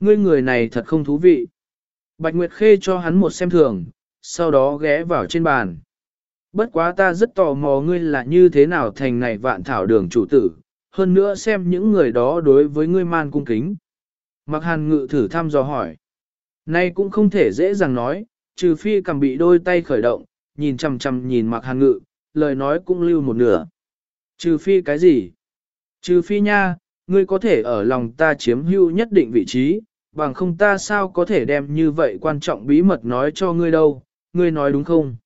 Ngươi người này thật không thú vị. Bạch Nguyệt Khê cho hắn một xem thường, sau đó ghé vào trên bàn. Bất quá ta rất tò mò ngươi là như thế nào thành này vạn thảo đường chủ tử, hơn nữa xem những người đó đối với ngươi man cung kính. Mặc hàn ngự thử thăm dò hỏi. Nay cũng không thể dễ dàng nói, trừ phi cầm bị đôi tay khởi động, nhìn chằm chằm nhìn mặc hàn ngự, lời nói cũng lưu một nửa. Trừ phi cái gì? Trừ phi nha, ngươi có thể ở lòng ta chiếm hữu nhất định vị trí, bằng không ta sao có thể đem như vậy quan trọng bí mật nói cho ngươi đâu, ngươi nói đúng không?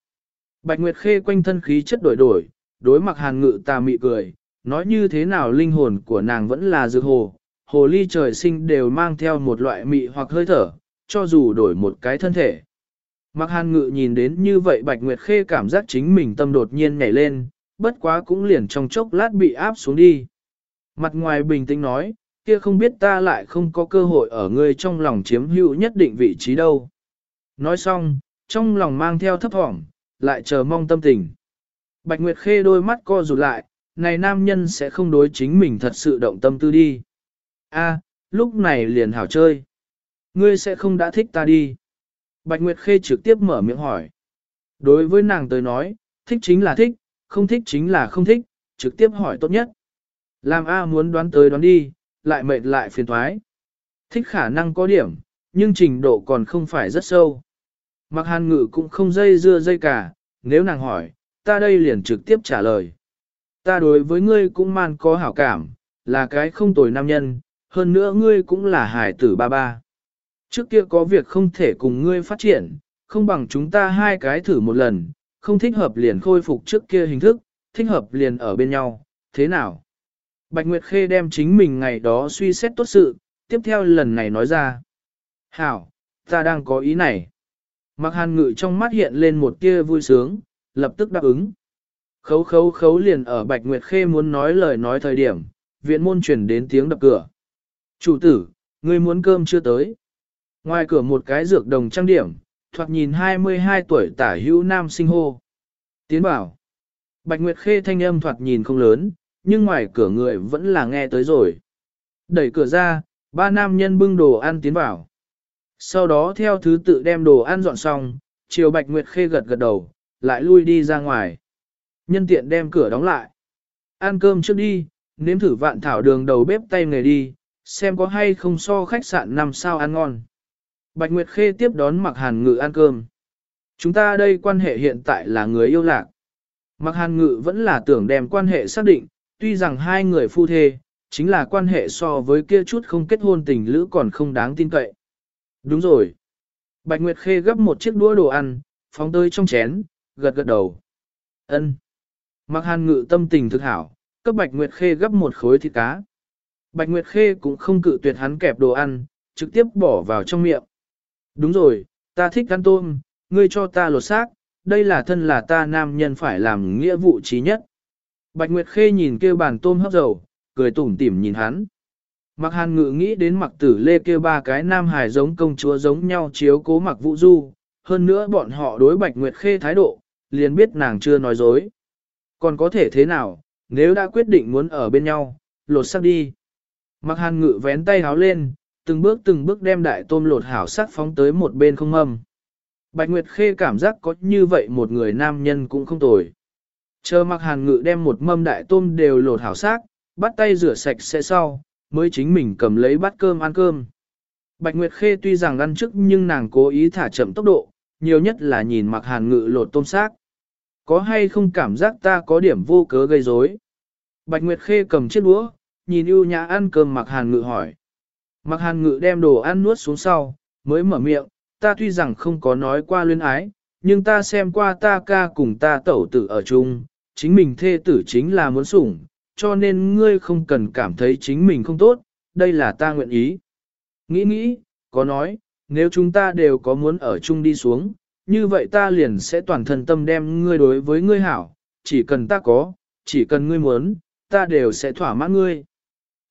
Bạch Nguyệt Khê quanh thân khí chất đổi đổi, đối mặt hàn ngự ta mị cười, nói như thế nào linh hồn của nàng vẫn là dược hồ, hồ ly trời sinh đều mang theo một loại mị hoặc hơi thở, cho dù đổi một cái thân thể. Mặc hàn ngự nhìn đến như vậy Bạch Nguyệt Khê cảm giác chính mình tâm đột nhiên nhảy lên, bất quá cũng liền trong chốc lát bị áp xuống đi. Mặt ngoài bình tĩnh nói, kia không biết ta lại không có cơ hội ở ngươi trong lòng chiếm hữu nhất định vị trí đâu. Nói xong, trong lòng mang theo thấp thỏm, lại chờ mong tâm tình. Bạch Nguyệt Khê đôi mắt co rụt lại, này nam nhân sẽ không đối chính mình thật sự động tâm tư đi. A, lúc này liền hảo chơi. Ngươi sẽ không đã thích ta đi. Bạch Nguyệt Khê trực tiếp mở miệng hỏi. Đối với nàng tới nói, thích chính là thích, không thích chính là không thích, trực tiếp hỏi tốt nhất. Làm A muốn đoán tới đoán đi, lại mệt lại phiền thoái. Thích khả năng có điểm, nhưng trình độ còn không phải rất sâu. Mặc hàn ngự cũng không dây dưa dây cả, nếu nàng hỏi, ta đây liền trực tiếp trả lời. Ta đối với ngươi cũng man có hảo cảm, là cái không tồi nam nhân, hơn nữa ngươi cũng là hải tử ba ba. Trước kia có việc không thể cùng ngươi phát triển, không bằng chúng ta hai cái thử một lần, không thích hợp liền khôi phục trước kia hình thức, thích hợp liền ở bên nhau, thế nào? Bạch Nguyệt Khê đem chính mình ngày đó suy xét tốt sự, tiếp theo lần này nói ra. Hảo, ta đang có ý này. Mặc hàn ngự trong mắt hiện lên một tia vui sướng, lập tức đáp ứng. Khấu khấu khấu liền ở Bạch Nguyệt Khê muốn nói lời nói thời điểm, viện môn chuyển đến tiếng đập cửa. Chủ tử, ngươi muốn cơm chưa tới. Ngoài cửa một cái dược đồng trang điểm, thoạt nhìn 22 tuổi tả hữu nam sinh hô. Tiến bảo. Bạch Nguyệt Khê thanh âm thoạt nhìn không lớn, nhưng ngoài cửa người vẫn là nghe tới rồi. Đẩy cửa ra, ba nam nhân bưng đồ ăn tiến vào. Sau đó theo thứ tự đem đồ ăn dọn xong, chiều Bạch Nguyệt Khê gật gật đầu, lại lui đi ra ngoài. Nhân tiện đem cửa đóng lại. Ăn cơm trước đi, nếm thử vạn thảo đường đầu bếp tay nghề đi, xem có hay không so khách sạn năm sao ăn ngon. Bạch Nguyệt Khê tiếp đón Mạc Hàn Ngự ăn cơm. Chúng ta đây quan hệ hiện tại là người yêu lạc. Mạc Hàn Ngự vẫn là tưởng đem quan hệ xác định, tuy rằng hai người phu thê, chính là quan hệ so với kia chút không kết hôn tình lữ còn không đáng tin cậy. Đúng rồi. Bạch Nguyệt Khê gấp một chiếc đũa đồ ăn, phóng tới trong chén, gật gật đầu. Ân. Mặc Hàn Ngự tâm tình thực hảo, cấp Bạch Nguyệt Khê gấp một khối thịt cá. Bạch Nguyệt Khê cũng không cự tuyệt hắn kẹp đồ ăn, trực tiếp bỏ vào trong miệng. Đúng rồi, ta thích ăn tôm, ngươi cho ta lột xác, đây là thân là ta nam nhân phải làm nghĩa vụ trí nhất. Bạch Nguyệt Khê nhìn kêu bàn tôm hấp dầu, cười tủm tỉm nhìn hắn. Mặc hàn ngự nghĩ đến mặc tử lê kêu ba cái nam hài giống công chúa giống nhau chiếu cố mặc vũ du, hơn nữa bọn họ đối Bạch Nguyệt Khê thái độ, liền biết nàng chưa nói dối. Còn có thể thế nào, nếu đã quyết định muốn ở bên nhau, lột xác đi. Mặc hàn ngự vén tay háo lên, từng bước từng bước đem đại tôm lột hảo sắc phóng tới một bên không mâm. Bạch Nguyệt Khê cảm giác có như vậy một người nam nhân cũng không tồi. Chờ mặc hàn ngự đem một mâm đại tôm đều lột hảo sắc, bắt tay rửa sạch sẽ sau, mới chính mình cầm lấy bát cơm ăn cơm. Bạch Nguyệt Khê tuy rằng ăn trước nhưng nàng cố ý thả chậm tốc độ, nhiều nhất là nhìn mặc hàn ngự lột tôm xác. Có hay không cảm giác ta có điểm vô cớ gây rối? Bạch Nguyệt Khê cầm chiếc đũa, nhìn ưu nhã ăn cơm mặc hàn ngự hỏi. Mặc hàn ngự đem đồ ăn nuốt xuống sau, mới mở miệng, ta tuy rằng không có nói qua luyến ái, nhưng ta xem qua ta ca cùng ta tẩu tử ở chung, chính mình thê tử chính là muốn sủng, cho nên ngươi không cần cảm thấy chính mình không tốt, đây là ta nguyện ý. Nghĩ nghĩ, có nói, nếu chúng ta đều có muốn ở chung đi xuống, như vậy ta liền sẽ toàn thân tâm đem ngươi đối với ngươi hảo, chỉ cần ta có, chỉ cần ngươi muốn, ta đều sẽ thỏa mãn ngươi.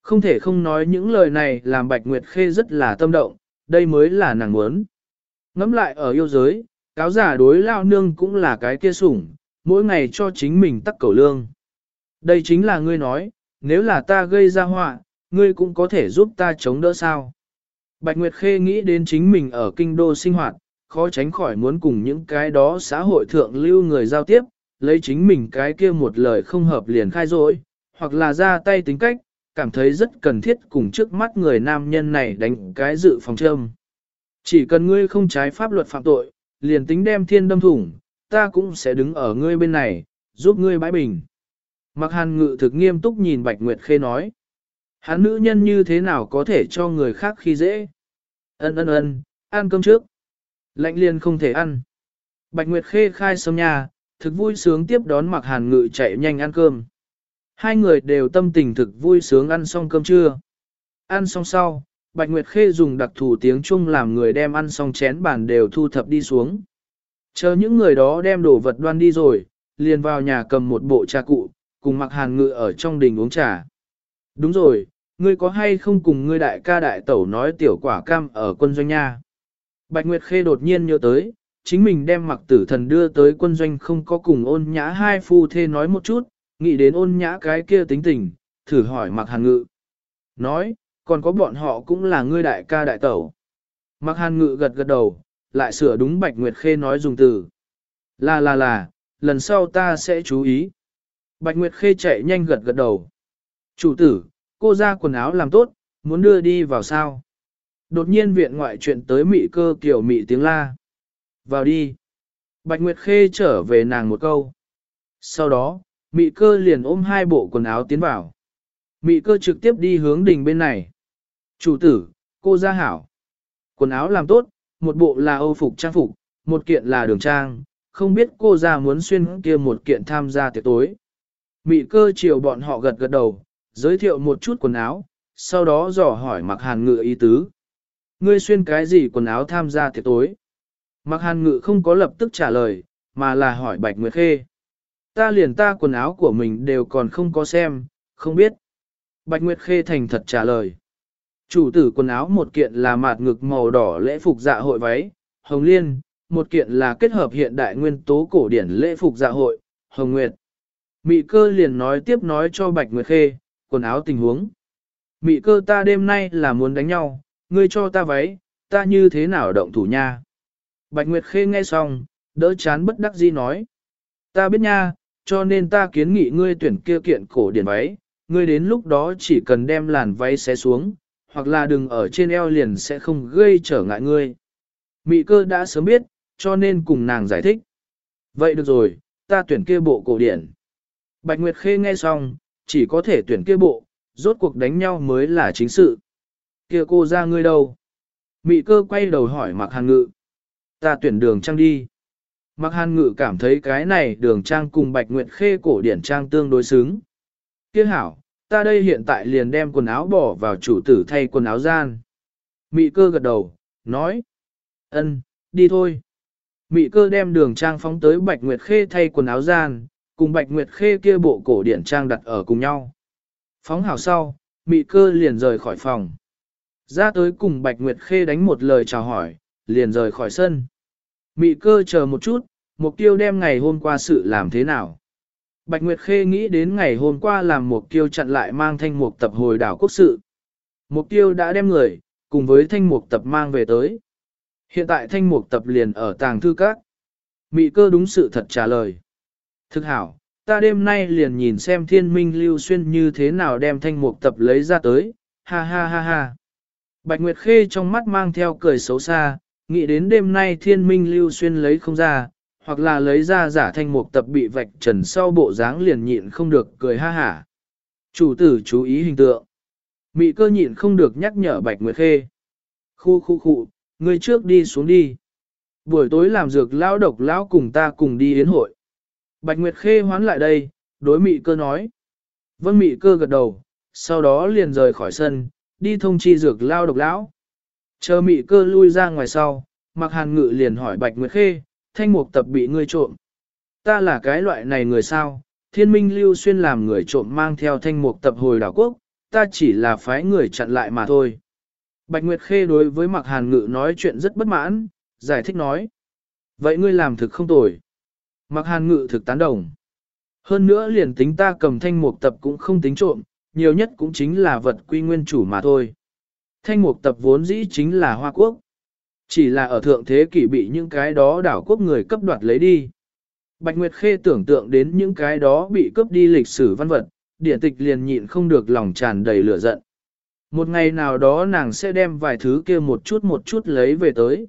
Không thể không nói những lời này làm Bạch Nguyệt Khê rất là tâm động, đây mới là nàng muốn. Ngắm lại ở yêu giới, cáo giả đối lao nương cũng là cái kia sủng, mỗi ngày cho chính mình tắc cầu lương. Đây chính là ngươi nói, nếu là ta gây ra họa, ngươi cũng có thể giúp ta chống đỡ sao. Bạch Nguyệt Khê nghĩ đến chính mình ở kinh đô sinh hoạt, khó tránh khỏi muốn cùng những cái đó xã hội thượng lưu người giao tiếp, lấy chính mình cái kia một lời không hợp liền khai rỗi, hoặc là ra tay tính cách, cảm thấy rất cần thiết cùng trước mắt người nam nhân này đánh cái dự phòng châm. Chỉ cần ngươi không trái pháp luật phạm tội, liền tính đem thiên đâm thủng, ta cũng sẽ đứng ở ngươi bên này, giúp ngươi bãi bình. Mặc hàn ngự thực nghiêm túc nhìn Bạch Nguyệt Khê nói. Hắn nữ nhân như thế nào có thể cho người khác khi dễ? Ân ân ân, ăn cơm trước. Lạnh liền không thể ăn. Bạch Nguyệt Khê khai sông nhà, thực vui sướng tiếp đón mặc hàn ngự chạy nhanh ăn cơm. Hai người đều tâm tình thực vui sướng ăn xong cơm trưa. Ăn xong sau, Bạch Nguyệt Khê dùng đặc thù tiếng Trung làm người đem ăn xong chén bàn đều thu thập đi xuống. Chờ những người đó đem đồ vật đoan đi rồi, liền vào nhà cầm một bộ trà cụ, cùng mặc hàn ngự ở trong đình uống trà. Đúng rồi, ngươi có hay không cùng ngươi đại ca đại tẩu nói tiểu quả cam ở quân doanh nha? Bạch Nguyệt Khê đột nhiên nhớ tới, chính mình đem mặc tử thần đưa tới quân doanh không có cùng ôn nhã hai phu thê nói một chút, nghĩ đến ôn nhã cái kia tính tình, thử hỏi mặc hàn ngự. Nói, còn có bọn họ cũng là ngươi đại ca đại tẩu. Mặc hàn ngự gật gật đầu, lại sửa đúng Bạch Nguyệt Khê nói dùng từ. Là là là, lần sau ta sẽ chú ý. Bạch Nguyệt Khê chạy nhanh gật gật đầu. Chủ tử, cô ra quần áo làm tốt, muốn đưa đi vào sao. Đột nhiên viện ngoại chuyện tới mị cơ kiểu mị tiếng la. Vào đi. Bạch Nguyệt Khê trở về nàng một câu. Sau đó, mị cơ liền ôm hai bộ quần áo tiến vào. Mị cơ trực tiếp đi hướng đình bên này. Chủ tử, cô ra hảo. Quần áo làm tốt, một bộ là âu phục trang phục, một kiện là đường trang, không biết cô ra muốn xuyên kia một kiện tham gia tiệc tối. Mị cơ chiều bọn họ gật gật đầu, giới thiệu một chút quần áo, sau đó dò hỏi mặc hàn ngự ý tứ. Ngươi xuyên cái gì quần áo tham gia tiệc tối? Mặc hàn ngự không có lập tức trả lời, mà là hỏi Bạch Nguyệt Khê. Ta liền ta quần áo của mình đều còn không có xem, không biết. Bạch Nguyệt Khê thành thật trả lời. Chủ tử quần áo một kiện là mạt ngực màu đỏ lễ phục dạ hội váy, hồng liên, một kiện là kết hợp hiện đại nguyên tố cổ điển lễ phục dạ hội, hồng nguyệt. Mị cơ liền nói tiếp nói cho Bạch Nguyệt Khê, quần áo tình huống. Mị cơ ta đêm nay là muốn đánh nhau, ngươi cho ta váy, ta như thế nào động thủ nha. Bạch Nguyệt Khê nghe xong, đỡ chán bất đắc dĩ nói. Ta biết nha, cho nên ta kiến nghị ngươi tuyển kia kiện cổ điển váy, ngươi đến lúc đó chỉ cần đem làn váy xé xuống, hoặc là đừng ở trên eo liền sẽ không gây trở ngại ngươi. Mị cơ đã sớm biết, cho nên cùng nàng giải thích. Vậy được rồi, ta tuyển kia bộ cổ điển. Bạch Nguyệt Khê nghe xong, chỉ có thể tuyển kia bộ, rốt cuộc đánh nhau mới là chính sự. Kia cô ra ngươi đâu? Mị cơ quay đầu hỏi Mạc Hàn Ngự. Ta tuyển đường trang đi. Mạc Hàn Ngự cảm thấy cái này đường trang cùng Bạch Nguyệt Khê cổ điển trang tương đối xứng. Kia hảo, ta đây hiện tại liền đem quần áo bỏ vào chủ tử thay quần áo gian. Mị cơ gật đầu, nói. ân, đi thôi. Mị cơ đem đường trang phóng tới Bạch Nguyệt Khê thay quần áo gian, cùng Bạch Nguyệt Khê kia bộ cổ điển trang đặt ở cùng nhau. Phóng hào sau, Mị cơ liền rời khỏi phòng. Ra tới cùng Bạch Nguyệt Khê đánh một lời chào hỏi, liền rời khỏi sân. Mị cơ chờ một chút, mục tiêu đem ngày hôm qua sự làm thế nào. Bạch Nguyệt Khê nghĩ đến ngày hôm qua làm mục tiêu chặn lại mang thanh mục tập hồi đảo quốc sự. Mục tiêu đã đem người, cùng với thanh mục tập mang về tới. Hiện tại thanh mục tập liền ở tàng thư các. Mị cơ đúng sự thật trả lời. Thực hảo, ta đêm nay liền nhìn xem thiên minh lưu xuyên như thế nào đem thanh mục tập lấy ra tới, ha ha ha ha. Bạch Nguyệt Khê trong mắt mang theo cười xấu xa, nghĩ đến đêm nay thiên minh lưu xuyên lấy không ra, hoặc là lấy ra giả thanh mục tập bị vạch trần sau bộ dáng liền nhịn không được cười ha hả. Chủ tử chú ý hình tượng. Mị cơ nhịn không được nhắc nhở Bạch Nguyệt Khê. Khu khu khu, người trước đi xuống đi. Buổi tối làm dược lão độc lão cùng ta cùng đi yến hội. Bạch Nguyệt Khê hoán lại đây, đối mị cơ nói. Vân mị cơ gật đầu, sau đó liền rời khỏi sân, đi thông chi dược lao độc lão. Chờ mị cơ lui ra ngoài sau, mặc hàn ngự liền hỏi Bạch Nguyệt Khê, thanh mục tập bị ngươi trộm. Ta là cái loại này người sao, thiên minh lưu xuyên làm người trộm mang theo thanh mục tập hồi đảo quốc, ta chỉ là phái người chặn lại mà thôi. Bạch Nguyệt Khê đối với mặc hàn ngự nói chuyện rất bất mãn, giải thích nói. Vậy ngươi làm thực không tồi. Mặc hàn ngự thực tán đồng. Hơn nữa liền tính ta cầm thanh mục tập cũng không tính trộm, nhiều nhất cũng chính là vật quy nguyên chủ mà thôi. Thanh mục tập vốn dĩ chính là Hoa Quốc. Chỉ là ở thượng thế kỷ bị những cái đó đảo quốc người cấp đoạt lấy đi. Bạch Nguyệt Khê tưởng tượng đến những cái đó bị cướp đi lịch sử văn vật, địa tịch liền nhịn không được lòng tràn đầy lửa giận. Một ngày nào đó nàng sẽ đem vài thứ kia một chút một chút lấy về tới.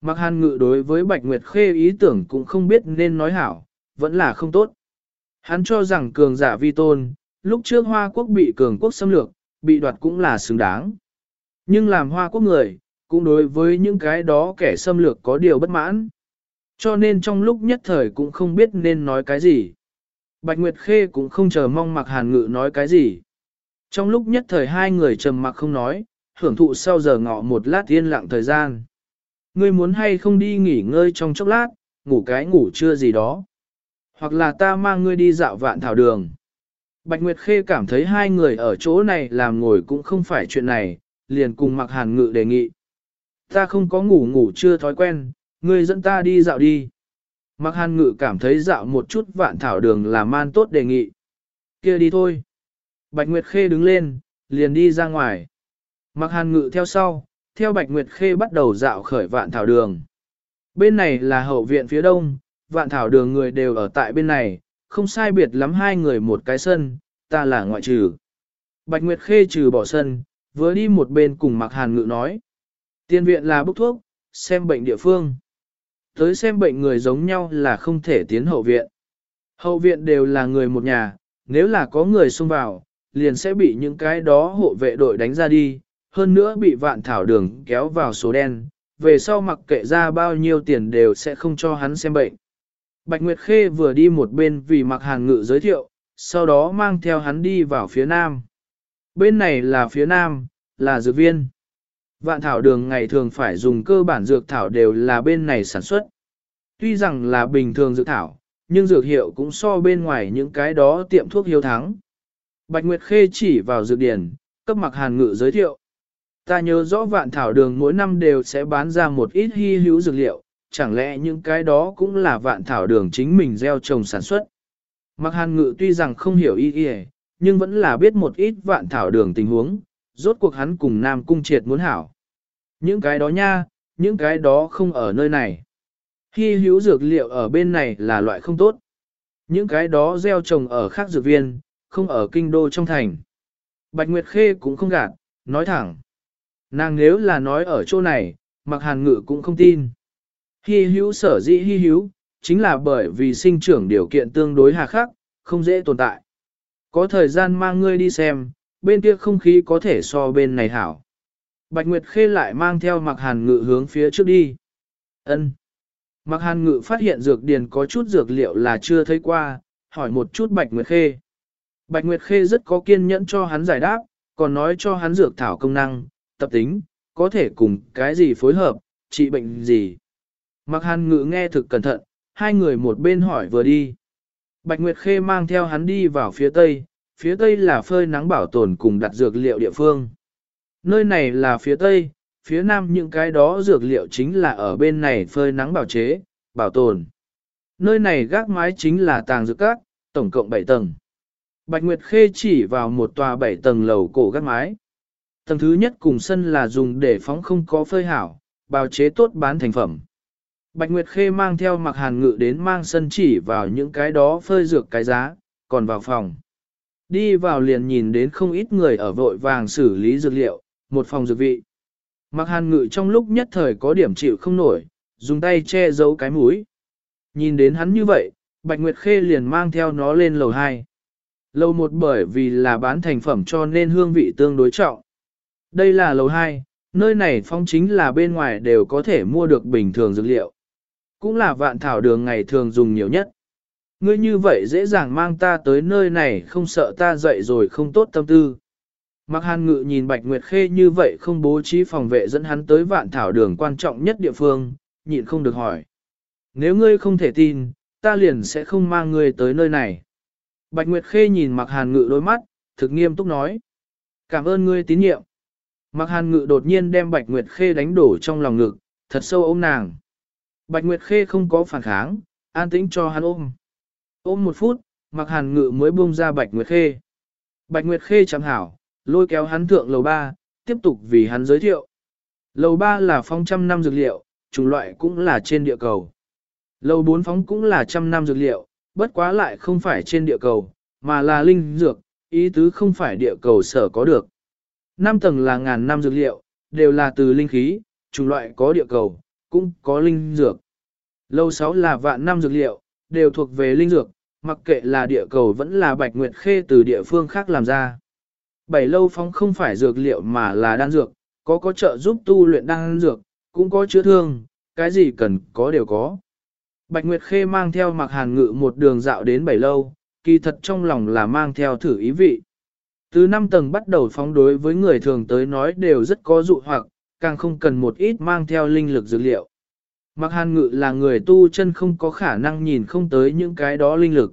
Mặc hàn ngự đối với Bạch Nguyệt Khê ý tưởng cũng không biết nên nói hảo, vẫn là không tốt. Hắn cho rằng cường giả vi tôn, lúc trước Hoa Quốc bị cường quốc xâm lược, bị đoạt cũng là xứng đáng. Nhưng làm Hoa Quốc người, cũng đối với những cái đó kẻ xâm lược có điều bất mãn. Cho nên trong lúc nhất thời cũng không biết nên nói cái gì. Bạch Nguyệt Khê cũng không chờ mong mặc hàn ngự nói cái gì. Trong lúc nhất thời hai người trầm mặc không nói, hưởng thụ sau giờ ngọ một lát yên lặng thời gian. Ngươi muốn hay không đi nghỉ ngơi trong chốc lát, ngủ cái ngủ trưa gì đó. Hoặc là ta mang ngươi đi dạo vạn thảo đường. Bạch Nguyệt Khê cảm thấy hai người ở chỗ này làm ngồi cũng không phải chuyện này, liền cùng mặc hàn ngự đề nghị. Ta không có ngủ ngủ chưa thói quen, ngươi dẫn ta đi dạo đi. Mặc hàn ngự cảm thấy dạo một chút vạn thảo đường là man tốt đề nghị. kia đi thôi. Bạch Nguyệt Khê đứng lên, liền đi ra ngoài. Mặc hàn ngự theo sau, theo Bạch Nguyệt Khê bắt đầu dạo khởi vạn thảo đường. Bên này là hậu viện phía đông, vạn thảo đường người đều ở tại bên này, không sai biệt lắm hai người một cái sân, ta là ngoại trừ. Bạch Nguyệt Khê trừ bỏ sân, vừa đi một bên cùng Mạc Hàn Ngự nói. Tiên viện là bốc thuốc, xem bệnh địa phương. Tới xem bệnh người giống nhau là không thể tiến hậu viện. Hậu viện đều là người một nhà, nếu là có người xông vào, liền sẽ bị những cái đó hộ vệ đội đánh ra đi, hơn nữa bị vạn thảo đường kéo vào số đen, về sau mặc kệ ra bao nhiêu tiền đều sẽ không cho hắn xem bệnh. Bạch Nguyệt Khê vừa đi một bên vì mặc hàng ngự giới thiệu, sau đó mang theo hắn đi vào phía nam. Bên này là phía nam, là dược viên. Vạn thảo đường ngày thường phải dùng cơ bản dược thảo đều là bên này sản xuất. Tuy rằng là bình thường dược thảo, nhưng dược hiệu cũng so bên ngoài những cái đó tiệm thuốc hiếu thắng. Bạch Nguyệt Khê chỉ vào dược điển, cấp mặc hàn ngự giới thiệu. Ta nhớ rõ vạn thảo đường mỗi năm đều sẽ bán ra một ít hy hữu dược liệu, chẳng lẽ những cái đó cũng là vạn thảo đường chính mình gieo trồng sản xuất. Mặc hàn ngự tuy rằng không hiểu ý ý, nhưng vẫn là biết một ít vạn thảo đường tình huống, rốt cuộc hắn cùng Nam Cung Triệt muốn hảo. Những cái đó nha, những cái đó không ở nơi này. Hy hữu dược liệu ở bên này là loại không tốt. Những cái đó gieo trồng ở khác dược viên, không ở kinh đô trong thành. Bạch Nguyệt Khê cũng không gạt, nói thẳng. Nàng nếu là nói ở chỗ này, mặc hàn ngự cũng không tin. Hy hữu sở dĩ hy hữu, chính là bởi vì sinh trưởng điều kiện tương đối hà khắc, không dễ tồn tại. Có thời gian mang ngươi đi xem, bên kia không khí có thể so bên này hảo. Bạch Nguyệt Khê lại mang theo mặc hàn ngự hướng phía trước đi. ân Mặc hàn ngự phát hiện dược điền có chút dược liệu là chưa thấy qua, hỏi một chút Bạch Nguyệt Khê. Bạch Nguyệt Khê rất có kiên nhẫn cho hắn giải đáp, còn nói cho hắn dược thảo công năng, tập tính, có thể cùng cái gì phối hợp, trị bệnh gì. Mặc hàn ngự nghe thực cẩn thận, hai người một bên hỏi vừa đi. Bạch Nguyệt Khê mang theo hắn đi vào phía tây, phía tây là phơi nắng bảo tồn cùng đặt dược liệu địa phương. Nơi này là phía tây, phía nam những cái đó dược liệu chính là ở bên này phơi nắng bảo chế, bảo tồn. Nơi này gác mái chính là tàng dược các, tổng cộng 7 tầng. Bạch Nguyệt Khê chỉ vào một tòa 7 tầng lầu cổ gác mái. Tầng thứ nhất cùng sân là dùng để phóng không có phơi hảo, bào chế tốt bán thành phẩm. Bạch Nguyệt Khê mang theo mặc hàn ngự đến mang sân chỉ vào những cái đó phơi dược cái giá, còn vào phòng. Đi vào liền nhìn đến không ít người ở vội vàng xử lý dược liệu, một phòng dược vị. Mặc hàn ngự trong lúc nhất thời có điểm chịu không nổi, dùng tay che giấu cái mũi. Nhìn đến hắn như vậy, Bạch Nguyệt Khê liền mang theo nó lên lầu 2. Lầu 1 bởi vì là bán thành phẩm cho nên hương vị tương đối trọng. Đây là lầu 2, nơi này phong chính là bên ngoài đều có thể mua được bình thường dược liệu. Cũng là vạn thảo đường ngày thường dùng nhiều nhất. Ngươi như vậy dễ dàng mang ta tới nơi này không sợ ta dậy rồi không tốt tâm tư. Mặc hàn ngự nhìn Bạch Nguyệt Khê như vậy không bố trí phòng vệ dẫn hắn tới vạn thảo đường quan trọng nhất địa phương, nhịn không được hỏi. Nếu ngươi không thể tin, ta liền sẽ không mang ngươi tới nơi này. Bạch Nguyệt Khê nhìn Mặc hàn ngự đôi mắt, thực nghiêm túc nói. Cảm ơn ngươi tín nhiệm. Mặc hàn ngự đột nhiên đem Bạch Nguyệt Khê đánh đổ trong lòng ngực, thật sâu ôm nàng. Bạch Nguyệt Khê không có phản kháng, an tĩnh cho hắn ôm. Ôm một phút, Mặc hàn ngự mới buông ra Bạch Nguyệt Khê. Bạch Nguyệt Khê chẳng hảo, lôi kéo hắn thượng lầu ba, tiếp tục vì hắn giới thiệu. Lầu 3 là phong trăm năm dược liệu, chủng loại cũng là trên địa cầu. Lầu 4 phóng cũng là trăm năm dược liệu, bất quá lại không phải trên địa cầu, mà là linh dược, ý tứ không phải địa cầu sở có được. Năm tầng là ngàn năm dược liệu, đều là từ linh khí, chủng loại có địa cầu, cũng có linh dược. Lầu 6 là vạn năm dược liệu, đều thuộc về linh dược, mặc kệ là địa cầu vẫn là bạch nguyệt khê từ địa phương khác làm ra. Bảy lâu phóng không phải dược liệu mà là đan dược, có có trợ giúp tu luyện đan dược, cũng có chữa thương, cái gì cần có đều có. Bạch Nguyệt Khê mang theo mặc hàn ngự một đường dạo đến bảy lâu, kỳ thật trong lòng là mang theo thử ý vị. Từ năm tầng bắt đầu phóng đối với người thường tới nói đều rất có dụ hoặc, càng không cần một ít mang theo linh lực dược liệu. Mặc hàn ngự là người tu chân không có khả năng nhìn không tới những cái đó linh lực.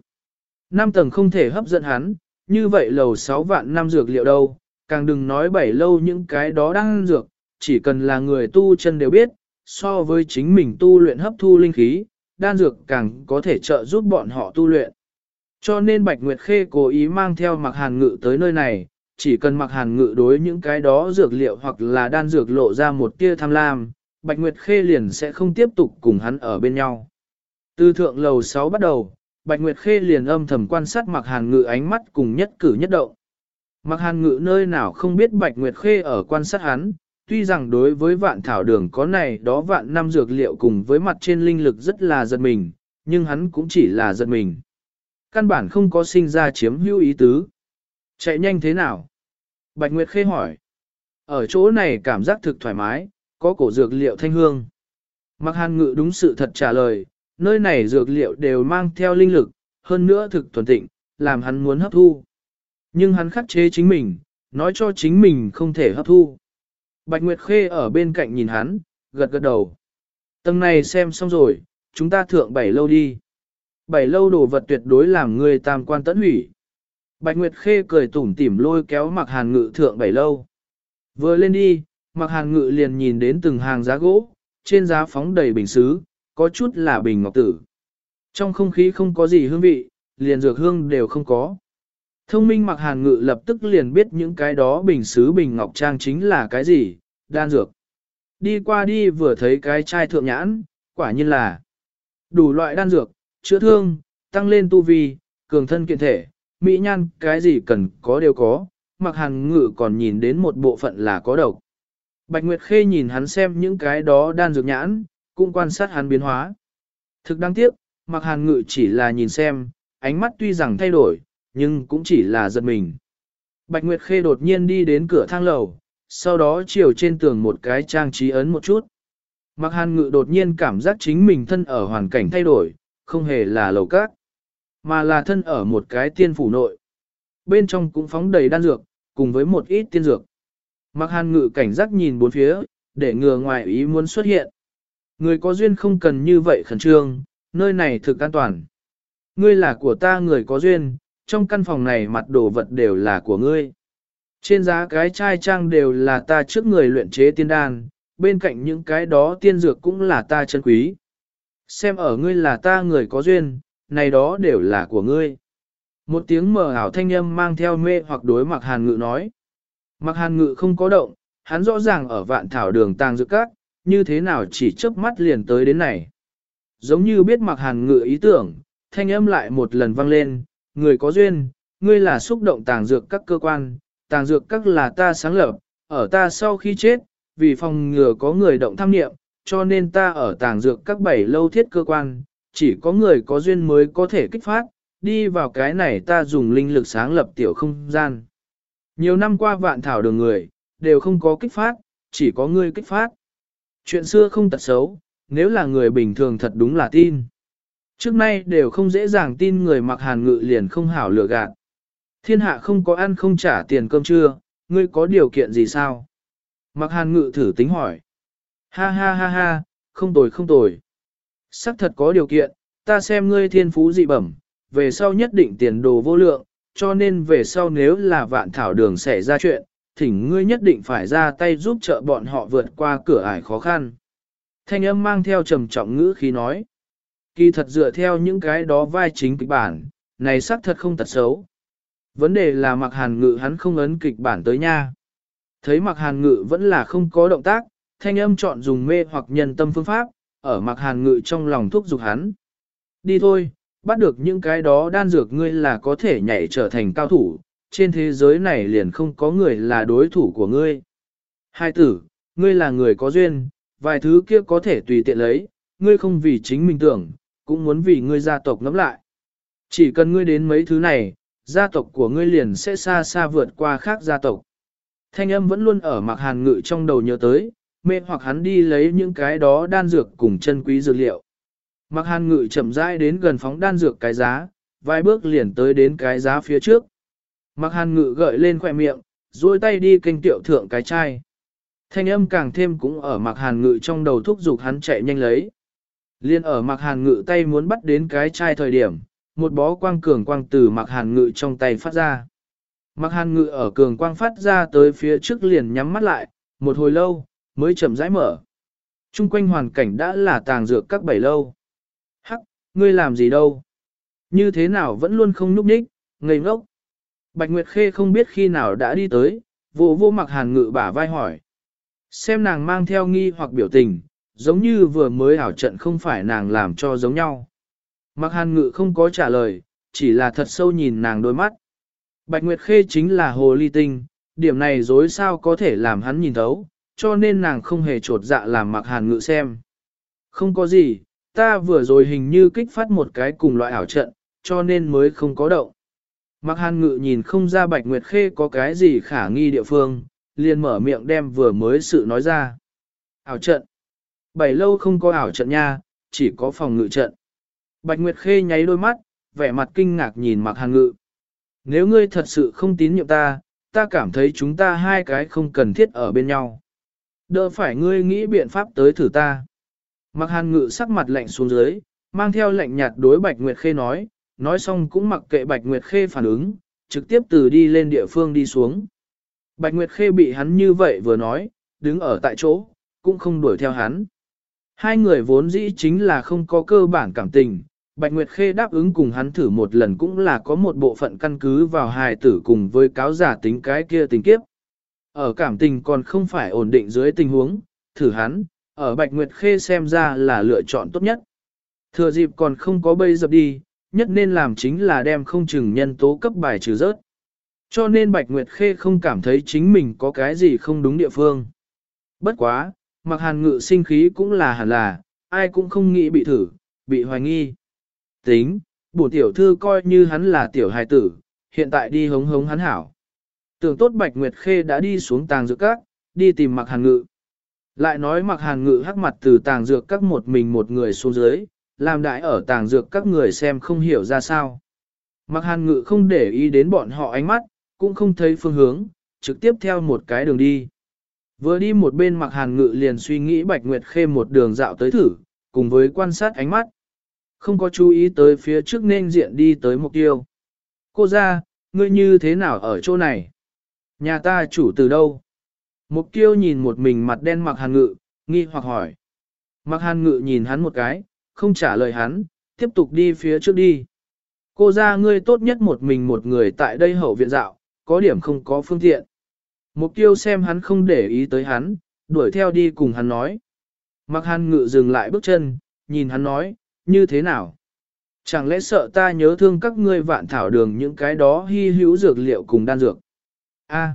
Năm tầng không thể hấp dẫn hắn, như vậy lầu 6 vạn năm dược liệu đâu, càng đừng nói bảy lâu những cái đó đang dược, chỉ cần là người tu chân đều biết, so với chính mình tu luyện hấp thu linh khí, đan dược càng có thể trợ giúp bọn họ tu luyện. Cho nên Bạch Nguyệt Khê cố ý mang theo mặc hàn ngự tới nơi này, chỉ cần mặc hàn ngự đối những cái đó dược liệu hoặc là đan dược lộ ra một tia tham lam, Bạch Nguyệt Khê liền sẽ không tiếp tục cùng hắn ở bên nhau. Từ thượng lầu 6 bắt đầu, Bạch Nguyệt Khê liền âm thầm quan sát mặc hàn ngự ánh mắt cùng nhất cử nhất động. Mặc hàn ngự nơi nào không biết Bạch Nguyệt Khê ở quan sát hắn, tuy rằng đối với vạn thảo đường có này đó vạn năm dược liệu cùng với mặt trên linh lực rất là giật mình, nhưng hắn cũng chỉ là giật mình. Căn bản không có sinh ra chiếm hữu ý tứ. Chạy nhanh thế nào? Bạch Nguyệt Khê hỏi. Ở chỗ này cảm giác thực thoải mái, có cổ dược liệu thanh hương. Mặc hàn ngự đúng sự thật trả lời, nơi này dược liệu đều mang theo linh lực, hơn nữa thực thuần tịnh, làm hắn muốn hấp thu. Nhưng hắn khắc chế chính mình, nói cho chính mình không thể hấp thu. Bạch Nguyệt Khê ở bên cạnh nhìn hắn, gật gật đầu. Tầng này xem xong rồi, chúng ta thượng bảy lâu đi. Bảy lâu đồ vật tuyệt đối làm người tam quan tẫn hủy. Bạch Nguyệt Khê cười tủm tỉm lôi kéo mặc hàn ngự thượng bảy lâu. Vừa lên đi, mặc hàn ngự liền nhìn đến từng hàng giá gỗ, trên giá phóng đầy bình xứ, có chút là bình ngọc tử. Trong không khí không có gì hương vị, liền dược hương đều không có. Thông minh mặc hàn ngự lập tức liền biết những cái đó bình xứ bình ngọc trang chính là cái gì, đan dược. Đi qua đi vừa thấy cái chai thượng nhãn, quả nhiên là đủ loại đan dược, chữa thương, tăng lên tu vi, cường thân kiện thể, mỹ nhan, cái gì cần có đều có, mặc hàn ngự còn nhìn đến một bộ phận là có độc. Bạch Nguyệt Khê nhìn hắn xem những cái đó đan dược nhãn, cũng quan sát hắn biến hóa. Thực đáng tiếc, mặc hàn ngự chỉ là nhìn xem, ánh mắt tuy rằng thay đổi, nhưng cũng chỉ là giật mình. Bạch Nguyệt Khê đột nhiên đi đến cửa thang lầu, sau đó chiều trên tường một cái trang trí ấn một chút. Mặc hàn ngự đột nhiên cảm giác chính mình thân ở hoàn cảnh thay đổi, không hề là lầu cát, mà là thân ở một cái tiên phủ nội. Bên trong cũng phóng đầy đan dược, cùng với một ít tiên dược. Mặc hàn ngự cảnh giác nhìn bốn phía, để ngừa ngoài ý muốn xuất hiện. Người có duyên không cần như vậy khẩn trương, nơi này thực an toàn. Ngươi là của ta người có duyên, trong căn phòng này mặt đồ vật đều là của ngươi. Trên giá cái chai trang đều là ta trước người luyện chế tiên đan, bên cạnh những cái đó tiên dược cũng là ta chân quý. Xem ở ngươi là ta người có duyên, này đó đều là của ngươi. Một tiếng mờ ảo thanh âm mang theo mê hoặc đối mặc hàn ngự nói. Mặc hàn ngự không có động, hắn rõ ràng ở vạn thảo đường tàng dược các, như thế nào chỉ chớp mắt liền tới đến này. Giống như biết mặc hàn ngự ý tưởng, thanh âm lại một lần vang lên, người có duyên, ngươi là xúc động tàng dược các cơ quan, tàng dược các là ta sáng lập, ở ta sau khi chết, vì phòng ngừa có người động tham niệm, cho nên ta ở tàng dược các bảy lâu thiết cơ quan, chỉ có người có duyên mới có thể kích phát, đi vào cái này ta dùng linh lực sáng lập tiểu không gian. Nhiều năm qua vạn thảo đường người, đều không có kích phát, chỉ có ngươi kích phát. Chuyện xưa không tật xấu, nếu là người bình thường thật đúng là tin. Trước nay đều không dễ dàng tin người mặc hàn ngự liền không hảo lừa gạt. Thiên hạ không có ăn không trả tiền cơm trưa, ngươi có điều kiện gì sao? Mặc hàn ngự thử tính hỏi. Ha ha ha ha, không tồi không tồi. Sắc thật có điều kiện, ta xem ngươi thiên phú dị bẩm, về sau nhất định tiền đồ vô lượng, cho nên về sau nếu là vạn thảo đường xảy ra chuyện, thỉnh ngươi nhất định phải ra tay giúp trợ bọn họ vượt qua cửa ải khó khăn. Thanh âm mang theo trầm trọng ngữ khí nói. Kỳ thật dựa theo những cái đó vai chính kịch bản, này xác thật không tật xấu. Vấn đề là mặc hàn ngự hắn không ấn kịch bản tới nha. Thấy mặc hàn ngự vẫn là không có động tác, thanh âm chọn dùng mê hoặc nhân tâm phương pháp, ở mặc hàn ngự trong lòng thúc giục hắn. Đi thôi, bắt được những cái đó đan dược ngươi là có thể nhảy trở thành cao thủ, trên thế giới này liền không có người là đối thủ của ngươi. Hai tử, ngươi là người có duyên, vài thứ kia có thể tùy tiện lấy, ngươi không vì chính mình tưởng, cũng muốn vì ngươi gia tộc ngắm lại. Chỉ cần ngươi đến mấy thứ này, gia tộc của ngươi liền sẽ xa xa vượt qua khác gia tộc. Thanh âm vẫn luôn ở mặc hàn ngự trong đầu nhớ tới, mê hoặc hắn đi lấy những cái đó đan dược cùng chân quý dược liệu. Mặc hàn ngự chậm rãi đến gần phóng đan dược cái giá, vài bước liền tới đến cái giá phía trước. Mặc hàn ngự gợi lên khỏe miệng, duỗi tay đi kênh tiệu thượng cái chai. Thanh âm càng thêm cũng ở mặc hàn ngự trong đầu thúc giục hắn chạy nhanh lấy. Liên ở mặc hàn ngự tay muốn bắt đến cái chai thời điểm, một bó quang cường quang từ mặc hàn ngự trong tay phát ra. Mặc hàn ngự ở cường quang phát ra tới phía trước liền nhắm mắt lại, một hồi lâu, mới chậm rãi mở. Trung quanh hoàn cảnh đã là tàng dược các bảy lâu. Ngươi làm gì đâu? Như thế nào vẫn luôn không núp nhích, ngây ngốc. Bạch Nguyệt Khê không biết khi nào đã đi tới, vô vô mặc hàn ngự bả vai hỏi. Xem nàng mang theo nghi hoặc biểu tình, giống như vừa mới ảo trận không phải nàng làm cho giống nhau. Mặc hàn ngự không có trả lời, chỉ là thật sâu nhìn nàng đôi mắt. Bạch Nguyệt Khê chính là hồ ly tinh, điểm này dối sao có thể làm hắn nhìn thấu, cho nên nàng không hề trột dạ làm mặc hàn ngự xem. Không có gì, ta vừa rồi hình như kích phát một cái cùng loại ảo trận, cho nên mới không có động. Mặc hàn ngự nhìn không ra Bạch Nguyệt Khê có cái gì khả nghi địa phương, liền mở miệng đem vừa mới sự nói ra. Ảo trận. Bảy lâu không có ảo trận nha, chỉ có phòng ngự trận. Bạch Nguyệt Khê nháy đôi mắt, vẻ mặt kinh ngạc nhìn mặc hàn ngự. Nếu ngươi thật sự không tín nhiệm ta, ta cảm thấy chúng ta hai cái không cần thiết ở bên nhau. Đỡ phải ngươi nghĩ biện pháp tới thử ta. Mặc hàn ngự sắc mặt lạnh xuống dưới, mang theo lạnh nhạt đối Bạch Nguyệt Khê nói, nói xong cũng mặc kệ Bạch Nguyệt Khê phản ứng, trực tiếp từ đi lên địa phương đi xuống. Bạch Nguyệt Khê bị hắn như vậy vừa nói, đứng ở tại chỗ, cũng không đuổi theo hắn. Hai người vốn dĩ chính là không có cơ bản cảm tình, Bạch Nguyệt Khê đáp ứng cùng hắn thử một lần cũng là có một bộ phận căn cứ vào hài tử cùng với cáo giả tính cái kia tình kiếp. Ở cảm tình còn không phải ổn định dưới tình huống, thử hắn, ở Bạch Nguyệt Khê xem ra là lựa chọn tốt nhất. Thừa dịp còn không có bây dập đi, nhất nên làm chính là đem không chừng nhân tố cấp bài trừ rớt. Cho nên Bạch Nguyệt Khê không cảm thấy chính mình có cái gì không đúng địa phương. Bất quá, mặc hàn ngự sinh khí cũng là hẳn là, ai cũng không nghĩ bị thử, bị hoài nghi. Tính, bổ tiểu thư coi như hắn là tiểu hài tử, hiện tại đi hống hống hắn hảo. Tưởng tốt Bạch Nguyệt Khê đã đi xuống tàng giữa các, đi tìm mặc hàn ngự. Lại nói mặc hàn ngự hắc mặt từ tàng dược các một mình một người xuống dưới, làm đại ở tàng dược các người xem không hiểu ra sao. Mặc hàn ngự không để ý đến bọn họ ánh mắt, cũng không thấy phương hướng, trực tiếp theo một cái đường đi. Vừa đi một bên mặc hàn ngự liền suy nghĩ Bạch Nguyệt Khê một đường dạo tới thử, cùng với quan sát ánh mắt. Không có chú ý tới phía trước nên diện đi tới mục tiêu. Cô ra, ngươi như thế nào ở chỗ này? Nhà ta chủ từ đâu? Mục tiêu nhìn một mình mặt đen mặc hàn ngự, nghi hoặc hỏi. Mặc hàn ngự nhìn hắn một cái, không trả lời hắn, tiếp tục đi phía trước đi. Cô ra ngươi tốt nhất một mình một người tại đây hậu viện dạo, có điểm không có phương tiện. Mục tiêu xem hắn không để ý tới hắn, đuổi theo đi cùng hắn nói. Mặc hàn ngự dừng lại bước chân, nhìn hắn nói, như thế nào? Chẳng lẽ sợ ta nhớ thương các ngươi vạn thảo đường những cái đó hy hữu dược liệu cùng đan dược? A.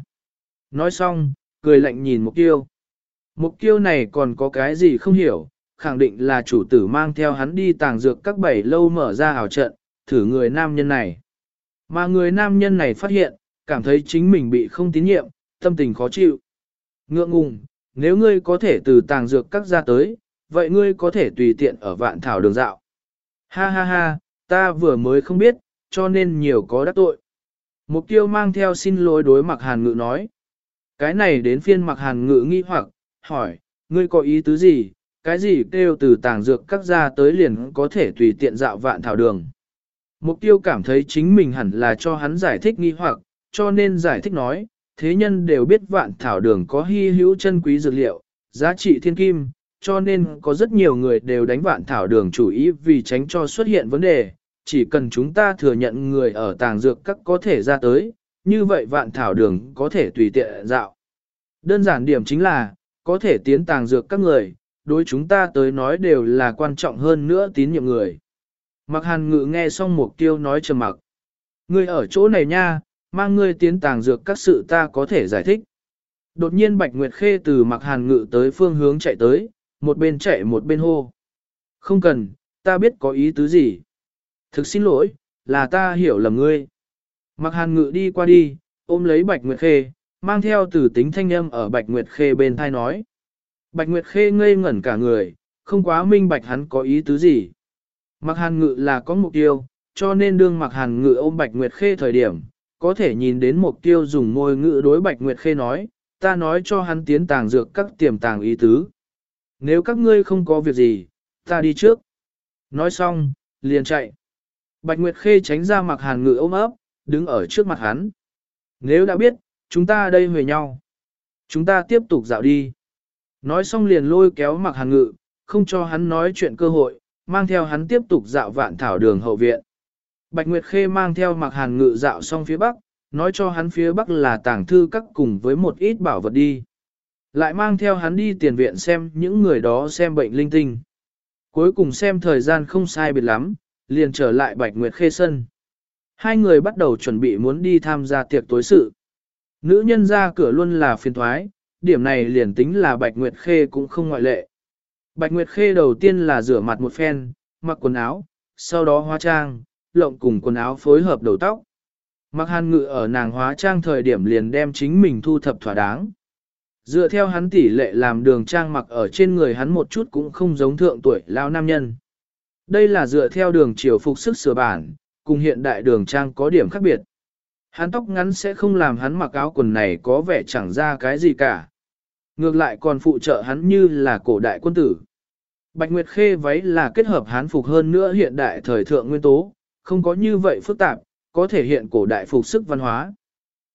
Nói xong, cười lạnh nhìn mục tiêu. Mục tiêu này còn có cái gì không hiểu, khẳng định là chủ tử mang theo hắn đi tàng dược các bảy lâu mở ra ảo trận, thử người nam nhân này. Mà người nam nhân này phát hiện, cảm thấy chính mình bị không tín nhiệm, tâm tình khó chịu. Ngượng ngùng, nếu ngươi có thể từ tàng dược các ra tới, vậy ngươi có thể tùy tiện ở vạn thảo đường dạo. Ha ha ha, ta vừa mới không biết, cho nên nhiều có đắc tội. Mục tiêu mang theo xin lỗi đối mặc hàn ngự nói. Cái này đến phiên mặc hàn ngự nghi hoặc, hỏi, ngươi có ý tứ gì, cái gì kêu từ tàng dược các ra tới liền có thể tùy tiện dạo vạn thảo đường. Mục tiêu cảm thấy chính mình hẳn là cho hắn giải thích nghi hoặc, cho nên giải thích nói, thế nhân đều biết vạn thảo đường có hy hữu chân quý dược liệu, giá trị thiên kim, cho nên có rất nhiều người đều đánh vạn thảo đường chủ ý vì tránh cho xuất hiện vấn đề, chỉ cần chúng ta thừa nhận người ở tàng dược các có thể ra tới, như vậy vạn thảo đường có thể tùy tiện dạo. Đơn giản điểm chính là, có thể tiến tàng dược các người, đối chúng ta tới nói đều là quan trọng hơn nữa tín nhiệm người. Mặc hàn ngự nghe xong mục tiêu nói trầm mặc. Ngươi ở chỗ này nha, mang ngươi tiến tàng dược các sự ta có thể giải thích. Đột nhiên Bạch Nguyệt Khê từ mặc hàn ngự tới phương hướng chạy tới, một bên chạy một bên hô. Không cần, ta biết có ý tứ gì. Thực xin lỗi, là ta hiểu lầm ngươi. Mặc hàn ngự đi qua đi, ôm lấy Bạch Nguyệt Khê, mang theo từ tính thanh âm ở Bạch Nguyệt Khê bên thai nói. Bạch Nguyệt Khê ngây ngẩn cả người, không quá minh bạch hắn có ý tứ gì. Mặc hàn ngự là có mục tiêu, cho nên đương mặc hàn ngự ôm Bạch Nguyệt Khê thời điểm, có thể nhìn đến mục tiêu dùng môi ngự đối Bạch Nguyệt Khê nói, ta nói cho hắn tiến tàng dược các tiềm tàng ý tứ. Nếu các ngươi không có việc gì, ta đi trước. Nói xong, liền chạy. Bạch Nguyệt Khê tránh ra mặc hàn ngự ôm ấp, đứng ở trước mặt hắn. Nếu đã biết, chúng ta đây về nhau. Chúng ta tiếp tục dạo đi. Nói xong liền lôi kéo mặc hàn ngự, không cho hắn nói chuyện cơ hội, mang theo hắn tiếp tục dạo vạn thảo đường hậu viện. Bạch Nguyệt Khê mang theo mặc hàn ngự dạo xong phía bắc, nói cho hắn phía bắc là tàng thư các cùng với một ít bảo vật đi. Lại mang theo hắn đi tiền viện xem những người đó xem bệnh linh tinh. Cuối cùng xem thời gian không sai biệt lắm, liền trở lại Bạch Nguyệt Khê sân. Hai người bắt đầu chuẩn bị muốn đi tham gia tiệc tối sự. Nữ nhân ra cửa luôn là phiền thoái, điểm này liền tính là Bạch Nguyệt Khê cũng không ngoại lệ. Bạch Nguyệt Khê đầu tiên là rửa mặt một phen, mặc quần áo, sau đó hóa trang, lộng cùng quần áo phối hợp đầu tóc. Mặc hàn ngự ở nàng hóa trang thời điểm liền đem chính mình thu thập thỏa đáng. Dựa theo hắn tỷ lệ làm đường trang mặc ở trên người hắn một chút cũng không giống thượng tuổi lao nam nhân. Đây là dựa theo đường chiều phục sức sửa bản, cùng hiện đại đường trang có điểm khác biệt. Hắn tóc ngắn sẽ không làm hắn mặc áo quần này có vẻ chẳng ra cái gì cả. Ngược lại còn phụ trợ hắn như là cổ đại quân tử. Bạch Nguyệt Khê váy là kết hợp hán phục hơn nữa hiện đại thời thượng nguyên tố, không có như vậy phức tạp, có thể hiện cổ đại phục sức văn hóa.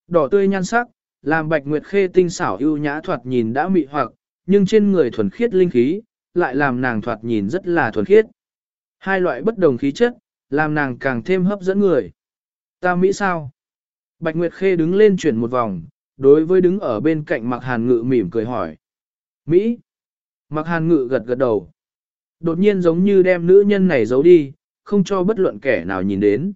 Đỏ tươi nhan sắc, làm Bạch Nguyệt Khê tinh xảo ưu nhã thoạt nhìn đã mị hoặc, nhưng trên người thuần khiết linh khí, lại làm nàng thoạt nhìn rất là thuần khiết. Hai loại bất đồng khí chất, làm nàng càng thêm hấp dẫn người. Ta Mỹ sao? Bạch Nguyệt Khê đứng lên chuyển một vòng, đối với đứng ở bên cạnh Mạc Hàn Ngự mỉm cười hỏi. Mỹ? Mạc Hàn Ngự gật gật đầu. Đột nhiên giống như đem nữ nhân này giấu đi, không cho bất luận kẻ nào nhìn đến.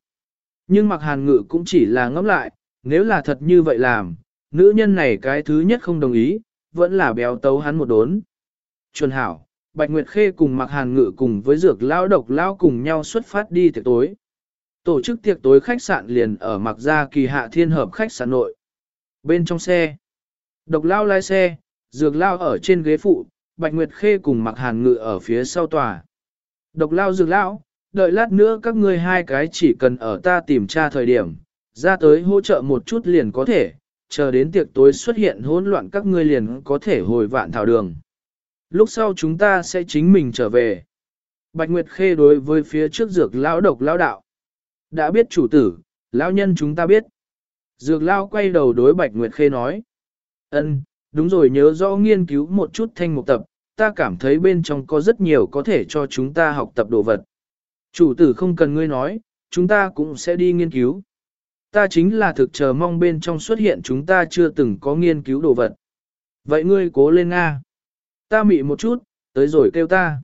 Nhưng Mạc Hàn Ngự cũng chỉ là ngẫm lại, nếu là thật như vậy làm, nữ nhân này cái thứ nhất không đồng ý, vẫn là béo tấu hắn một đốn. Chuẩn hảo, Bạch Nguyệt Khê cùng Mạc Hàn Ngự cùng với dược lao độc lao cùng nhau xuất phát đi tiệc tối. Tổ chức tiệc tối khách sạn liền ở Mạc Gia Kỳ Hạ Thiên Hợp khách sạn nội. Bên trong xe, độc lao lái xe, dược lao ở trên ghế phụ, Bạch Nguyệt Khê cùng Mạc Hàn Ngự ở phía sau tòa. Độc lao dược lao, đợi lát nữa các ngươi hai cái chỉ cần ở ta tìm tra thời điểm, ra tới hỗ trợ một chút liền có thể, chờ đến tiệc tối xuất hiện hỗn loạn các ngươi liền có thể hồi vạn thảo đường. Lúc sau chúng ta sẽ chính mình trở về. Bạch Nguyệt Khê đối với phía trước dược lão độc lão đạo. Đã biết chủ tử, lão nhân chúng ta biết. Dược lão quay đầu đối Bạch Nguyệt Khê nói. ân, đúng rồi nhớ rõ nghiên cứu một chút thanh mục tập, ta cảm thấy bên trong có rất nhiều có thể cho chúng ta học tập đồ vật. Chủ tử không cần ngươi nói, chúng ta cũng sẽ đi nghiên cứu. Ta chính là thực chờ mong bên trong xuất hiện chúng ta chưa từng có nghiên cứu đồ vật. Vậy ngươi cố lên Nga. Ta mị một chút, tới rồi kêu ta.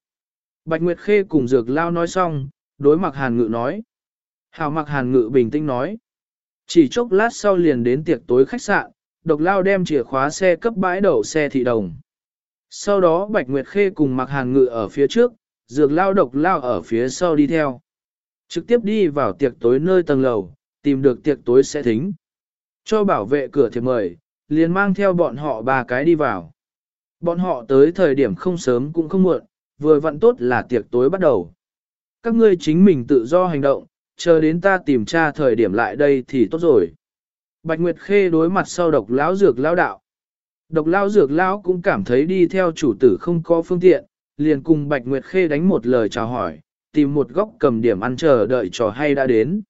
Bạch Nguyệt Khê cùng dược lao nói xong, đối mặc hàn ngự nói. Hào mặc hàn ngự bình tĩnh nói. Chỉ chốc lát sau liền đến tiệc tối khách sạn, độc lao đem chìa khóa xe cấp bãi đậu xe thị đồng. Sau đó Bạch Nguyệt Khê cùng mặc hàn ngự ở phía trước, dược lao độc lao ở phía sau đi theo. Trực tiếp đi vào tiệc tối nơi tầng lầu, tìm được tiệc tối sẽ thính. Cho bảo vệ cửa thiệp mời, liền mang theo bọn họ ba cái đi vào. Bọn họ tới thời điểm không sớm cũng không muộn, vừa vặn tốt là tiệc tối bắt đầu. Các ngươi chính mình tự do hành động, chờ đến ta tìm tra thời điểm lại đây thì tốt rồi. Bạch Nguyệt Khê đối mặt sau độc lão dược lão đạo. Độc lão dược lão cũng cảm thấy đi theo chủ tử không có phương tiện, liền cùng Bạch Nguyệt Khê đánh một lời chào hỏi, tìm một góc cầm điểm ăn chờ đợi trò hay đã đến.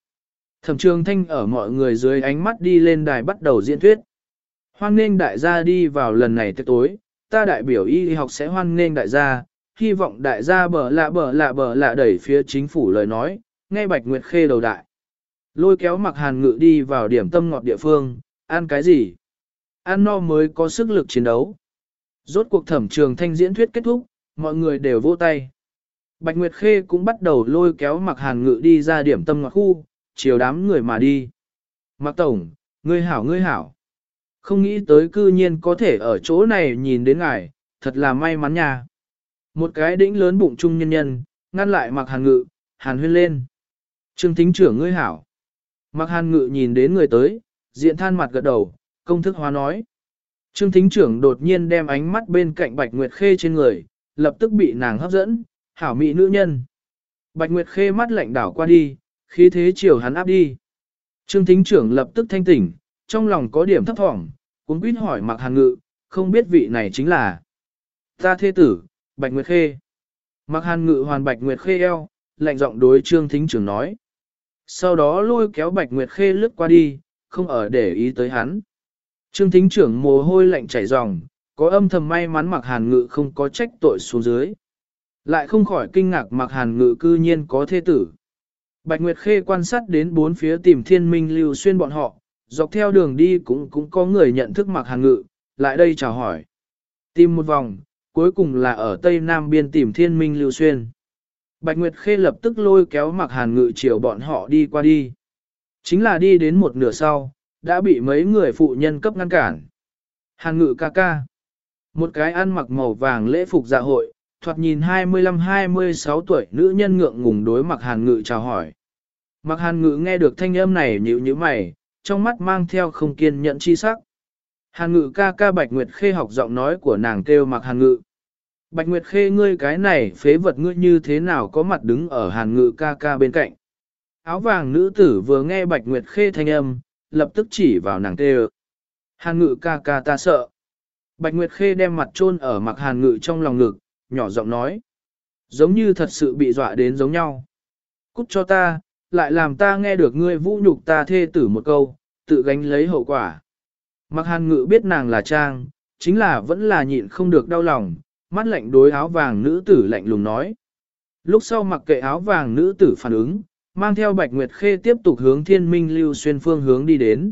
Thẩm trường thanh ở mọi người dưới ánh mắt đi lên đài bắt đầu diễn thuyết. Hoan nghênh đại gia đi vào lần này tới tối, ta đại biểu y học sẽ hoan nghênh đại gia, hy vọng đại gia bở lạ bở lạ bở lạ đẩy phía chính phủ lời nói, nghe Bạch Nguyệt Khê đầu đại. Lôi kéo mặc hàn ngự đi vào điểm tâm ngọt địa phương, ăn cái gì? Ăn no mới có sức lực chiến đấu. Rốt cuộc thẩm trường thanh diễn thuyết kết thúc, mọi người đều vỗ tay. Bạch Nguyệt Khê cũng bắt đầu lôi kéo mặc hàn ngự đi ra điểm tâm ngọt khu, chiều đám người mà đi. Mặc tổng, ngươi hảo ngươi hảo. Không nghĩ tới cư nhiên có thể ở chỗ này nhìn đến ngài, thật là may mắn nha. Một cái đĩnh lớn bụng trung nhân nhân, ngăn lại mặc hàn ngự, hàn huyên lên. Trương thính trưởng ngươi hảo. Mặc hàn ngự nhìn đến người tới, diện than mặt gật đầu, công thức hóa nói. Trương thính trưởng đột nhiên đem ánh mắt bên cạnh Bạch Nguyệt Khê trên người, lập tức bị nàng hấp dẫn, hảo mỹ nữ nhân. Bạch Nguyệt Khê mắt lạnh đảo qua đi, khí thế chiều hắn áp đi. Trương thính trưởng lập tức thanh tỉnh, trong lòng có điểm thấp thỏm, cuốn quýt hỏi mặc hàn ngự, không biết vị này chính là. Ta thê tử, Bạch Nguyệt Khê. Mặc hàn ngự hoàn Bạch Nguyệt Khê eo, lạnh giọng đối trương thính trưởng nói. Sau đó lôi kéo Bạch Nguyệt Khê lướt qua đi, không ở để ý tới hắn. Trương thính trưởng mồ hôi lạnh chảy ròng, có âm thầm may mắn mặc hàn ngự không có trách tội xuống dưới. Lại không khỏi kinh ngạc mặc hàn ngự cư nhiên có thê tử. Bạch Nguyệt Khê quan sát đến bốn phía tìm thiên minh lưu xuyên bọn họ, dọc theo đường đi cũng cũng có người nhận thức mặc hàn ngự, lại đây chào hỏi. Tìm một vòng, cuối cùng là ở tây nam biên tìm thiên minh lưu xuyên. Bạch Nguyệt Khê lập tức lôi kéo mặc hàn ngự chiều bọn họ đi qua đi. Chính là đi đến một nửa sau, đã bị mấy người phụ nhân cấp ngăn cản. Hàn ngự ca ca. Một cái ăn mặc màu vàng lễ phục dạ hội, thoạt nhìn 25-26 tuổi nữ nhân ngượng ngùng đối mặc hàn ngự chào hỏi. Mặc hàn ngự nghe được thanh âm này nhíu như mày, trong mắt mang theo không kiên nhẫn chi sắc. Hàn ngự ca ca Bạch Nguyệt Khê học giọng nói của nàng kêu mặc hàn ngự. Bạch Nguyệt Khê ngươi cái này phế vật ngươi như thế nào có mặt đứng ở hàn ngự ca ca bên cạnh. Áo vàng nữ tử vừa nghe Bạch Nguyệt Khê thanh âm, lập tức chỉ vào nàng kêu. Hàn ngự ca ca ta sợ. Bạch Nguyệt Khê đem mặt chôn ở mặc hàn ngự trong lòng ngực, nhỏ giọng nói. Giống như thật sự bị dọa đến giống nhau. Cút cho ta, lại làm ta nghe được ngươi vũ nhục ta thê tử một câu, tự gánh lấy hậu quả. Mặc hàn ngự biết nàng là trang, chính là vẫn là nhịn không được đau lòng, mắt lạnh đối áo vàng nữ tử lạnh lùng nói. Lúc sau mặc kệ áo vàng nữ tử phản ứng, mang theo bạch nguyệt khê tiếp tục hướng thiên minh lưu xuyên phương hướng đi đến.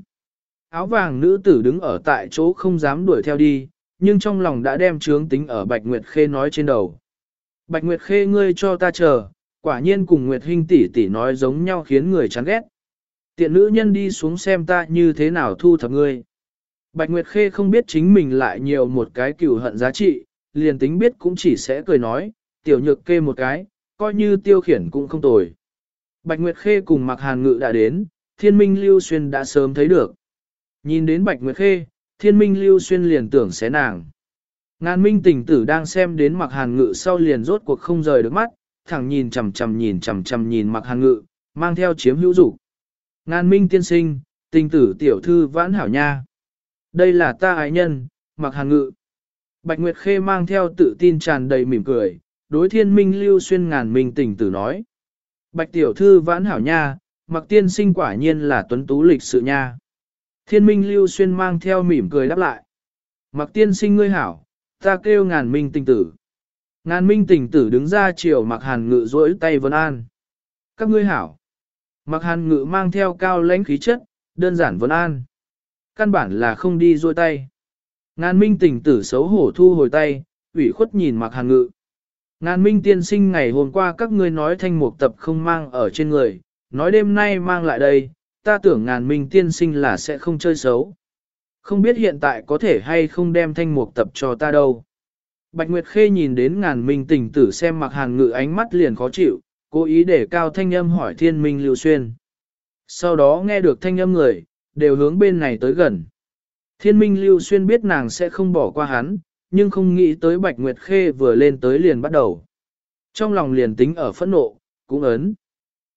Áo vàng nữ tử đứng ở tại chỗ không dám đuổi theo đi, nhưng trong lòng đã đem trướng tính ở bạch nguyệt khê nói trên đầu. Bạch nguyệt khê ngươi cho ta chờ, quả nhiên cùng nguyệt Hinh tỷ tỷ nói giống nhau khiến người chán ghét. Tiện nữ nhân đi xuống xem ta như thế nào thu thập ngươi. Bạch Nguyệt Khê không biết chính mình lại nhiều một cái cửu hận giá trị, liền tính biết cũng chỉ sẽ cười nói, tiểu nhược kê một cái, coi như tiêu khiển cũng không tồi. Bạch Nguyệt Khê cùng Mạc Hàn Ngự đã đến, Thiên Minh Lưu Xuyên đã sớm thấy được. Nhìn đến Bạch Nguyệt Khê, Thiên Minh Lưu Xuyên liền tưởng xé nàng. Ngàn Minh tỉnh tử đang xem đến Mạc Hàn Ngự sau liền rốt cuộc không rời được mắt, thẳng nhìn chằm chằm nhìn chằm chằm nhìn mặc Hàn Ngự, mang theo chiếm hữu dục. Ngàn Minh tiên sinh, tình tử tiểu thư vãn hảo nha. Đây là ta ái nhân, mặc Hàn Ngự. Bạch Nguyệt Khê mang theo tự tin tràn đầy mỉm cười, đối thiên minh lưu xuyên ngàn minh tình tử nói. Bạch tiểu thư vãn hảo nha, mặc tiên sinh quả nhiên là tuấn tú lịch sự nha. Thiên minh lưu xuyên mang theo mỉm cười đáp lại. Mặc tiên sinh ngươi hảo, ta kêu ngàn minh tình tử. Ngàn minh Tỉnh tử đứng ra chiều mặc hàn ngự rỗi tay vân an. Các ngươi hảo. Mặc hàn ngự mang theo cao lãnh khí chất, đơn giản vân an. Căn bản là không đi rôi tay. Ngàn minh Tỉnh tử xấu hổ thu hồi tay, ủy khuất nhìn mặc hàn ngự. Ngàn minh tiên sinh ngày hôm qua các ngươi nói thanh mục tập không mang ở trên người, nói đêm nay mang lại đây, ta tưởng ngàn minh tiên sinh là sẽ không chơi xấu. Không biết hiện tại có thể hay không đem thanh mục tập cho ta đâu. Bạch Nguyệt Khê nhìn đến ngàn minh Tỉnh tử xem mặc hàn ngự ánh mắt liền khó chịu, cố ý để cao thanh âm hỏi thiên minh lưu xuyên. Sau đó nghe được thanh âm người, đều hướng bên này tới gần. Thiên minh lưu xuyên biết nàng sẽ không bỏ qua hắn, nhưng không nghĩ tới Bạch Nguyệt Khê vừa lên tới liền bắt đầu. Trong lòng liền tính ở phẫn nộ, cũng ấn.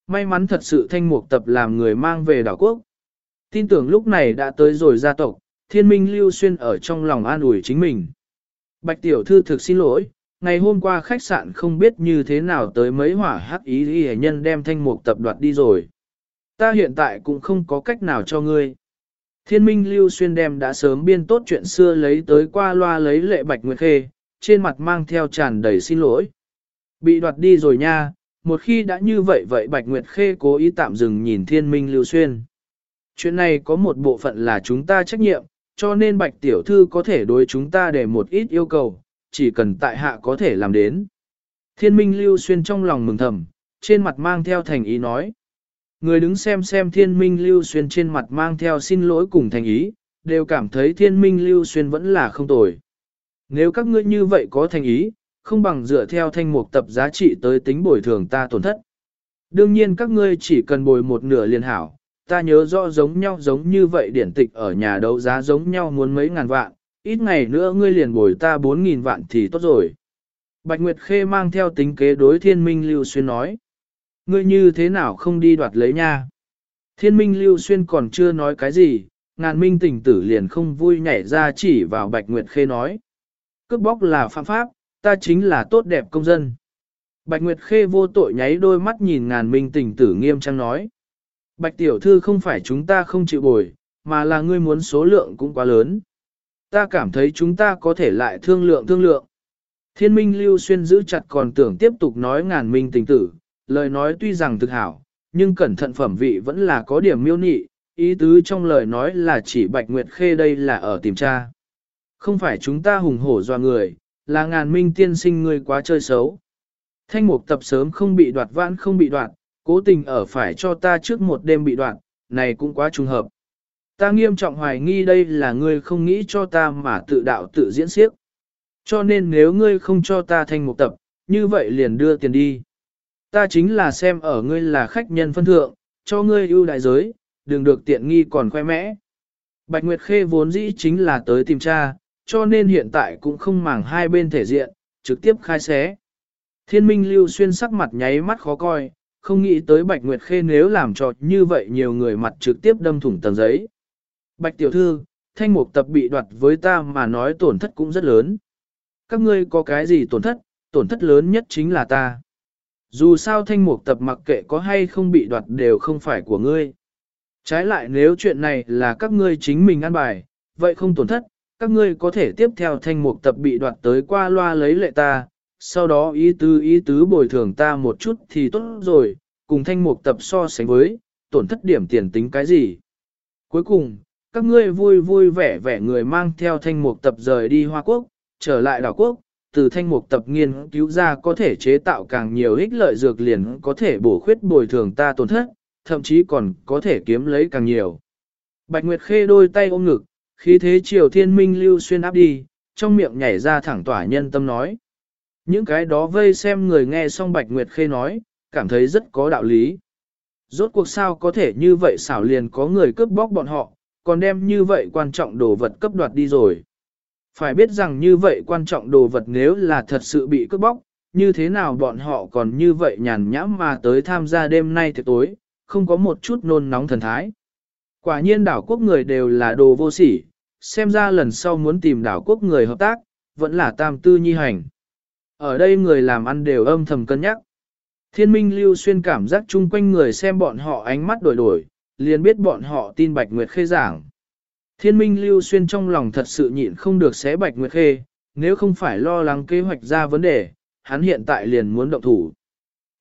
May mắn thật sự thanh mục tập làm người mang về đảo quốc. Tin tưởng lúc này đã tới rồi gia tộc, thiên minh lưu xuyên ở trong lòng an ủi chính mình. Bạch tiểu thư thực xin lỗi, ngày hôm qua khách sạn không biết như thế nào tới mấy hỏa hắc ý ghi nhân đem thanh mục tập đoạt đi rồi. Ta hiện tại cũng không có cách nào cho ngươi. Thiên minh lưu xuyên đem đã sớm biên tốt chuyện xưa lấy tới qua loa lấy lệ bạch nguyệt khê, trên mặt mang theo tràn đầy xin lỗi. Bị đoạt đi rồi nha, một khi đã như vậy vậy bạch nguyệt khê cố ý tạm dừng nhìn thiên minh lưu xuyên. Chuyện này có một bộ phận là chúng ta trách nhiệm, cho nên bạch tiểu thư có thể đối chúng ta để một ít yêu cầu, chỉ cần tại hạ có thể làm đến. Thiên minh lưu xuyên trong lòng mừng thầm, trên mặt mang theo thành ý nói. Người đứng xem xem thiên minh lưu xuyên trên mặt mang theo xin lỗi cùng thành ý, đều cảm thấy thiên minh lưu xuyên vẫn là không tồi. Nếu các ngươi như vậy có thành ý, không bằng dựa theo thanh mục tập giá trị tới tính bồi thường ta tổn thất. Đương nhiên các ngươi chỉ cần bồi một nửa liền hảo, ta nhớ rõ giống nhau giống như vậy điển tịch ở nhà đấu giá giống nhau muốn mấy ngàn vạn, ít ngày nữa ngươi liền bồi ta bốn nghìn vạn thì tốt rồi. Bạch Nguyệt Khê mang theo tính kế đối thiên minh lưu xuyên nói. Ngươi như thế nào không đi đoạt lấy nha? Thiên minh lưu xuyên còn chưa nói cái gì, ngàn minh tỉnh tử liền không vui nhảy ra chỉ vào Bạch Nguyệt Khê nói. Cướp bóc là phạm pháp, ta chính là tốt đẹp công dân. Bạch Nguyệt Khê vô tội nháy đôi mắt nhìn ngàn minh tỉnh tử nghiêm trang nói. Bạch tiểu thư không phải chúng ta không chịu bồi, mà là ngươi muốn số lượng cũng quá lớn. Ta cảm thấy chúng ta có thể lại thương lượng thương lượng. Thiên minh lưu xuyên giữ chặt còn tưởng tiếp tục nói ngàn minh tình tử, lời nói tuy rằng thực hảo, nhưng cẩn thận phẩm vị vẫn là có điểm miêu nị, ý tứ trong lời nói là chỉ Bạch Nguyệt Khê đây là ở tìm tra. Không phải chúng ta hùng hổ doa người, là ngàn minh tiên sinh ngươi quá chơi xấu. Thanh mục tập sớm không bị đoạt vãn không bị đoạt, cố tình ở phải cho ta trước một đêm bị đoạn, này cũng quá trùng hợp. Ta nghiêm trọng hoài nghi đây là ngươi không nghĩ cho ta mà tự đạo tự diễn xiếc. Cho nên nếu ngươi không cho ta thành một tập, như vậy liền đưa tiền đi. Ta chính là xem ở ngươi là khách nhân phân thượng, cho ngươi ưu đại giới, đừng được tiện nghi còn khoe mẽ. Bạch Nguyệt Khê vốn dĩ chính là tới tìm cha, cho nên hiện tại cũng không màng hai bên thể diện, trực tiếp khai xé. Thiên minh lưu xuyên sắc mặt nháy mắt khó coi, không nghĩ tới Bạch Nguyệt Khê nếu làm cho như vậy nhiều người mặt trực tiếp đâm thủng tầng giấy. Bạch tiểu thư, thanh mục tập bị đoạt với ta mà nói tổn thất cũng rất lớn. Các ngươi có cái gì tổn thất, tổn thất lớn nhất chính là ta. Dù sao thanh mục tập mặc kệ có hay không bị đoạt đều không phải của ngươi. Trái lại nếu chuyện này là các ngươi chính mình ăn bài, vậy không tổn thất, các ngươi có thể tiếp theo thanh mục tập bị đoạt tới qua loa lấy lệ ta, sau đó ý tứ ý tứ bồi thường ta một chút thì tốt rồi, cùng thanh mục tập so sánh với, tổn thất điểm tiền tính cái gì. Cuối cùng, các ngươi vui vui vẻ vẻ người mang theo thanh mục tập rời đi Hoa Quốc, trở lại đảo quốc, từ thanh mục tập nghiên cứu ra có thể chế tạo càng nhiều ích lợi dược liền có thể bổ khuyết bồi thường ta tổn thất, thậm chí còn có thể kiếm lấy càng nhiều. Bạch Nguyệt Khê đôi tay ôm ngực, khí thế triều thiên minh lưu xuyên áp đi, trong miệng nhảy ra thẳng tỏa nhân tâm nói. Những cái đó vây xem người nghe xong Bạch Nguyệt Khê nói, cảm thấy rất có đạo lý. Rốt cuộc sao có thể như vậy xảo liền có người cướp bóc bọn họ, còn đem như vậy quan trọng đồ vật cấp đoạt đi rồi. Phải biết rằng như vậy quan trọng đồ vật nếu là thật sự bị cướp bóc, như thế nào bọn họ còn như vậy nhàn nhãm mà tới tham gia đêm nay tiệc tối, không có một chút nôn nóng thần thái. Quả nhiên đảo quốc người đều là đồ vô sỉ, xem ra lần sau muốn tìm đảo quốc người hợp tác, vẫn là tam tư nhi hành. Ở đây người làm ăn đều âm thầm cân nhắc. Thiên minh lưu xuyên cảm giác chung quanh người xem bọn họ ánh mắt đổi đổi, liền biết bọn họ tin Bạch Nguyệt Khê giảng. Thiên minh lưu xuyên trong lòng thật sự nhịn không được xé Bạch Nguyệt Khê, nếu không phải lo lắng kế hoạch ra vấn đề, hắn hiện tại liền muốn động thủ.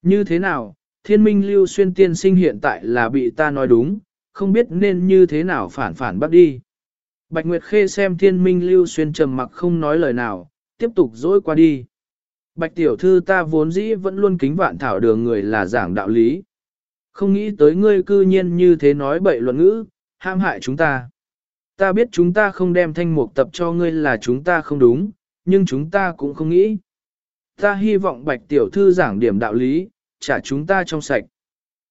Như thế nào, thiên minh lưu xuyên tiên sinh hiện tại là bị ta nói đúng, không biết nên như thế nào phản phản bắt đi. Bạch Nguyệt Khê xem thiên minh lưu xuyên trầm mặc không nói lời nào, tiếp tục dỗi qua đi. Bạch tiểu thư ta vốn dĩ vẫn luôn kính vạn thảo đường người là giảng đạo lý. Không nghĩ tới ngươi cư nhiên như thế nói bậy luận ngữ, ham hại chúng ta. Ta biết chúng ta không đem thanh mục tập cho ngươi là chúng ta không đúng, nhưng chúng ta cũng không nghĩ. Ta hy vọng bạch tiểu thư giảng điểm đạo lý, trả chúng ta trong sạch.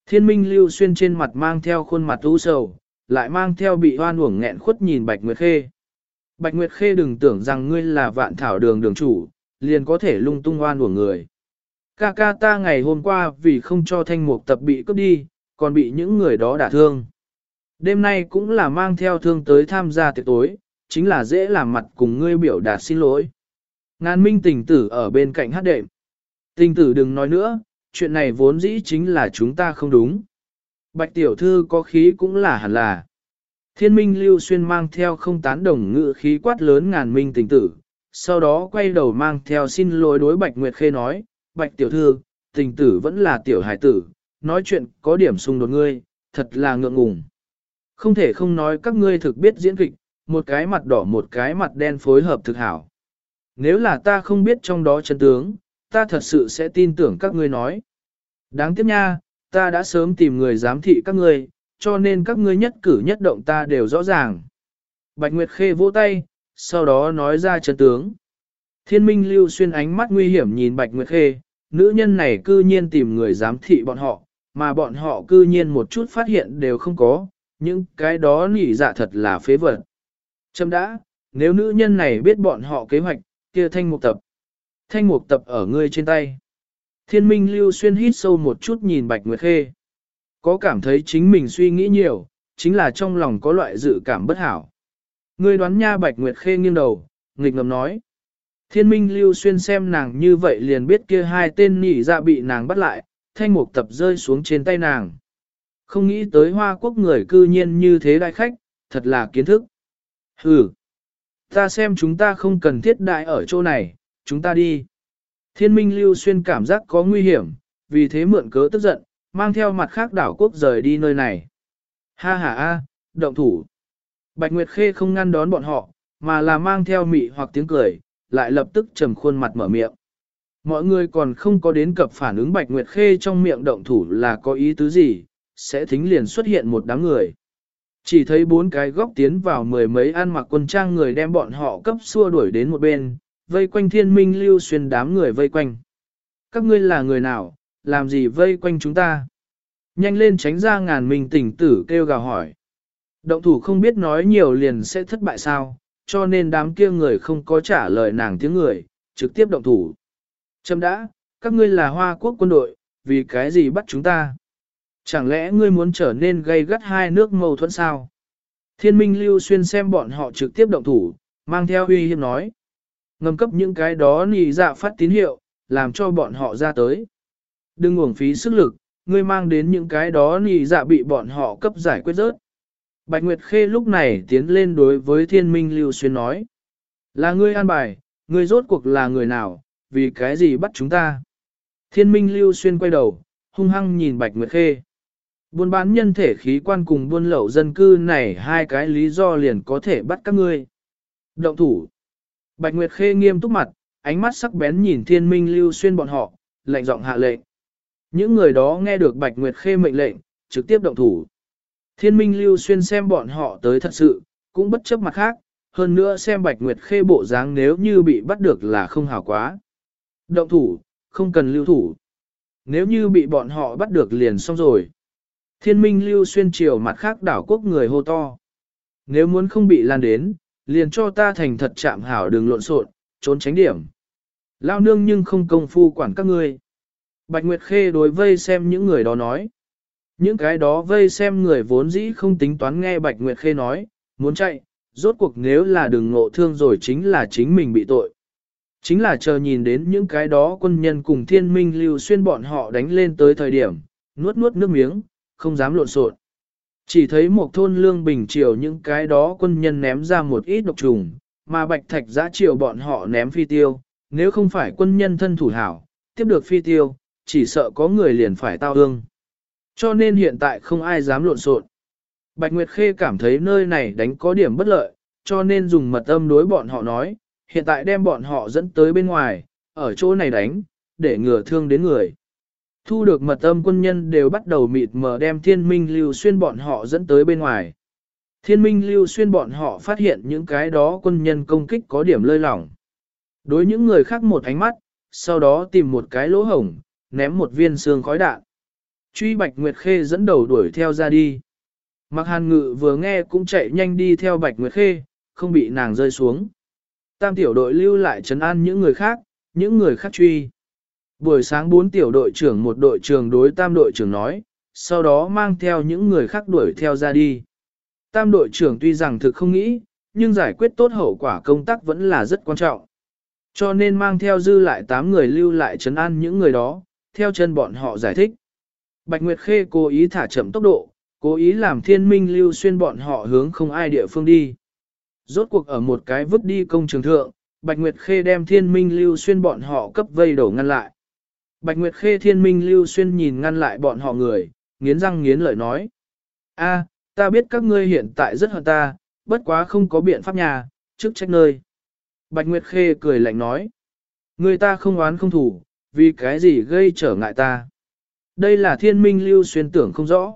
Thiên minh lưu xuyên trên mặt mang theo khuôn mặt u sầu, lại mang theo bị hoan uổng nghẹn khuất nhìn bạch nguyệt khê. Bạch nguyệt khê đừng tưởng rằng ngươi là vạn thảo đường đường chủ, liền có thể lung tung oan của người. Ca ca ta ngày hôm qua vì không cho thanh mục tập bị cướp đi, còn bị những người đó đả thương. Đêm nay cũng là mang theo thương tới tham gia tiệc tối, chính là dễ làm mặt cùng ngươi biểu đạt xin lỗi. Ngàn minh tình tử ở bên cạnh hát đệm. Tình tử đừng nói nữa, chuyện này vốn dĩ chính là chúng ta không đúng. Bạch tiểu thư có khí cũng là hẳn là. Thiên minh lưu xuyên mang theo không tán đồng ngự khí quát lớn ngàn minh tình tử, sau đó quay đầu mang theo xin lỗi đối Bạch Nguyệt Khê nói, Bạch tiểu thư, tình tử vẫn là tiểu hải tử, nói chuyện có điểm xung đột ngươi, thật là ngượng ngùng. Không thể không nói các ngươi thực biết diễn kịch, một cái mặt đỏ một cái mặt đen phối hợp thực hảo. Nếu là ta không biết trong đó chân tướng, ta thật sự sẽ tin tưởng các ngươi nói. Đáng tiếc nha, ta đã sớm tìm người giám thị các ngươi, cho nên các ngươi nhất cử nhất động ta đều rõ ràng. Bạch Nguyệt Khê vỗ tay, sau đó nói ra chân tướng. Thiên minh lưu xuyên ánh mắt nguy hiểm nhìn Bạch Nguyệt Khê, nữ nhân này cư nhiên tìm người giám thị bọn họ, mà bọn họ cư nhiên một chút phát hiện đều không có, những cái đó nỉ dạ thật là phế vật. Châm đã, nếu nữ nhân này biết bọn họ kế hoạch, kia thanh mục tập. Thanh mục tập ở ngươi trên tay. Thiên minh lưu xuyên hít sâu một chút nhìn Bạch Nguyệt Khê. Có cảm thấy chính mình suy nghĩ nhiều, chính là trong lòng có loại dự cảm bất hảo. Ngươi đoán nha Bạch Nguyệt Khê nghiêng đầu, nghịch ngầm nói. Thiên minh lưu xuyên xem nàng như vậy liền biết kia hai tên nỉ ra bị nàng bắt lại, thanh mục tập rơi xuống trên tay nàng. Không nghĩ tới hoa quốc người cư nhiên như thế đại khách, thật là kiến thức. Hừ, ta xem chúng ta không cần thiết đại ở chỗ này, chúng ta đi. Thiên minh lưu xuyên cảm giác có nguy hiểm, vì thế mượn cớ tức giận, mang theo mặt khác đảo quốc rời đi nơi này. Ha ha a, động thủ. Bạch Nguyệt Khê không ngăn đón bọn họ, mà là mang theo mị hoặc tiếng cười, lại lập tức trầm khuôn mặt mở miệng. Mọi người còn không có đến cập phản ứng Bạch Nguyệt Khê trong miệng động thủ là có ý tứ gì, sẽ thính liền xuất hiện một đám người. Chỉ thấy bốn cái góc tiến vào mười mấy ăn mặc quân trang người đem bọn họ cấp xua đuổi đến một bên, vây quanh thiên minh lưu xuyên đám người vây quanh. Các ngươi là người nào, làm gì vây quanh chúng ta? Nhanh lên tránh ra ngàn mình tỉnh tử kêu gào hỏi. Động thủ không biết nói nhiều liền sẽ thất bại sao, cho nên đám kia người không có trả lời nàng tiếng người, trực tiếp động thủ. Châm đã, các ngươi là hoa quốc quân đội, vì cái gì bắt chúng ta? Chẳng lẽ ngươi muốn trở nên gây gắt hai nước mâu thuẫn sao? Thiên minh lưu xuyên xem bọn họ trực tiếp động thủ, mang theo uy hiếp nói. Ngầm cấp những cái đó nì dạ phát tín hiệu, làm cho bọn họ ra tới. Đừng uổng phí sức lực, ngươi mang đến những cái đó nì dạ bị bọn họ cấp giải quyết rớt. Bạch Nguyệt Khê lúc này tiến lên đối với thiên minh lưu xuyên nói. Là ngươi an bài, ngươi rốt cuộc là người nào, vì cái gì bắt chúng ta? Thiên minh lưu xuyên quay đầu, hung hăng nhìn Bạch Nguyệt Khê. Buôn bán nhân thể khí quan cùng buôn lậu dân cư này hai cái lý do liền có thể bắt các ngươi. Động thủ. Bạch Nguyệt Khê nghiêm túc mặt, ánh mắt sắc bén nhìn thiên minh lưu xuyên bọn họ, lệnh giọng hạ lệnh. Những người đó nghe được Bạch Nguyệt Khê mệnh lệnh, trực tiếp động thủ. Thiên minh lưu xuyên xem bọn họ tới thật sự, cũng bất chấp mặt khác, hơn nữa xem Bạch Nguyệt Khê bộ dáng nếu như bị bắt được là không hảo quá. Động thủ, không cần lưu thủ. Nếu như bị bọn họ bắt được liền xong rồi. Thiên minh lưu xuyên chiều mặt khác đảo quốc người hô to. Nếu muốn không bị lan đến, liền cho ta thành thật chạm hảo đừng lộn xộn, trốn tránh điểm. Lao nương nhưng không công phu quản các ngươi. Bạch Nguyệt Khê đối vây xem những người đó nói. Những cái đó vây xem người vốn dĩ không tính toán nghe Bạch Nguyệt Khê nói, muốn chạy, rốt cuộc nếu là đừng ngộ thương rồi chính là chính mình bị tội. Chính là chờ nhìn đến những cái đó quân nhân cùng thiên minh lưu xuyên bọn họ đánh lên tới thời điểm, nuốt nuốt nước miếng, không dám lộn xộn. Chỉ thấy một thôn lương bình triều những cái đó quân nhân ném ra một ít độc trùng, mà bạch thạch giã triều bọn họ ném phi tiêu, nếu không phải quân nhân thân thủ hảo, tiếp được phi tiêu, chỉ sợ có người liền phải tao ương. Cho nên hiện tại không ai dám lộn xộn. Bạch Nguyệt Khê cảm thấy nơi này đánh có điểm bất lợi, cho nên dùng mật âm đối bọn họ nói, hiện tại đem bọn họ dẫn tới bên ngoài, ở chỗ này đánh, để ngừa thương đến người. Thu được mật âm quân nhân đều bắt đầu mịt mờ đem thiên minh lưu xuyên bọn họ dẫn tới bên ngoài. Thiên minh lưu xuyên bọn họ phát hiện những cái đó quân nhân công kích có điểm lơi lỏng. Đối những người khác một ánh mắt, sau đó tìm một cái lỗ hổng, ném một viên xương khói đạn. Truy Bạch Nguyệt Khê dẫn đầu đuổi theo ra đi. Mặc hàn ngự vừa nghe cũng chạy nhanh đi theo Bạch Nguyệt Khê, không bị nàng rơi xuống. Tam tiểu đội lưu lại trấn an những người khác, những người khác truy. Buổi sáng bốn tiểu đội trưởng một đội trưởng đối tam đội trưởng nói, sau đó mang theo những người khác đuổi theo ra đi. Tam đội trưởng tuy rằng thực không nghĩ, nhưng giải quyết tốt hậu quả công tác vẫn là rất quan trọng. Cho nên mang theo dư lại 8 người lưu lại trấn an những người đó, theo chân bọn họ giải thích. Bạch Nguyệt Khê cố ý thả chậm tốc độ, cố ý làm thiên minh lưu xuyên bọn họ hướng không ai địa phương đi. Rốt cuộc ở một cái vứt đi công trường thượng, Bạch Nguyệt Khê đem thiên minh lưu xuyên bọn họ cấp vây đổ ngăn lại. Bạch Nguyệt Khê thiên minh lưu xuyên nhìn ngăn lại bọn họ người, nghiến răng nghiến lợi nói. a ta biết các ngươi hiện tại rất hận ta, bất quá không có biện pháp nhà, trước trách nơi. Bạch Nguyệt Khê cười lạnh nói. Người ta không oán không thủ, vì cái gì gây trở ngại ta. Đây là thiên minh lưu xuyên tưởng không rõ.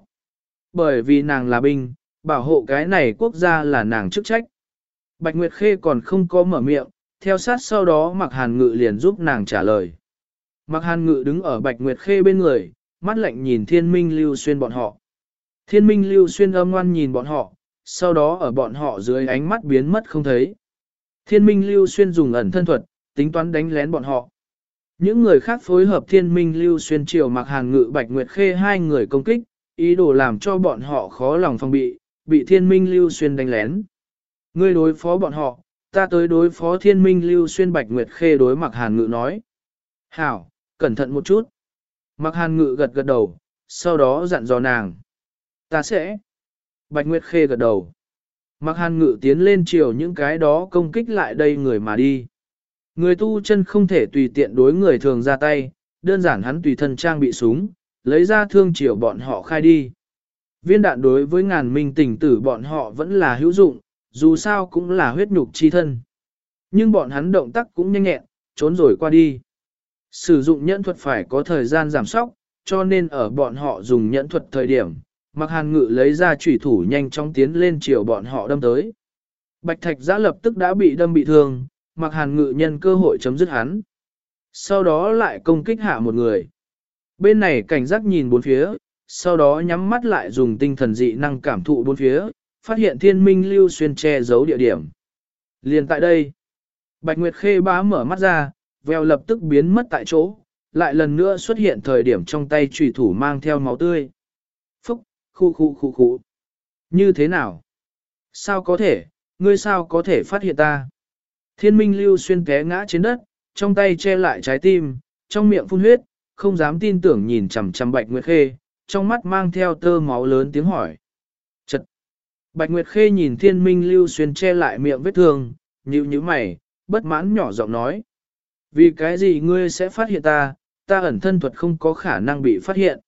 Bởi vì nàng là binh, bảo hộ cái này quốc gia là nàng chức trách. Bạch Nguyệt Khê còn không có mở miệng, theo sát sau đó Mạc Hàn Ngự liền giúp nàng trả lời. Mạc Hàn Ngự đứng ở Bạch Nguyệt Khê bên người, mắt lạnh nhìn thiên minh lưu xuyên bọn họ. Thiên minh lưu xuyên âm ngoan nhìn bọn họ, sau đó ở bọn họ dưới ánh mắt biến mất không thấy. Thiên minh lưu xuyên dùng ẩn thân thuật, tính toán đánh lén bọn họ. Những người khác phối hợp thiên minh lưu xuyên triều mặc hàng ngự bạch nguyệt khê hai người công kích, ý đồ làm cho bọn họ khó lòng phòng bị, bị thiên minh lưu xuyên đánh lén. Ngươi đối phó bọn họ, ta tới đối phó thiên minh lưu xuyên bạch nguyệt khê đối mặc hàn ngự nói. Hảo, cẩn thận một chút. Mặc hàn ngự gật gật đầu, sau đó dặn dò nàng. Ta sẽ. Bạch nguyệt khê gật đầu. Mặc hàn ngự tiến lên chiều những cái đó công kích lại đây người mà đi. Người tu chân không thể tùy tiện đối người thường ra tay, đơn giản hắn tùy thân trang bị súng, lấy ra thương chiều bọn họ khai đi. Viên đạn đối với ngàn minh tình tử bọn họ vẫn là hữu dụng, dù sao cũng là huyết nhục chi thân. Nhưng bọn hắn động tác cũng nhanh nhẹn, trốn rồi qua đi. Sử dụng nhẫn thuật phải có thời gian giảm sóc, cho nên ở bọn họ dùng nhẫn thuật thời điểm, mặc hàn ngự lấy ra chủy thủ nhanh chóng tiến lên chiều bọn họ đâm tới. Bạch thạch giã lập tức đã bị đâm bị thương, mặc hàn ngự nhân cơ hội chấm dứt hắn. Sau đó lại công kích hạ một người. Bên này cảnh giác nhìn bốn phía, sau đó nhắm mắt lại dùng tinh thần dị năng cảm thụ bốn phía, phát hiện thiên minh lưu xuyên che giấu địa điểm. Liền tại đây, Bạch Nguyệt Khê bá mở mắt ra, veo lập tức biến mất tại chỗ, lại lần nữa xuất hiện thời điểm trong tay trùy thủ mang theo máu tươi. Phúc, khu khu khu khu. Như thế nào? Sao có thể, ngươi sao có thể phát hiện ta? Thiên minh lưu xuyên té ngã trên đất, trong tay che lại trái tim, trong miệng phun huyết, không dám tin tưởng nhìn chằm chằm Bạch Nguyệt Khê, trong mắt mang theo tơ máu lớn tiếng hỏi. Chật! Bạch Nguyệt Khê nhìn thiên minh lưu xuyên che lại miệng vết thương, nhíu nhíu mày, bất mãn nhỏ giọng nói. Vì cái gì ngươi sẽ phát hiện ta, ta ẩn thân thuật không có khả năng bị phát hiện.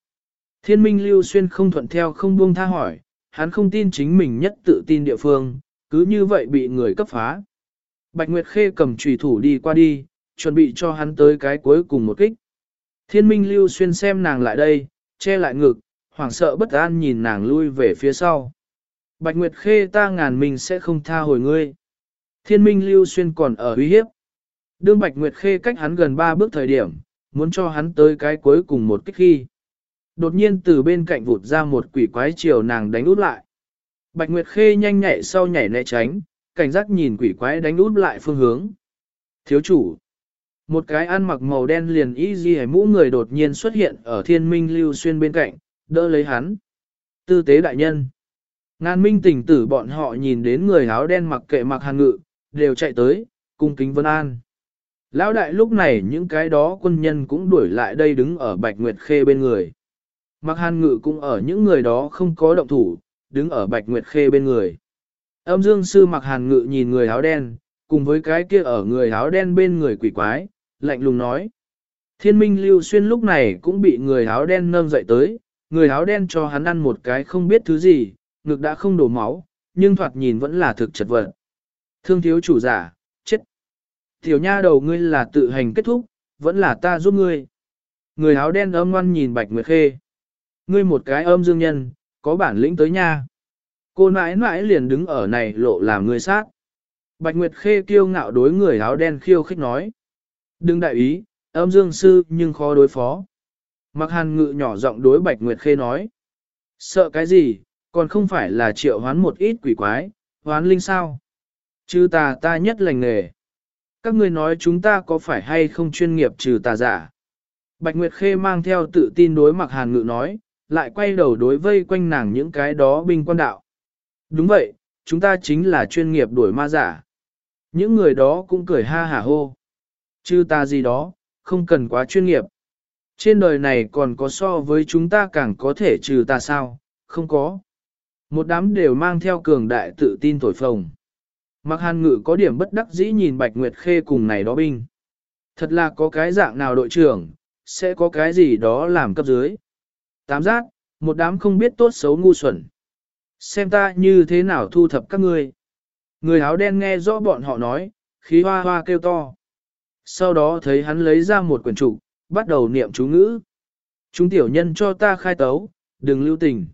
Thiên minh lưu xuyên không thuận theo không buông tha hỏi, hắn không tin chính mình nhất tự tin địa phương, cứ như vậy bị người cấp phá. Bạch Nguyệt Khê cầm chủy thủ đi qua đi, chuẩn bị cho hắn tới cái cuối cùng một kích. Thiên minh lưu xuyên xem nàng lại đây, che lại ngực, hoảng sợ bất an nhìn nàng lui về phía sau. Bạch Nguyệt Khê ta ngàn mình sẽ không tha hồi ngươi. Thiên minh lưu xuyên còn ở uy hiếp. Đương Bạch Nguyệt Khê cách hắn gần ba bước thời điểm, muốn cho hắn tới cái cuối cùng một kích khi. Đột nhiên từ bên cạnh vụt ra một quỷ quái chiều nàng đánh út lại. Bạch Nguyệt Khê nhanh nhạy sau nhảy né tránh, cảnh giác nhìn quỷ quái đánh út lại phương hướng. Thiếu chủ. Một cái ăn mặc màu đen liền y di mũ người đột nhiên xuất hiện ở thiên minh lưu xuyên bên cạnh, đỡ lấy hắn. Tư tế đại nhân. Ngàn minh tỉnh tử bọn họ nhìn đến người áo đen mặc kệ mặc hàng ngự, đều chạy tới, cung kính vân an. Lão đại lúc này những cái đó quân nhân cũng đuổi lại đây đứng ở Bạch Nguyệt Khê bên người. Mặc hàn ngự cũng ở những người đó không có động thủ, đứng ở Bạch Nguyệt Khê bên người. Âm dương sư mặc hàn ngự nhìn người áo đen, cùng với cái kia ở người áo đen bên người quỷ quái, lạnh lùng nói. Thiên minh lưu xuyên lúc này cũng bị người áo đen nâng dậy tới, người áo đen cho hắn ăn một cái không biết thứ gì, ngực đã không đổ máu, nhưng thoạt nhìn vẫn là thực chật vật. Thương thiếu chủ giả, chết. Tiểu nha đầu ngươi là tự hành kết thúc, vẫn là ta giúp ngươi. Người áo đen âm ngoan nhìn Bạch Nguyệt Khê. Ngươi một cái âm dương nhân, có bản lĩnh tới nha. Cô nãi nãi liền đứng ở này lộ làm người sát. Bạch Nguyệt Khê kiêu ngạo đối người áo đen khiêu khích nói. Đừng đại ý, âm dương sư nhưng khó đối phó. Mặc hàn ngự nhỏ giọng đối Bạch Nguyệt Khê nói. Sợ cái gì, còn không phải là triệu hoán một ít quỷ quái, hoán linh sao? Trừ tà ta nhất lành nghề. Các ngươi nói chúng ta có phải hay không chuyên nghiệp trừ tà giả? Bạch Nguyệt Khê mang theo tự tin đối mặc hàn ngự nói, lại quay đầu đối vây quanh nàng những cái đó binh quan đạo. Đúng vậy, chúng ta chính là chuyên nghiệp đuổi ma giả. Những người đó cũng cười ha hả hô. Chứ ta gì đó, không cần quá chuyên nghiệp. Trên đời này còn có so với chúng ta càng có thể trừ ta sao, không có. Một đám đều mang theo cường đại tự tin thổi phồng. Mặc hàn ngự có điểm bất đắc dĩ nhìn Bạch Nguyệt Khê cùng này đó binh. Thật là có cái dạng nào đội trưởng, sẽ có cái gì đó làm cấp dưới. Tám giác, một đám không biết tốt xấu ngu xuẩn. Xem ta như thế nào thu thập các ngươi. Người áo đen nghe rõ bọn họ nói, khí hoa hoa kêu to. Sau đó thấy hắn lấy ra một quyển trục, bắt đầu niệm chú ngữ. Chúng tiểu nhân cho ta khai tấu, đừng lưu tình.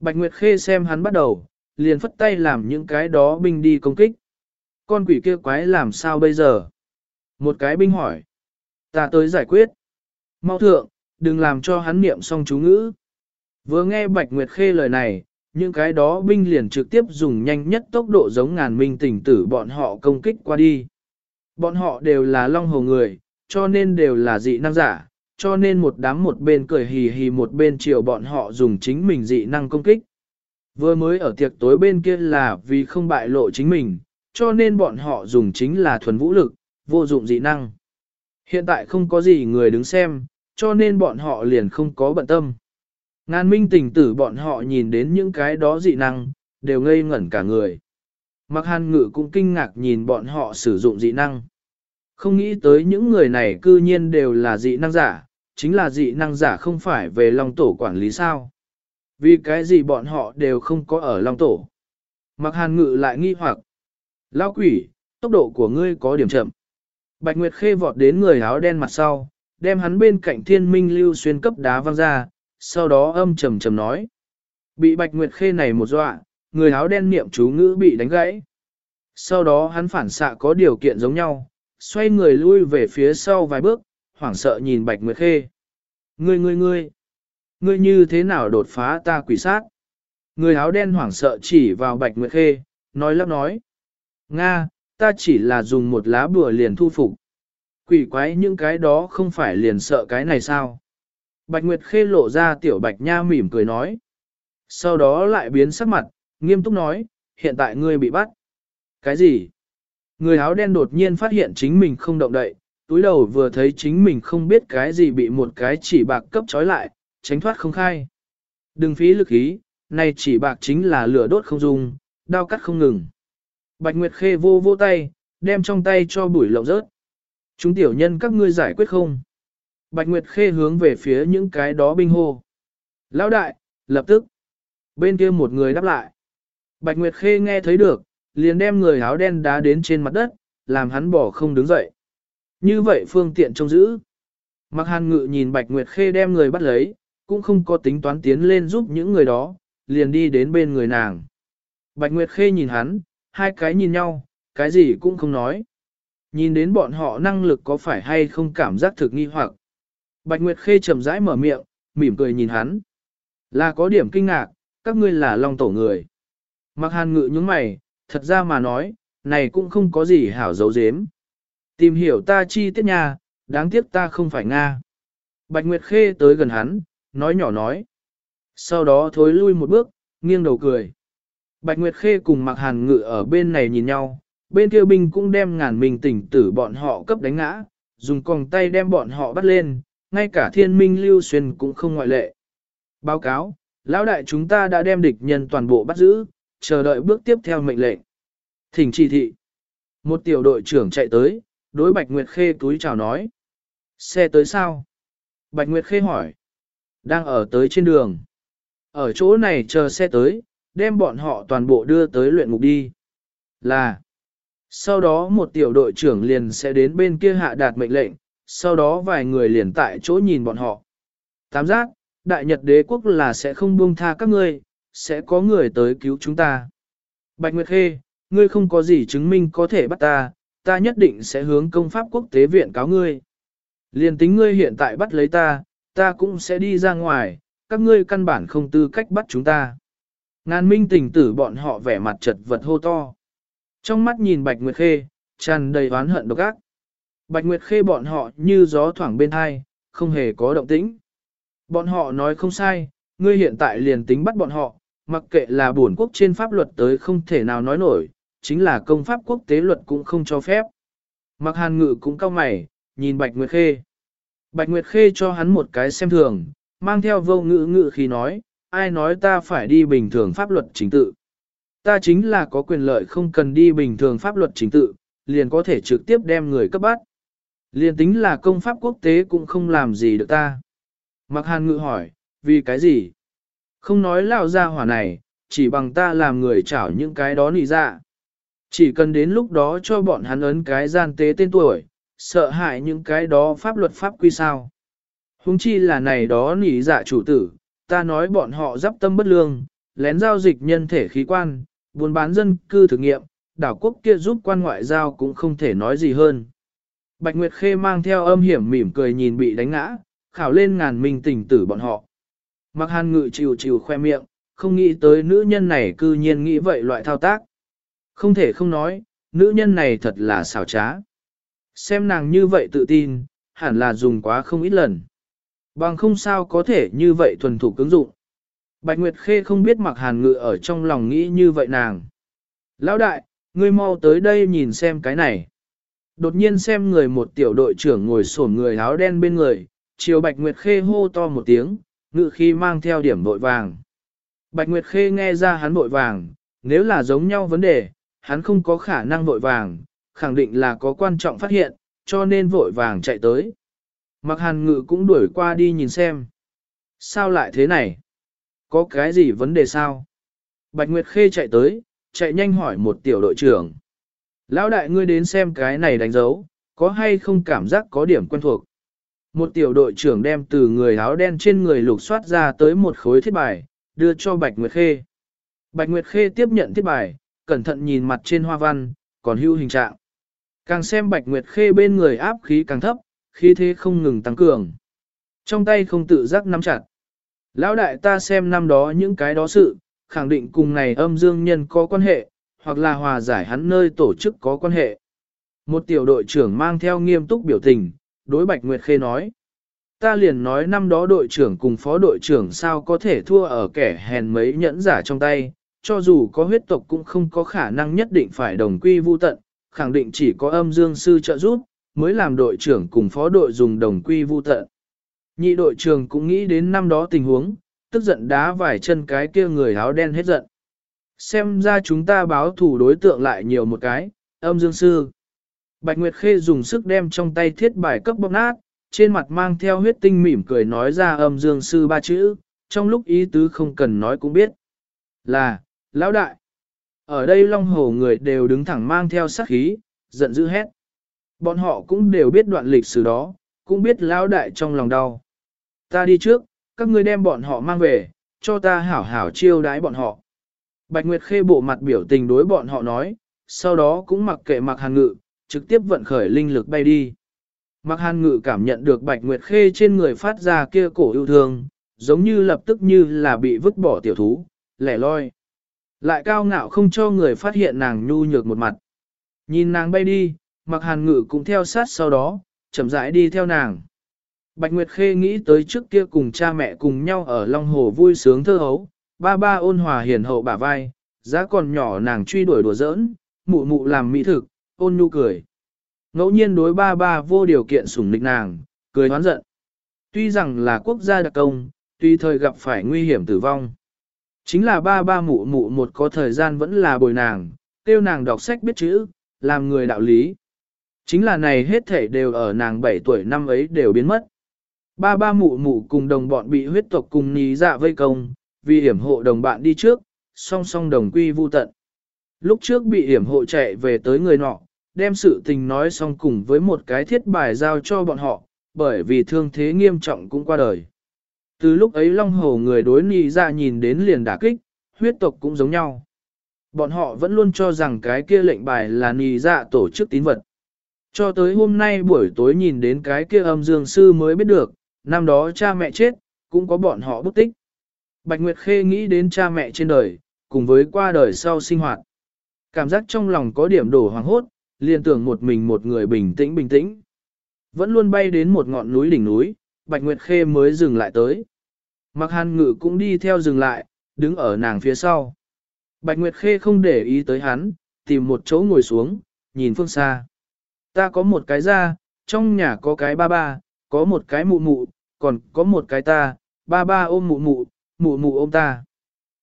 Bạch Nguyệt Khê xem hắn bắt đầu, liền phất tay làm những cái đó binh đi công kích. Con quỷ kia quái làm sao bây giờ? Một cái binh hỏi. Ta tới giải quyết. Mau thượng, đừng làm cho hắn niệm xong chú ngữ. Vừa nghe Bạch Nguyệt Khê lời này, những cái đó binh liền trực tiếp dùng nhanh nhất tốc độ giống ngàn minh tỉnh tử bọn họ công kích qua đi. Bọn họ đều là long hồ người, cho nên đều là dị năng giả, cho nên một đám một bên cười hì hì một bên chiều bọn họ dùng chính mình dị năng công kích. Vừa mới ở tiệc tối bên kia là vì không bại lộ chính mình, cho nên bọn họ dùng chính là thuần vũ lực, vô dụng dị năng. Hiện tại không có gì người đứng xem, cho nên bọn họ liền không có bận tâm. Ngàn minh tình tử bọn họ nhìn đến những cái đó dị năng, đều ngây ngẩn cả người. Mặc hàn ngự cũng kinh ngạc nhìn bọn họ sử dụng dị năng. Không nghĩ tới những người này cư nhiên đều là dị năng giả, chính là dị năng giả không phải về Long Tổ quản lý sao. Vì cái gì bọn họ đều không có ở Long Tổ. Mặc hàn ngự lại nghi hoặc. Lao quỷ, tốc độ của ngươi có điểm chậm. Bạch Nguyệt Khê vọt đến người áo đen mặt sau, đem hắn bên cạnh thiên minh lưu xuyên cấp đá văng ra, sau đó âm trầm trầm nói. Bị Bạch Nguyệt Khê này một dọa, người áo đen niệm chú ngữ bị đánh gãy. Sau đó hắn phản xạ có điều kiện giống nhau, xoay người lui về phía sau vài bước, hoảng sợ nhìn Bạch Nguyệt Khê. Ngươi ngươi ngươi, ngươi như thế nào đột phá ta quỷ sát? Người áo đen hoảng sợ chỉ vào Bạch Nguyệt Khê, nói lắp nói. Nga, ta chỉ là dùng một lá bùa liền thu phục. Quỷ quái những cái đó không phải liền sợ cái này sao? Bạch Nguyệt Khê lộ ra tiểu Bạch Nha mỉm cười nói. Sau đó lại biến sắc mặt, nghiêm túc nói, hiện tại ngươi bị bắt. Cái gì? Người áo đen đột nhiên phát hiện chính mình không động đậy, túi đầu vừa thấy chính mình không biết cái gì bị một cái chỉ bạc cấp trói lại, tránh thoát không khai. Đừng phí lực ý, này chỉ bạc chính là lửa đốt không dùng, đao cắt không ngừng. Bạch Nguyệt Khê vô vô tay, đem trong tay cho bụi lộng rớt. Chúng tiểu nhân các ngươi giải quyết không? Bạch Nguyệt Khê hướng về phía những cái đó binh hô. Lão đại, lập tức. Bên kia một người đáp lại. Bạch Nguyệt Khê nghe thấy được, liền đem người áo đen đá đến trên mặt đất, làm hắn bỏ không đứng dậy. Như vậy phương tiện trông giữ. Mặc hàn ngự nhìn Bạch Nguyệt Khê đem người bắt lấy, cũng không có tính toán tiến lên giúp những người đó, liền đi đến bên người nàng. Bạch Nguyệt Khê nhìn hắn, hai cái nhìn nhau, cái gì cũng không nói. Nhìn đến bọn họ năng lực có phải hay không cảm giác thực nghi hoặc. Bạch Nguyệt Khê chậm rãi mở miệng, mỉm cười nhìn hắn. Là có điểm kinh ngạc, các ngươi là long tổ người. Mặc hàn ngự những mày, thật ra mà nói, này cũng không có gì hảo dấu dếm. Tìm hiểu ta chi tiết nha, đáng tiếc ta không phải Nga. Bạch Nguyệt Khê tới gần hắn, nói nhỏ nói. Sau đó thối lui một bước, nghiêng đầu cười. Bạch Nguyệt Khê cùng Mạc Hàn Ngự ở bên này nhìn nhau, bên kia binh cũng đem ngàn mình tỉnh tử bọn họ cấp đánh ngã, dùng còng tay đem bọn họ bắt lên, ngay cả thiên minh lưu xuyên cũng không ngoại lệ. Báo cáo, lão đại chúng ta đã đem địch nhân toàn bộ bắt giữ, chờ đợi bước tiếp theo mệnh lệnh. Thỉnh chỉ thị. Một tiểu đội trưởng chạy tới, đối Bạch Nguyệt Khê túi chào nói. Xe tới sao? Bạch Nguyệt Khê hỏi. Đang ở tới trên đường. Ở chỗ này chờ xe tới, đem bọn họ toàn bộ đưa tới luyện ngục đi. Là. Sau đó một tiểu đội trưởng liền sẽ đến bên kia hạ đạt mệnh lệnh, sau đó vài người liền tại chỗ nhìn bọn họ. Tám giác, đại nhật đế quốc là sẽ không buông tha các ngươi, sẽ có người tới cứu chúng ta. Bạch Nguyệt Khê, ngươi không có gì chứng minh có thể bắt ta, ta nhất định sẽ hướng công pháp quốc tế viện cáo ngươi. Liên tính ngươi hiện tại bắt lấy ta, ta cũng sẽ đi ra ngoài, các ngươi căn bản không tư cách bắt chúng ta. Ngàn minh Tỉnh tử bọn họ vẻ mặt chật vật hô to. Trong mắt nhìn Bạch Nguyệt Khê, tràn đầy oán hận độc ác. Bạch Nguyệt Khê bọn họ như gió thoảng bên hai, không hề có động tĩnh. Bọn họ nói không sai, ngươi hiện tại liền tính bắt bọn họ, mặc kệ là bổn quốc trên pháp luật tới không thể nào nói nổi, chính là công pháp quốc tế luật cũng không cho phép. Mặc hàn ngự cũng cao mày, nhìn Bạch Nguyệt Khê. Bạch Nguyệt Khê cho hắn một cái xem thường, mang theo vô ngữ ngữ khi nói, ai nói ta phải đi bình thường pháp luật chính tự. Ta chính là có quyền lợi không cần đi bình thường pháp luật chính tự, liền có thể trực tiếp đem người cấp bắt. Liên tính là công pháp quốc tế cũng không làm gì được ta. Mặc hàn ngự hỏi, vì cái gì? Không nói lao ra hỏa này, chỉ bằng ta làm người chảo những cái đó nị ra. Chỉ cần đến lúc đó cho bọn hắn ấn cái gian tế tên tuổi, sợ hại những cái đó pháp luật pháp quy sao. Hùng chi là này đó nỉ dạ chủ tử, ta nói bọn họ dắp tâm bất lương, lén giao dịch nhân thể khí quan, buôn bán dân cư thử nghiệm, đảo quốc kia giúp quan ngoại giao cũng không thể nói gì hơn. Bạch Nguyệt Khê mang theo âm hiểm mỉm cười nhìn bị đánh ngã, khảo lên ngàn minh tình tử bọn họ. Mặc hàn ngự chịu chịu khoe miệng, không nghĩ tới nữ nhân này cư nhiên nghĩ vậy loại thao tác. Không thể không nói, nữ nhân này thật là xảo trá. Xem nàng như vậy tự tin, hẳn là dùng quá không ít lần. Bằng không sao có thể như vậy thuần thủ cứng dụng. Bạch Nguyệt Khê không biết mặc hàn ngự ở trong lòng nghĩ như vậy nàng. Lão đại, ngươi mau tới đây nhìn xem cái này. Đột nhiên xem người một tiểu đội trưởng ngồi sổn người áo đen bên người, chiều Bạch Nguyệt Khê hô to một tiếng, ngự khi mang theo điểm vội vàng. Bạch Nguyệt Khê nghe ra hắn vội vàng, nếu là giống nhau vấn đề, hắn không có khả năng vội vàng, khẳng định là có quan trọng phát hiện, cho nên vội vàng chạy tới. Mặc hàn ngự cũng đuổi qua đi nhìn xem. Sao lại thế này? Có cái gì vấn đề sao? Bạch Nguyệt Khê chạy tới, chạy nhanh hỏi một tiểu đội trưởng. Lão đại ngươi đến xem cái này đánh dấu, có hay không cảm giác có điểm quen thuộc. Một tiểu đội trưởng đem từ người áo đen trên người lục soát ra tới một khối thiết bài, đưa cho Bạch Nguyệt Khê. Bạch Nguyệt Khê tiếp nhận thiết bài, cẩn thận nhìn mặt trên hoa văn, còn hưu hình trạng. Càng xem Bạch Nguyệt Khê bên người áp khí càng thấp, khí thế không ngừng tăng cường. Trong tay không tự giác nắm chặt. Lão đại ta xem năm đó những cái đó sự, khẳng định cùng này âm dương nhân có quan hệ, hoặc là hòa giải hắn nơi tổ chức có quan hệ. Một tiểu đội trưởng mang theo nghiêm túc biểu tình, đối Bạch Nguyệt Khê nói. Ta liền nói năm đó đội trưởng cùng phó đội trưởng sao có thể thua ở kẻ hèn mấy nhẫn giả trong tay, cho dù có huyết tộc cũng không có khả năng nhất định phải đồng quy vu tận, khẳng định chỉ có âm dương sư trợ giúp, mới làm đội trưởng cùng phó đội dùng đồng quy vu tận. Nhị đội trưởng cũng nghĩ đến năm đó tình huống, tức giận đá vài chân cái kia người áo đen hết giận. Xem ra chúng ta báo thủ đối tượng lại nhiều một cái, âm dương sư. Bạch Nguyệt Khê dùng sức đem trong tay thiết bài cấp bóp nát, trên mặt mang theo huyết tinh mỉm cười nói ra âm dương sư ba chữ, trong lúc ý tứ không cần nói cũng biết. Là, lão đại. Ở đây long hồ người đều đứng thẳng mang theo sát khí, giận dữ hét. Bọn họ cũng đều biết đoạn lịch sử đó, cũng biết lão đại trong lòng đau. Ta đi trước, các ngươi đem bọn họ mang về, cho ta hảo hảo chiêu đái bọn họ. Bạch Nguyệt Khê bộ mặt biểu tình đối bọn họ nói, sau đó cũng mặc kệ mặc hàn ngự, trực tiếp vận khởi linh lực bay đi. Mặc hàn ngự cảm nhận được Bạch Nguyệt Khê trên người phát ra kia cổ yêu thương, giống như lập tức như là bị vứt bỏ tiểu thú, lẻ loi. Lại cao ngạo không cho người phát hiện nàng nhu nhược một mặt. Nhìn nàng bay đi, mặc hàn ngự cũng theo sát sau đó, chậm rãi đi theo nàng. Bạch Nguyệt Khê nghĩ tới trước kia cùng cha mẹ cùng nhau ở Long Hồ vui sướng thơ hấu, ba ba ôn hòa hiền hậu bả vai, giá còn nhỏ nàng truy đuổi đùa giỡn, mụ mụ làm mỹ thực, ôn nhu cười. Ngẫu nhiên đối ba ba vô điều kiện sủng nịch nàng, cười hoán giận. Tuy rằng là quốc gia đặc công, tuy thời gặp phải nguy hiểm tử vong. Chính là ba ba mụ mụ một có thời gian vẫn là bồi nàng, tiêu nàng đọc sách biết chữ, làm người đạo lý. Chính là này hết thể đều ở nàng 7 tuổi năm ấy đều biến mất. Ba ba mụ mụ cùng đồng bọn bị huyết tộc cùng ní dạ vây công, vì hiểm hộ đồng bạn đi trước, song song đồng quy vu tận. Lúc trước bị hiểm hộ chạy về tới người nọ, đem sự tình nói xong cùng với một cái thiết bài giao cho bọn họ, bởi vì thương thế nghiêm trọng cũng qua đời. Từ lúc ấy Long Hồ người đối nì ra dạ nhìn đến liền đả kích, huyết tộc cũng giống nhau. Bọn họ vẫn luôn cho rằng cái kia lệnh bài là nì dạ tổ chức tín vật. Cho tới hôm nay buổi tối nhìn đến cái kia âm dương sư mới biết được, năm đó cha mẹ chết, cũng có bọn họ bức tích. Bạch Nguyệt Khê nghĩ đến cha mẹ trên đời, cùng với qua đời sau sinh hoạt. Cảm giác trong lòng có điểm đổ hoàng hốt, liền tưởng một mình một người bình tĩnh bình tĩnh. Vẫn luôn bay đến một ngọn núi đỉnh núi, Bạch Nguyệt Khê mới dừng lại tới. Mặc hàn ngự cũng đi theo dừng lại, đứng ở nàng phía sau. Bạch Nguyệt Khê không để ý tới hắn, tìm một chỗ ngồi xuống, nhìn phương xa. Ta có một cái ra, trong nhà có cái ba ba, có một cái mụ mụ, còn có một cái ta, ba ba ôm mụ mụ, mụ mụ ôm ta.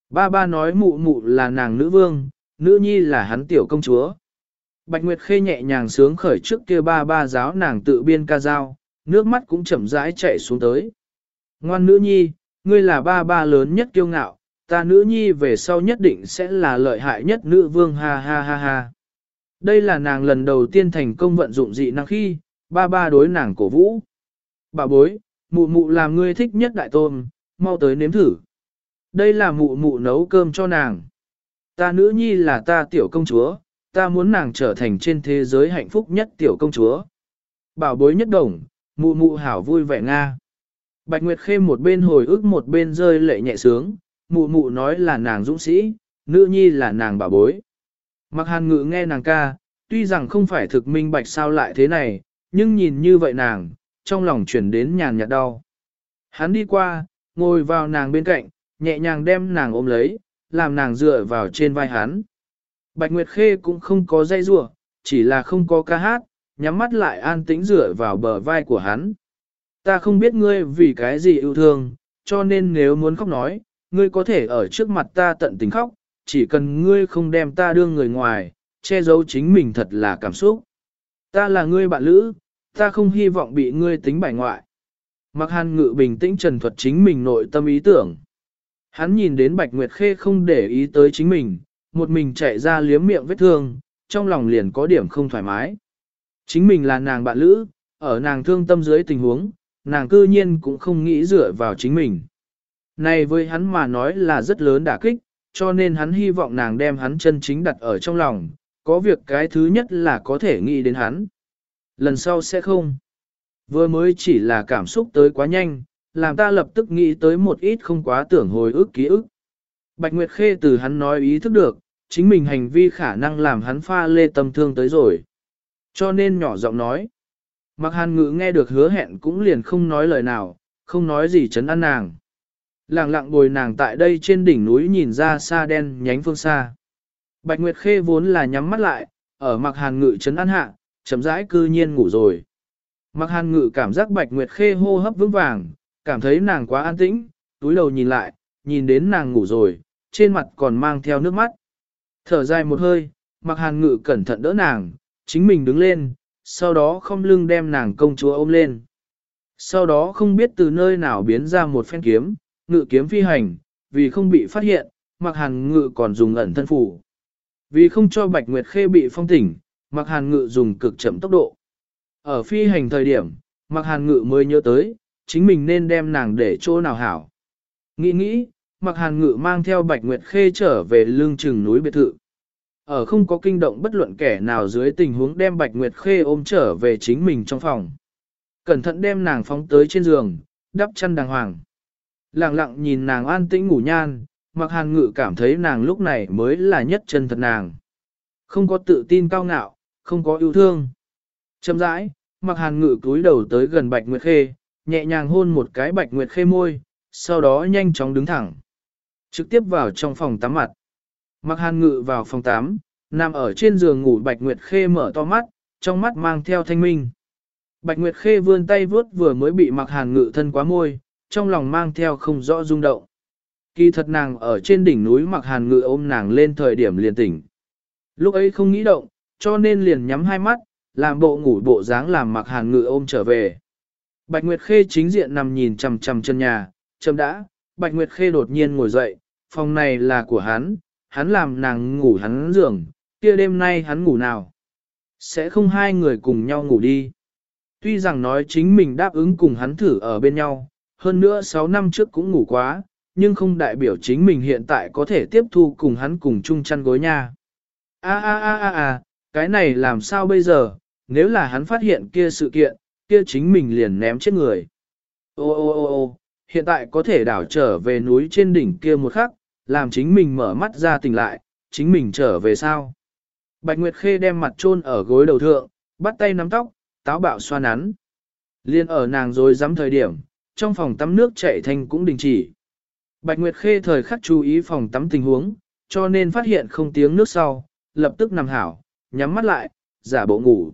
Ba ba nói mụ mụ là nàng nữ vương, nữ nhi là hắn tiểu công chúa. Bạch Nguyệt Khê nhẹ nhàng sướng khởi trước kia ba ba giáo nàng tự biên ca dao, nước mắt cũng chậm rãi chảy xuống tới. Ngoan nữ nhi, ngươi là ba ba lớn nhất kiêu ngạo, ta nữ nhi về sau nhất định sẽ là lợi hại nhất nữ vương ha ha ha ha. Đây là nàng lần đầu tiên thành công vận dụng dị năng khi, ba ba đối nàng cổ vũ. Bà bối, mụ mụ làm ngươi thích nhất đại tôn mau tới nếm thử. Đây là mụ mụ nấu cơm cho nàng. Ta nữ nhi là ta tiểu công chúa, ta muốn nàng trở thành trên thế giới hạnh phúc nhất tiểu công chúa. Bảo bối nhất đồng, mụ mụ hảo vui vẻ Nga. Bạch Nguyệt Khê một bên hồi ức một bên rơi lệ nhẹ sướng, mụ mụ nói là nàng dũng sĩ, nữ nhi là nàng bảo bối. Mặc hàn ngự nghe nàng ca, tuy rằng không phải thực minh bạch sao lại thế này, nhưng nhìn như vậy nàng, trong lòng chuyển đến nhàn nhạt đau. Hắn đi qua, ngồi vào nàng bên cạnh, nhẹ nhàng đem nàng ôm lấy, làm nàng dựa vào trên vai hắn. Bạch Nguyệt Khê cũng không có dây rủa, chỉ là không có ca hát, nhắm mắt lại an tĩnh dựa vào bờ vai của hắn. Ta không biết ngươi vì cái gì yêu thương, cho nên nếu muốn khóc nói, ngươi có thể ở trước mặt ta tận tình khóc, chỉ cần ngươi không đem ta đưa người ngoài, che giấu chính mình thật là cảm xúc. Ta là ngươi bạn lữ, ta không hy vọng bị ngươi tính bài ngoại. Mặc hàn ngự bình tĩnh trần thuật chính mình nội tâm ý tưởng. Hắn nhìn đến Bạch Nguyệt Khê không để ý tới chính mình, một mình chạy ra liếm miệng vết thương, trong lòng liền có điểm không thoải mái. Chính mình là nàng bạn lữ, ở nàng thương tâm dưới tình huống, nàng cư nhiên cũng không nghĩ dựa vào chính mình. Này với hắn mà nói là rất lớn đả kích, cho nên hắn hy vọng nàng đem hắn chân chính đặt ở trong lòng, có việc cái thứ nhất là có thể nghĩ đến hắn. Lần sau sẽ không. Vừa mới chỉ là cảm xúc tới quá nhanh, làm ta lập tức nghĩ tới một ít không quá tưởng hồi ức ký ức. Bạch Nguyệt Khê từ hắn nói ý thức được, chính mình hành vi khả năng làm hắn pha lê tâm thương tới rồi. Cho nên nhỏ giọng nói. Mặc hàn ngữ nghe được hứa hẹn cũng liền không nói lời nào, không nói gì chấn an nàng. Lặng lặng bồi nàng tại đây trên đỉnh núi nhìn ra xa đen nhánh phương xa. Bạch Nguyệt Khê vốn là nhắm mắt lại, ở mặc hàn ngự chấn an hạ, chấm rãi cư nhiên ngủ rồi. Mặc hàn ngự cảm giác Bạch Nguyệt Khê hô hấp vững vàng, cảm thấy nàng quá an tĩnh, túi đầu nhìn lại, nhìn đến nàng ngủ rồi, trên mặt còn mang theo nước mắt. Thở dài một hơi, mặc hàn ngự cẩn thận đỡ nàng, chính mình đứng lên, sau đó không lưng đem nàng công chúa ôm lên. Sau đó không biết từ nơi nào biến ra một phen kiếm, ngự kiếm phi hành, vì không bị phát hiện, mặc hàn ngự còn dùng ẩn thân phủ. Vì không cho Bạch Nguyệt Khê bị phong tỉnh, mặc hàn ngự dùng cực chậm tốc độ. Ở phi hành thời điểm, mặc hàn ngự mới nhớ tới, chính mình nên đem nàng để chỗ nào hảo. Nghĩ nghĩ, mặc hàn ngự mang theo Bạch Nguyệt Khê trở về lương chừng núi biệt thự. Ở không có kinh động bất luận kẻ nào dưới tình huống đem Bạch Nguyệt Khê ôm trở về chính mình trong phòng. Cẩn thận đem nàng phóng tới trên giường, đắp chăn đàng hoàng. Lặng lặng nhìn nàng an tĩnh ngủ nhan, mặc hàn ngự cảm thấy nàng lúc này mới là nhất chân thật nàng. Không có tự tin cao ngạo, không có yêu thương. Châm rãi, mặc hàn ngự cúi đầu tới gần Bạch Nguyệt Khê, nhẹ nhàng hôn một cái Bạch Nguyệt Khê môi, sau đó nhanh chóng đứng thẳng. Trực tiếp vào trong phòng tắm mặt. Mặc hàn ngự vào phòng tắm, nằm ở trên giường ngủ Bạch Nguyệt Khê mở to mắt, trong mắt mang theo thanh minh. Bạch Nguyệt Khê vươn tay vuốt vừa mới bị mặc hàn ngự thân quá môi, trong lòng mang theo không rõ rung động. Kỳ thật nàng ở trên đỉnh núi mặc hàn ngự ôm nàng lên thời điểm liền tỉnh. Lúc ấy không nghĩ động, cho nên liền nhắm hai mắt, làm bộ ngủ bộ dáng làm mặc hàn ngự ôm trở về. Bạch Nguyệt Khê chính diện nằm nhìn chằm chằm chân nhà, châm đã, Bạch Nguyệt Khê đột nhiên ngồi dậy, phòng này là của hắn, hắn làm nàng ngủ hắn giường, kia đêm nay hắn ngủ nào. Sẽ không hai người cùng nhau ngủ đi. Tuy rằng nói chính mình đáp ứng cùng hắn thử ở bên nhau, hơn nữa 6 năm trước cũng ngủ quá, nhưng không đại biểu chính mình hiện tại có thể tiếp thu cùng hắn cùng chung chăn gối nha. A a a a a, cái này làm sao bây giờ, nếu là hắn phát hiện kia sự kiện, kia chính mình liền ném chết người. Ô ô ô ô, hiện tại có thể đảo trở về núi trên đỉnh kia một khắc, làm chính mình mở mắt ra tỉnh lại, chính mình trở về sao. Bạch Nguyệt Khê đem mặt chôn ở gối đầu thượng, bắt tay nắm tóc, táo bạo xoa nắn. Liên ở nàng rồi dám thời điểm, trong phòng tắm nước chảy thanh cũng đình chỉ. Bạch Nguyệt Khê thời khắc chú ý phòng tắm tình huống, cho nên phát hiện không tiếng nước sau, lập tức nằm hảo, nhắm mắt lại, giả bộ ngủ.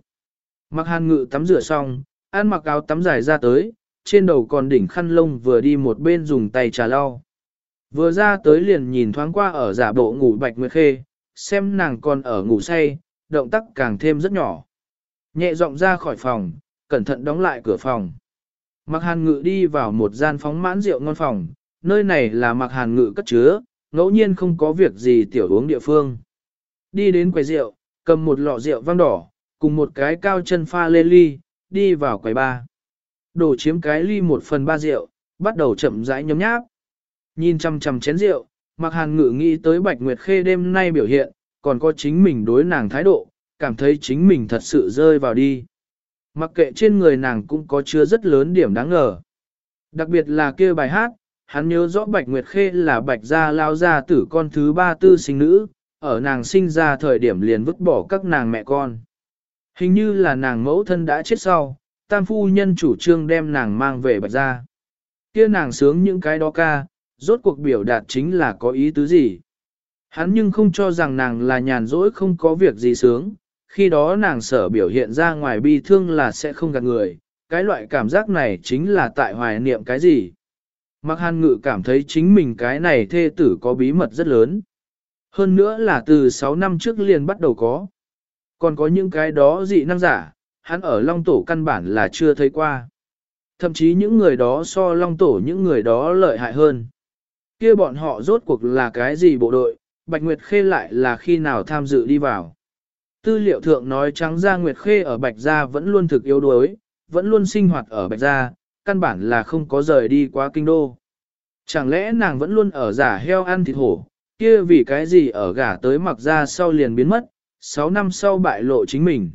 Mặc hàn ngự tắm rửa xong, ăn mặc áo tắm dài ra tới, trên đầu còn đỉnh khăn lông vừa đi một bên dùng tay trà lau. Vừa ra tới liền nhìn thoáng qua ở giả bộ ngủ Bạch Nguyệt Khê, xem nàng còn ở ngủ say, động tác càng thêm rất nhỏ. Nhẹ giọng ra khỏi phòng, cẩn thận đóng lại cửa phòng. Mặc hàn ngự đi vào một gian phóng mãn rượu ngon phòng, nơi này là mặc hàn ngự cất chứa, ngẫu nhiên không có việc gì tiểu uống địa phương. Đi đến quầy rượu, cầm một lọ rượu vang đỏ, cùng một cái cao chân pha lê ly, đi vào quầy ba. Đổ chiếm cái ly một phần ba rượu, bắt đầu chậm rãi nhấm nháp. Nhìn chăm chăm chén rượu, Mạc Hàn ngự nghĩ tới Bạch Nguyệt Khê đêm nay biểu hiện, còn có chính mình đối nàng thái độ, cảm thấy chính mình thật sự rơi vào đi. Mặc kệ trên người nàng cũng có chứa rất lớn điểm đáng ngờ. Đặc biệt là kia bài hát, hắn nhớ rõ Bạch Nguyệt Khê là Bạch gia lao gia tử con thứ ba tư sinh nữ, ở nàng sinh ra thời điểm liền vứt bỏ các nàng mẹ con. Hình như là nàng mẫu thân đã chết sau, tam phu nhân chủ trương đem nàng mang về Bạch ra. Kia nàng sướng những cái đó ca, rốt cuộc biểu đạt chính là có ý tứ gì. Hắn nhưng không cho rằng nàng là nhàn rỗi không có việc gì sướng, khi đó nàng sở biểu hiện ra ngoài bi thương là sẽ không gạt người, cái loại cảm giác này chính là tại hoài niệm cái gì. Mặc hàn ngự cảm thấy chính mình cái này thê tử có bí mật rất lớn. Hơn nữa là từ 6 năm trước liền bắt đầu có. Còn có những cái đó dị năng giả, hắn ở Long Tổ căn bản là chưa thấy qua. Thậm chí những người đó so Long Tổ những người đó lợi hại hơn. kia bọn họ rốt cuộc là cái gì bộ đội, Bạch Nguyệt Khê lại là khi nào tham dự đi vào. Tư liệu thượng nói trắng ra Nguyệt Khê ở Bạch Gia vẫn luôn thực yếu đuối, vẫn luôn sinh hoạt ở Bạch Gia, căn bản là không có rời đi qua kinh đô. Chẳng lẽ nàng vẫn luôn ở giả heo ăn thịt hổ, kia vì cái gì ở gả tới mặc ra sau liền biến mất, 6 năm sau bại lộ chính mình.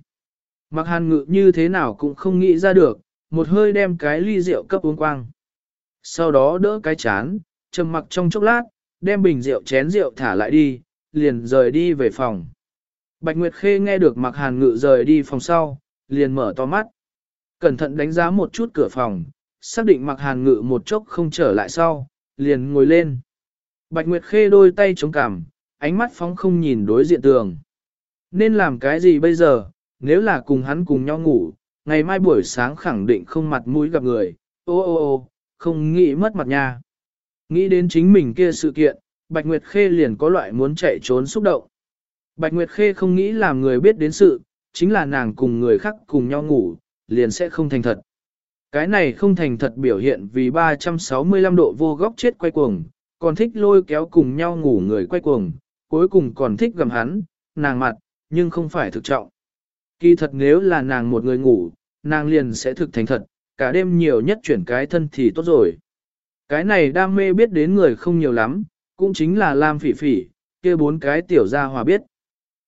Mặc hàn ngự như thế nào cũng không nghĩ ra được, một hơi đem cái ly rượu cấp uống quang. Sau đó đỡ cái chán, trầm mặc trong chốc lát, đem bình rượu chén rượu thả lại đi, liền rời đi về phòng. Bạch Nguyệt Khê nghe được mặc hàn ngự rời đi phòng sau, liền mở to mắt. Cẩn thận đánh giá một chút cửa phòng, xác định mặc hàn ngự một chốc không trở lại sau, liền ngồi lên. Bạch Nguyệt Khê đôi tay chống cằm, ánh mắt phóng không nhìn đối diện tường. Nên làm cái gì bây giờ, nếu là cùng hắn cùng nhau ngủ, ngày mai buổi sáng khẳng định không mặt mũi gặp người, ô ô ô, không nghĩ mất mặt nha. Nghĩ đến chính mình kia sự kiện, Bạch Nguyệt Khê liền có loại muốn chạy trốn xúc động. Bạch Nguyệt Khê không nghĩ làm người biết đến sự, chính là nàng cùng người khác cùng nhau ngủ, liền sẽ không thành thật. Cái này không thành thật biểu hiện vì 365 độ vô góc chết quay cuồng, còn thích lôi kéo cùng nhau ngủ người quay cuồng, cuối cùng còn thích gầm hắn, nàng mặt, nhưng không phải thực trọng. Kỳ thật nếu là nàng một người ngủ, nàng liền sẽ thực thành thật, cả đêm nhiều nhất chuyển cái thân thì tốt rồi. Cái này đam mê biết đến người không nhiều lắm, cũng chính là Lam Phỉ Phỉ, kia bốn cái tiểu gia hỏa biết.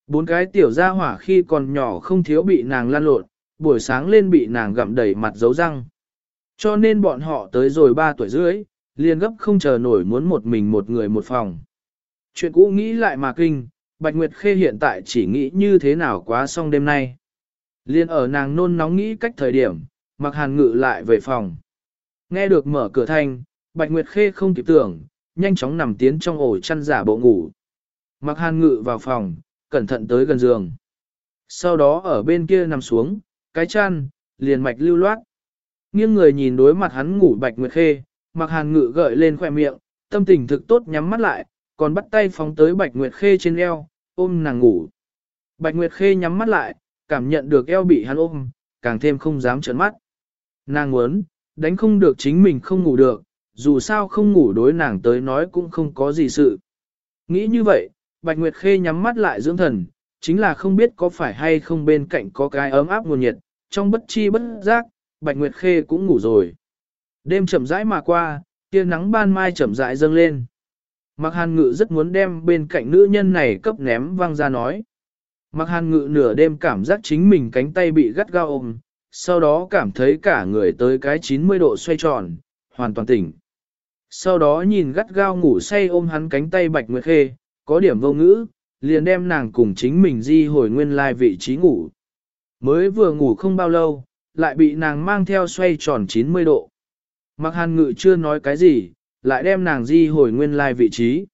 Bốn cái tiểu gia hỏa khi còn nhỏ không thiếu bị nàng lan lộn, buổi sáng lên bị nàng gặm đầy mặt dấu răng. Cho nên bọn họ tới rồi 3 tuổi rưỡi, liền gấp không chờ nổi muốn một mình một người một phòng. Chuyện cũ nghĩ lại mà kinh, Bạch Nguyệt Khê hiện tại chỉ nghĩ như thế nào quá xong đêm nay. Liên ở nàng nôn nóng nghĩ cách thời điểm, mặc hàn ngự lại về phòng. Nghe được mở cửa thanh, Bạch Nguyệt Khê không kịp tưởng, nhanh chóng nằm tiến trong ổ chăn giả bộ ngủ. Mặc hàn ngự vào phòng, cẩn thận tới gần giường. Sau đó ở bên kia nằm xuống, cái chăn, liền mạch lưu loát. Nghiêng người nhìn đối mặt hắn ngủ Bạch Nguyệt Khê, mặc hàn ngự gợi lên khoe miệng, tâm tình thực tốt nhắm mắt lại, còn bắt tay phóng tới Bạch Nguyệt Khê trên eo, ôm nàng ngủ. Bạch Nguyệt Khê nhắm mắt lại, cảm nhận được eo bị hắn ôm, càng thêm không dám trợn mắt. Nàng muốn, đánh không được chính mình không ngủ được, dù sao không ngủ đối nàng tới nói cũng không có gì sự. Nghĩ như vậy, Bạch Nguyệt Khê nhắm mắt lại dưỡng thần, chính là không biết có phải hay không bên cạnh có cái ấm áp nguồn nhiệt, trong bất chi bất giác, Bạch Nguyệt Khê cũng ngủ rồi. Đêm chậm rãi mà qua, tia nắng ban mai chậm rãi dâng lên. Mạc Hàn Ngự rất muốn đem bên cạnh nữ nhân này cấp ném văng ra nói. Mạc Hàn Ngự nửa đêm cảm giác chính mình cánh tay bị gắt gao ôm, sau đó cảm thấy cả người tới cái 90 độ xoay tròn, hoàn toàn tỉnh. Sau đó nhìn gắt gao ngủ say ôm hắn cánh tay Bạch Nguyệt Khê, có điểm vô ngữ, liền đem nàng cùng chính mình di hồi nguyên lai vị trí ngủ. Mới vừa ngủ không bao lâu, lại bị nàng mang theo xoay tròn 90 độ. Mặc hàn ngự chưa nói cái gì, lại đem nàng di hồi nguyên lai vị trí.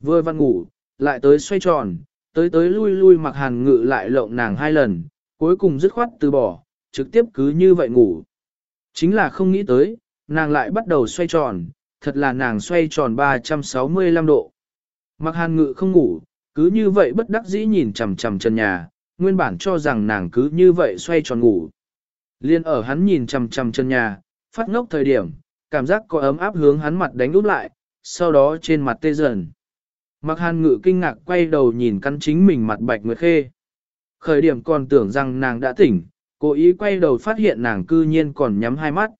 Vừa văn ngủ, lại tới xoay tròn, tới tới lui lui mặc hàn ngự lại lộng nàng hai lần, cuối cùng dứt khoát từ bỏ, trực tiếp cứ như vậy ngủ. Chính là không nghĩ tới, nàng lại bắt đầu xoay tròn, thật là nàng xoay tròn 365 độ. Mặc hàn ngự không ngủ, cứ như vậy bất đắc dĩ nhìn chằm chằm chân nhà, nguyên bản cho rằng nàng cứ như vậy xoay tròn ngủ. Liên ở hắn nhìn chằm chằm chân nhà, phát ngốc thời điểm, cảm giác có ấm áp hướng hắn mặt đánh úp lại, sau đó trên mặt tê dần. Mặc hàn ngự kinh ngạc quay đầu nhìn căn chính mình mặt bạch nguyệt khê. Khởi điểm còn tưởng rằng nàng đã tỉnh, cố ý quay đầu phát hiện nàng cư nhiên còn nhắm hai mắt.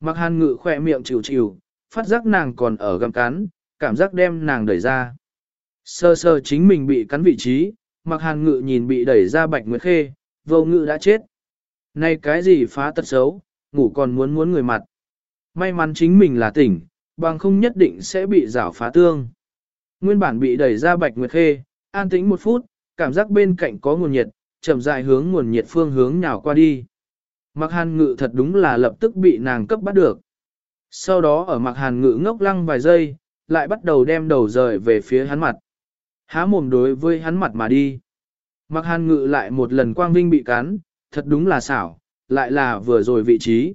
Mặc hàn ngự khỏe miệng chịu chịu, phát giác nàng còn ở găm cắn, cảm giác đem nàng đẩy ra. Sơ sơ chính mình bị cắn vị trí, mặc hàn ngự nhìn bị đẩy ra bạch nguyệt khê, vô ngự đã chết. Này cái gì phá tật xấu, ngủ còn muốn muốn người mặt. May mắn chính mình là tỉnh, bằng không nhất định sẽ bị rảo phá tương. Nguyên bản bị đẩy ra bạch nguyệt khê, an tĩnh một phút, cảm giác bên cạnh có nguồn nhiệt, chậm rãi hướng nguồn nhiệt phương hướng nhào qua đi. Mặc hàn ngự thật đúng là lập tức bị nàng cấp bắt được. Sau đó ở mặc hàn ngự ngốc lăng vài giây, lại bắt đầu đem đầu rời về phía hắn mặt. Há mồm đối với hắn mặt mà đi. Mặc hàn ngự lại một lần quang vinh bị cắn, thật đúng là xảo, lại là vừa rồi vị trí.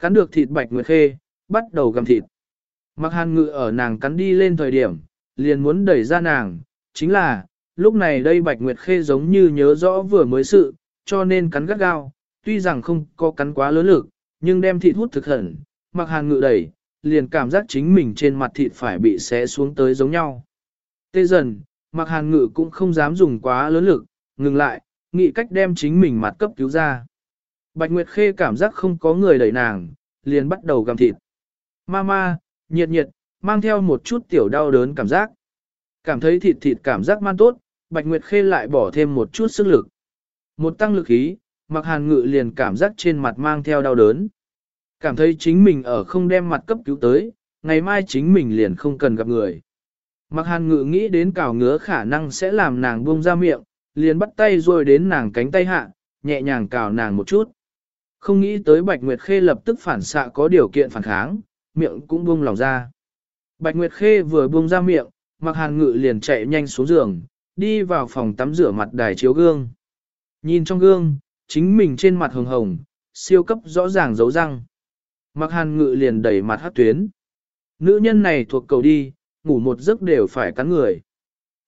Cắn được thịt bạch nguyệt khê, bắt đầu gầm thịt. Mặc hàn ngự ở nàng cắn đi lên thời điểm, liền muốn đẩy ra nàng, chính là, lúc này đây bạch nguyệt khê giống như nhớ rõ vừa mới sự, cho nên cắn gắt gao, tuy rằng không có cắn quá lớn lực, nhưng đem thịt hút thực hẳn, mặc hàn ngự đẩy, liền cảm giác chính mình trên mặt thịt phải bị xé xuống tới giống nhau. Tê dần, mặc hàn ngự cũng không dám dùng quá lớn lực, ngừng lại, nghĩ cách đem chính mình mặt cấp cứu ra. Bạch Nguyệt Khê cảm giác không có người đẩy nàng, liền bắt đầu gặm thịt. Mama, nhiệt nhiệt, mang theo một chút tiểu đau đớn cảm giác. Cảm thấy thịt thịt cảm giác man tốt, Bạch Nguyệt Khê lại bỏ thêm một chút sức lực. Một tăng lực ý, mặc hàn ngự liền cảm giác trên mặt mang theo đau đớn. Cảm thấy chính mình ở không đem mặt cấp cứu tới, ngày mai chính mình liền không cần gặp người. Mặc hàn ngự nghĩ đến cào ngứa khả năng sẽ làm nàng buông ra miệng, liền bắt tay rồi đến nàng cánh tay hạ, nhẹ nhàng cào nàng một chút. Không nghĩ tới Bạch Nguyệt Khê lập tức phản xạ có điều kiện phản kháng, miệng cũng buông lòng ra. Bạch Nguyệt Khê vừa buông ra miệng, mặc hàn ngự liền chạy nhanh xuống giường, đi vào phòng tắm rửa mặt đài chiếu gương. Nhìn trong gương, chính mình trên mặt hồng hồng, siêu cấp rõ ràng dấu răng. Mặc hàn ngự liền đẩy mặt hát tuyến. Nữ nhân này thuộc cầu đi, ngủ một giấc đều phải cắn người.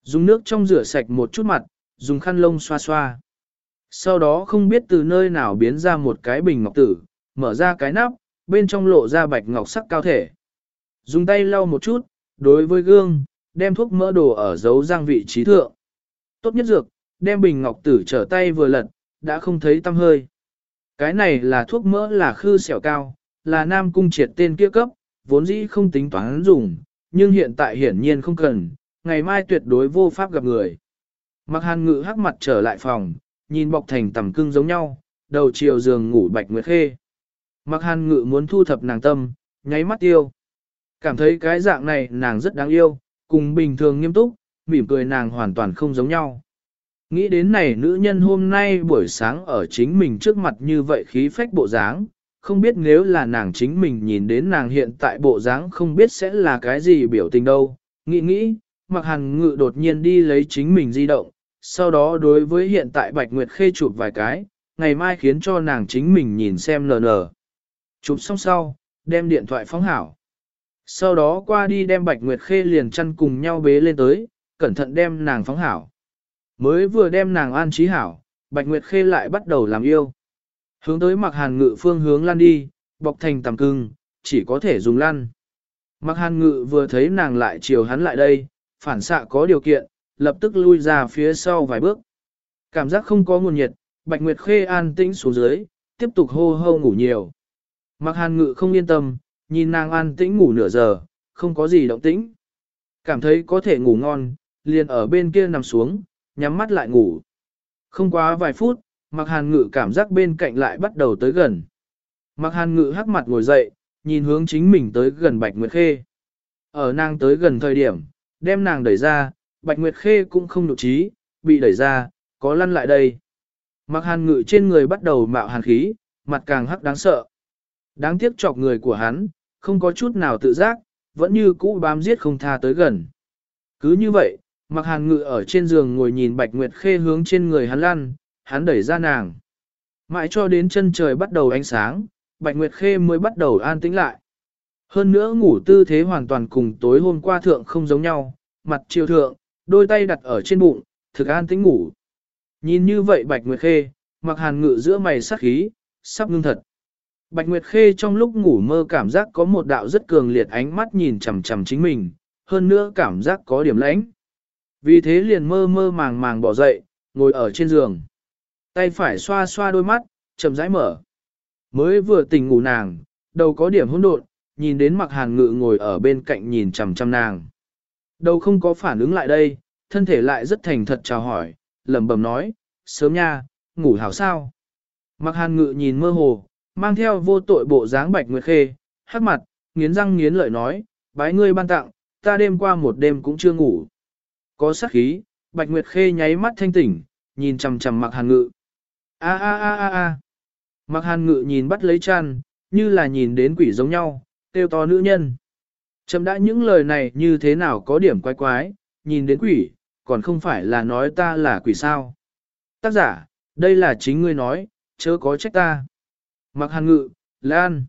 Dùng nước trong rửa sạch một chút mặt, dùng khăn lông xoa xoa. Sau đó không biết từ nơi nào biến ra một cái bình ngọc tử, mở ra cái nắp, bên trong lộ ra bạch ngọc sắc cao thể. Dùng tay lau một chút, đối với gương, đem thuốc mỡ đồ ở dấu răng vị trí thượng. Tốt nhất dược, đem bình ngọc tử trở tay vừa lật, đã không thấy tâm hơi. Cái này là thuốc mỡ là khư xẻo cao, là nam cung triệt tên kia cấp, vốn dĩ không tính toán dùng, nhưng hiện tại hiển nhiên không cần, ngày mai tuyệt đối vô pháp gặp người. Mặc hàn ngự hắc mặt trở lại phòng, nhìn bọc thành tầm cưng giống nhau, đầu chiều giường ngủ bạch nguyệt khê. Mặc hàn ngự muốn thu thập nàng tâm, nháy mắt yêu, Cảm thấy cái dạng này nàng rất đáng yêu, cùng bình thường nghiêm túc, mỉm cười nàng hoàn toàn không giống nhau. Nghĩ đến này nữ nhân hôm nay buổi sáng ở chính mình trước mặt như vậy khí phách bộ dáng, không biết nếu là nàng chính mình nhìn đến nàng hiện tại bộ dáng không biết sẽ là cái gì biểu tình đâu. Nghĩ nghĩ, mặc hàn ngự đột nhiên đi lấy chính mình di động, sau đó đối với hiện tại Bạch Nguyệt Khê chụp vài cái, ngày mai khiến cho nàng chính mình nhìn xem lờ lờ. Chụp xong sau, đem điện thoại phóng hảo. Sau đó qua đi đem Bạch Nguyệt Khê liền chăn cùng nhau bế lên tới, cẩn thận đem nàng phóng hảo. Mới vừa đem nàng an trí hảo, Bạch Nguyệt Khê lại bắt đầu làm yêu. Hướng tới mặc hàn ngự phương hướng lăn đi, bọc thành tầm cưng, chỉ có thể dùng lăn. Mặc hàn ngự vừa thấy nàng lại chiều hắn lại đây, phản xạ có điều kiện, lập tức lui ra phía sau vài bước. Cảm giác không có nguồn nhiệt, Bạch Nguyệt Khê an tĩnh xuống dưới, tiếp tục hô hô ngủ nhiều. Mặc hàn ngự không yên tâm, nhìn nàng an tĩnh ngủ nửa giờ, không có gì động tĩnh. Cảm thấy có thể ngủ ngon, liền ở bên kia nằm xuống, nhắm mắt lại ngủ. Không quá vài phút, Mặc hàn ngự cảm giác bên cạnh lại bắt đầu tới gần. Mặc hàn ngự hắc mặt ngồi dậy, nhìn hướng chính mình tới gần Bạch Nguyệt Khê. Ở nàng tới gần thời điểm, đem nàng đẩy ra, Bạch Nguyệt Khê cũng không nụ trí, bị đẩy ra, có lăn lại đây. Mặc hàn ngự trên người bắt đầu mạo hàn khí, mặt càng hắc đáng sợ. Đáng tiếc chọc người của hắn, không có chút nào tự giác, vẫn như cũ bám giết không tha tới gần. Cứ như vậy, mặc hàn ngự ở trên giường ngồi nhìn Bạch Nguyệt Khê hướng trên người hắn lăn, hắn đẩy ra nàng. Mãi cho đến chân trời bắt đầu ánh sáng, Bạch Nguyệt Khê mới bắt đầu an tĩnh lại. Hơn nữa ngủ tư thế hoàn toàn cùng tối hôm qua thượng không giống nhau, mặt chiều thượng, đôi tay đặt ở trên bụng, thực an tĩnh ngủ. Nhìn như vậy Bạch Nguyệt Khê, mặc hàn ngự giữa mày sắc khí, sắp ngưng thật. Bạch Nguyệt Khê trong lúc ngủ mơ cảm giác có một đạo rất cường liệt ánh mắt nhìn chằm chằm chính mình, hơn nữa cảm giác có điểm lãnh. Vì thế liền mơ mơ màng màng bỏ dậy, ngồi ở trên giường. Tay phải xoa xoa đôi mắt, chậm rãi mở. Mới vừa tỉnh ngủ nàng, đầu có điểm hỗn độn, nhìn đến mặc hàn ngự ngồi ở bên cạnh nhìn chằm chằm nàng. Đầu không có phản ứng lại đây, thân thể lại rất thành thật chào hỏi, lẩm bẩm nói, sớm nha, ngủ hảo sao. Mặc hàn ngự nhìn mơ hồ, mang theo vô tội bộ dáng bạch nguyệt khê, hắc mặt, nghiến răng nghiến lợi nói, bái ngươi ban tặng, ta đêm qua một đêm cũng chưa ngủ. Có sắc khí, bạch nguyệt khê nháy mắt thanh tỉnh, nhìn chằm chằm mặc hàn ngự. A a a a a. Mặc hàn ngự nhìn bắt lấy chăn, như là nhìn đến quỷ giống nhau, tiêu to nữ nhân. Chấm đã những lời này như thế nào có điểm quái quái, nhìn đến quỷ, còn không phải là nói ta là quỷ sao. Tác giả, đây là chính ngươi nói, chớ có trách ta. Mặc hàn ngự, Lan.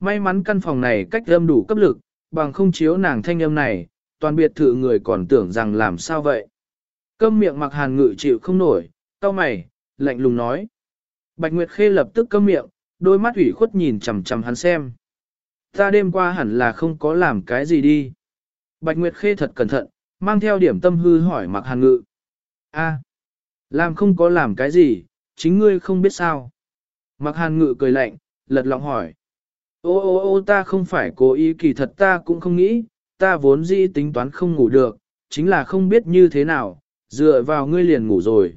May mắn căn phòng này cách âm đủ cấp lực, bằng không chiếu nàng thanh âm này, toàn biệt thự người còn tưởng rằng làm sao vậy. Câm miệng mặc hàn ngự chịu không nổi, tao mày, lạnh lùng nói. Bạch Nguyệt Khê lập tức câm miệng, đôi mắt ủy khuất nhìn chằm chằm hắn xem. Ta đêm qua hẳn là không có làm cái gì đi. Bạch Nguyệt Khê thật cẩn thận, mang theo điểm tâm hư hỏi mặc hàn ngự. A, làm không có làm cái gì, chính ngươi không biết sao. Mặc hàn ngự cười lạnh, lật lọng hỏi. Ô ô ô ta không phải cố ý kỳ thật ta cũng không nghĩ, ta vốn dĩ tính toán không ngủ được, chính là không biết như thế nào, dựa vào ngươi liền ngủ rồi.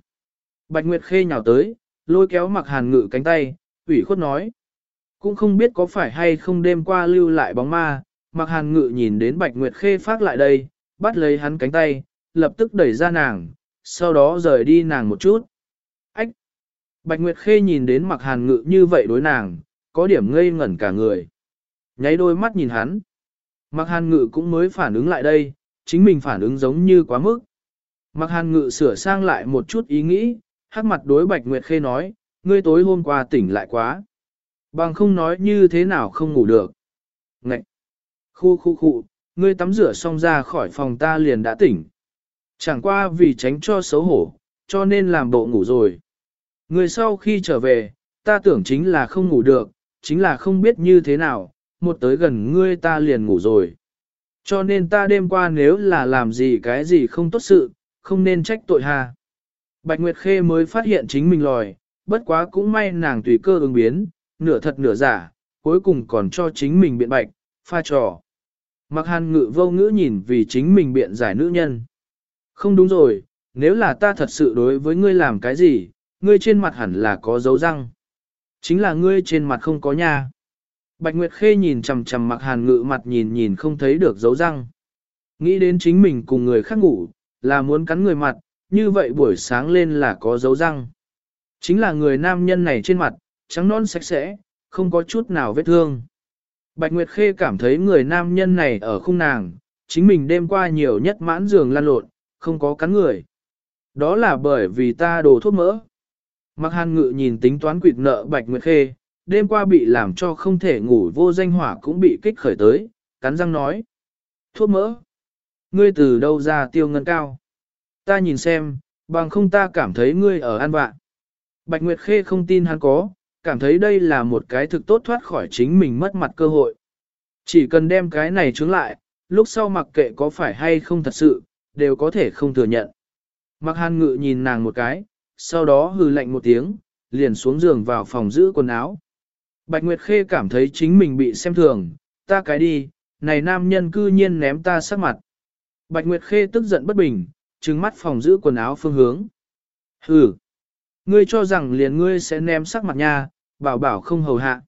Bạch Nguyệt Khê nhào tới, lôi kéo mặc hàn ngự cánh tay, ủy khuất nói. Cũng không biết có phải hay không đêm qua lưu lại bóng ma, mặc hàn ngự nhìn đến Bạch Nguyệt Khê phát lại đây, bắt lấy hắn cánh tay, lập tức đẩy ra nàng, sau đó rời đi nàng một chút. Ách! Bạch Nguyệt Khê nhìn đến mặc hàn ngự như vậy đối nàng, có điểm ngây ngẩn cả người. Nháy đôi mắt nhìn hắn. Mặc hàn ngự cũng mới phản ứng lại đây, chính mình phản ứng giống như quá mức. Mặc hàn ngự sửa sang lại một chút ý nghĩ, hắc mặt đối Bạch Nguyệt Khê nói, ngươi tối hôm qua tỉnh lại quá. Bằng không nói như thế nào không ngủ được. Ngậy! Khu khu khu, ngươi tắm rửa xong ra khỏi phòng ta liền đã tỉnh. Chẳng qua vì tránh cho xấu hổ, cho nên làm bộ ngủ rồi. Người sau khi trở về, ta tưởng chính là không ngủ được, chính là không biết như thế nào, một tới gần ngươi ta liền ngủ rồi. Cho nên ta đêm qua nếu là làm gì cái gì không tốt sự, không nên trách tội hà. Bạch Nguyệt Khê mới phát hiện chính mình lòi, bất quá cũng may nàng tùy cơ ứng biến, nửa thật nửa giả, cuối cùng còn cho chính mình biện bạch, pha trò. Mặc hàn ngự vô ngữ nhìn vì chính mình biện giải nữ nhân. Không đúng rồi, nếu là ta thật sự đối với ngươi làm cái gì, ngươi trên mặt hẳn là có dấu răng. Chính là ngươi trên mặt không có nha. Bạch Nguyệt Khê nhìn chằm chằm mặc hàn ngự mặt nhìn nhìn không thấy được dấu răng. Nghĩ đến chính mình cùng người khác ngủ, là muốn cắn người mặt, như vậy buổi sáng lên là có dấu răng. Chính là người nam nhân này trên mặt, trắng non sạch sẽ, không có chút nào vết thương. Bạch Nguyệt Khê cảm thấy người nam nhân này ở khung nàng, chính mình đêm qua nhiều nhất mãn giường lăn lộn, không có cắn người. Đó là bởi vì ta đồ thuốc mỡ. Mặc hàn ngự nhìn tính toán quỵt nợ Bạch Nguyệt Khê, đêm qua bị làm cho không thể ngủ vô danh hỏa cũng bị kích khởi tới, cắn răng nói. Thuốc mỡ. Ngươi từ đâu ra tiêu ngân cao? Ta nhìn xem, bằng không ta cảm thấy ngươi ở an bạn. Bạch Nguyệt Khê không tin hắn có, cảm thấy đây là một cái thực tốt thoát khỏi chính mình mất mặt cơ hội. Chỉ cần đem cái này chứng lại, lúc sau mặc kệ có phải hay không thật sự, đều có thể không thừa nhận. Mặc hàn ngự nhìn nàng một cái, sau đó hừ lạnh một tiếng, liền xuống giường vào phòng giữ quần áo. Bạch Nguyệt Khê cảm thấy chính mình bị xem thường, ta cái đi, này nam nhân cư nhiên ném ta sắc mặt. Bạch Nguyệt Khê tức giận bất bình, trừng mắt phòng giữ quần áo phương hướng. Hừ, ngươi cho rằng liền ngươi sẽ ném sắc mặt nha, bảo bảo không hầu hạ.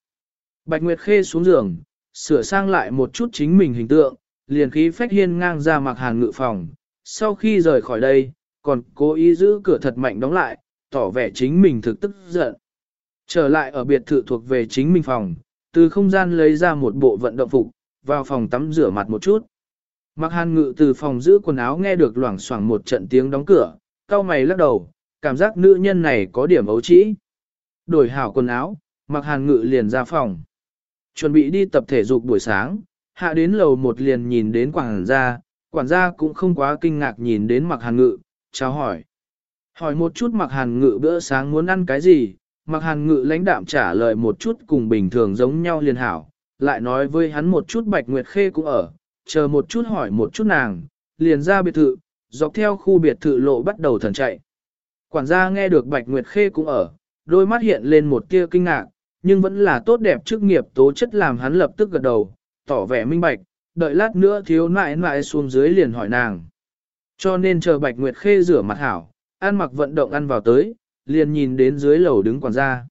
Bạch Nguyệt Khê xuống giường, sửa sang lại một chút chính mình hình tượng, liền khí phách hiên ngang ra mặc hàn ngự phòng. Sau khi rời khỏi đây, còn cố ý giữ cửa thật mạnh đóng lại, tỏ vẻ chính mình thực tức giận. Trở lại ở biệt thự thuộc về chính mình phòng, từ không gian lấy ra một bộ vận động phục, vào phòng tắm rửa mặt một chút. Mặc hàn ngự từ phòng giữ quần áo nghe được loảng xoảng một trận tiếng đóng cửa, cao mày lắc đầu, cảm giác nữ nhân này có điểm ấu trĩ. Đổi hảo quần áo, mặc hàn ngự liền ra phòng. Chuẩn bị đi tập thể dục buổi sáng, hạ đến lầu một liền nhìn đến quản gia, quản gia cũng không quá kinh ngạc nhìn đến mặc hàn ngự, chào hỏi. Hỏi một chút mặc hàn ngự bữa sáng muốn ăn cái gì, mặc hàn ngự lãnh đạm trả lời một chút cùng bình thường giống nhau liền hảo, lại nói với hắn một chút bạch nguyệt khê cũng ở, chờ một chút hỏi một chút nàng, liền ra biệt thự, dọc theo khu biệt thự lộ bắt đầu thần chạy. Quản gia nghe được Bạch Nguyệt Khê cũng ở, đôi mắt hiện lên một tia kinh ngạc, nhưng vẫn là tốt đẹp chức nghiệp tố chất làm hắn lập tức gật đầu, tỏ vẻ minh bạch, đợi lát nữa thiếu nại nại xuống dưới liền hỏi nàng. Cho nên chờ Bạch Nguyệt Khê rửa mặt hảo, ăn mặc vận động ăn vào tới, liền nhìn đến dưới lầu đứng quản gia.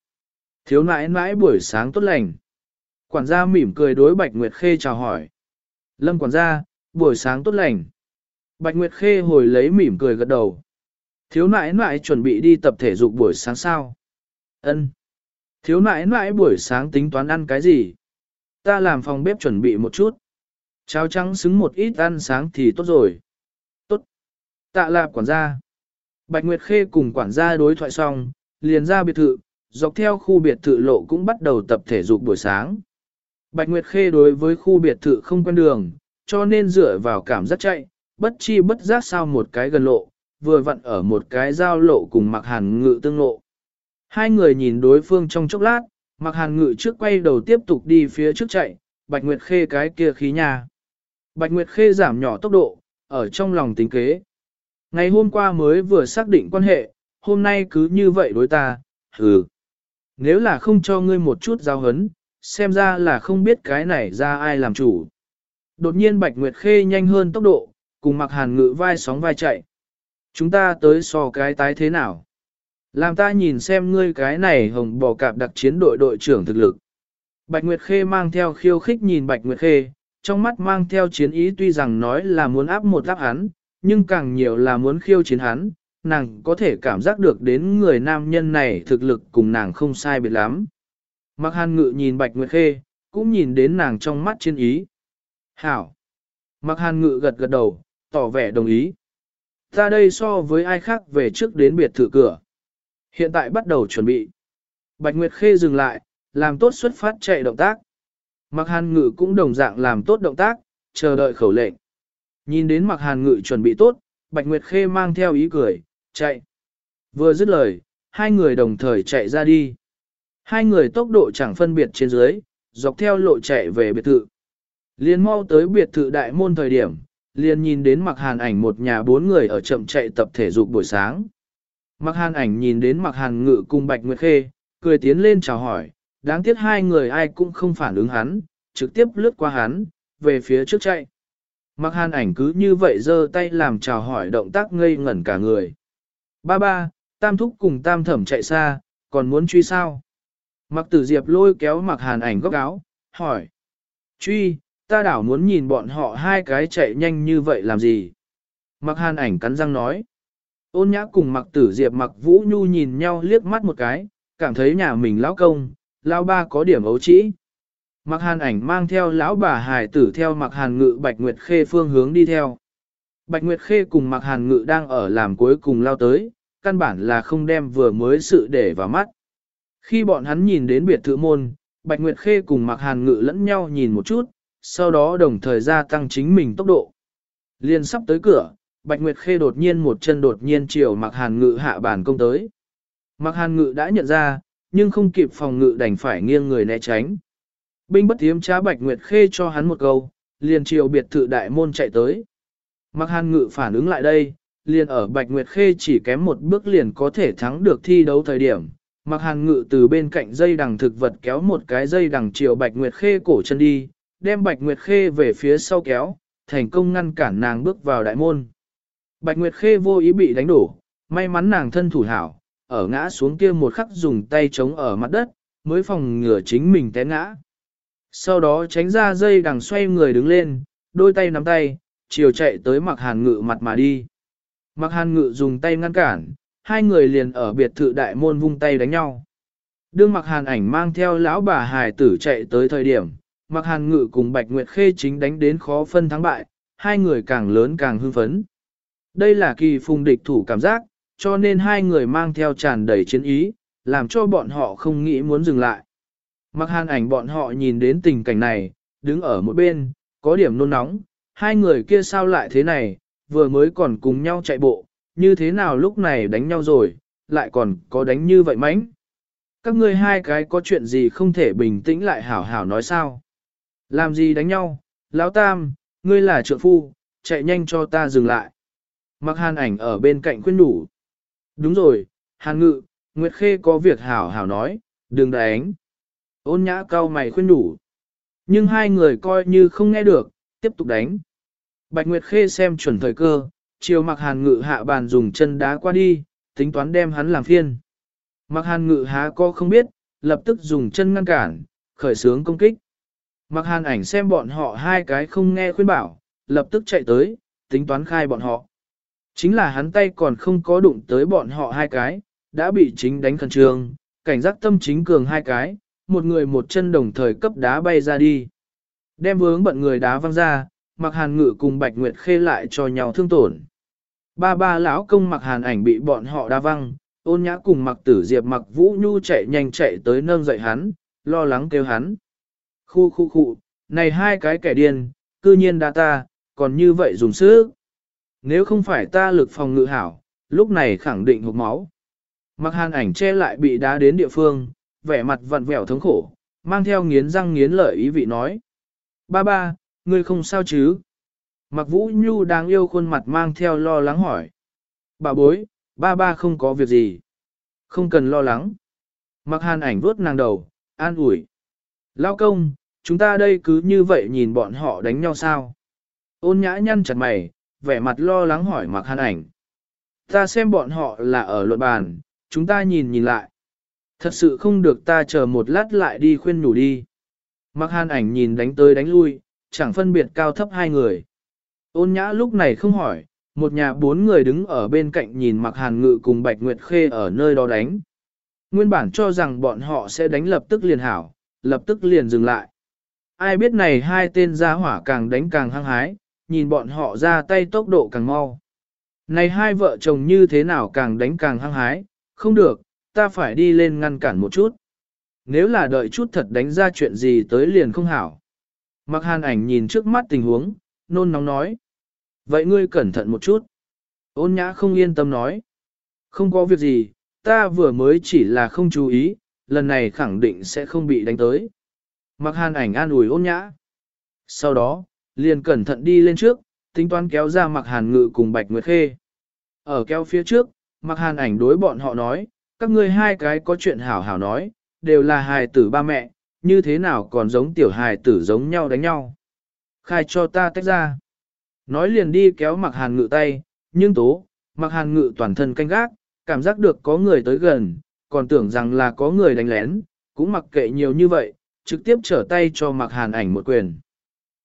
Thiếu nại nãi buổi sáng tốt lành. Quản gia mỉm cười đối Bạch Nguyệt Khê chào hỏi. Lâm quản gia, buổi sáng tốt lành. Bạch Nguyệt Khê hồi lấy mỉm cười gật đầu. Thiếu nại nãi chuẩn bị đi tập thể dục buổi sáng sao? Ân. Thiếu nãi nãi buổi sáng tính toán ăn cái gì? Ta làm phòng bếp chuẩn bị một chút. Cháo trắng xứng một ít ăn sáng thì tốt rồi. Tốt. Tạ lạp quản gia. Bạch Nguyệt Khê cùng quản gia đối thoại xong, liền ra biệt thự, dọc theo khu biệt thự lộ cũng bắt đầu tập thể dục buổi sáng. Bạch Nguyệt Khê đối với khu biệt thự không quen đường, cho nên dựa vào cảm giác chạy, bất chi bất giác sao một cái gần lộ, vừa vặn ở một cái giao lộ cùng mặc hàn ngự tương lộ. Hai người nhìn đối phương trong chốc lát, mặc hàn ngự trước quay đầu tiếp tục đi phía trước chạy, Bạch Nguyệt Khê cái kia khí nhà. Bạch Nguyệt Khê giảm nhỏ tốc độ, ở trong lòng tính kế. Ngày hôm qua mới vừa xác định quan hệ, hôm nay cứ như vậy đối ta, hừ. Nếu là không cho ngươi một chút giao hấn, xem ra là không biết cái này ra ai làm chủ. Đột nhiên Bạch Nguyệt Khê nhanh hơn tốc độ, cùng mặc hàn ngự vai sóng vai chạy. Chúng ta tới so cái tái thế nào? Làm ta nhìn xem ngươi cái này hồng bò cạp đặc chiến đội đội trưởng thực lực. Bạch Nguyệt Khê mang theo khiêu khích nhìn Bạch Nguyệt Khê, trong mắt mang theo chiến ý tuy rằng nói là muốn áp một áp hắn, nhưng càng nhiều là muốn khiêu chiến hắn, nàng có thể cảm giác được đến người nam nhân này thực lực cùng nàng không sai biệt lắm. Mặc hàn ngự nhìn Bạch Nguyệt Khê, cũng nhìn đến nàng trong mắt chiến ý. Hảo! Mặc hàn ngự gật gật đầu, tỏ vẻ đồng ý. Ta đây so với ai khác về trước đến biệt thự cửa. Hiện tại bắt đầu chuẩn bị. Bạch Nguyệt Khê dừng lại, làm tốt xuất phát chạy động tác. Mặc hàn ngự cũng đồng dạng làm tốt động tác, chờ đợi khẩu lệnh. Nhìn đến mặc hàn ngự chuẩn bị tốt, Bạch Nguyệt Khê mang theo ý cười, chạy. Vừa dứt lời, hai người đồng thời chạy ra đi. Hai người tốc độ chẳng phân biệt trên dưới, dọc theo lộ chạy về biệt thự. Liên mau tới biệt thự đại môn thời điểm, liền nhìn đến mặc hàn ảnh một nhà bốn người ở chậm chạy tập thể dục buổi sáng. Mặc hàn ảnh nhìn đến mặc hàn ngự cùng Bạch Nguyệt Khê, cười tiến lên chào hỏi, đáng tiếc hai người ai cũng không phản ứng hắn, trực tiếp lướt qua hắn, về phía trước chạy. Mặc hàn ảnh cứ như vậy giơ tay làm chào hỏi động tác ngây ngẩn cả người. Ba ba, tam thúc cùng tam thẩm chạy xa, còn muốn truy sao? Mặc tử diệp lôi kéo mặc hàn ảnh góc áo, hỏi. Truy, ta đảo muốn nhìn bọn họ hai cái chạy nhanh như vậy làm gì? Mặc hàn ảnh cắn răng nói. Ôn nhã cùng mặc tử diệp mặc vũ nhu nhìn nhau liếc mắt một cái, cảm thấy nhà mình lão công, lão ba có điểm ấu trĩ. Mặc hàn ảnh mang theo lão bà hài tử theo mặc hàn ngự Bạch Nguyệt Khê phương hướng đi theo. Bạch Nguyệt Khê cùng mặc hàn ngự đang ở làm cuối cùng lao tới, căn bản là không đem vừa mới sự để vào mắt. Khi bọn hắn nhìn đến biệt thự môn, Bạch Nguyệt Khê cùng mặc hàn ngự lẫn nhau nhìn một chút, sau đó đồng thời gia tăng chính mình tốc độ. Liên sắp tới cửa, Bạch Nguyệt Khê đột nhiên một chân đột nhiên chiều mặc hàn ngự hạ bản công tới. Mặc hàn ngự đã nhận ra, nhưng không kịp phòng ngự đành phải nghiêng người né tránh. Binh bất tiếm trá Bạch Nguyệt Khê cho hắn một câu, liền chiều biệt thự đại môn chạy tới. Mặc hàn ngự phản ứng lại đây, liền ở Bạch Nguyệt Khê chỉ kém một bước liền có thể thắng được thi đấu thời điểm. Mặc hàn ngự từ bên cạnh dây đằng thực vật kéo một cái dây đằng chiều Bạch Nguyệt Khê cổ chân đi, đem Bạch Nguyệt Khê về phía sau kéo, thành công ngăn cản nàng bước vào đại môn. Bạch Nguyệt Khê vô ý bị đánh đổ, may mắn nàng thân thủ hảo, ở ngã xuống kia một khắc dùng tay chống ở mặt đất, mới phòng ngừa chính mình té ngã. Sau đó tránh ra dây đằng xoay người đứng lên, đôi tay nắm tay, chiều chạy tới mặc hàn ngự mặt mà đi. Mặc hàn ngự dùng tay ngăn cản, hai người liền ở biệt thự đại môn vung tay đánh nhau. Đương mặc hàn ảnh mang theo lão bà hài tử chạy tới thời điểm, mặc hàn ngự cùng Bạch Nguyệt Khê chính đánh đến khó phân thắng bại, hai người càng lớn càng hưng phấn. Đây là kỳ phùng địch thủ cảm giác, cho nên hai người mang theo tràn đầy chiến ý, làm cho bọn họ không nghĩ muốn dừng lại. Mặc hàn ảnh bọn họ nhìn đến tình cảnh này, đứng ở một bên, có điểm nôn nóng, hai người kia sao lại thế này, vừa mới còn cùng nhau chạy bộ, như thế nào lúc này đánh nhau rồi, lại còn có đánh như vậy mánh. Các ngươi hai cái có chuyện gì không thể bình tĩnh lại hảo hảo nói sao? Làm gì đánh nhau? Lão Tam, ngươi là trượng phu, chạy nhanh cho ta dừng lại. Mặc hàn ảnh ở bên cạnh khuyên đủ. Đúng rồi, hàn ngự, Nguyệt Khê có việc hảo hảo nói, đừng đánh. Ôn nhã cao mày khuyên đủ. Nhưng hai người coi như không nghe được, tiếp tục đánh. Bạch Nguyệt Khê xem chuẩn thời cơ, chiều mặc hàn ngự hạ bàn dùng chân đá qua đi, tính toán đem hắn làm phiên. Mặc hàn ngự há co không biết, lập tức dùng chân ngăn cản, khởi sướng công kích. Mặc hàn ảnh xem bọn họ hai cái không nghe khuyên bảo, lập tức chạy tới, tính toán khai bọn họ. Chính là hắn tay còn không có đụng tới bọn họ hai cái, đã bị chính đánh khẩn trương, cảnh giác tâm chính cường hai cái, một người một chân đồng thời cấp đá bay ra đi. Đem vướng bận người đá văng ra, mặc hàn ngự cùng Bạch Nguyệt khê lại cho nhau thương tổn. Ba ba lão công mặc hàn ảnh bị bọn họ đá văng, ôn nhã cùng mặc tử diệp mặc vũ nhu chạy nhanh chạy tới nâng dậy hắn, lo lắng kêu hắn. Khu khu khu, này hai cái kẻ điên, cư nhiên đá ta, còn như vậy dùng sức. Nếu không phải ta lực phòng ngự hảo, lúc này khẳng định hụt máu. Mặc hàn ảnh che lại bị đá đến địa phương, vẻ mặt vặn vẹo thống khổ, mang theo nghiến răng nghiến lợi ý vị nói. Ba ba, ngươi không sao chứ? Mặc vũ nhu đang yêu khuôn mặt mang theo lo lắng hỏi. Bà bối, ba ba không có việc gì. Không cần lo lắng. Mặc hàn ảnh vuốt nàng đầu, an ủi. Lao công, chúng ta đây cứ như vậy nhìn bọn họ đánh nhau sao? Ôn nhã nhăn chặt mày, vẻ mặt lo lắng hỏi mặc hàn ảnh. Ta xem bọn họ là ở luận bàn, chúng ta nhìn nhìn lại. Thật sự không được ta chờ một lát lại đi khuyên nhủ đi. Mặc hàn ảnh nhìn đánh tới đánh lui, chẳng phân biệt cao thấp hai người. Ôn nhã lúc này không hỏi, một nhà bốn người đứng ở bên cạnh nhìn mặc hàn ngự cùng Bạch Nguyệt Khê ở nơi đó đánh. Nguyên bản cho rằng bọn họ sẽ đánh lập tức liền hảo, lập tức liền dừng lại. Ai biết này hai tên gia hỏa càng đánh càng hăng hái, nhìn bọn họ ra tay tốc độ càng mau. Này hai vợ chồng như thế nào càng đánh càng hăng hái, không được, ta phải đi lên ngăn cản một chút. Nếu là đợi chút thật đánh ra chuyện gì tới liền không hảo. Mặc hàn ảnh nhìn trước mắt tình huống, nôn nóng nói. Vậy ngươi cẩn thận một chút. Ôn nhã không yên tâm nói. Không có việc gì, ta vừa mới chỉ là không chú ý, lần này khẳng định sẽ không bị đánh tới. Mặc hàn ảnh an ủi ôn nhã. Sau đó, liền cẩn thận đi lên trước, tính toán kéo ra mặc hàn ngự cùng Bạch Nguyệt Khê. Ở kéo phía trước, mặc hàn ảnh đối bọn họ nói, các ngươi hai cái có chuyện hảo hảo nói, đều là hài tử ba mẹ, như thế nào còn giống tiểu hài tử giống nhau đánh nhau. Khai cho ta tách ra. Nói liền đi kéo mặc hàn ngự tay, nhưng tố, mặc hàn ngự toàn thân canh gác, cảm giác được có người tới gần, còn tưởng rằng là có người đánh lén, cũng mặc kệ nhiều như vậy, trực tiếp trở tay cho mặc hàn ảnh một quyền.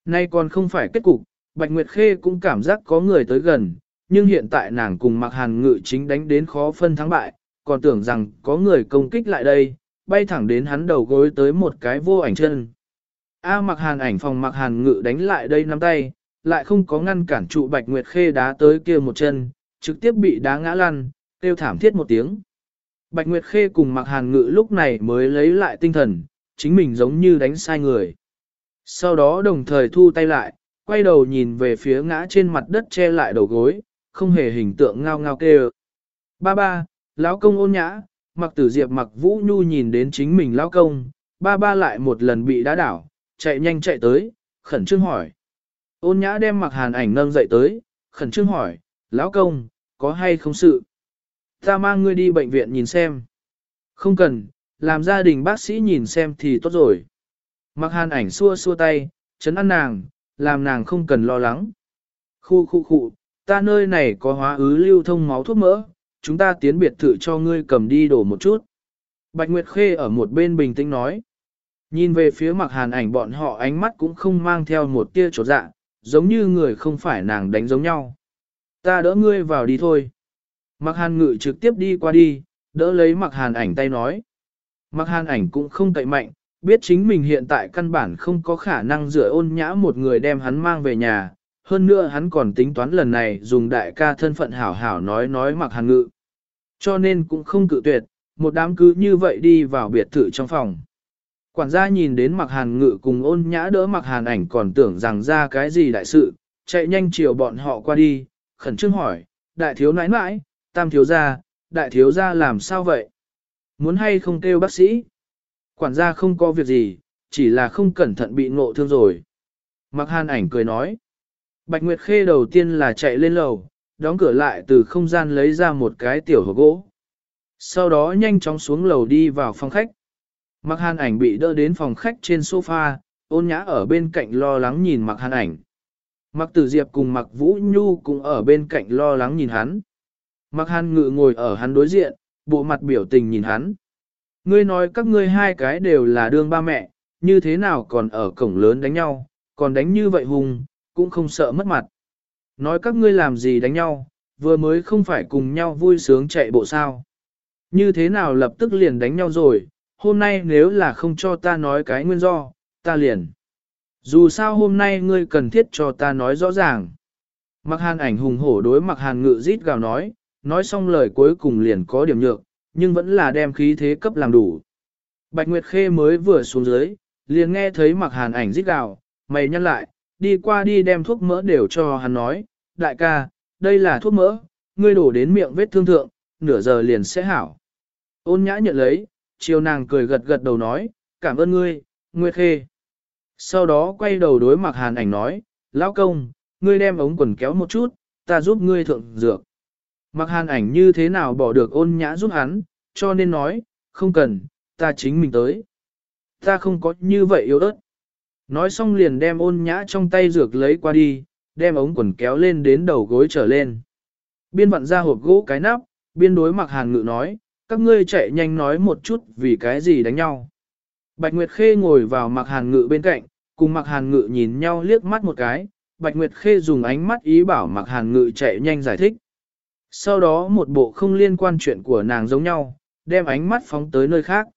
Nay còn không phải kết cục, Bạch Nguyệt Khê cũng cảm giác có người tới gần, nhưng hiện tại nàng cùng mặc hàn ngự chính đánh đến khó phân thắng bại, còn tưởng rằng có người công kích lại đây, bay thẳng đến hắn đầu gối tới một cái vô ảnh chân. A mặc hàn ảnh phòng mặc hàn ngự đánh lại đây nắm tay, lại không có ngăn cản trụ Bạch Nguyệt Khê đá tới kia một chân, trực tiếp bị đá ngã lăn, kêu thảm thiết một tiếng. Bạch Nguyệt Khê cùng mặc hàn ngự lúc này mới lấy lại tinh thần, chính mình giống như đánh sai người. Sau đó đồng thời thu tay lại, quay đầu nhìn về phía ngã trên mặt đất che lại đầu gối, không hề hình tượng ngao ngao kêu. Ba ba, lão công ôn nhã, mặc tử diệp mặc vũ nhu nhìn đến chính mình lão công, ba ba lại một lần bị đá đảo, chạy nhanh chạy tới, khẩn trương hỏi. Ôn nhã đem mặc hàn ảnh nâng dậy tới, khẩn trương hỏi, lão công, có hay không sự? Ta mang ngươi đi bệnh viện nhìn xem. Không cần, làm gia đình bác sĩ nhìn xem thì tốt rồi. Mặc hàn ảnh xua xua tay, chấn an nàng, làm nàng không cần lo lắng. Khu khu khu, ta nơi này có hóa ứ lưu thông máu thuốc mỡ, chúng ta tiến biệt thự cho ngươi cầm đi đổ một chút. Bạch Nguyệt Khê ở một bên bình tĩnh nói. Nhìn về phía mặc hàn ảnh bọn họ ánh mắt cũng không mang theo một tia trột dạ, giống như người không phải nàng đánh giống nhau. Ta đỡ ngươi vào đi thôi. Mặc hàn ngự trực tiếp đi qua đi, đỡ lấy mặc hàn ảnh tay nói. Mặc hàn ảnh cũng không cậy mạnh, biết chính mình hiện tại căn bản không có khả năng rửa ôn nhã một người đem hắn mang về nhà. Hơn nữa hắn còn tính toán lần này dùng đại ca thân phận hảo hảo nói nói mặc hàn ngự. Cho nên cũng không cự tuyệt, một đám cứ như vậy đi vào biệt thự trong phòng. Quản gia nhìn đến mặc hàn ngự cùng ôn nhã đỡ mặc hàn ảnh còn tưởng rằng ra cái gì đại sự, chạy nhanh chiều bọn họ qua đi, khẩn trương hỏi, đại thiếu nãi nãi, tam thiếu gia, đại thiếu gia làm sao vậy? Muốn hay không kêu bác sĩ? Quản gia không có việc gì, chỉ là không cẩn thận bị ngộ thương rồi. Mặc hàn ảnh cười nói. Bạch Nguyệt Khê đầu tiên là chạy lên lầu, đóng cửa lại từ không gian lấy ra một cái tiểu hộp gỗ. Sau đó nhanh chóng xuống lầu đi vào phòng khách. Mặc hàn ảnh bị đỡ đến phòng khách trên sofa, ôn nhã ở bên cạnh lo lắng nhìn mặc hàn ảnh. Mặc tử diệp cùng mặc vũ nhu cũng ở bên cạnh lo lắng nhìn hắn. Mặc hàn ngự ngồi ở hắn đối diện, bộ mặt biểu tình nhìn hắn. Ngươi nói các ngươi hai cái đều là đương ba mẹ, như thế nào còn ở cổng lớn đánh nhau, còn đánh như vậy hùng, cũng không sợ mất mặt. Nói các ngươi làm gì đánh nhau, vừa mới không phải cùng nhau vui sướng chạy bộ sao. Như thế nào lập tức liền đánh nhau rồi, hôm nay nếu là không cho ta nói cái nguyên do, ta liền. Dù sao hôm nay ngươi cần thiết cho ta nói rõ ràng. Mặc hàn ảnh hùng hổ đối mặc hàn ngự rít gào nói, nói xong lời cuối cùng liền có điểm nhược, nhưng vẫn là đem khí thế cấp làm đủ. Bạch Nguyệt Khê mới vừa xuống dưới, liền nghe thấy mặc hàn ảnh rít gào, mày nhăn lại, đi qua đi đem thuốc mỡ đều cho hắn nói, đại ca, đây là thuốc mỡ, ngươi đổ đến miệng vết thương thượng, nửa giờ liền sẽ hảo. Ôn nhã nhận lấy, chiều nàng cười gật gật đầu nói, cảm ơn ngươi, Nguyệt Khê. Sau đó quay đầu đối mặc hàn ảnh nói, lão công, ngươi đem ống quần kéo một chút, ta giúp ngươi thượng dược. Mặc hàn ảnh như thế nào bỏ được ôn nhã giúp hắn, cho nên nói, không cần, ta chính mình tới. Ta không có như vậy yếu ớt. Nói xong liền đem ôn nhã trong tay dược lấy qua đi, đem ống quần kéo lên đến đầu gối trở lên. Biên vặn ra hộp gỗ cái nắp, biên đối mặc hàn ngự nói, các ngươi chạy nhanh nói một chút vì cái gì đánh nhau. Bạch Nguyệt Khê ngồi vào mặc hàn ngự bên cạnh, cùng mặc hàn ngự nhìn nhau liếc mắt một cái, Bạch Nguyệt Khê dùng ánh mắt ý bảo mặc hàn ngự chạy nhanh giải thích. Sau đó một bộ không liên quan chuyện của nàng giống nhau, đem ánh mắt phóng tới nơi khác.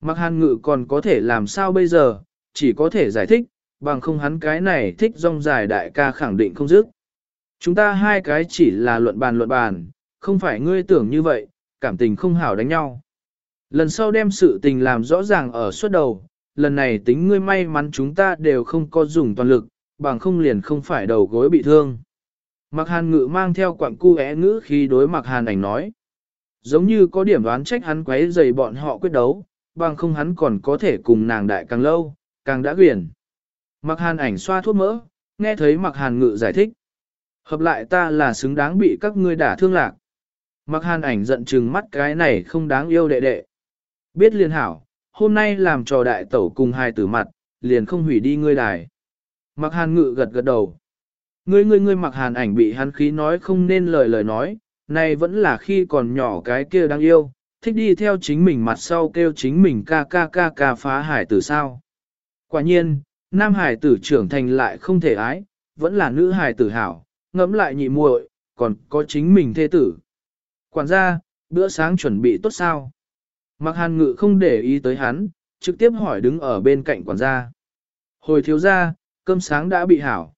Mặc hàn ngự còn có thể làm sao bây giờ, chỉ có thể giải thích, bằng không hắn cái này thích rong dài đại ca khẳng định không dứt. Chúng ta hai cái chỉ là luận bàn luận bàn, không phải ngươi tưởng như vậy, cảm tình không hảo đánh nhau. Lần sau đem sự tình làm rõ ràng ở suốt đầu, lần này tính ngươi may mắn chúng ta đều không có dùng toàn lực, bằng không liền không phải đầu gối bị thương. Mặc hàn ngự mang theo quặng cu é ngữ khi đối mặc hàn ảnh nói. Giống như có điểm đoán trách hắn quấy dày bọn họ quyết đấu, bằng không hắn còn có thể cùng nàng đại càng lâu, càng đã quyển. Mặc hàn ảnh xoa thuốc mỡ, nghe thấy mặc hàn ngự giải thích. Hợp lại ta là xứng đáng bị các ngươi đả thương lạc. Mặc hàn ảnh giận chừng mắt cái này không đáng yêu đệ đệ. Biết liền hảo, hôm nay làm trò đại tẩu cùng hai tử mặt, liền không hủy đi ngươi đài. Mặc hàn ngự gật gật đầu. Ngươi ngươi ngươi mặc hàn ảnh bị hắn khí nói không nên lời lời nói, này vẫn là khi còn nhỏ cái kia đang yêu, thích đi theo chính mình mặt sau kêu chính mình ca ca ca ca phá hải tử sao. Quả nhiên, nam hải tử trưởng thành lại không thể ái, vẫn là nữ hải tử hảo, ngẫm lại nhị muội, còn có chính mình thê tử. Quản gia, bữa sáng chuẩn bị tốt sao? Mặc hàn ngự không để ý tới hắn, trực tiếp hỏi đứng ở bên cạnh quản gia. Hồi thiếu gia, cơm sáng đã bị hảo.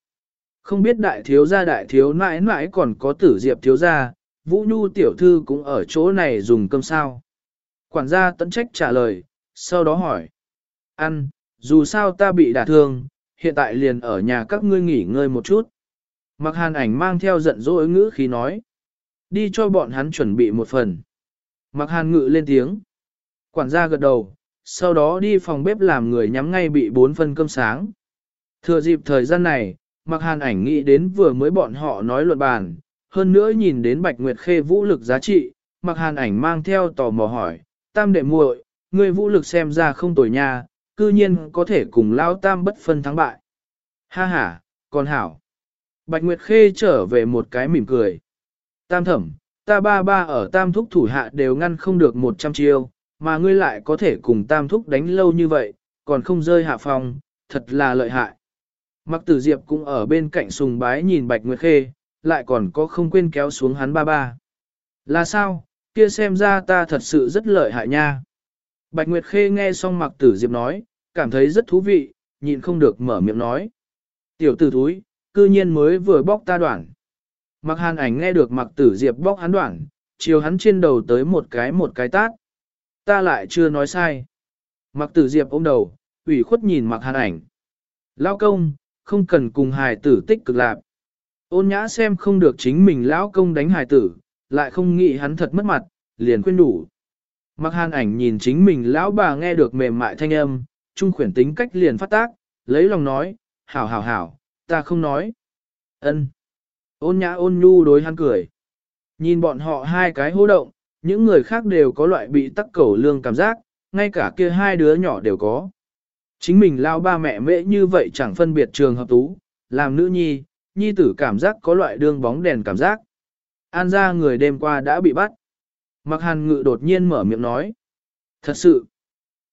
Không biết đại thiếu gia đại thiếu nãi nãi còn có tử diệp thiếu gia, Vũ Nhu tiểu thư cũng ở chỗ này dùng cơm sao. Quản gia tận trách trả lời, sau đó hỏi. Ăn, dù sao ta bị đả thương, hiện tại liền ở nhà các ngươi nghỉ ngơi một chút. Mặc hàn ảnh mang theo giận dỗi ngữ khí nói. Đi cho bọn hắn chuẩn bị một phần. Mặc hàn ngự lên tiếng. Quản gia gật đầu, sau đó đi phòng bếp làm người nhắm ngay bị bốn phân cơm sáng. Thừa dịp thời gian này, mặc hàn ảnh nghĩ đến vừa mới bọn họ nói luận bàn, hơn nữa nhìn đến Bạch Nguyệt Khê vũ lực giá trị, mặc hàn ảnh mang theo tò mò hỏi, tam đệ muội, người vũ lực xem ra không tồi nha, cư nhiên có thể cùng lao tam bất phân thắng bại. Ha ha, còn hảo. Bạch Nguyệt Khê trở về một cái mỉm cười. Tam thẩm, ta ba ba ở tam thúc thủ hạ đều ngăn không được một trăm chiêu, mà ngươi lại có thể cùng tam thúc đánh lâu như vậy, còn không rơi hạ phòng, thật là lợi hại. Mặc tử diệp cũng ở bên cạnh sùng bái nhìn Bạch Nguyệt Khê, lại còn có không quên kéo xuống hắn ba ba. Là sao, kia xem ra ta thật sự rất lợi hại nha. Bạch Nguyệt Khê nghe xong mặc tử diệp nói, cảm thấy rất thú vị, nhịn không được mở miệng nói. Tiểu tử thúi, cư nhiên mới vừa bóc ta đoạn. Mặc hàn ảnh nghe được mặc tử diệp bóc hắn đoạn, chiều hắn trên đầu tới một cái một cái tát. Ta lại chưa nói sai. Mặc tử diệp ôm đầu, ủy khuất nhìn mặc hàn ảnh. Lao công, không cần cùng hài tử tích cực lạc. Ôn nhã xem không được chính mình lão công đánh hài tử, lại không nghĩ hắn thật mất mặt, liền quên đủ. Mặc hàn ảnh nhìn chính mình lão bà nghe được mềm mại thanh âm, trung khuyển tính cách liền phát tác, lấy lòng nói, hảo hảo hảo, ta không nói. ân Ôn nhã ôn nhu đối hắn cười. Nhìn bọn họ hai cái hô động, những người khác đều có loại bị tắc cẩu lương cảm giác, ngay cả kia hai đứa nhỏ đều có. Chính mình lao ba mẹ mễ như vậy chẳng phân biệt trường hợp tú, làm nữ nhi, nhi tử cảm giác có loại đương bóng đèn cảm giác. An ra người đêm qua đã bị bắt. Mặc hàn ngự đột nhiên mở miệng nói. Thật sự,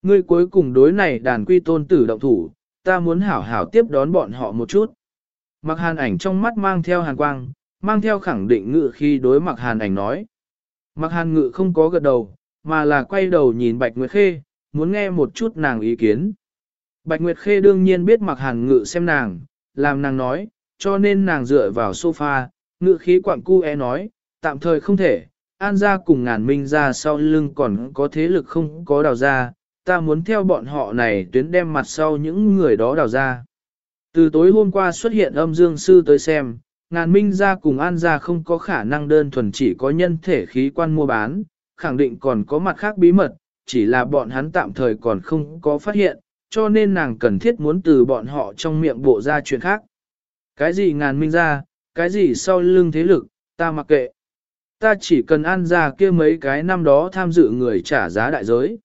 ngươi cuối cùng đối này đàn quy tôn tử động thủ, ta muốn hảo hảo tiếp đón bọn họ một chút. Mặc hàn ảnh trong mắt mang theo hàn quang, mang theo khẳng định ngự khi đối mặc hàn ảnh nói. Mặc hàn ngự không có gật đầu, mà là quay đầu nhìn Bạch Nguyệt Khê, muốn nghe một chút nàng ý kiến. Bạch Nguyệt Khê đương nhiên biết mặc hàn ngự xem nàng, làm nàng nói, cho nên nàng dựa vào sofa, ngự khí quặng cu e nói, tạm thời không thể, an ra cùng ngàn minh ra sau lưng còn có thế lực không có đào ra, ta muốn theo bọn họ này tuyến đem mặt sau những người đó đào ra. Từ tối hôm qua xuất hiện âm dương sư tới xem, ngàn minh ra cùng an ra không có khả năng đơn thuần chỉ có nhân thể khí quan mua bán, khẳng định còn có mặt khác bí mật, chỉ là bọn hắn tạm thời còn không có phát hiện, cho nên nàng cần thiết muốn từ bọn họ trong miệng bộ ra chuyện khác. Cái gì ngàn minh ra, cái gì sau lưng thế lực, ta mặc kệ. Ta chỉ cần ăn ra kia mấy cái năm đó tham dự người trả giá đại giới.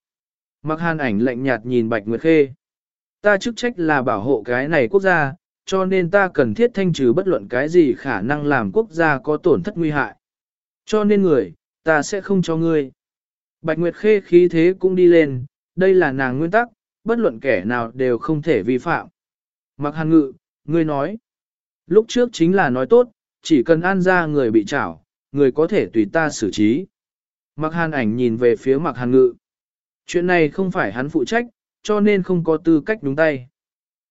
Mặc hàn ảnh lạnh nhạt nhìn Bạch Nguyệt Khê. Ta chức trách là bảo hộ cái này quốc gia, cho nên ta cần thiết thanh trừ bất luận cái gì khả năng làm quốc gia có tổn thất nguy hại. Cho nên người, ta sẽ không cho ngươi. Bạch Nguyệt Khê khí thế cũng đi lên, đây là nàng nguyên tắc, bất luận kẻ nào đều không thể vi phạm. Mặc hàn ngự, ngươi nói. Lúc trước chính là nói tốt, chỉ cần an ra người bị trảo, người có thể tùy ta xử trí. Mặc hàn ảnh nhìn về phía mặc hàn ngự. Chuyện này không phải hắn phụ trách, cho nên không có tư cách đúng tay.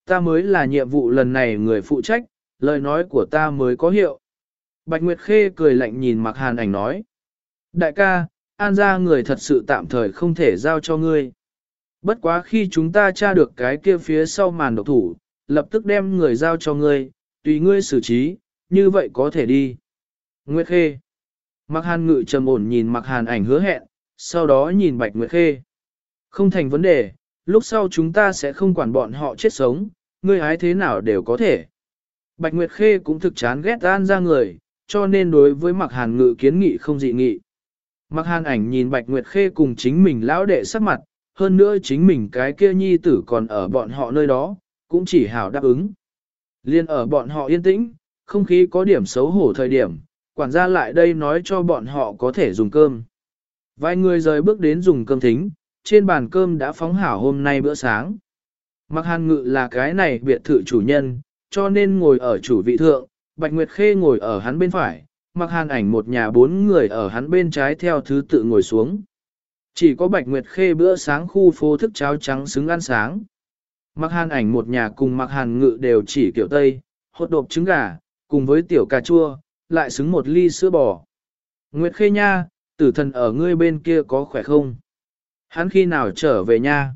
Ta mới là nhiệm vụ lần này người phụ trách, lời nói của ta mới có hiệu. Bạch Nguyệt Khê cười lạnh nhìn mặc hàn ảnh nói. Đại ca, an ra người thật sự tạm thời không thể giao cho ngươi. Bất quá khi chúng ta tra được cái kia phía sau màn độc thủ, lập tức đem người giao cho ngươi, tùy ngươi xử trí, như vậy có thể đi. Nguyệt Khê Mặc hàn ngự trầm ổn nhìn mặc hàn ảnh hứa hẹn, sau đó nhìn Bạch Nguyệt Khê. Không thành vấn đề, lúc sau chúng ta sẽ không quản bọn họ chết sống, ngươi hái thế nào đều có thể. Bạch Nguyệt Khê cũng thực chán ghét an ra người, cho nên đối với mặc hàn ngự kiến nghị không dị nghị. Mặc hàn ảnh nhìn Bạch Nguyệt Khê cùng chính mình lão đệ sắc mặt, hơn nữa chính mình cái kia nhi tử còn ở bọn họ nơi đó, cũng chỉ hảo đáp ứng. Liên ở bọn họ yên tĩnh, không khí có điểm xấu hổ thời điểm, quản gia lại đây nói cho bọn họ có thể dùng cơm. Vài người rời bước đến dùng cơm thính, trên bàn cơm đã phóng hảo hôm nay bữa sáng. Mặc hàn ngự là cái này biệt thự chủ nhân, cho nên ngồi ở chủ vị thượng, Bạch Nguyệt Khê ngồi ở hắn bên phải, mặc hàn ảnh một nhà bốn người ở hắn bên trái theo thứ tự ngồi xuống. Chỉ có Bạch Nguyệt Khê bữa sáng khu phố thức cháo trắng xứng ăn sáng. Mặc hàn ảnh một nhà cùng mặc hàn ngự đều chỉ kiểu Tây, hột độp trứng gà, cùng với tiểu cà chua, lại xứng một ly sữa bò. Nguyệt Khê nha, tử thần ở ngươi bên kia có khỏe không? Hắn khi nào trở về nha?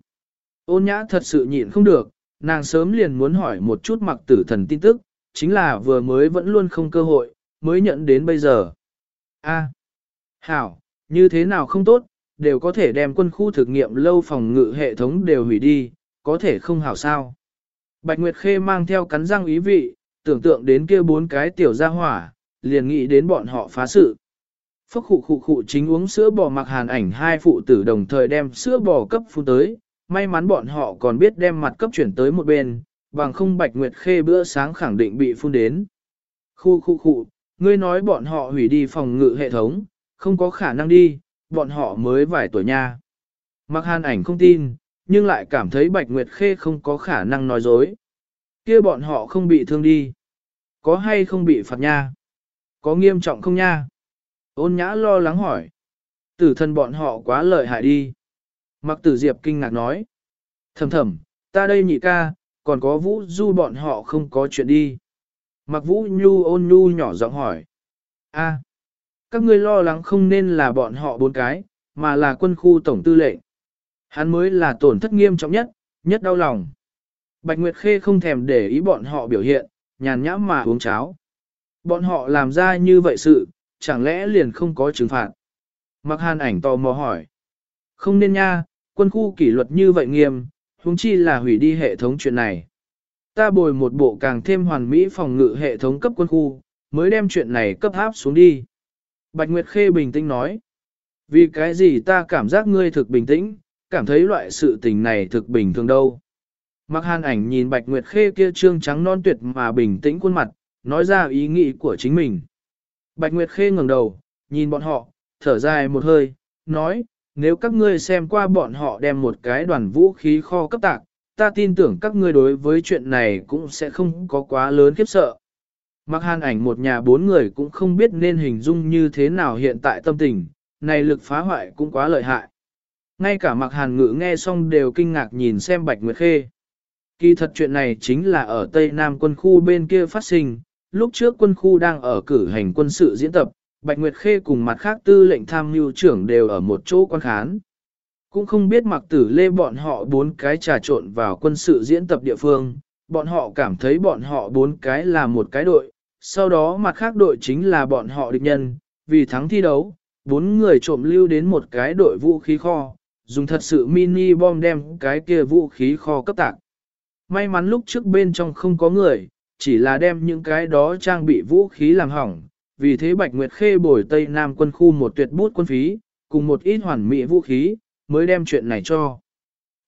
Ôn nhã thật sự nhịn không được, nàng sớm liền muốn hỏi một chút mặc tử thần tin tức, chính là vừa mới vẫn luôn không cơ hội, mới nhận đến bây giờ. A, Hảo, như thế nào không tốt, đều có thể đem quân khu thực nghiệm lâu phòng ngự hệ thống đều hủy đi, có thể không hảo sao. Bạch Nguyệt Khê mang theo cắn răng ý vị, tưởng tượng đến kia bốn cái tiểu gia hỏa, liền nghĩ đến bọn họ phá sự. Phúc khụ khụ khụ chính uống sữa bò mặc hàn ảnh hai phụ tử đồng thời đem sữa bò cấp phun tới, may mắn bọn họ còn biết đem mặt cấp chuyển tới một bên, bằng không Bạch Nguyệt Khê bữa sáng khẳng định bị phun đến. Khu khu khu, ngươi nói bọn họ hủy đi phòng ngự hệ thống, không có khả năng đi, bọn họ mới vài tuổi nha. Mặc hàn ảnh không tin, nhưng lại cảm thấy Bạch Nguyệt Khê không có khả năng nói dối. kia bọn họ không bị thương đi. Có hay không bị phạt nha? Có nghiêm trọng không nha? Ôn nhã lo lắng hỏi. Tử thân bọn họ quá lợi hại đi. Mặc tử diệp kinh ngạc nói. Thầm thầm, ta đây nhị ca, còn có vũ du bọn họ không có chuyện đi. Mặc vũ nhu ôn nhu nhỏ giọng hỏi. a các ngươi lo lắng không nên là bọn họ bốn cái, mà là quân khu tổng tư lệnh. Hắn mới là tổn thất nghiêm trọng nhất, nhất đau lòng. Bạch Nguyệt Khê không thèm để ý bọn họ biểu hiện, nhàn nhãm mà uống cháo. Bọn họ làm ra như vậy sự, chẳng lẽ liền không có trừng phạt? Mặc hàn ảnh tò mò hỏi. Không nên nha, quân khu kỷ luật như vậy nghiêm, huống chi là hủy đi hệ thống chuyện này. Ta bồi một bộ càng thêm hoàn mỹ phòng ngự hệ thống cấp quân khu, mới đem chuyện này cấp áp xuống đi. Bạch Nguyệt Khê bình tĩnh nói, vì cái gì ta cảm giác ngươi thực bình tĩnh, cảm thấy loại sự tình này thực bình thường đâu. Mặc hàn ảnh nhìn Bạch Nguyệt Khê kia trương trắng non tuyệt mà bình tĩnh khuôn mặt, nói ra ý nghĩ của chính mình. Bạch Nguyệt Khê ngẩng đầu, nhìn bọn họ, thở dài một hơi, nói, nếu các ngươi xem qua bọn họ đem một cái đoàn vũ khí kho cấp tạc, ta tin tưởng các ngươi đối với chuyện này cũng sẽ không có quá lớn khiếp sợ. Mặc hàn ảnh một nhà bốn người cũng không biết nên hình dung như thế nào hiện tại tâm tình, này lực phá hoại cũng quá lợi hại. Ngay cả mặc hàn ngữ nghe xong đều kinh ngạc nhìn xem Bạch Nguyệt Khê. Kỳ thật chuyện này chính là ở Tây Nam quân khu bên kia phát sinh, lúc trước quân khu đang ở cử hành quân sự diễn tập, Bạch Nguyệt Khê cùng mặt khác tư lệnh tham mưu trưởng đều ở một chỗ quan khán. Cũng không biết mặc tử lê bọn họ bốn cái trà trộn vào quân sự diễn tập địa phương, bọn họ cảm thấy bọn họ bốn cái là một cái đội, sau đó mặt khác đội chính là bọn họ địch nhân, vì thắng thi đấu, bốn người trộm lưu đến một cái đội vũ khí kho, dùng thật sự mini bom đem cái kia vũ khí kho cấp tạc. May mắn lúc trước bên trong không có người, chỉ là đem những cái đó trang bị vũ khí làm hỏng, vì thế Bạch Nguyệt Khê bồi Tây Nam quân khu một tuyệt bút quân phí, cùng một ít hoàn mỹ vũ khí, mới đem chuyện này cho.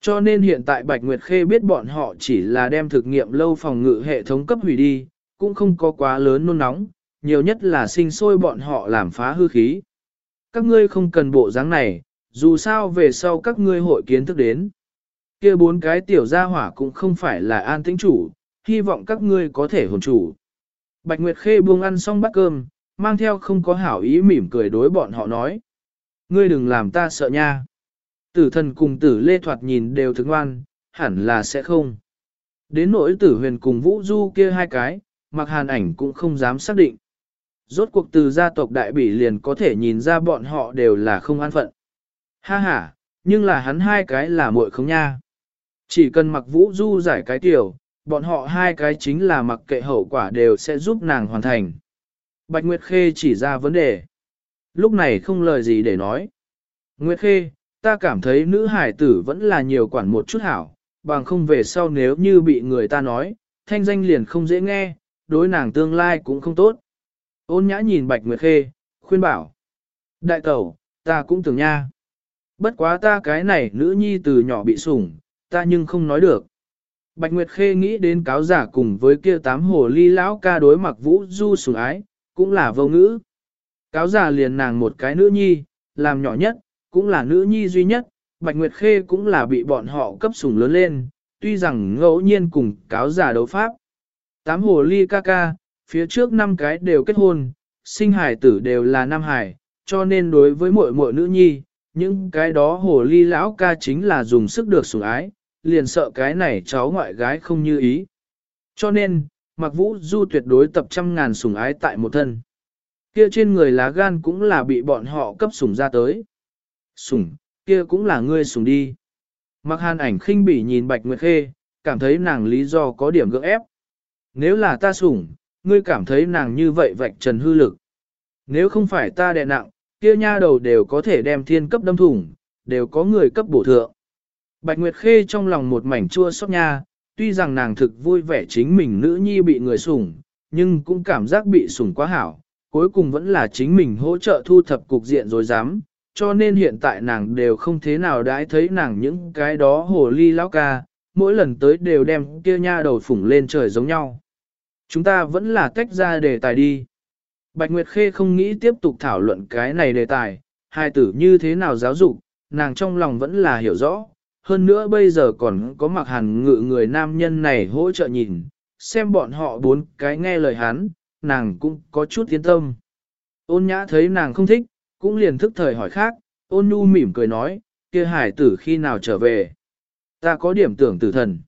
Cho nên hiện tại Bạch Nguyệt Khê biết bọn họ chỉ là đem thực nghiệm lâu phòng ngự hệ thống cấp hủy đi, cũng không có quá lớn nôn nóng, nhiều nhất là sinh sôi bọn họ làm phá hư khí. Các ngươi không cần bộ dáng này, dù sao về sau các ngươi hội kiến thức đến. kia bốn cái tiểu gia hỏa cũng không phải là an tĩnh chủ, hy vọng các ngươi có thể hồn chủ. Bạch Nguyệt Khê buông ăn xong bát cơm, mang theo không có hảo ý mỉm cười đối bọn họ nói. Ngươi đừng làm ta sợ nha. Tử thần cùng tử lê thoạt nhìn đều thức ngoan, hẳn là sẽ không. Đến nỗi tử huyền cùng vũ du kia hai cái, mặc hàn ảnh cũng không dám xác định. Rốt cuộc từ gia tộc đại bỉ liền có thể nhìn ra bọn họ đều là không an phận. Ha ha, nhưng là hắn hai cái là muội không nha. Chỉ cần mặc vũ du giải cái tiểu, bọn họ hai cái chính là mặc kệ hậu quả đều sẽ giúp nàng hoàn thành. Bạch Nguyệt Khê chỉ ra vấn đề. Lúc này không lời gì để nói. Nguyệt Khê, ta cảm thấy nữ hải tử vẫn là nhiều quản một chút hảo, bằng không về sau nếu như bị người ta nói, thanh danh liền không dễ nghe, đối nàng tương lai cũng không tốt. Ôn nhã nhìn Bạch Nguyệt Khê, khuyên bảo. Đại tẩu, ta cũng tưởng nha. Bất quá ta cái này nữ nhi từ nhỏ bị sủng, ta nhưng không nói được. Bạch Nguyệt Khê nghĩ đến cáo giả cùng với kia tám hồ ly lão ca đối mặc vũ du sủng ái, cũng là vô ngữ. Cáo giả liền nàng một cái nữ nhi, làm nhỏ nhất, cũng là nữ nhi duy nhất, Bạch Nguyệt Khê cũng là bị bọn họ cấp sủng lớn lên, tuy rằng ngẫu nhiên cùng cáo giả đấu pháp. Tám hồ ly ca ca, phía trước năm cái đều kết hôn, sinh hải tử đều là nam hải, cho nên đối với mỗi mỗi nữ nhi, những cái đó hồ ly lão ca chính là dùng sức được sủng ái, liền sợ cái này cháu ngoại gái không như ý. Cho nên, mặc vũ du tuyệt đối tập trăm ngàn sủng ái tại một thân. Kia trên người lá gan cũng là bị bọn họ cấp sủng ra tới. Sủng, kia cũng là ngươi sủng đi. Mặc hàn ảnh khinh bỉ nhìn Bạch Nguyệt Khê, cảm thấy nàng lý do có điểm gượng ép. Nếu là ta sủng, ngươi cảm thấy nàng như vậy vạch trần hư lực. Nếu không phải ta đè nặng, kia nha đầu đều có thể đem thiên cấp đâm thủng, đều có người cấp bổ thượng. Bạch Nguyệt Khê trong lòng một mảnh chua xót nha, tuy rằng nàng thực vui vẻ chính mình nữ nhi bị người sủng, nhưng cũng cảm giác bị sủng quá hảo, cuối cùng vẫn là chính mình hỗ trợ thu thập cục diện rồi dám, cho nên hiện tại nàng đều không thế nào đãi thấy nàng những cái đó hồ ly lão ca, mỗi lần tới đều đem kia nha đầu phủng lên trời giống nhau. Chúng ta vẫn là tách ra đề tài đi. Bạch Nguyệt Khê không nghĩ tiếp tục thảo luận cái này đề tài, hai tử như thế nào giáo dục, nàng trong lòng vẫn là hiểu rõ. Hơn nữa bây giờ còn có mặc hàn ngự người nam nhân này hỗ trợ nhìn, xem bọn họ bốn cái nghe lời hắn, nàng cũng có chút yên tâm. Ôn nhã thấy nàng không thích, cũng liền thức thời hỏi khác, ôn nhu mỉm cười nói, kia hải tử khi nào trở về. Ta có điểm tưởng tử thần.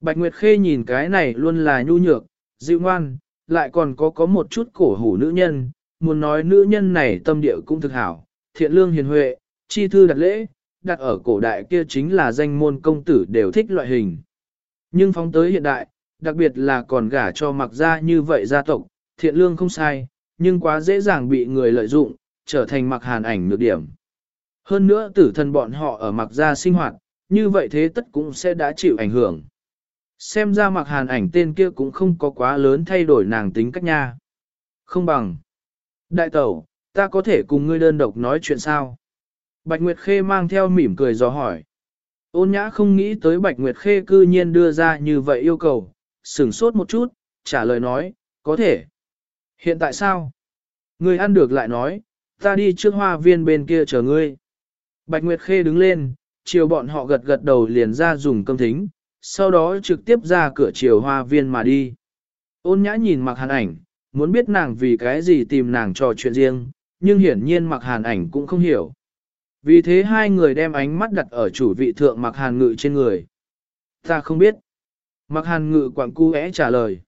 Bạch Nguyệt Khê nhìn cái này luôn là nhu nhược, dịu ngoan, lại còn có có một chút cổ hủ nữ nhân, muốn nói nữ nhân này tâm địa cũng thực hảo, thiện lương hiền huệ, chi thư đặt lễ, đặt ở cổ đại kia chính là danh môn công tử đều thích loại hình. Nhưng phóng tới hiện đại, đặc biệt là còn gả cho mặc gia như vậy gia tộc, thiện lương không sai, nhưng quá dễ dàng bị người lợi dụng, trở thành mặc hàn ảnh nhược điểm. Hơn nữa tử thần bọn họ ở mặc gia sinh hoạt, như vậy thế tất cũng sẽ đã chịu ảnh hưởng. Xem ra mặc hàn ảnh tên kia cũng không có quá lớn thay đổi nàng tính cách nha. Không bằng. Đại tẩu, ta có thể cùng ngươi đơn độc nói chuyện sao? Bạch Nguyệt Khê mang theo mỉm cười dò hỏi. Ôn nhã không nghĩ tới Bạch Nguyệt Khê cư nhiên đưa ra như vậy yêu cầu, sửng sốt một chút, trả lời nói, có thể. Hiện tại sao? Ngươi ăn được lại nói, ta đi trước hoa viên bên kia chờ ngươi. Bạch Nguyệt Khê đứng lên, chiều bọn họ gật gật đầu liền ra dùng cơm thính, sau đó trực tiếp ra cửa chiều hoa viên mà đi. Ôn nhã nhìn mặc hàn ảnh, muốn biết nàng vì cái gì tìm nàng trò chuyện riêng, nhưng hiển nhiên mặc hàn ảnh cũng không hiểu. Vì thế hai người đem ánh mắt đặt ở chủ vị thượng mặc hàn ngự trên người. Ta không biết. Mặc hàn ngự quảng cu é trả lời.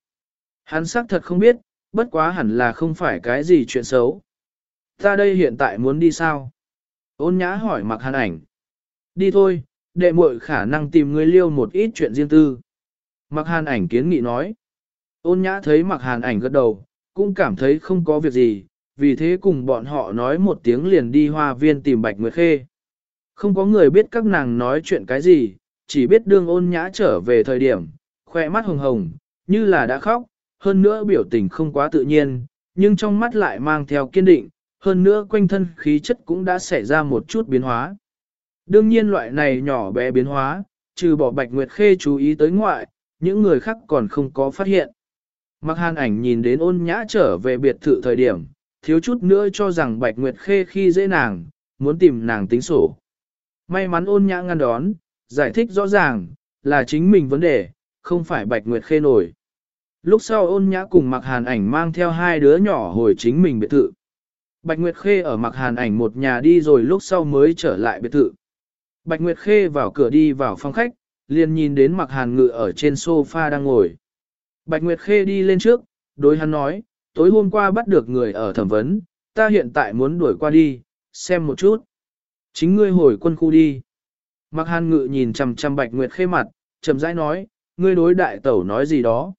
Hắn xác thật không biết, bất quá hẳn là không phải cái gì chuyện xấu. Ta đây hiện tại muốn đi sao? Ôn nhã hỏi mặc hàn ảnh. Đi thôi, đệ muội khả năng tìm người liêu một ít chuyện riêng tư. Mặc hàn ảnh kiến nghị nói. Ôn nhã thấy mặc hàn ảnh gật đầu, cũng cảm thấy không có việc gì, vì thế cùng bọn họ nói một tiếng liền đi hoa viên tìm Bạch Nguyệt Khê. Không có người biết các nàng nói chuyện cái gì, chỉ biết đương ôn nhã trở về thời điểm, khoe mắt hồng hồng, như là đã khóc, hơn nữa biểu tình không quá tự nhiên, nhưng trong mắt lại mang theo kiên định, hơn nữa quanh thân khí chất cũng đã xảy ra một chút biến hóa. Đương nhiên loại này nhỏ bé biến hóa, trừ bỏ Bạch Nguyệt Khê chú ý tới ngoại, những người khác còn không có phát hiện. Mặc hàn ảnh nhìn đến ôn nhã trở về biệt thự thời điểm, thiếu chút nữa cho rằng Bạch Nguyệt Khê khi dễ nàng, muốn tìm nàng tính sổ. May mắn ôn nhã ngăn đón, giải thích rõ ràng, là chính mình vấn đề, không phải Bạch Nguyệt Khê nổi. Lúc sau ôn nhã cùng mặc hàn ảnh mang theo hai đứa nhỏ hồi chính mình biệt thự. Bạch Nguyệt Khê ở mặc hàn ảnh một nhà đi rồi lúc sau mới trở lại biệt thự. Bạch Nguyệt Khê vào cửa đi vào phòng khách, liền nhìn đến mặc hàn ngự ở trên sofa đang ngồi. Bạch Nguyệt Khê đi lên trước, đối hắn nói, tối hôm qua bắt được người ở thẩm vấn, ta hiện tại muốn đuổi qua đi, xem một chút. Chính ngươi hồi quân khu đi. Mặc hàn ngự nhìn chằm chằm Bạch Nguyệt Khê mặt, chậm rãi nói, ngươi đối đại tẩu nói gì đó.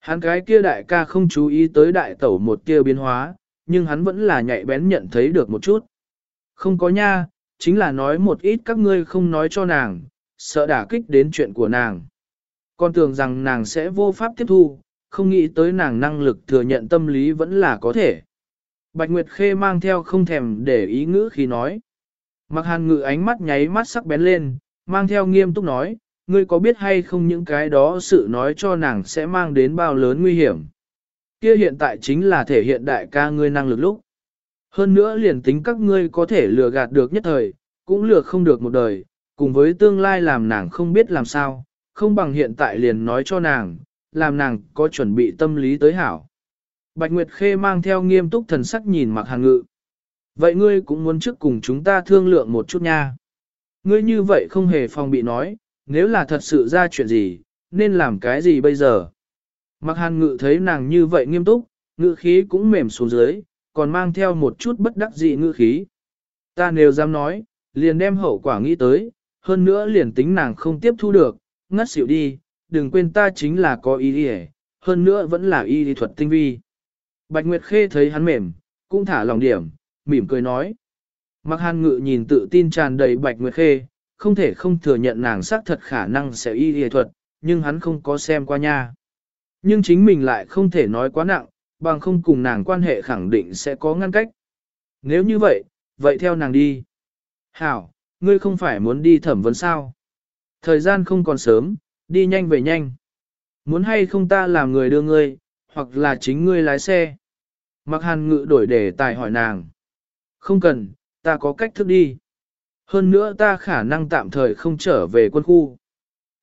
Hắn cái kia đại ca không chú ý tới đại tẩu một kia biến hóa, nhưng hắn vẫn là nhạy bén nhận thấy được một chút. Không có nha, chính là nói một ít các ngươi không nói cho nàng, sợ đả kích đến chuyện của nàng. Con tưởng rằng nàng sẽ vô pháp tiếp thu, không nghĩ tới nàng năng lực thừa nhận tâm lý vẫn là có thể. Bạch Nguyệt Khê mang theo không thèm để ý ngữ khi nói. Mặc hàn ngự ánh mắt nháy mắt sắc bén lên, mang theo nghiêm túc nói, ngươi có biết hay không những cái đó sự nói cho nàng sẽ mang đến bao lớn nguy hiểm. Kia hiện tại chính là thể hiện đại ca ngươi năng lực lúc. Hơn nữa liền tính các ngươi có thể lừa gạt được nhất thời, cũng lừa không được một đời, cùng với tương lai làm nàng không biết làm sao, không bằng hiện tại liền nói cho nàng, làm nàng có chuẩn bị tâm lý tới hảo. Bạch Nguyệt Khê mang theo nghiêm túc thần sắc nhìn mặc hàng ngự. Vậy ngươi cũng muốn trước cùng chúng ta thương lượng một chút nha. Ngươi như vậy không hề phòng bị nói, nếu là thật sự ra chuyện gì, nên làm cái gì bây giờ? Mặc hàn ngự thấy nàng như vậy nghiêm túc, ngự khí cũng mềm xuống dưới, còn mang theo một chút bất đắc dị ngữ khí. Ta nếu dám nói, liền đem hậu quả nghĩ tới, hơn nữa liền tính nàng không tiếp thu được, ngất xỉu đi, đừng quên ta chính là có ý đi hơn nữa vẫn là y lý thuật tinh vi. Bạch Nguyệt Khê thấy hắn mềm, cũng thả lòng điểm, mỉm cười nói. Mặc hàn ngự nhìn tự tin tràn đầy Bạch Nguyệt Khê, không thể không thừa nhận nàng xác thật khả năng sẽ y lý thuật, nhưng hắn không có xem qua nha. Nhưng chính mình lại không thể nói quá nặng, bằng không cùng nàng quan hệ khẳng định sẽ có ngăn cách. Nếu như vậy, vậy theo nàng đi. Hảo, ngươi không phải muốn đi thẩm vấn sao? Thời gian không còn sớm, đi nhanh về nhanh. Muốn hay không ta làm người đưa ngươi, hoặc là chính ngươi lái xe. Mặc hàn ngự đổi đề tài hỏi nàng. Không cần, ta có cách thức đi. Hơn nữa ta khả năng tạm thời không trở về quân khu.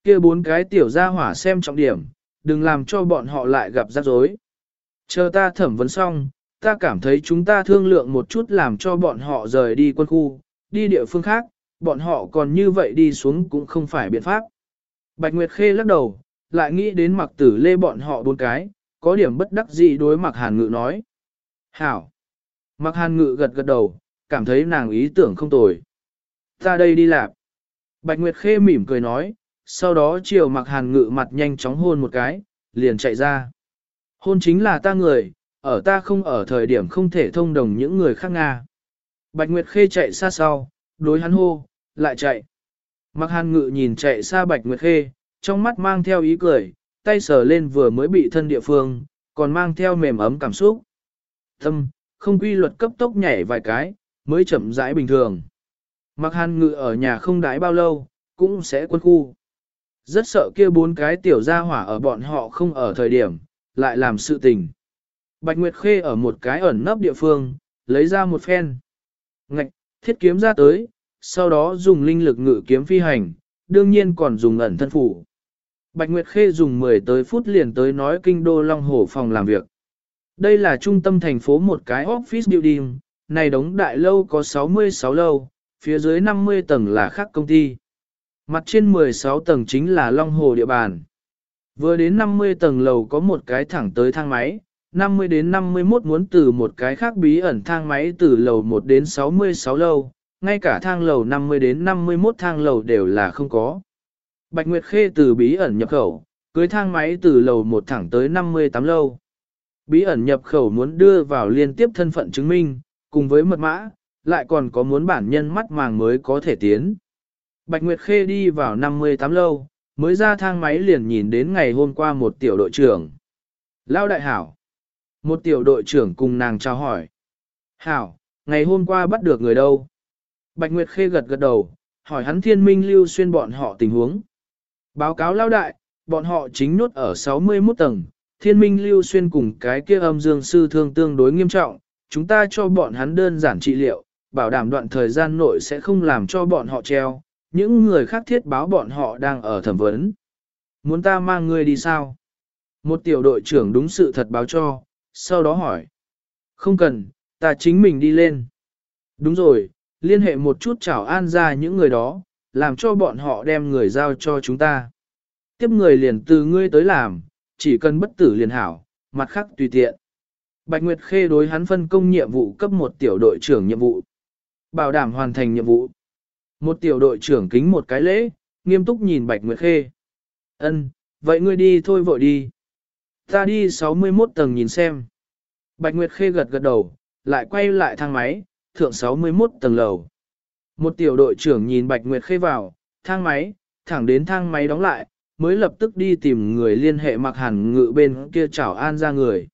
kia bốn cái tiểu gia hỏa xem trọng điểm, đừng làm cho bọn họ lại gặp rắc rối. Chờ ta thẩm vấn xong, ta cảm thấy chúng ta thương lượng một chút làm cho bọn họ rời đi quân khu, đi địa phương khác, bọn họ còn như vậy đi xuống cũng không phải biện pháp. Bạch Nguyệt Khê lắc đầu, lại nghĩ đến mặc tử lê bọn họ bốn cái, có điểm bất đắc dĩ đối mặc hàn ngự nói. Hảo! Mặc hàn ngự gật gật đầu, cảm thấy nàng ý tưởng không tồi. Ta đây đi làm. Bạch Nguyệt Khê mỉm cười nói, sau đó chiều mặc hàn ngự mặt nhanh chóng hôn một cái, liền chạy ra. Hôn chính là ta người, ở ta không ở thời điểm không thể thông đồng những người khác Nga. Bạch Nguyệt Khê chạy xa sau, đối hắn hô, lại chạy. Mặc hàn ngự nhìn chạy xa Bạch Nguyệt Khê, trong mắt mang theo ý cười, tay sờ lên vừa mới bị thân địa phương, còn mang theo mềm ấm cảm xúc. Tâm, không quy luật cấp tốc nhảy vài cái, mới chậm rãi bình thường. Mặc hàn ngự ở nhà không đái bao lâu, cũng sẽ quân khu. Rất sợ kia bốn cái tiểu gia hỏa ở bọn họ không ở thời điểm, lại làm sự tình. Bạch Nguyệt Khê ở một cái ẩn nấp địa phương, lấy ra một phen. Ngạch, thiết kiếm ra tới, sau đó dùng linh lực ngự kiếm phi hành, đương nhiên còn dùng ẩn thân phủ. Bạch Nguyệt Khê dùng 10 tới phút liền tới nói kinh đô Long Hồ phòng làm việc. Đây là trung tâm thành phố một cái office building, này đóng đại lâu có 66 lâu, phía dưới 50 tầng là khác công ty. Mặt trên 16 tầng chính là Long Hồ địa bàn. Vừa đến 50 tầng lầu có một cái thẳng tới thang máy, 50 đến 51 muốn từ một cái khác bí ẩn thang máy từ lầu 1 đến 66 lâu, ngay cả thang lầu 50 đến 51 thang lầu đều là không có. Bạch Nguyệt Khê từ bí ẩn nhập khẩu, cưới thang máy từ lầu 1 thẳng tới 58 lâu. Bí ẩn nhập khẩu muốn đưa vào liên tiếp thân phận chứng minh, cùng với mật mã, lại còn có muốn bản nhân mắt màng mới có thể tiến. Bạch Nguyệt Khê đi vào 58 lâu, mới ra thang máy liền nhìn đến ngày hôm qua một tiểu đội trưởng. Lao đại hảo. Một tiểu đội trưởng cùng nàng chào hỏi. Hảo, ngày hôm qua bắt được người đâu? Bạch Nguyệt Khê gật gật đầu, hỏi hắn thiên minh lưu xuyên bọn họ tình huống. Báo cáo lao đại, bọn họ chính nốt ở 61 tầng, thiên minh lưu xuyên cùng cái kia âm dương sư thương tương đối nghiêm trọng, chúng ta cho bọn hắn đơn giản trị liệu, bảo đảm đoạn thời gian nội sẽ không làm cho bọn họ treo, những người khác thiết báo bọn họ đang ở thẩm vấn. Muốn ta mang ngươi đi sao? Một tiểu đội trưởng đúng sự thật báo cho, sau đó hỏi. Không cần, ta chính mình đi lên. Đúng rồi, liên hệ một chút chào an ra những người đó, làm cho bọn họ đem người giao cho chúng ta. Tiếp người liền từ ngươi tới làm, chỉ cần bất tử liền hảo, mặt khác tùy tiện. Bạch Nguyệt Khê đối hắn phân công nhiệm vụ cấp một tiểu đội trưởng nhiệm vụ. Bảo đảm hoàn thành nhiệm vụ. Một tiểu đội trưởng kính một cái lễ, nghiêm túc nhìn Bạch Nguyệt Khê. Ân, vậy ngươi đi thôi vội đi. Ta đi 61 tầng nhìn xem. Bạch Nguyệt Khê gật gật đầu, lại quay lại thang máy, thượng 61 tầng lầu. Một tiểu đội trưởng nhìn Bạch Nguyệt Khê vào, thang máy, thẳng đến thang máy đóng lại, mới lập tức đi tìm người liên hệ mặc hẳn ngự bên kia chảo an ra người.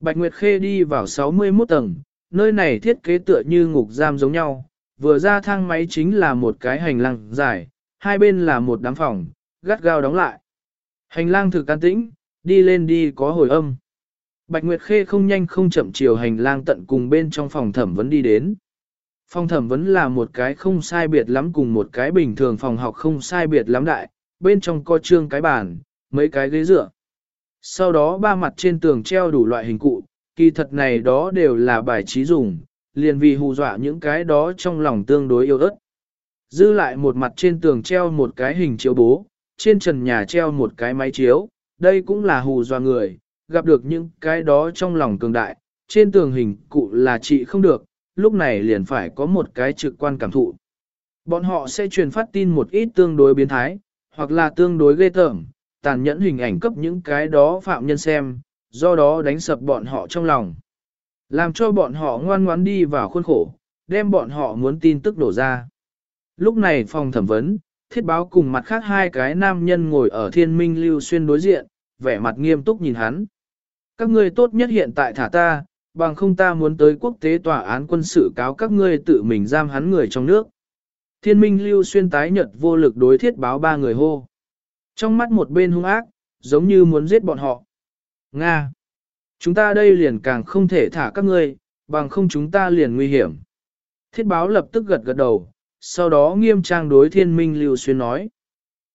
Bạch Nguyệt Khê đi vào 61 tầng, nơi này thiết kế tựa như ngục giam giống nhau, vừa ra thang máy chính là một cái hành lang dài, hai bên là một đám phòng, gắt gao đóng lại. Hành lang thực can tĩnh, đi lên đi có hồi âm. Bạch Nguyệt Khê không nhanh không chậm chiều hành lang tận cùng bên trong phòng thẩm vấn đi đến. Phòng thẩm vấn là một cái không sai biệt lắm cùng một cái bình thường phòng học không sai biệt lắm đại, bên trong có trương cái bàn, mấy cái ghế dựa. Sau đó ba mặt trên tường treo đủ loại hình cụ, kỳ thật này đó đều là bài trí dùng, liền vì hù dọa những cái đó trong lòng tương đối yêu ớt. Dư lại một mặt trên tường treo một cái hình chiếu bố, trên trần nhà treo một cái máy chiếu, đây cũng là hù dọa người, gặp được những cái đó trong lòng cường đại, trên tường hình cụ là trị không được, lúc này liền phải có một cái trực quan cảm thụ. Bọn họ sẽ truyền phát tin một ít tương đối biến thái, hoặc là tương đối ghê tởm, tàn nhẫn hình ảnh cấp những cái đó phạm nhân xem, do đó đánh sập bọn họ trong lòng. Làm cho bọn họ ngoan ngoãn đi vào khuôn khổ, đem bọn họ muốn tin tức đổ ra. Lúc này phòng thẩm vấn, thiết báo cùng mặt khác hai cái nam nhân ngồi ở thiên minh lưu xuyên đối diện, vẻ mặt nghiêm túc nhìn hắn. Các ngươi tốt nhất hiện tại thả ta, bằng không ta muốn tới quốc tế tòa án quân sự cáo các ngươi tự mình giam hắn người trong nước. Thiên minh lưu xuyên tái nhật vô lực đối thiết báo ba người hô. Trong mắt một bên hung ác, giống như muốn giết bọn họ. Nga! Chúng ta đây liền càng không thể thả các ngươi, bằng không chúng ta liền nguy hiểm. Thiết báo lập tức gật gật đầu, sau đó nghiêm trang đối thiên minh lưu xuyên nói.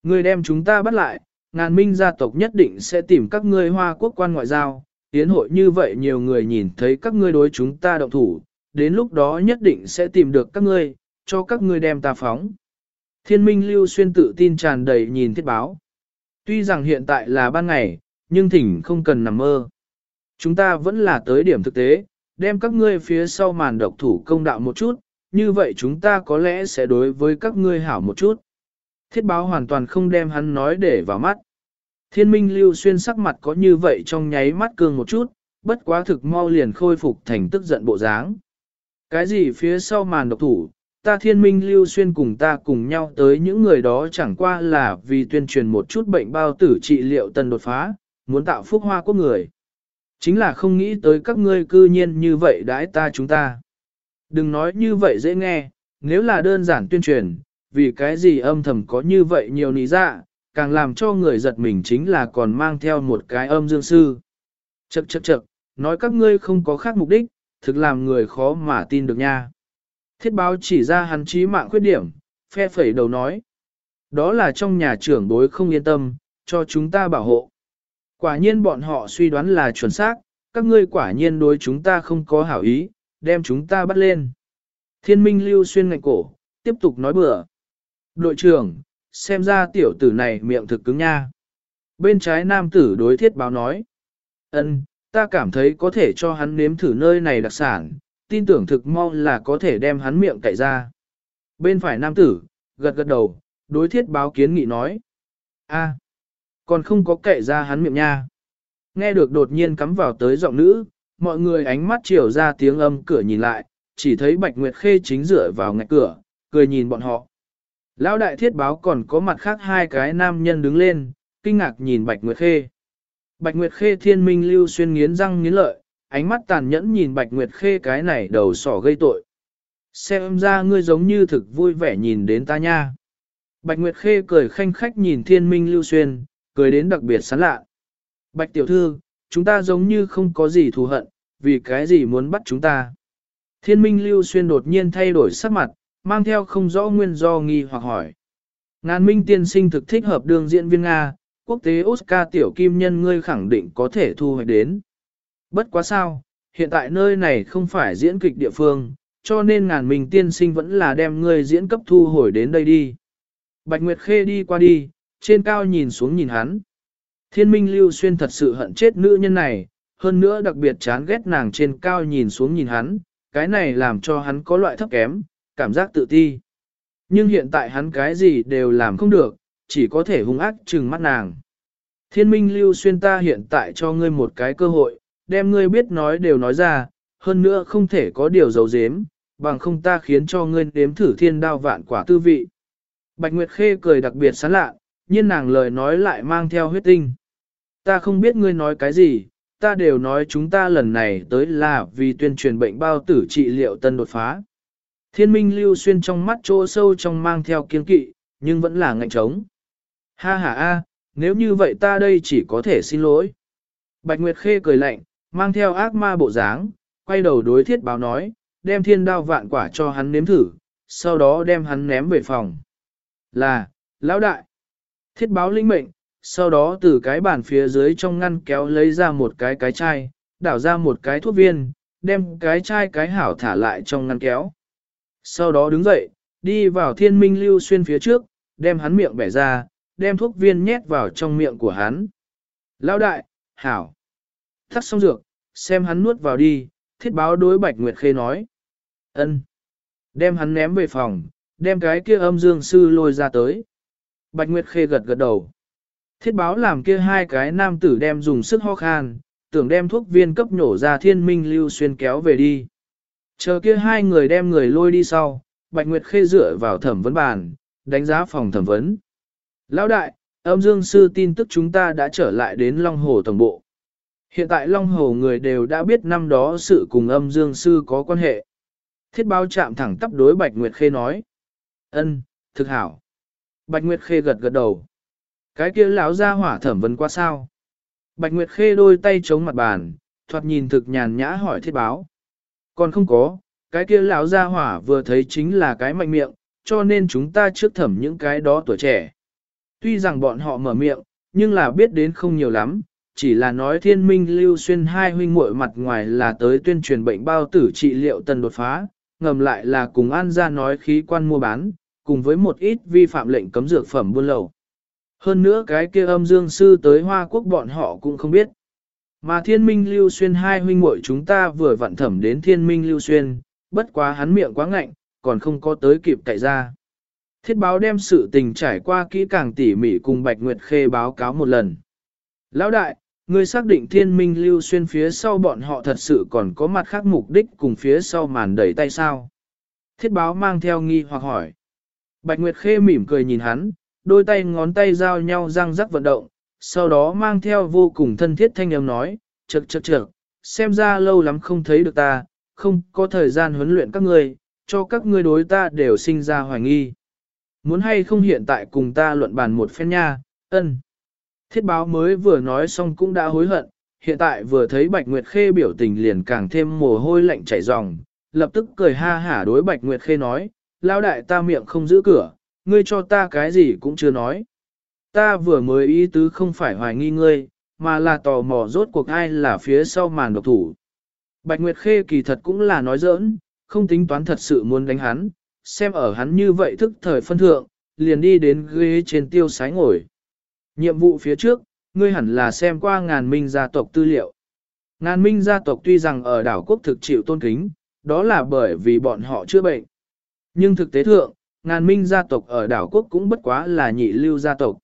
Ngươi đem chúng ta bắt lại, ngàn minh gia tộc nhất định sẽ tìm các ngươi hoa quốc quan ngoại giao, tiến hội như vậy nhiều người nhìn thấy các ngươi đối chúng ta động thủ, đến lúc đó nhất định sẽ tìm được các ngươi, cho các ngươi đem ta phóng. Thiên minh lưu xuyên tự tin tràn đầy nhìn thiết báo. Tuy rằng hiện tại là ban ngày, nhưng thỉnh không cần nằm mơ. Chúng ta vẫn là tới điểm thực tế, đem các ngươi phía sau màn độc thủ công đạo một chút, như vậy chúng ta có lẽ sẽ đối với các ngươi hảo một chút. Thiết báo hoàn toàn không đem hắn nói để vào mắt. Thiên minh lưu xuyên sắc mặt có như vậy trong nháy mắt cường một chút, bất quá thực mau liền khôi phục thành tức giận bộ dáng. Cái gì phía sau màn độc thủ, ta thiên minh lưu xuyên cùng ta cùng nhau tới những người đó chẳng qua là vì tuyên truyền một chút bệnh bao tử trị liệu tân đột phá, muốn tạo phúc hoa của người. Chính là không nghĩ tới các ngươi cư nhiên như vậy đãi ta chúng ta. Đừng nói như vậy dễ nghe, nếu là đơn giản tuyên truyền, vì cái gì âm thầm có như vậy nhiều lý dạ, càng làm cho người giật mình chính là còn mang theo một cái âm dương sư. Chậc chậc chậc, nói các ngươi không có khác mục đích, thực làm người khó mà tin được nha. Thiết báo chỉ ra hắn trí mạng khuyết điểm, phe phẩy đầu nói. Đó là trong nhà trưởng đối không yên tâm, cho chúng ta bảo hộ. Quả nhiên bọn họ suy đoán là chuẩn xác, các ngươi quả nhiên đối chúng ta không có hảo ý, đem chúng ta bắt lên. Thiên minh lưu xuyên ngạch cổ, tiếp tục nói bừa. Đội trưởng, xem ra tiểu tử này miệng thực cứng nha. Bên trái nam tử đối thiết báo nói. ân, ta cảm thấy có thể cho hắn nếm thử nơi này đặc sản, tin tưởng thực mau là có thể đem hắn miệng cậy ra. Bên phải nam tử, gật gật đầu, đối thiết báo kiến nghị nói. a, còn không có kệ ra hắn miệng nha. Nghe được đột nhiên cắm vào tới giọng nữ, mọi người ánh mắt chiều ra tiếng âm cửa nhìn lại, chỉ thấy Bạch Nguyệt Khê chính dựa vào ngạch cửa, cười nhìn bọn họ. Lão đại thiết báo còn có mặt khác hai cái nam nhân đứng lên, kinh ngạc nhìn Bạch Nguyệt Khê. Bạch Nguyệt Khê thiên minh lưu xuyên nghiến răng nghiến lợi, ánh mắt tàn nhẫn nhìn Bạch Nguyệt Khê cái này đầu sỏ gây tội. Xem ra ngươi giống như thực vui vẻ nhìn đến ta nha. Bạch Nguyệt Khê cười khanh khách nhìn thiên minh lưu xuyên, cười đến đặc biệt sán lạ. Bạch tiểu thư, chúng ta giống như không có gì thù hận, vì cái gì muốn bắt chúng ta. Thiên minh lưu xuyên đột nhiên thay đổi sắc mặt, mang theo không rõ nguyên do nghi hoặc hỏi. Ngàn minh tiên sinh thực thích hợp đường diễn viên Nga, quốc tế Oscar tiểu kim nhân ngươi khẳng định có thể thu hoạch đến. Bất quá sao, hiện tại nơi này không phải diễn kịch địa phương, cho nên ngàn minh tiên sinh vẫn là đem ngươi diễn cấp thu hồi đến đây đi. Bạch Nguyệt Khê đi qua đi, trên cao nhìn xuống nhìn hắn. Thiên minh lưu xuyên thật sự hận chết nữ nhân này, hơn nữa đặc biệt chán ghét nàng trên cao nhìn xuống nhìn hắn, cái này làm cho hắn có loại thấp kém, cảm giác tự ti. Nhưng hiện tại hắn cái gì đều làm không được, chỉ có thể hung ác trừng mắt nàng. Thiên minh lưu xuyên ta hiện tại cho ngươi một cái cơ hội, đem ngươi biết nói đều nói ra, hơn nữa không thể có điều giấu giếm, bằng không ta khiến cho ngươi nếm thử thiên đao vạn quả tư vị. Bạch Nguyệt Khê cười đặc biệt sán lạ, nhưng nàng lời nói lại mang theo huyết tinh. Ta không biết ngươi nói cái gì, ta đều nói chúng ta lần này tới là vì tuyên truyền bệnh bao tử trị liệu tân đột phá. Thiên minh lưu xuyên trong mắt chỗ sâu trong mang theo kiên kỵ, nhưng vẫn là ngạnh trống. Ha ha a, nếu như vậy ta đây chỉ có thể xin lỗi. Bạch Nguyệt Khê cười lạnh, mang theo ác ma bộ dáng, quay đầu đối thiết báo nói, đem thiên đao vạn quả cho hắn nếm thử, sau đó đem hắn ném về phòng. Là, lão đại. Thiết báo linh mệnh, sau đó từ cái bàn phía dưới trong ngăn kéo lấy ra một cái cái chai, đảo ra một cái thuốc viên, đem cái chai cái hảo thả lại trong ngăn kéo. Sau đó đứng dậy, đi vào thiên minh lưu xuyên phía trước, đem hắn miệng bẻ ra, đem thuốc viên nhét vào trong miệng của hắn. Lão đại, hảo. Thắt xong dược, xem hắn nuốt vào đi, thiết báo đối Bạch Nguyệt Khê nói. ân, Đem hắn ném về phòng, đem cái kia âm dương sư lôi ra tới. Bạch Nguyệt Khê gật gật đầu. Thiết báo làm kia hai cái nam tử đem dùng sức ho khan, tưởng đem thuốc viên cấp nhổ ra thiên minh lưu xuyên kéo về đi. Chờ kia hai người đem người lôi đi sau, Bạch Nguyệt Khê dựa vào thẩm vấn bàn, đánh giá phòng thẩm vấn. Lão đại, âm dương sư tin tức chúng ta đã trở lại đến Long Hồ Tổng Bộ. Hiện tại Long Hồ người đều đã biết năm đó sự cùng âm dương sư có quan hệ. Thiết báo chạm thẳng tắp đối Bạch Nguyệt Khê nói. ân, thực hảo. Bạch Nguyệt Khê gật gật đầu. Cái kia lão ra hỏa thẩm vấn qua sao? Bạch Nguyệt Khê đôi tay chống mặt bàn, thoạt nhìn thực nhàn nhã hỏi thiết báo. Còn không có, cái kia lão ra hỏa vừa thấy chính là cái mạnh miệng, cho nên chúng ta trước thẩm những cái đó tuổi trẻ. Tuy rằng bọn họ mở miệng, nhưng là biết đến không nhiều lắm, chỉ là nói thiên minh lưu xuyên hai huynh muội mặt ngoài là tới tuyên truyền bệnh bao tử trị liệu tần đột phá, ngầm lại là cùng an ra nói khí quan mua bán, cùng với một ít vi phạm lệnh cấm dược phẩm buôn lậu. Hơn nữa cái kia âm dương sư tới Hoa Quốc bọn họ cũng không biết. Mà thiên minh lưu xuyên hai huynh muội chúng ta vừa vặn thẩm đến thiên minh lưu xuyên, bất quá hắn miệng quá ngạnh, còn không có tới kịp cậy ra. Thiết báo đem sự tình trải qua kỹ càng tỉ mỉ cùng Bạch Nguyệt Khê báo cáo một lần. Lão đại, ngươi xác định thiên minh lưu xuyên phía sau bọn họ thật sự còn có mặt khác mục đích cùng phía sau màn đẩy tay sao? Thiết báo mang theo nghi hoặc hỏi. Bạch Nguyệt Khê mỉm cười nhìn hắn, đôi tay ngón tay giao nhau răng rắc vận động, sau đó mang theo vô cùng thân thiết thanh âm nói, chật chật chật, xem ra lâu lắm không thấy được ta, không có thời gian huấn luyện các ngươi, cho các ngươi đối ta đều sinh ra hoài nghi. Muốn hay không hiện tại cùng ta luận bàn một phen nha, ân. Thiết báo mới vừa nói xong cũng đã hối hận, hiện tại vừa thấy Bạch Nguyệt Khê biểu tình liền càng thêm mồ hôi lạnh chảy ròng, lập tức cười ha hả đối Bạch Nguyệt Khê nói, lao đại ta miệng không giữ cửa, ngươi cho ta cái gì cũng chưa nói. Ta vừa mới ý tứ không phải hoài nghi ngươi, mà là tò mò rốt cuộc ai là phía sau màn độc thủ. Bạch Nguyệt Khê kỳ thật cũng là nói giỡn, không tính toán thật sự muốn đánh hắn, xem ở hắn như vậy thức thời phân thượng, liền đi đến ghế trên tiêu sái ngồi. Nhiệm vụ phía trước, ngươi hẳn là xem qua ngàn minh gia tộc tư liệu. Ngàn minh gia tộc tuy rằng ở đảo quốc thực chịu tôn kính, đó là bởi vì bọn họ chưa bệnh. Nhưng thực tế thượng, ngàn minh gia tộc ở đảo quốc cũng bất quá là nhị lưu gia tộc.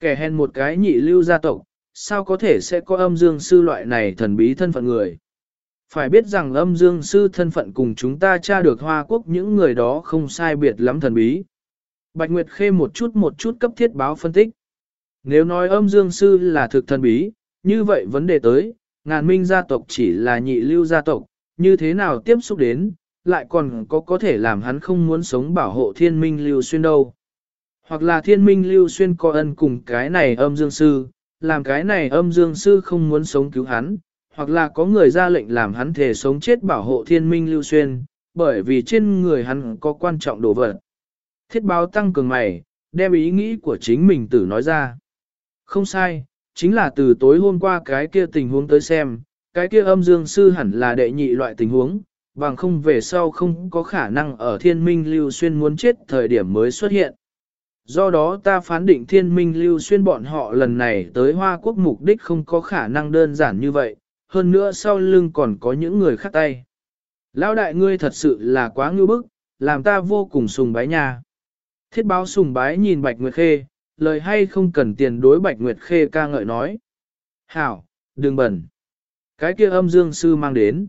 Kẻ hèn một cái nhị lưu gia tộc, sao có thể sẽ có âm dương sư loại này thần bí thân phận người. Phải biết rằng âm dương sư thân phận cùng chúng ta tra được hoa quốc những người đó không sai biệt lắm thần bí. Bạch Nguyệt Khê một chút một chút cấp thiết báo phân tích. Nếu nói âm dương sư là thực thần bí, như vậy vấn đề tới, ngàn minh gia tộc chỉ là nhị lưu gia tộc, như thế nào tiếp xúc đến, lại còn có có thể làm hắn không muốn sống bảo hộ thiên minh lưu xuyên đâu. Hoặc là thiên minh lưu xuyên có ân cùng cái này âm dương sư, làm cái này âm dương sư không muốn sống cứu hắn, hoặc là có người ra lệnh làm hắn thể sống chết bảo hộ thiên minh lưu xuyên, bởi vì trên người hắn có quan trọng đồ vật. Thiết báo tăng cường mày, đem ý nghĩ của chính mình tử nói ra. Không sai, chính là từ tối hôm qua cái kia tình huống tới xem, cái kia âm dương sư hẳn là đệ nhị loại tình huống, bằng không về sau không có khả năng ở thiên minh lưu xuyên muốn chết thời điểm mới xuất hiện. Do đó ta phán định thiên minh lưu xuyên bọn họ lần này tới Hoa Quốc mục đích không có khả năng đơn giản như vậy, hơn nữa sau lưng còn có những người khác tay. Lão đại ngươi thật sự là quá ngưu bức, làm ta vô cùng sùng bái nhà Thiết báo sùng bái nhìn Bạch Nguyệt Khê, lời hay không cần tiền đối Bạch Nguyệt Khê ca ngợi nói. Hảo, đừng bẩn. Cái kia âm dương sư mang đến.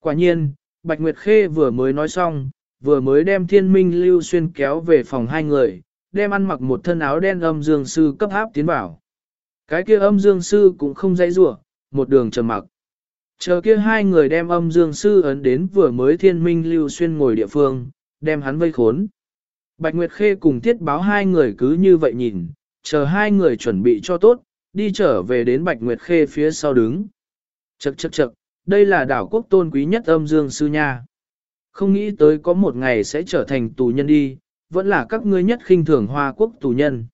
Quả nhiên, Bạch Nguyệt Khê vừa mới nói xong, vừa mới đem thiên minh lưu xuyên kéo về phòng hai người, đem ăn mặc một thân áo đen âm dương sư cấp áp tiến bảo. Cái kia âm dương sư cũng không dãy rủa một đường trầm mặc. Chờ kia hai người đem âm dương sư ấn đến vừa mới thiên minh lưu xuyên ngồi địa phương, đem hắn vây khốn. Bạch Nguyệt Khê cùng thiết báo hai người cứ như vậy nhìn, chờ hai người chuẩn bị cho tốt, đi trở về đến Bạch Nguyệt Khê phía sau đứng. Chậc chậc chậc, đây là đảo quốc tôn quý nhất âm dương sư nha. Không nghĩ tới có một ngày sẽ trở thành tù nhân đi, vẫn là các ngươi nhất khinh thường hoa quốc tù nhân.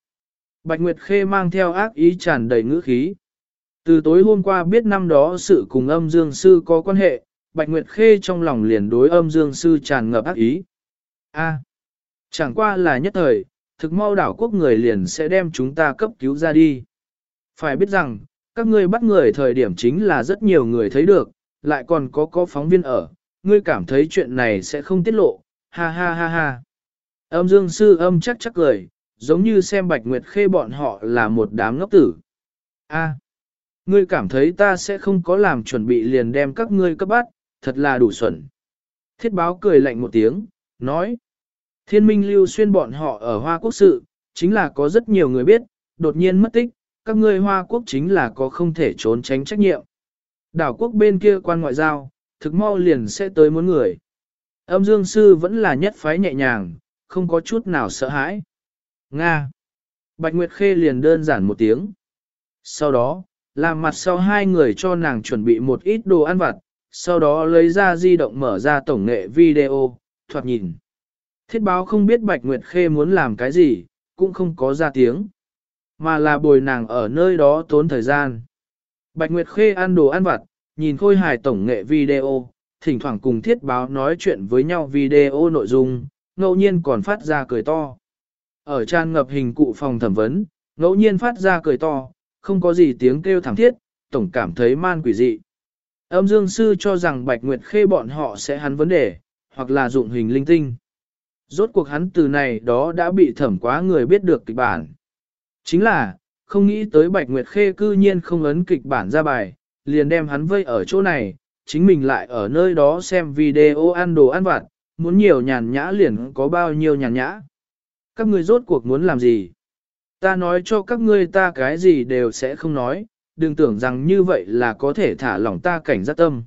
Bạch Nguyệt Khê mang theo ác ý tràn đầy ngữ khí. Từ tối hôm qua biết năm đó sự cùng âm dương sư có quan hệ, Bạch Nguyệt Khê trong lòng liền đối âm dương sư tràn ngập ác ý. A, chẳng qua là nhất thời, thực mau đảo quốc người liền sẽ đem chúng ta cấp cứu ra đi. Phải biết rằng, các ngươi bắt người thời điểm chính là rất nhiều người thấy được, lại còn có có phóng viên ở, ngươi cảm thấy chuyện này sẽ không tiết lộ, ha ha ha ha. Âm dương sư âm chắc chắc cười, giống như xem Bạch Nguyệt Khê bọn họ là một đám ngốc tử. A, Ngươi cảm thấy ta sẽ không có làm chuẩn bị liền đem các ngươi cấp bắt, thật là đủ xuẩn. Thiết báo cười lạnh một tiếng, nói. Thiên minh lưu xuyên bọn họ ở Hoa Quốc sự, chính là có rất nhiều người biết, đột nhiên mất tích, các ngươi Hoa Quốc chính là có không thể trốn tránh trách nhiệm. Đảo quốc bên kia quan ngoại giao, thực mau liền sẽ tới muốn người. Âm Dương Sư vẫn là nhất phái nhẹ nhàng, không có chút nào sợ hãi. Nga. Bạch Nguyệt Khê liền đơn giản một tiếng. Sau đó, làm mặt sau hai người cho nàng chuẩn bị một ít đồ ăn vặt, sau đó lấy ra di động mở ra tổng nghệ video, thoạt nhìn. Thiết báo không biết Bạch Nguyệt Khê muốn làm cái gì, cũng không có ra tiếng, mà là bồi nàng ở nơi đó tốn thời gian. Bạch Nguyệt Khê ăn đồ ăn vặt, nhìn khôi hài tổng nghệ video, thỉnh thoảng cùng thiết báo nói chuyện với nhau video nội dung, ngẫu nhiên còn phát ra cười to. Ở tràn ngập hình cụ phòng thẩm vấn, ngẫu nhiên phát ra cười to, không có gì tiếng kêu thảm thiết, tổng cảm thấy man quỷ dị. Âm dương sư cho rằng Bạch Nguyệt Khê bọn họ sẽ hắn vấn đề, hoặc là dụng hình linh tinh. Rốt cuộc hắn từ này đó đã bị thẩm quá người biết được kịch bản. Chính là, không nghĩ tới Bạch Nguyệt Khê cư nhiên không ấn kịch bản ra bài, liền đem hắn vây ở chỗ này, chính mình lại ở nơi đó xem video ăn đồ ăn vặt, muốn nhiều nhàn nhã liền có bao nhiêu nhàn nhã. Các ngươi rốt cuộc muốn làm gì? Ta nói cho các ngươi ta cái gì đều sẽ không nói, đừng tưởng rằng như vậy là có thể thả lỏng ta cảnh giác tâm.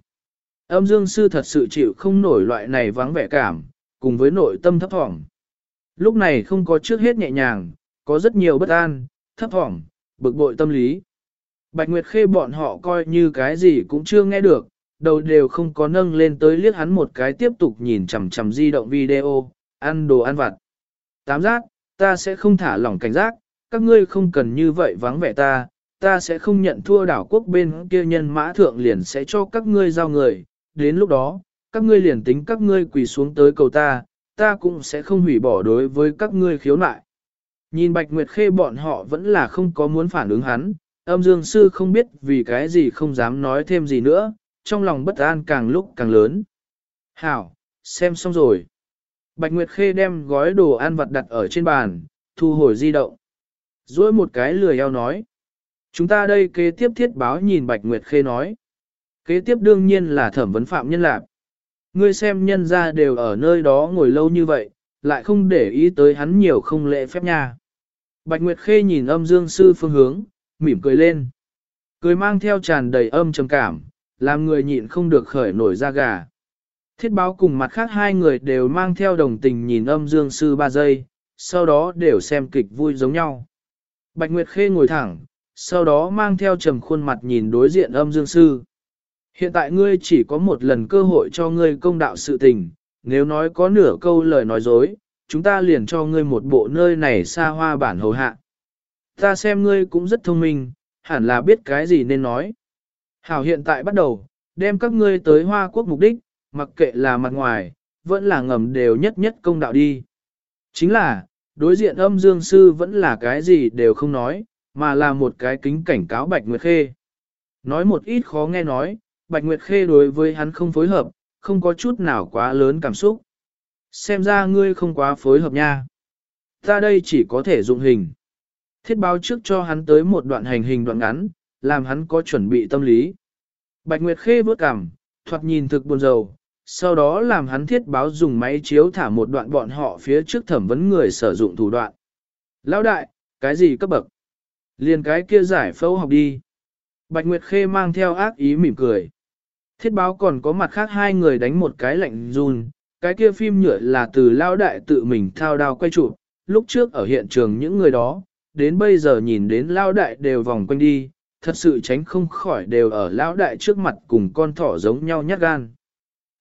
Âm dương sư thật sự chịu không nổi loại này vắng vẻ cảm, cùng với nội tâm thấp thỏm. Lúc này không có trước hết nhẹ nhàng, có rất nhiều bất an, thấp thỏm, bực bội tâm lý. Bạch Nguyệt Khê bọn họ coi như cái gì cũng chưa nghe được, đầu đều không có nâng lên tới liếc hắn một cái tiếp tục nhìn chằm chằm di động video, ăn đồ ăn vặt. Tám giác, ta sẽ không thả lỏng cảnh giác, các ngươi không cần như vậy vắng vẻ ta, ta sẽ không nhận thua đảo quốc bên kia nhân mã thượng liền sẽ cho các ngươi giao người, đến lúc đó, các ngươi liền tính các ngươi quỳ xuống tới cầu ta, ta cũng sẽ không hủy bỏ đối với các ngươi khiếu nại. Nhìn Bạch Nguyệt Khê bọn họ vẫn là không có muốn phản ứng hắn, âm dương sư không biết vì cái gì không dám nói thêm gì nữa, trong lòng bất an càng lúc càng lớn. Hảo, xem xong rồi. Bạch Nguyệt Khê đem gói đồ ăn vặt đặt ở trên bàn, thu hồi di động. Rồi một cái lười eo nói. Chúng ta đây kế tiếp thiết báo nhìn Bạch Nguyệt Khê nói. Kế tiếp đương nhiên là thẩm vấn phạm nhân lạc. Ngươi xem nhân ra đều ở nơi đó ngồi lâu như vậy, lại không để ý tới hắn nhiều không lệ phép nha. Bạch Nguyệt Khê nhìn âm dương sư phương hướng, mỉm cười lên. Cười mang theo tràn đầy âm trầm cảm, làm người nhịn không được khởi nổi da gà. Thiết báo cùng mặt khác hai người đều mang theo đồng tình nhìn âm dương sư ba giây, sau đó đều xem kịch vui giống nhau. Bạch Nguyệt Khê ngồi thẳng, sau đó mang theo trầm khuôn mặt nhìn đối diện âm dương sư. Hiện tại ngươi chỉ có một lần cơ hội cho ngươi công đạo sự tình, nếu nói có nửa câu lời nói dối, chúng ta liền cho ngươi một bộ nơi này xa hoa bản hầu hạ. Ta xem ngươi cũng rất thông minh, hẳn là biết cái gì nên nói. Hảo hiện tại bắt đầu, đem các ngươi tới Hoa Quốc mục đích, mặc kệ là mặt ngoài, vẫn là ngầm đều nhất nhất công đạo đi. Chính là, đối diện âm dương sư vẫn là cái gì đều không nói, mà là một cái kính cảnh cáo Bạch Nguyệt Khê. Nói một ít khó nghe nói, Bạch Nguyệt Khê đối với hắn không phối hợp, không có chút nào quá lớn cảm xúc. Xem ra ngươi không quá phối hợp nha. Ta đây chỉ có thể dụng hình. Thiết báo trước cho hắn tới một đoạn hành hình đoạn ngắn, làm hắn có chuẩn bị tâm lý. Bạch Nguyệt Khê vớt cằm, thoạt nhìn thực buồn rầu, sau đó làm hắn thiết báo dùng máy chiếu thả một đoạn bọn họ phía trước thẩm vấn người sử dụng thủ đoạn. Lão đại, cái gì cấp bậc? Liền cái kia giải phẫu học đi. Bạch Nguyệt Khê mang theo ác ý mỉm cười. Thiết báo còn có mặt khác hai người đánh một cái lạnh run, cái kia phim nhựa là từ lão đại tự mình thao đao quay chụp, lúc trước ở hiện trường những người đó, đến bây giờ nhìn đến lão đại đều vòng quanh đi, thật sự tránh không khỏi đều ở lão đại trước mặt cùng con thỏ giống nhau nhát gan.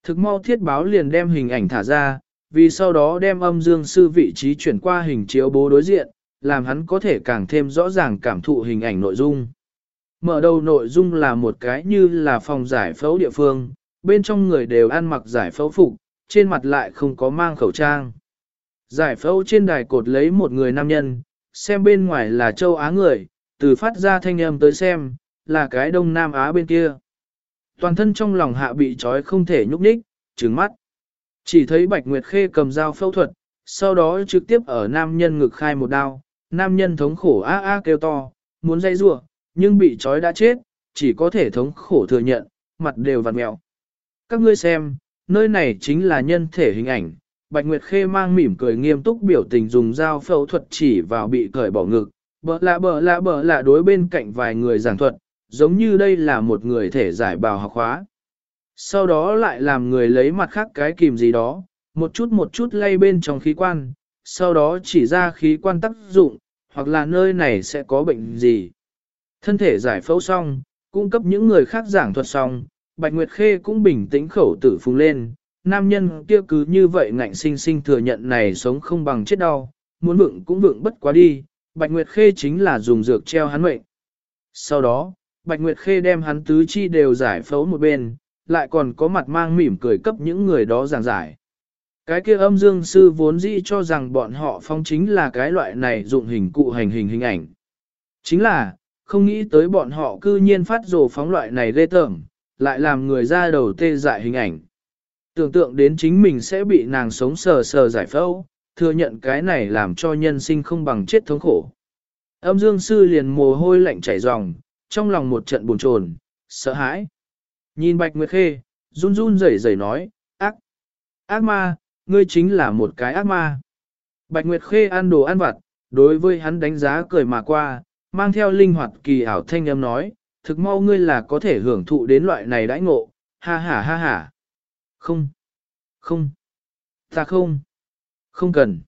Thực mau thiết báo liền đem hình ảnh thả ra, vì sau đó đem âm dương sư vị trí chuyển qua hình chiếu bố đối diện, làm hắn có thể càng thêm rõ ràng cảm thụ hình ảnh nội dung. Mở đầu nội dung là một cái như là phòng giải phẫu địa phương, bên trong người đều ăn mặc giải phẫu phục, trên mặt lại không có mang khẩu trang. Giải phẫu trên đài cột lấy một người nam nhân, xem bên ngoài là châu Á người, từ phát ra thanh âm tới xem, là cái Đông Nam Á bên kia. Toàn thân trong lòng hạ bị trói không thể nhúc nhích, trừng mắt. Chỉ thấy Bạch Nguyệt Khê cầm dao phẫu thuật, sau đó trực tiếp ở nam nhân ngực khai một đao, nam nhân thống khổ a a kêu to, muốn dây rủa nhưng bị trói đã chết, chỉ có thể thống khổ thừa nhận, mặt đều vặn mẹo. Các ngươi xem, nơi này chính là nhân thể hình ảnh. Bạch Nguyệt Khê mang mỉm cười nghiêm túc biểu tình dùng dao phẫu thuật chỉ vào bị cởi bỏ ngực, bợ lạ bợ lạ bợ lạ đối bên cạnh vài người giảng thuật, giống như đây là một người thể giải bào học khóa. Sau đó lại làm người lấy mặt khác cái kìm gì đó, một chút một chút lay bên trong khí quan, sau đó chỉ ra khí quan tác dụng, hoặc là nơi này sẽ có bệnh gì. Thân thể giải phẫu xong, cung cấp những người khác giảng thuật xong, Bạch Nguyệt Khê cũng bình tĩnh khẩu tử phùng lên, nam nhân kia cứ như vậy ngạnh sinh sinh thừa nhận này sống không bằng chết đau, muốn vượng cũng vượng bất quá đi, Bạch Nguyệt Khê chính là dùng dược treo hắn mệnh. Sau đó, Bạch Nguyệt Khê đem hắn tứ chi đều giải phẫu một bên, lại còn có mặt mang mỉm cười cấp những người đó giảng giải. Cái kia âm dương sư vốn dĩ cho rằng bọn họ phong chính là cái loại này dụng hình cụ hành hình hình ảnh. Chính là, không nghĩ tới bọn họ cư nhiên phát rồ phóng loại này ghê tởm, lại làm người ra đầu tê dại hình ảnh. Tưởng tượng đến chính mình sẽ bị nàng sống sờ sờ giải phẫu, thừa nhận cái này làm cho nhân sinh không bằng chết thống khổ. Âm dương sư liền mồ hôi lạnh chảy ròng, trong lòng một trận buồn chồn, sợ hãi. Nhìn Bạch Nguyệt Khê, run run rẩy rẩy nói, ác, ác ma, ngươi chính là một cái ác ma. Bạch Nguyệt Khê ăn đồ ăn vặt, đối với hắn đánh giá cười mà qua, mang theo linh hoạt kỳ ảo thanh âm nói, thực mau ngươi là có thể hưởng thụ đến loại này đãi ngộ, ha ha ha ha. Không, không, ta không, không cần.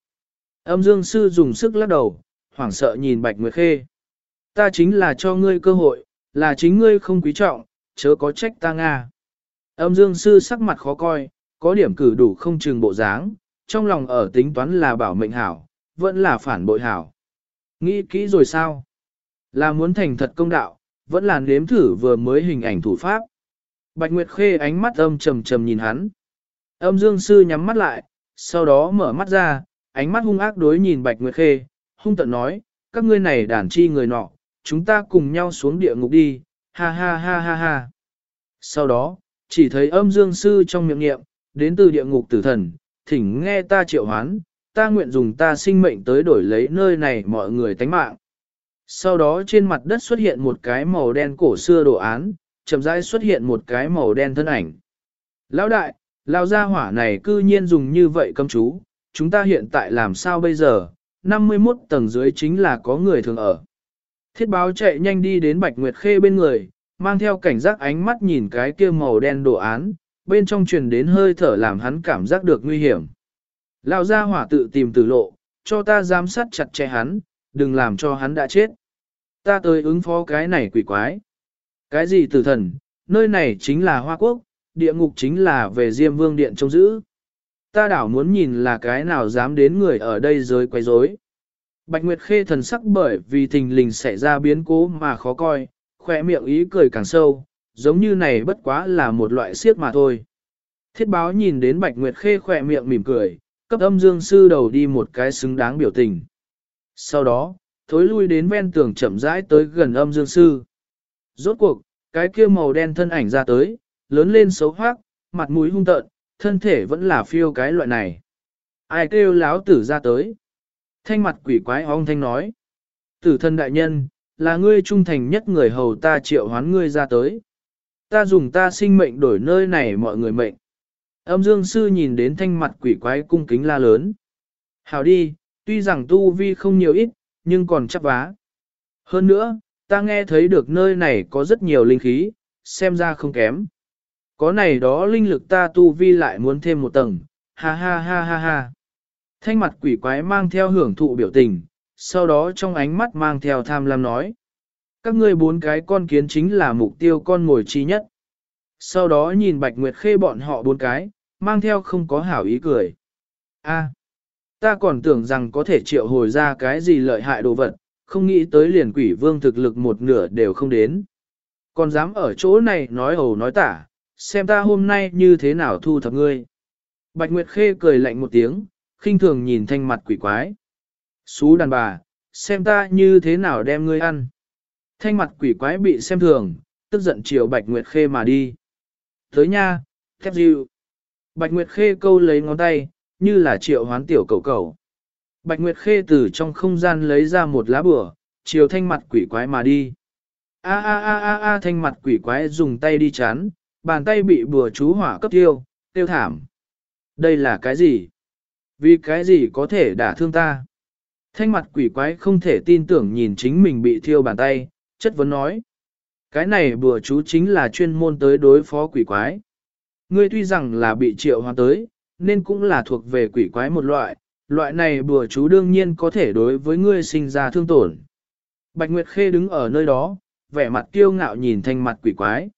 Âm dương sư dùng sức lắc đầu, hoảng sợ nhìn Bạch Nguyệt Khê. Ta chính là cho ngươi cơ hội, là chính ngươi không quý trọng, chớ có trách ta Nga. Âm dương sư sắc mặt khó coi, có điểm cử đủ không chừng bộ dáng, trong lòng ở tính toán là bảo mệnh hảo, vẫn là phản bội hảo. Nghĩ kỹ rồi sao? Là muốn thành thật công đạo, vẫn là nếm thử vừa mới hình ảnh thủ pháp. Bạch Nguyệt Khê ánh mắt âm trầm trầm nhìn hắn. Âm dương sư nhắm mắt lại, sau đó mở mắt ra, ánh mắt hung ác đối nhìn Bạch Nguyệt Khê, hung tận nói, các ngươi này đàn chi người nọ, chúng ta cùng nhau xuống địa ngục đi, ha ha ha ha ha. Sau đó, chỉ thấy âm dương sư trong miệng niệm, đến từ địa ngục tử thần, thỉnh nghe ta triệu hoán, ta nguyện dùng ta sinh mệnh tới đổi lấy nơi này mọi người tánh mạng. Sau đó trên mặt đất xuất hiện một cái màu đen cổ xưa đồ án, chậm rãi xuất hiện một cái màu đen thân ảnh. Lão đại, lão gia hỏa này cư nhiên dùng như vậy cấm chú, chúng ta hiện tại làm sao bây giờ, 51 tầng dưới chính là có người thường ở. Thiết báo chạy nhanh đi đến Bạch Nguyệt Khê bên người, mang theo cảnh giác ánh mắt nhìn cái kia màu đen đồ án, bên trong truyền đến hơi thở làm hắn cảm giác được nguy hiểm. Lão gia hỏa tự tìm tử lộ, cho ta giám sát chặt chẽ hắn, đừng làm cho hắn đã chết. Ta tới ứng phó cái này quỷ quái. Cái gì tử thần, nơi này chính là Hoa Quốc, địa ngục chính là về Diêm Vương Điện trông giữ. Ta đảo muốn nhìn là cái nào dám đến người ở đây giới quấy rối. Bạch Nguyệt Khê thần sắc bởi vì thình lình xảy ra biến cố mà khó coi, khỏe miệng ý cười càng sâu, giống như này bất quá là một loại siếc mà thôi. Thiết báo nhìn đến Bạch Nguyệt Khê khỏe miệng mỉm cười, cấp âm dương sư đầu đi một cái xứng đáng biểu tình. Sau đó, thối lui đến ven tường chậm rãi tới gần âm dương sư. Rốt cuộc, cái kia màu đen thân ảnh ra tới, lớn lên xấu hoác, mặt mũi hung tợn, thân thể vẫn là phiêu cái loại này. Ai kêu láo tử ra tới? Thanh mặt quỷ quái ong thanh nói. Tử thân đại nhân, là ngươi trung thành nhất người hầu ta triệu hoán ngươi ra tới. Ta dùng ta sinh mệnh đổi nơi này mọi người mệnh. Âm dương sư nhìn đến thanh mặt quỷ quái cung kính la lớn. Hảo đi, tuy rằng tu vi không nhiều ít, nhưng còn chắp vá. Hơn nữa, ta nghe thấy được nơi này có rất nhiều linh khí, xem ra không kém. Có này đó linh lực ta tu vi lại muốn thêm một tầng, ha ha ha ha ha. Thanh mặt quỷ quái mang theo hưởng thụ biểu tình, sau đó trong ánh mắt mang theo tham lam nói. Các ngươi bốn cái con kiến chính là mục tiêu con mồi chi nhất. Sau đó nhìn Bạch Nguyệt Khê bọn họ bốn cái, mang theo không có hảo ý cười. A, ta còn tưởng rằng có thể triệu hồi ra cái gì lợi hại đồ vật, không nghĩ tới liền quỷ vương thực lực một nửa đều không đến. Còn dám ở chỗ này nói ẩu nói tả, xem ta hôm nay như thế nào thu thập ngươi. Bạch Nguyệt Khê cười lạnh một tiếng, khinh thường nhìn thanh mặt quỷ quái. Xú đàn bà, xem ta như thế nào đem ngươi ăn. Thanh mặt quỷ quái bị xem thường, tức giận chiều Bạch Nguyệt Khê mà đi. Tới nha, thép dịu. Bạch Nguyệt Khê câu lấy ngón tay, như là triệu hoán tiểu cầu cầu. Bạch Nguyệt Khê từ trong không gian lấy ra một lá bửa, chiều thanh mặt quỷ quái mà đi. A a a a a thanh mặt quỷ quái dùng tay đi chán, bàn tay bị bùa chú hỏa cấp tiêu, tiêu thảm. Đây là cái gì? Vì cái gì có thể đả thương ta? Thanh mặt quỷ quái không thể tin tưởng nhìn chính mình bị thiêu bàn tay, chất vấn nói. Cái này bùa chú chính là chuyên môn tới đối phó quỷ quái. Ngươi tuy rằng là bị triệu hoa tới, nên cũng là thuộc về quỷ quái một loại, loại này bùa chú đương nhiên có thể đối với ngươi sinh ra thương tổn. Bạch Nguyệt Khê đứng ở nơi đó, vẻ mặt kiêu ngạo nhìn thanh mặt quỷ quái.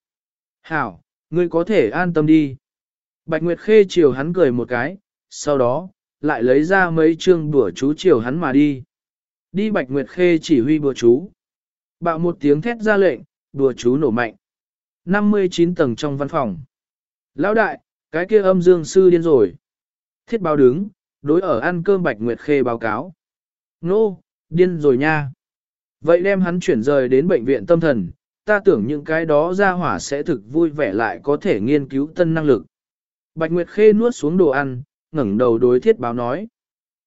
Hảo, ngươi có thể an tâm đi. Bạch Nguyệt Khê chiều hắn cười một cái, sau đó, lại lấy ra mấy chương bùa chú chiều hắn mà đi. Đi Bạch Nguyệt Khê chỉ huy bùa chú. Bạo một tiếng thét ra lệnh, bùa chú nổ mạnh. 59 tầng trong văn phòng. Lão đại, cái kia âm dương sư điên rồi. Thiết báo đứng, đối ở ăn cơm Bạch Nguyệt Khê báo cáo. Nô, điên rồi nha. Vậy đem hắn chuyển rời đến bệnh viện tâm thần, ta tưởng những cái đó ra hỏa sẽ thực vui vẻ lại có thể nghiên cứu tân năng lực. Bạch Nguyệt Khê nuốt xuống đồ ăn, ngẩng đầu đối thiết báo nói.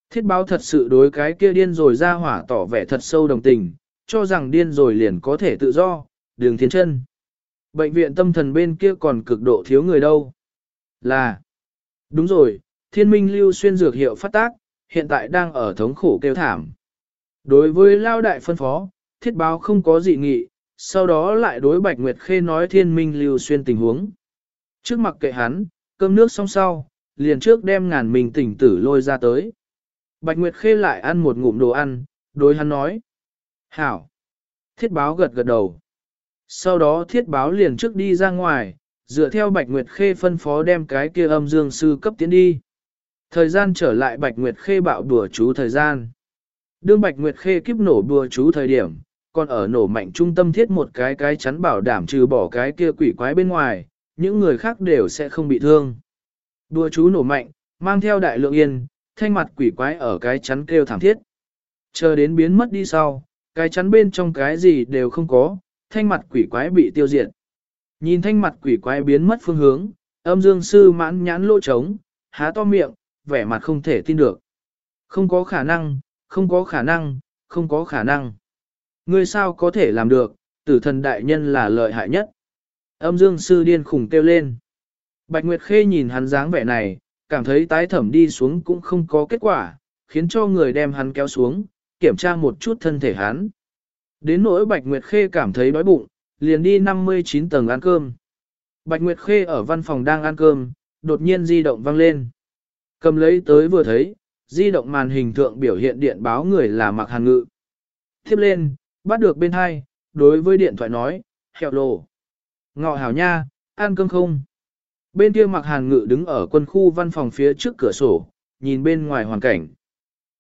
Thiết báo thật sự đối cái kia điên rồi ra hỏa tỏ vẻ thật sâu đồng tình, cho rằng điên rồi liền có thể tự do, đường thiên chân. Bệnh viện tâm thần bên kia còn cực độ thiếu người đâu. Là, đúng rồi, thiên minh lưu xuyên dược hiệu phát tác, hiện tại đang ở thống khổ kêu thảm. Đối với lao đại phân phó, thiết báo không có dị nghị, sau đó lại đối Bạch Nguyệt Khê nói thiên minh lưu xuyên tình huống. Trước mặt kệ hắn, cơm nước xong sau, liền trước đem ngàn mình tỉnh tử lôi ra tới. Bạch Nguyệt Khê lại ăn một ngụm đồ ăn, đối hắn nói. Hảo! Thiết báo gật gật đầu. Sau đó thiết báo liền trước đi ra ngoài, dựa theo Bạch Nguyệt Khê phân phó đem cái kia âm dương sư cấp tiến đi. Thời gian trở lại Bạch Nguyệt Khê bạo đùa chú thời gian. Đương Bạch Nguyệt Khê kiếp nổ đùa chú thời điểm, còn ở nổ mạnh trung tâm thiết một cái cái chắn bảo đảm trừ bỏ cái kia quỷ quái bên ngoài, những người khác đều sẽ không bị thương. Đùa chú nổ mạnh, mang theo đại lượng yên, thanh mặt quỷ quái ở cái chắn kêu thảm thiết. Chờ đến biến mất đi sau, cái chắn bên trong cái gì đều không có, thanh mặt quỷ quái bị tiêu diệt. Nhìn thanh mặt quỷ quái biến mất phương hướng, âm dương sư mãn nhãn lỗ trống, há to miệng, vẻ mặt không thể tin được. Không có khả năng, không có khả năng, không có khả năng. Ngươi sao có thể làm được, tử thần đại nhân là lợi hại nhất. Âm dương sư điên khủng kêu lên. Bạch Nguyệt Khê nhìn hắn dáng vẻ này, cảm thấy tái thẩm đi xuống cũng không có kết quả, khiến cho người đem hắn kéo xuống, kiểm tra một chút thân thể hắn. Đến nỗi Bạch Nguyệt Khê cảm thấy đói bụng, liền đi 59 tầng ăn cơm. Bạch Nguyệt Khê ở văn phòng đang ăn cơm, đột nhiên di động vang lên. Cầm lấy tới vừa thấy, di động màn hình thượng biểu hiện điện báo người là Mạc Hàn Ngự. Tiếp lên, bắt được bên hai, đối với điện thoại nói, hẹo lộ. Ngọ hảo nha, ăn cơm không? Bên kia Mạc Hàn Ngự đứng ở quân khu văn phòng phía trước cửa sổ, nhìn bên ngoài hoàn cảnh.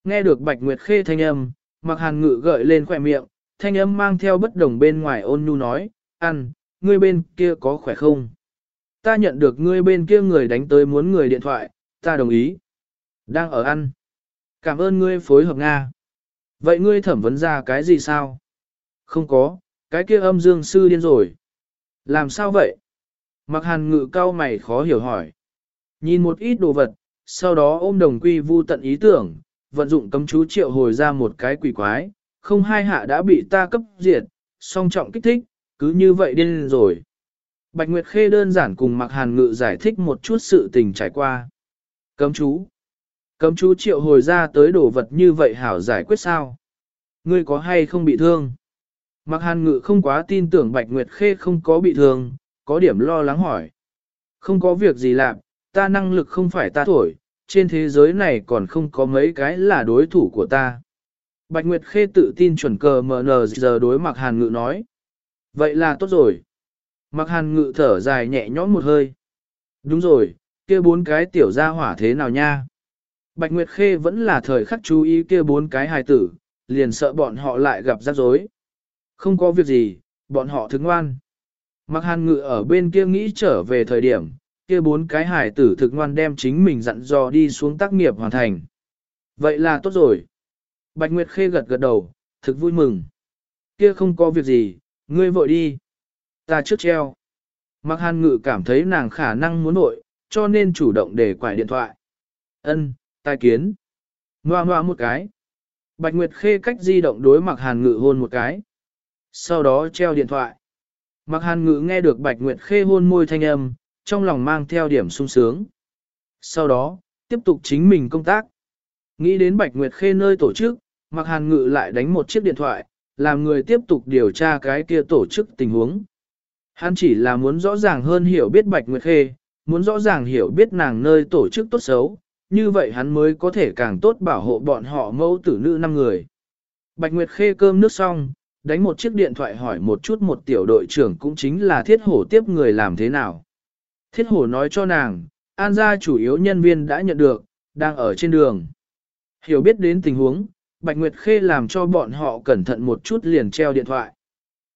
Nghe được Bạch Nguyệt Khê thanh âm, Mạc Hàn Ngự gợi lên khỏe miệng, thanh âm mang theo bất đồng bên ngoài ôn nhu nói, ăn, ngươi bên kia có khỏe không? Ta nhận được ngươi bên kia người đánh tới muốn người điện thoại, ta đồng ý. Đang ở ăn. Cảm ơn ngươi phối hợp Nga. Vậy ngươi thẩm vấn ra cái gì sao? Không có, cái kia âm dương sư điên rồi. Làm sao vậy? Mặc hàn ngự cao mày khó hiểu hỏi. Nhìn một ít đồ vật, sau đó ôm đồng quy vu tận ý tưởng, vận dụng cấm chú triệu hồi ra một cái quỷ quái, không hai hạ đã bị ta cấp diệt, song trọng kích thích, cứ như vậy điên rồi. Bạch Nguyệt Khê đơn giản cùng Mạc Hàn Ngự giải thích một chút sự tình trải qua. Cấm chú. Cấm chú triệu hồi ra tới đồ vật như vậy hảo giải quyết sao? Ngươi có hay không bị thương? Mạc Hàn Ngự không quá tin tưởng Bạch Nguyệt Khê không có bị thương, có điểm lo lắng hỏi. Không có việc gì làm, ta năng lực không phải ta thổi, trên thế giới này còn không có mấy cái là đối thủ của ta. Bạch Nguyệt Khê tự tin chuẩn cờ MN giờ đối Mạc Hàn Ngự nói. Vậy là tốt rồi. Mạc Hàn Ngự thở dài nhẹ nhõm một hơi. Đúng rồi, kia bốn cái tiểu gia hỏa thế nào nha? Bạch Nguyệt Khê vẫn là thời khắc chú ý kia bốn cái hài tử, liền sợ bọn họ lại gặp rắc rối. Không có việc gì, bọn họ thức ngoan. Mạc Hàn Ngự ở bên kia nghĩ trở về thời điểm, kia bốn cái hài tử thực ngoan đem chính mình dặn dò đi xuống tác nghiệp hoàn thành. Vậy là tốt rồi. Bạch Nguyệt Khê gật gật đầu, thực vui mừng. Kia không có việc gì, ngươi vội đi. Ta trước treo. Mạc Hàn Ngự cảm thấy nàng khả năng muốn nội, cho nên chủ động để quải điện thoại. Ân, tai kiến. Ngoa ngoa một cái. Bạch Nguyệt Khê cách di động đối Mạc Hàn Ngự hôn một cái. Sau đó treo điện thoại. Mạc Hàn Ngự nghe được Bạch Nguyệt Khê hôn môi thanh âm, trong lòng mang theo điểm sung sướng. Sau đó, tiếp tục chính mình công tác. Nghĩ đến Bạch Nguyệt Khê nơi tổ chức, Mạc Hàn Ngự lại đánh một chiếc điện thoại, làm người tiếp tục điều tra cái kia tổ chức tình huống. Hắn chỉ là muốn rõ ràng hơn hiểu biết Bạch Nguyệt Khê, muốn rõ ràng hiểu biết nàng nơi tổ chức tốt xấu, như vậy hắn mới có thể càng tốt bảo hộ bọn họ mẫu tử nữ năm người. Bạch Nguyệt Khê cơm nước xong, đánh một chiếc điện thoại hỏi một chút một tiểu đội trưởng cũng chính là thiết hổ tiếp người làm thế nào. Thiết hổ nói cho nàng, an gia chủ yếu nhân viên đã nhận được, đang ở trên đường. Hiểu biết đến tình huống, Bạch Nguyệt Khê làm cho bọn họ cẩn thận một chút liền treo điện thoại.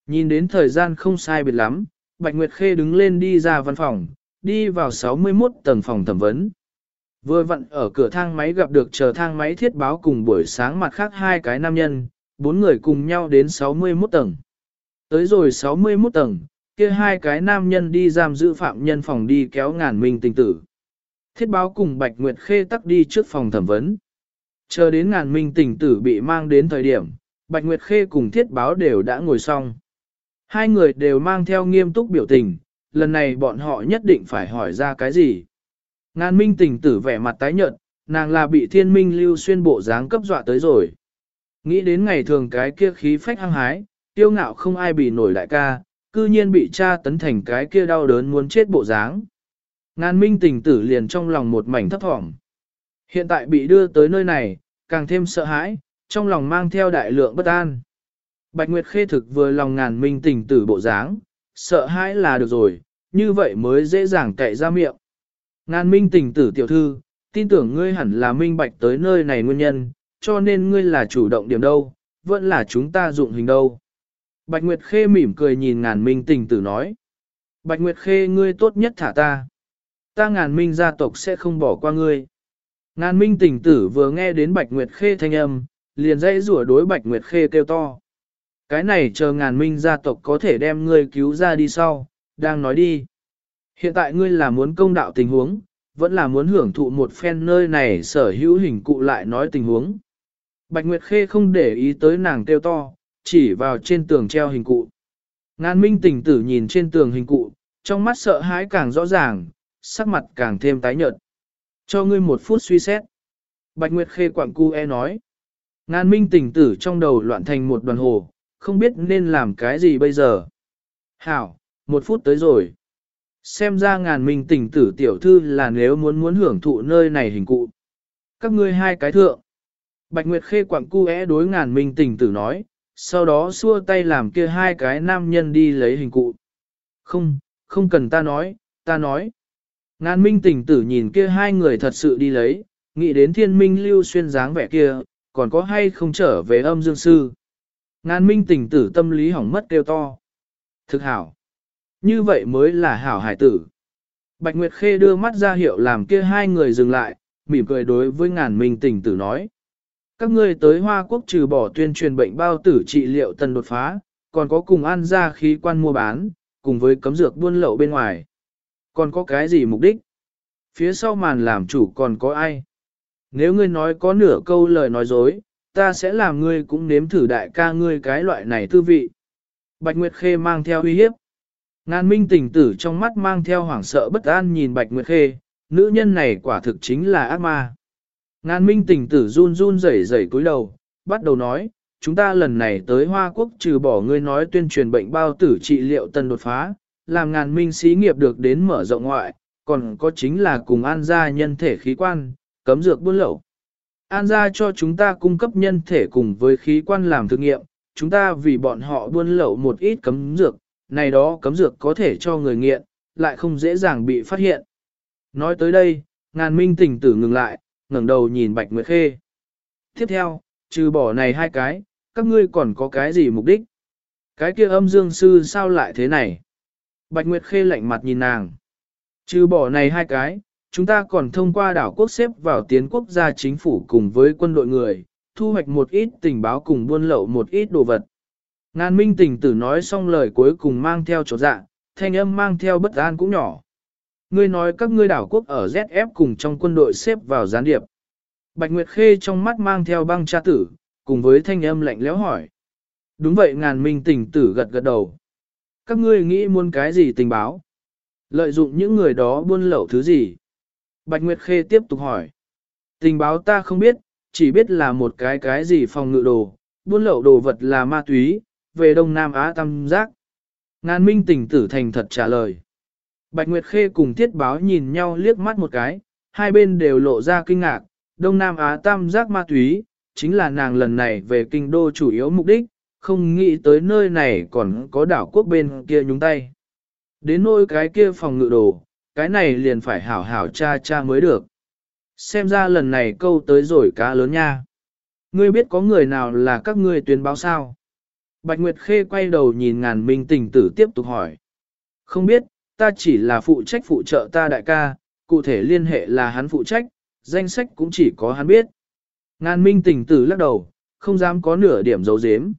Nhìn đến thời gian không sai biệt lắm, Bạch Nguyệt Khê đứng lên đi ra văn phòng, đi vào 61 tầng phòng thẩm vấn. Vừa vặn ở cửa thang máy gặp được chờ thang máy thiết báo cùng buổi sáng mặt khác hai cái nam nhân, bốn người cùng nhau đến 61 tầng. Tới rồi 61 tầng, kia hai cái nam nhân đi giam giữ phạm nhân phòng đi kéo ngàn minh tình tử. Thiết báo cùng Bạch Nguyệt Khê tắc đi trước phòng thẩm vấn. Chờ đến ngàn minh Tỉnh tử bị mang đến thời điểm, Bạch Nguyệt Khê cùng thiết báo đều đã ngồi xong. Hai người đều mang theo nghiêm túc biểu tình, lần này bọn họ nhất định phải hỏi ra cái gì. Ngàn minh Tỉnh tử vẻ mặt tái nhợt, nàng là bị thiên minh lưu xuyên bộ dáng cấp dọa tới rồi. Nghĩ đến ngày thường cái kia khí phách hăng hái, tiêu ngạo không ai bị nổi đại ca, cư nhiên bị cha tấn thành cái kia đau đớn muốn chết bộ dáng. Ngàn minh tình tử liền trong lòng một mảnh thấp thỏm. Hiện tại bị đưa tới nơi này, càng thêm sợ hãi, trong lòng mang theo đại lượng bất an. Bạch Nguyệt Khê thực vừa lòng ngàn minh Tỉnh tử bộ dáng, sợ hãi là được rồi, như vậy mới dễ dàng cậy ra miệng. Ngàn minh Tỉnh tử tiểu thư, tin tưởng ngươi hẳn là minh bạch tới nơi này nguyên nhân, cho nên ngươi là chủ động điểm đâu, vẫn là chúng ta dụng hình đâu. Bạch Nguyệt Khê mỉm cười nhìn ngàn minh Tỉnh tử nói. Bạch Nguyệt Khê ngươi tốt nhất thả ta. Ta ngàn minh gia tộc sẽ không bỏ qua ngươi. Ngàn minh Tỉnh tử vừa nghe đến Bạch Nguyệt Khê thanh âm, liền dãy rủa đối Bạch Nguyệt Khê kêu to. Cái này chờ ngàn minh gia tộc có thể đem ngươi cứu ra đi sau, đang nói đi. Hiện tại ngươi là muốn công đạo tình huống, vẫn là muốn hưởng thụ một phen nơi này sở hữu hình cụ lại nói tình huống. Bạch Nguyệt Khê không để ý tới nàng kêu to, chỉ vào trên tường treo hình cụ. Ngàn minh Tỉnh tử nhìn trên tường hình cụ, trong mắt sợ hãi càng rõ ràng, sắc mặt càng thêm tái nhợt. Cho ngươi một phút suy xét. Bạch Nguyệt Khê Quảng cu e nói. Ngàn minh Tỉnh tử trong đầu loạn thành một đoàn hồ, không biết nên làm cái gì bây giờ. Hảo, một phút tới rồi. Xem ra ngàn minh Tỉnh tử tiểu thư là nếu muốn muốn hưởng thụ nơi này hình cụ. Các ngươi hai cái thượng. Bạch Nguyệt Khê Quảng cu é đối ngàn minh Tỉnh tử nói, sau đó xua tay làm kia hai cái nam nhân đi lấy hình cụ. Không, không cần ta nói, ta nói. Ngàn minh Tỉnh tử nhìn kia hai người thật sự đi lấy, nghĩ đến thiên minh lưu xuyên dáng vẻ kia, còn có hay không trở về âm dương sư. Ngàn minh Tỉnh tử tâm lý hỏng mất kêu to. Thực hảo. Như vậy mới là hảo hải tử. Bạch Nguyệt Khê đưa mắt ra hiệu làm kia hai người dừng lại, mỉm cười đối với ngàn minh Tỉnh tử nói. Các ngươi tới Hoa Quốc trừ bỏ tuyên truyền bệnh bao tử trị liệu tần đột phá, còn có cùng an ra khí quan mua bán, cùng với cấm dược buôn lậu bên ngoài. Còn có cái gì mục đích? Phía sau màn làm chủ còn có ai? Nếu ngươi nói có nửa câu lời nói dối, ta sẽ làm ngươi cũng nếm thử đại ca ngươi cái loại này tư vị. Bạch Nguyệt Khê mang theo uy hiếp. Ngàn minh tình tử trong mắt mang theo hoảng sợ bất an nhìn Bạch Nguyệt Khê, nữ nhân này quả thực chính là ác ma. Ngàn minh tình tử run run rẩy rẩy cúi đầu, bắt đầu nói, chúng ta lần này tới Hoa Quốc trừ bỏ ngươi nói tuyên truyền bệnh bao tử trị liệu tân đột phá, làm ngàn minh xí nghiệp được đến mở rộng ngoại, còn có chính là cùng an gia nhân thể khí quan, cấm dược buôn lậu. An gia cho chúng ta cung cấp nhân thể cùng với khí quan làm thử nghiệm, chúng ta vì bọn họ buôn lậu một ít cấm dược, này đó cấm dược có thể cho người nghiện, lại không dễ dàng bị phát hiện. Nói tới đây, ngàn minh tỉnh tử ngừng lại, ngẩng đầu nhìn Bạch Nguyệt Khê. Tiếp theo, trừ bỏ này hai cái, các ngươi còn có cái gì mục đích? Cái kia âm dương sư sao lại thế này? Bạch Nguyệt Khê lạnh mặt nhìn nàng. Trừ bỏ này hai cái, chúng ta còn thông qua đảo quốc xếp vào tiến quốc gia chính phủ cùng với quân đội người, thu hoạch một ít tình báo cùng buôn lậu một ít đồ vật. Ngàn minh tình tử nói xong lời cuối cùng mang theo chỗ dạ, thanh âm mang theo bất an cũng nhỏ. Ngươi nói các ngươi đảo quốc ở ZF cùng trong quân đội xếp vào gián điệp. Bạch Nguyệt Khê trong mắt mang theo băng cha tử, cùng với thanh âm lạnh lẽo hỏi. Đúng vậy ngàn minh tình tử gật gật đầu. Các ngươi nghĩ muốn cái gì tình báo? Lợi dụng những người đó buôn lậu thứ gì? Bạch Nguyệt Khê tiếp tục hỏi. Tình báo ta không biết, chỉ biết là một cái cái gì phòng ngự đồ, buôn lậu đồ vật là ma túy, về Đông Nam Á tam giác. Ngàn minh tỉnh tử thành thật trả lời. Bạch Nguyệt Khê cùng tiết báo nhìn nhau liếc mắt một cái, hai bên đều lộ ra kinh ngạc, Đông Nam Á tam giác ma túy, chính là nàng lần này về kinh đô chủ yếu mục đích, không nghĩ tới nơi này còn có đảo quốc bên kia nhúng tay. Đến nôi cái kia phòng ngự đồ, cái này liền phải hảo hảo cha cha mới được. Xem ra lần này câu tới rồi cá lớn nha. Ngươi biết có người nào là các ngươi tuyên báo sao? Bạch Nguyệt Khê quay đầu nhìn ngàn minh tình tử tiếp tục hỏi. Không biết, ta chỉ là phụ trách phụ trợ ta đại ca, cụ thể liên hệ là hắn phụ trách, danh sách cũng chỉ có hắn biết. Ngàn minh tình tử lắc đầu, không dám có nửa điểm giấu giếm.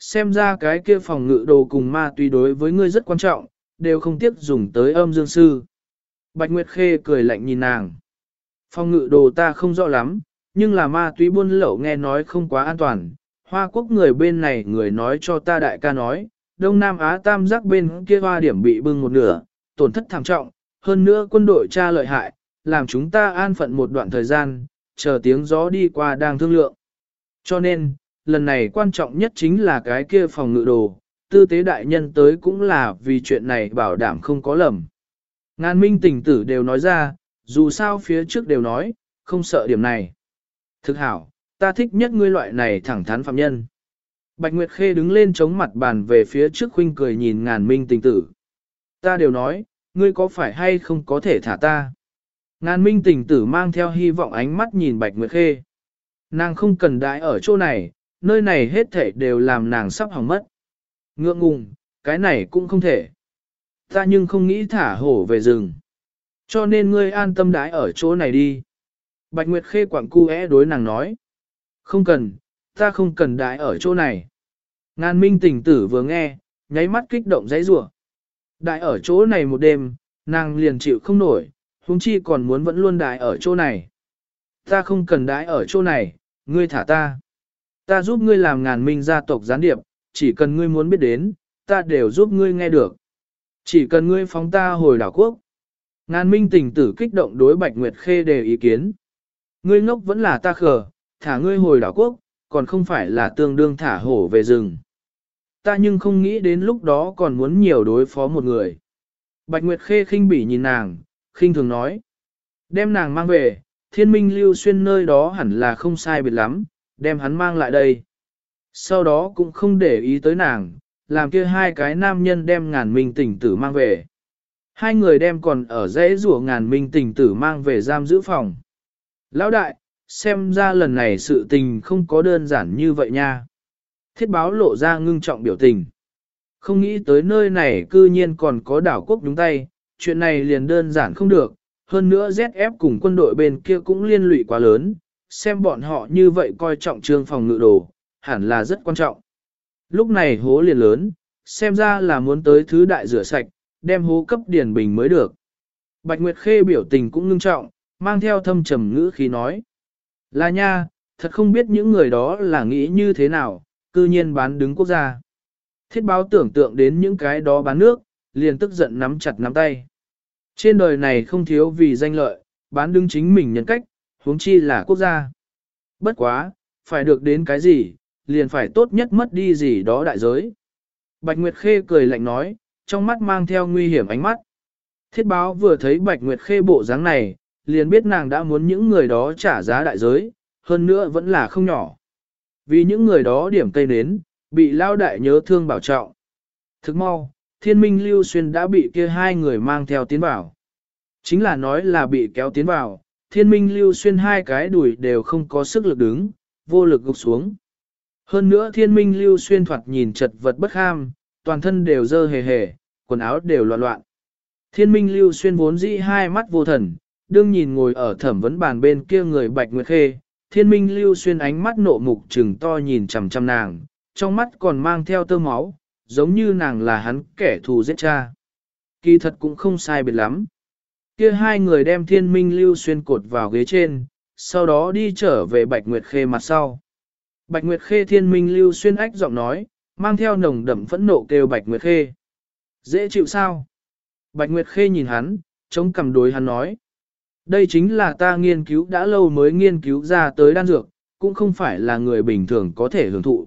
Xem ra cái kia phòng ngự đồ cùng ma túy đối với ngươi rất quan trọng, đều không tiếc dùng tới âm dương sư. Bạch Nguyệt Khê cười lạnh nhìn nàng. Phòng ngự đồ ta không rõ lắm, nhưng là ma túy buôn lậu nghe nói không quá an toàn. Hoa quốc người bên này người nói cho ta đại ca nói, Đông Nam Á tam giác bên kia hoa điểm bị bưng một nửa, tổn thất thảm trọng, hơn nữa quân đội tra lợi hại, làm chúng ta an phận một đoạn thời gian, chờ tiếng gió đi qua đang thương lượng. Cho nên, lần này quan trọng nhất chính là cái kia phòng ngự đồ, tư tế đại nhân tới cũng là vì chuyện này bảo đảm không có lầm. Ngàn minh tình tử đều nói ra, dù sao phía trước đều nói, không sợ điểm này. Thực hảo, ta thích nhất ngươi loại này thẳng thắn phạm nhân. Bạch Nguyệt Khê đứng lên chống mặt bàn về phía trước khuynh cười nhìn ngàn minh tình tử. Ta đều nói, ngươi có phải hay không có thể thả ta? Ngàn minh tình tử mang theo hy vọng ánh mắt nhìn Bạch Nguyệt Khê. Nàng không cần đãi ở chỗ này, nơi này hết thể đều làm nàng sắp hỏng mất. Ngượng ngùng, cái này cũng không thể. Ta nhưng không nghĩ thả hổ về rừng. Cho nên ngươi an tâm đái ở chỗ này đi. Bạch Nguyệt Khê quảng cu é đối nàng nói. Không cần, ta không cần đái ở chỗ này. Ngàn minh tỉnh tử vừa nghe, nháy mắt kích động dãy rủa. Đại ở chỗ này một đêm, nàng liền chịu không nổi, huống chi còn muốn vẫn luôn đại ở chỗ này. Ta không cần đái ở chỗ này, ngươi thả ta. Ta giúp ngươi làm ngàn minh gia tộc gián điệp, chỉ cần ngươi muốn biết đến, ta đều giúp ngươi nghe được. Chỉ cần ngươi phóng ta hồi đảo quốc. Ngàn minh tình tử kích động đối Bạch Nguyệt Khê đề ý kiến. Ngươi ngốc vẫn là ta khờ, thả ngươi hồi đảo quốc, còn không phải là tương đương thả hổ về rừng. Ta nhưng không nghĩ đến lúc đó còn muốn nhiều đối phó một người. Bạch Nguyệt Khê khinh bỉ nhìn nàng, khinh thường nói. Đem nàng mang về, thiên minh lưu xuyên nơi đó hẳn là không sai biệt lắm, đem hắn mang lại đây. Sau đó cũng không để ý tới nàng, làm kia hai cái nam nhân đem ngàn minh tỉnh tử mang về. Hai người đem còn ở dãy rủa ngàn minh tỉnh tử mang về giam giữ phòng. Lão đại, xem ra lần này sự tình không có đơn giản như vậy nha. Thiết báo lộ ra ngưng trọng biểu tình. Không nghĩ tới nơi này cư nhiên còn có đảo quốc đúng tay, chuyện này liền đơn giản không được, hơn nữa ZF cùng quân đội bên kia cũng liên lụy quá lớn, xem bọn họ như vậy coi trọng trương phòng ngự đồ, hẳn là rất quan trọng. Lúc này hố liền lớn, xem ra là muốn tới thứ đại rửa sạch, đem hố cấp điển bình mới được. Bạch Nguyệt Khê biểu tình cũng ngưng trọng, mang theo thâm trầm ngữ khí nói. Là nha, thật không biết những người đó là nghĩ như thế nào, cư nhiên bán đứng quốc gia. Thiết báo tưởng tượng đến những cái đó bán nước, liền tức giận nắm chặt nắm tay. Trên đời này không thiếu vì danh lợi, bán đứng chính mình nhân cách, huống chi là quốc gia. Bất quá, phải được đến cái gì, liền phải tốt nhất mất đi gì đó đại giới. Bạch Nguyệt Khê cười lạnh nói, trong mắt mang theo nguy hiểm ánh mắt. Thiết báo vừa thấy Bạch Nguyệt Khê bộ dáng này, liền biết nàng đã muốn những người đó trả giá đại giới, hơn nữa vẫn là không nhỏ. Vì những người đó điểm cây nến, bị lao đại nhớ thương bảo trọng. Thức mau, thiên minh lưu xuyên đã bị kia hai người mang theo tiến vào. Chính là nói là bị kéo tiến vào, thiên minh lưu xuyên hai cái đùi đều không có sức lực đứng, vô lực gục xuống. Hơn nữa thiên minh lưu xuyên thoạt nhìn chật vật bất ham, toàn thân đều dơ hề hề, quần áo đều loạn loạn. Thiên minh lưu xuyên vốn dĩ hai mắt vô thần, đương nhìn ngồi ở thẩm vấn bàn bên kia người bạch nguyệt khê, thiên minh lưu xuyên ánh mắt nộ mục trừng to nhìn chằm chằm nàng, trong mắt còn mang theo tơ máu, giống như nàng là hắn kẻ thù giết cha. Kỳ thật cũng không sai biệt lắm. Kia hai người đem thiên minh lưu xuyên cột vào ghế trên, sau đó đi trở về Bạch Nguyệt Khê mặt sau. Bạch Nguyệt Khê thiên minh lưu xuyên ách giọng nói, mang theo nồng đậm phẫn nộ kêu Bạch Nguyệt Khê. Dễ chịu sao? Bạch Nguyệt Khê nhìn hắn, chống cầm đối hắn nói. Đây chính là ta nghiên cứu đã lâu mới nghiên cứu ra tới đan dược, cũng không phải là người bình thường có thể hưởng thụ.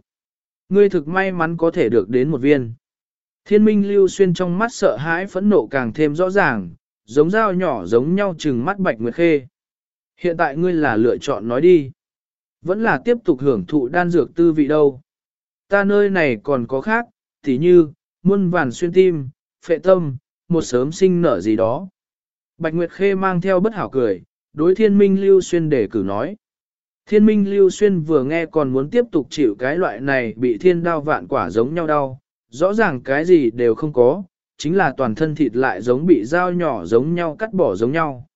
Ngươi thực may mắn có thể được đến một viên. Thiên minh lưu xuyên trong mắt sợ hãi phẫn nộ càng thêm rõ ràng, giống dao nhỏ giống nhau chừng mắt bạch nguyệt khê. Hiện tại ngươi là lựa chọn nói đi. Vẫn là tiếp tục hưởng thụ đan dược tư vị đâu. Ta nơi này còn có khác, tỉ như, muôn vàn xuyên tim, phệ tâm, một sớm sinh nở gì đó. Bạch Nguyệt Khê mang theo bất hảo cười, đối thiên minh lưu xuyên để cử nói. Thiên minh lưu xuyên vừa nghe còn muốn tiếp tục chịu cái loại này bị thiên đao vạn quả giống nhau đau, rõ ràng cái gì đều không có, chính là toàn thân thịt lại giống bị dao nhỏ giống nhau cắt bỏ giống nhau.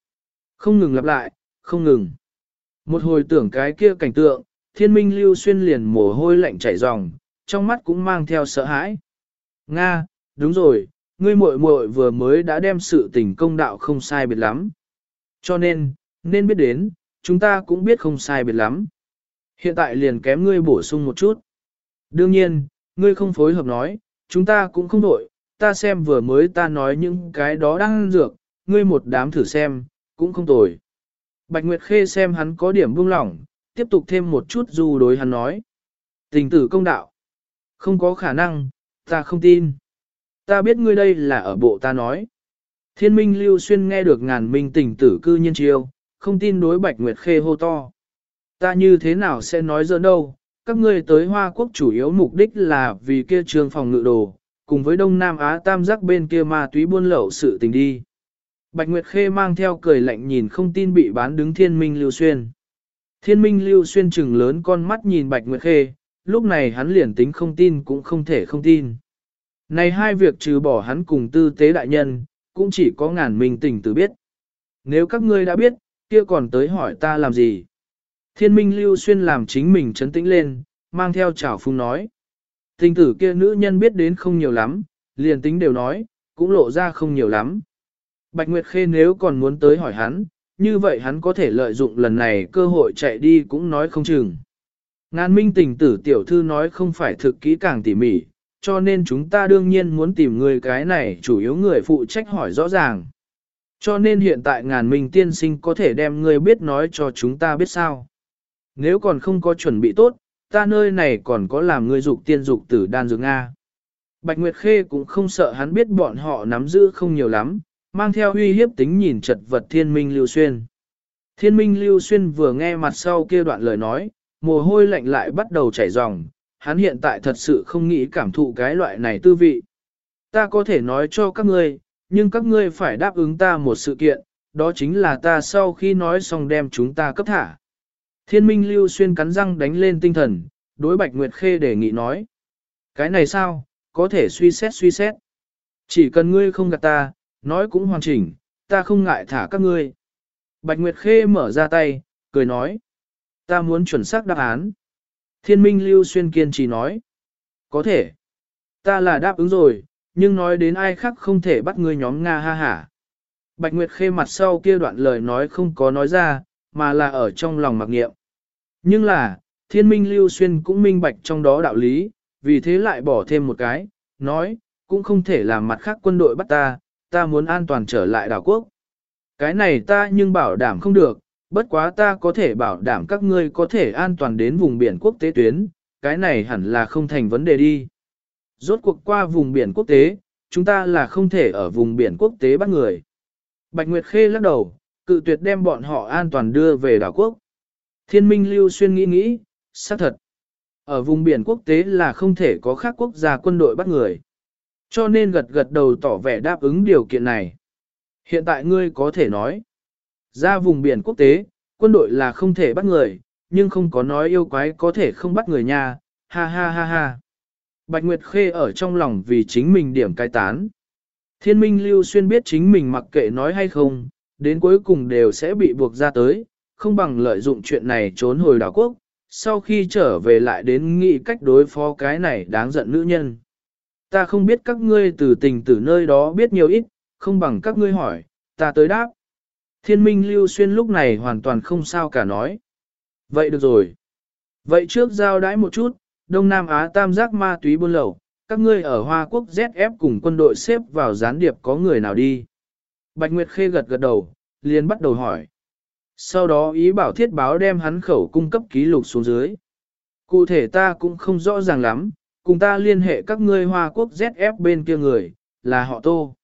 Không ngừng lặp lại, không ngừng. Một hồi tưởng cái kia cảnh tượng, thiên minh lưu xuyên liền mồ hôi lạnh chảy ròng, trong mắt cũng mang theo sợ hãi. Nga, đúng rồi, ngươi muội muội vừa mới đã đem sự tình công đạo không sai biệt lắm. Cho nên, nên biết đến, chúng ta cũng biết không sai biệt lắm. Hiện tại liền kém ngươi bổ sung một chút. Đương nhiên, ngươi không phối hợp nói, chúng ta cũng không đổi, ta xem vừa mới ta nói những cái đó đang dược, ngươi một đám thử xem, cũng không tồi. Bạch Nguyệt Khê xem hắn có điểm buông lỏng, tiếp tục thêm một chút dù đối hắn nói. Tình tử công đạo. Không có khả năng, ta không tin. Ta biết ngươi đây là ở bộ ta nói. Thiên minh lưu xuyên nghe được ngàn minh tình tử cư nhiên chiêu, không tin đối bạch nguyệt khê hô to. Ta như thế nào sẽ nói dỡ đâu, các ngươi tới Hoa Quốc chủ yếu mục đích là vì kia trường phòng ngự đồ, cùng với Đông Nam Á tam giác bên kia ma túy buôn lậu sự tình đi. Bạch Nguyệt Khê mang theo cười lạnh nhìn không tin bị bán đứng thiên minh lưu xuyên. Thiên minh lưu xuyên chừng lớn con mắt nhìn Bạch Nguyệt Khê, lúc này hắn liền tính không tin cũng không thể không tin. Này hai việc trừ bỏ hắn cùng tư tế đại nhân, cũng chỉ có ngàn minh tỉnh tự biết. Nếu các ngươi đã biết, kia còn tới hỏi ta làm gì? Thiên minh lưu xuyên làm chính mình chấn tĩnh lên, mang theo chảo phung nói. Thình tử kia nữ nhân biết đến không nhiều lắm, liền tính đều nói, cũng lộ ra không nhiều lắm. Bạch Nguyệt Khê nếu còn muốn tới hỏi hắn, như vậy hắn có thể lợi dụng lần này cơ hội chạy đi cũng nói không chừng. Ngàn minh tình tử tiểu thư nói không phải thực kỹ càng tỉ mỉ, cho nên chúng ta đương nhiên muốn tìm người cái này chủ yếu người phụ trách hỏi rõ ràng. Cho nên hiện tại ngàn minh tiên sinh có thể đem người biết nói cho chúng ta biết sao. Nếu còn không có chuẩn bị tốt, ta nơi này còn có làm người dục tiên dục tử đan dược Nga. Bạch Nguyệt Khê cũng không sợ hắn biết bọn họ nắm giữ không nhiều lắm, mang theo uy hiếp tính nhìn chật vật thiên minh lưu xuyên. Thiên minh lưu xuyên vừa nghe mặt sau kia đoạn lời nói, mồ hôi lạnh lại bắt đầu chảy ròng, hắn hiện tại thật sự không nghĩ cảm thụ cái loại này tư vị. Ta có thể nói cho các ngươi, nhưng các ngươi phải đáp ứng ta một sự kiện, đó chính là ta sau khi nói xong đem chúng ta cấp thả. Thiên minh lưu xuyên cắn răng đánh lên tinh thần, đối Bạch Nguyệt Khê đề nghị nói. Cái này sao, có thể suy xét suy xét. Chỉ cần ngươi không gạt ta, nói cũng hoàn chỉnh, ta không ngại thả các ngươi. Bạch Nguyệt Khê mở ra tay, cười nói. Ta muốn chuẩn xác đáp án. Thiên minh lưu xuyên kiên trì nói. Có thể. Ta là đáp ứng rồi, nhưng nói đến ai khác không thể bắt ngươi nhóm Nga ha hả. Bạch Nguyệt Khê mặt sau kia đoạn lời nói không có nói ra, mà là ở trong lòng mặc nghiệm. Nhưng là, thiên minh lưu xuyên cũng minh bạch trong đó đạo lý, vì thế lại bỏ thêm một cái, nói, cũng không thể làm mặt khác quân đội bắt ta, ta muốn an toàn trở lại đảo quốc. Cái này ta nhưng bảo đảm không được, bất quá ta có thể bảo đảm các ngươi có thể an toàn đến vùng biển quốc tế tuyến, cái này hẳn là không thành vấn đề đi. Rốt cuộc qua vùng biển quốc tế, chúng ta là không thể ở vùng biển quốc tế bắt người. Bạch Nguyệt Khê lắc đầu, cự tuyệt đem bọn họ an toàn đưa về đảo quốc. Thiên minh lưu xuyên nghĩ nghĩ, xác thật. Ở vùng biển quốc tế là không thể có khác quốc gia quân đội bắt người. Cho nên gật gật đầu tỏ vẻ đáp ứng điều kiện này. Hiện tại ngươi có thể nói. Ra vùng biển quốc tế, quân đội là không thể bắt người, nhưng không có nói yêu quái có thể không bắt người nha, ha ha ha ha. Bạch Nguyệt Khê ở trong lòng vì chính mình điểm cai tán. Thiên minh lưu xuyên biết chính mình mặc kệ nói hay không, đến cuối cùng đều sẽ bị buộc ra tới, không bằng lợi dụng chuyện này trốn hồi đảo quốc, sau khi trở về lại đến nghĩ cách đối phó cái này đáng giận nữ nhân. Ta không biết các ngươi từ tình từ nơi đó biết nhiều ít, không bằng các ngươi hỏi, ta tới đáp. Thiên minh lưu xuyên lúc này hoàn toàn không sao cả nói. Vậy được rồi. Vậy trước giao đãi một chút, Đông Nam Á tam giác ma túy buôn lậu, các ngươi ở Hoa Quốc ZF cùng quân đội xếp vào gián điệp có người nào đi. Bạch Nguyệt Khê gật gật đầu, liền bắt đầu hỏi. Sau đó ý bảo thiết báo đem hắn khẩu cung cấp ký lục xuống dưới. Cụ thể ta cũng không rõ ràng lắm, cùng ta liên hệ các ngươi Hoa Quốc ZF bên kia người, là họ Tô.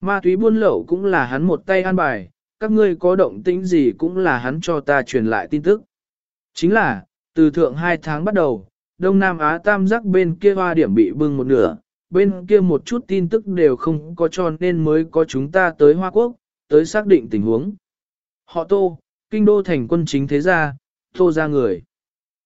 Ma túy buôn lậu cũng là hắn một tay an bài, các ngươi có động tĩnh gì cũng là hắn cho ta truyền lại tin tức. Chính là, từ thượng hai tháng bắt đầu, Đông Nam Á tam giác bên kia hoa điểm bị bưng một nửa, bên kia một chút tin tức đều không có cho nên mới có chúng ta tới Hoa Quốc, tới xác định tình huống. Họ Tô, kinh đô thành quân chính thế gia, Tô ra người.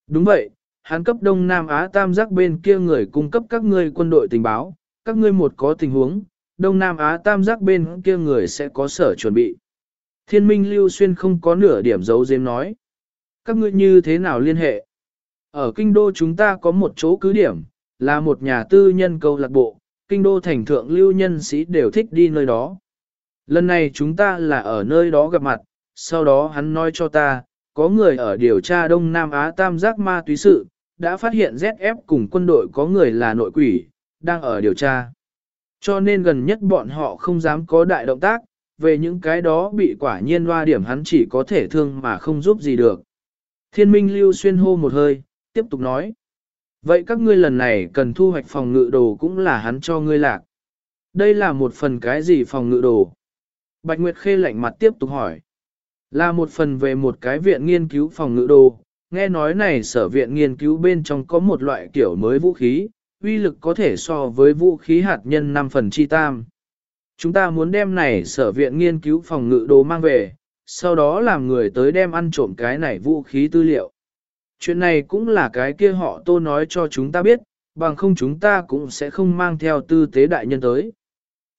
Đúng vậy, hắn cấp Đông Nam Á tam giác bên kia người cung cấp các ngươi quân đội tình báo, các ngươi một có tình huống, Đông Nam Á tam giác bên kia người sẽ có sở chuẩn bị. Thiên minh lưu xuyên không có nửa điểm dấu dếm nói. Các ngươi như thế nào liên hệ? Ở kinh đô chúng ta có một chỗ cứ điểm, là một nhà tư nhân câu lạc bộ, kinh đô thành thượng lưu nhân sĩ đều thích đi nơi đó. Lần này chúng ta là ở nơi đó gặp mặt, sau đó hắn nói cho ta, có người ở điều tra Đông Nam Á tam giác ma túy sự, đã phát hiện ZF cùng quân đội có người là nội quỷ, đang ở điều tra. Cho nên gần nhất bọn họ không dám có đại động tác, về những cái đó bị quả nhiên loa điểm hắn chỉ có thể thương mà không giúp gì được. Thiên minh lưu xuyên hô một hơi, tiếp tục nói. Vậy các ngươi lần này cần thu hoạch phòng ngự đồ cũng là hắn cho ngươi lạc. Đây là một phần cái gì phòng ngự đồ? Bạch Nguyệt Khê lạnh mặt tiếp tục hỏi. Là một phần về một cái viện nghiên cứu phòng ngự đồ. Nghe nói này sở viện nghiên cứu bên trong có một loại kiểu mới vũ khí, uy lực có thể so với vũ khí hạt nhân 5 phần chi tam. Chúng ta muốn đem này sở viện nghiên cứu phòng ngự đồ mang về, sau đó làm người tới đem ăn trộm cái này vũ khí tư liệu. Chuyện này cũng là cái kia họ tô nói cho chúng ta biết, bằng không chúng ta cũng sẽ không mang theo tư tế đại nhân tới.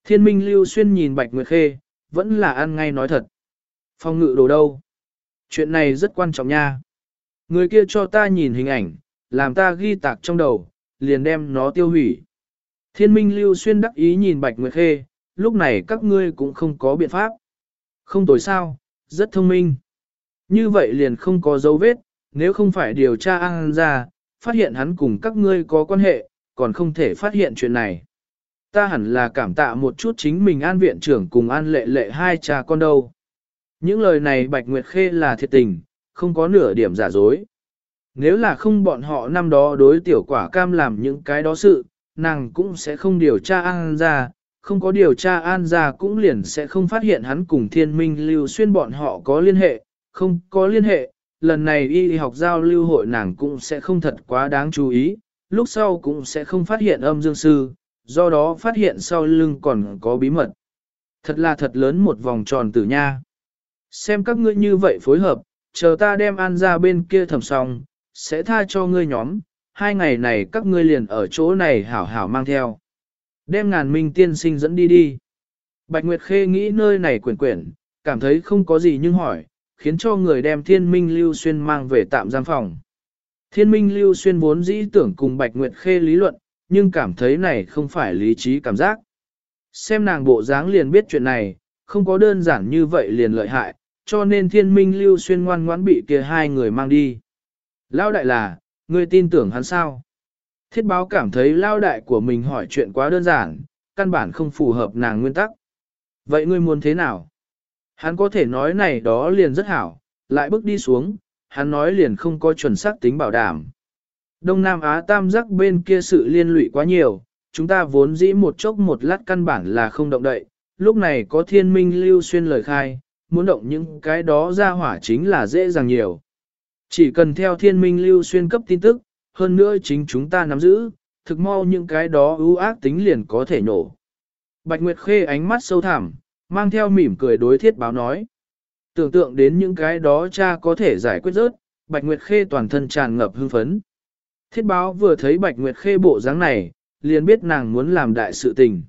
Thiên minh lưu xuyên nhìn Bạch Nguyệt Khê, vẫn là ăn ngay nói thật. Phòng ngự đồ đâu? Chuyện này rất quan trọng nha. Người kia cho ta nhìn hình ảnh, làm ta ghi tạc trong đầu, liền đem nó tiêu hủy. Thiên minh lưu xuyên đắc ý nhìn Bạch Nguyệt Khê, lúc này các ngươi cũng không có biện pháp. Không tối sao, rất thông minh. Như vậy liền không có dấu vết, nếu không phải điều tra An ra, phát hiện hắn cùng các ngươi có quan hệ, còn không thể phát hiện chuyện này. Ta hẳn là cảm tạ một chút chính mình an viện trưởng cùng an lệ lệ hai cha con đâu. Những lời này Bạch Nguyệt Khê là thiệt tình, không có nửa điểm giả dối. Nếu là không bọn họ năm đó đối tiểu quả cam làm những cái đó sự, nàng cũng sẽ không điều tra an ra, không có điều tra an ra cũng liền sẽ không phát hiện hắn cùng thiên minh lưu xuyên bọn họ có liên hệ, không có liên hệ, lần này y học giao lưu hội nàng cũng sẽ không thật quá đáng chú ý, lúc sau cũng sẽ không phát hiện âm dương sư, do đó phát hiện sau lưng còn có bí mật. Thật là thật lớn một vòng tròn tử nha. Xem các ngươi như vậy phối hợp, chờ ta đem an ra bên kia thầm xong, sẽ tha cho ngươi nhóm, hai ngày này các ngươi liền ở chỗ này hảo hảo mang theo. Đem ngàn minh tiên sinh dẫn đi đi. Bạch Nguyệt Khê nghĩ nơi này quyển quyển, cảm thấy không có gì nhưng hỏi, khiến cho người đem thiên minh lưu xuyên mang về tạm giam phòng. Thiên minh lưu xuyên vốn dĩ tưởng cùng Bạch Nguyệt Khê lý luận, nhưng cảm thấy này không phải lý trí cảm giác. Xem nàng bộ dáng liền biết chuyện này, không có đơn giản như vậy liền lợi hại, cho nên thiên minh lưu xuyên ngoan ngoãn bị kia hai người mang đi. Lao đại là, ngươi tin tưởng hắn sao? Thiết báo cảm thấy lao đại của mình hỏi chuyện quá đơn giản, căn bản không phù hợp nàng nguyên tắc. Vậy ngươi muốn thế nào? Hắn có thể nói này đó liền rất hảo, lại bước đi xuống, hắn nói liền không có chuẩn xác tính bảo đảm. Đông Nam Á tam giác bên kia sự liên lụy quá nhiều, chúng ta vốn dĩ một chốc một lát căn bản là không động đậy, lúc này có thiên minh lưu xuyên lời khai, muốn động những cái đó ra hỏa chính là dễ dàng nhiều. Chỉ cần theo thiên minh lưu xuyên cấp tin tức, hơn nữa chính chúng ta nắm giữ, thực mau những cái đó ưu ác tính liền có thể nổ. Bạch Nguyệt Khê ánh mắt sâu thẳm, mang theo mỉm cười đối thiết báo nói. Tưởng tượng đến những cái đó cha có thể giải quyết rớt, Bạch Nguyệt Khê toàn thân tràn ngập hưng phấn. Thiết báo vừa thấy Bạch Nguyệt Khê bộ dáng này, liền biết nàng muốn làm đại sự tình.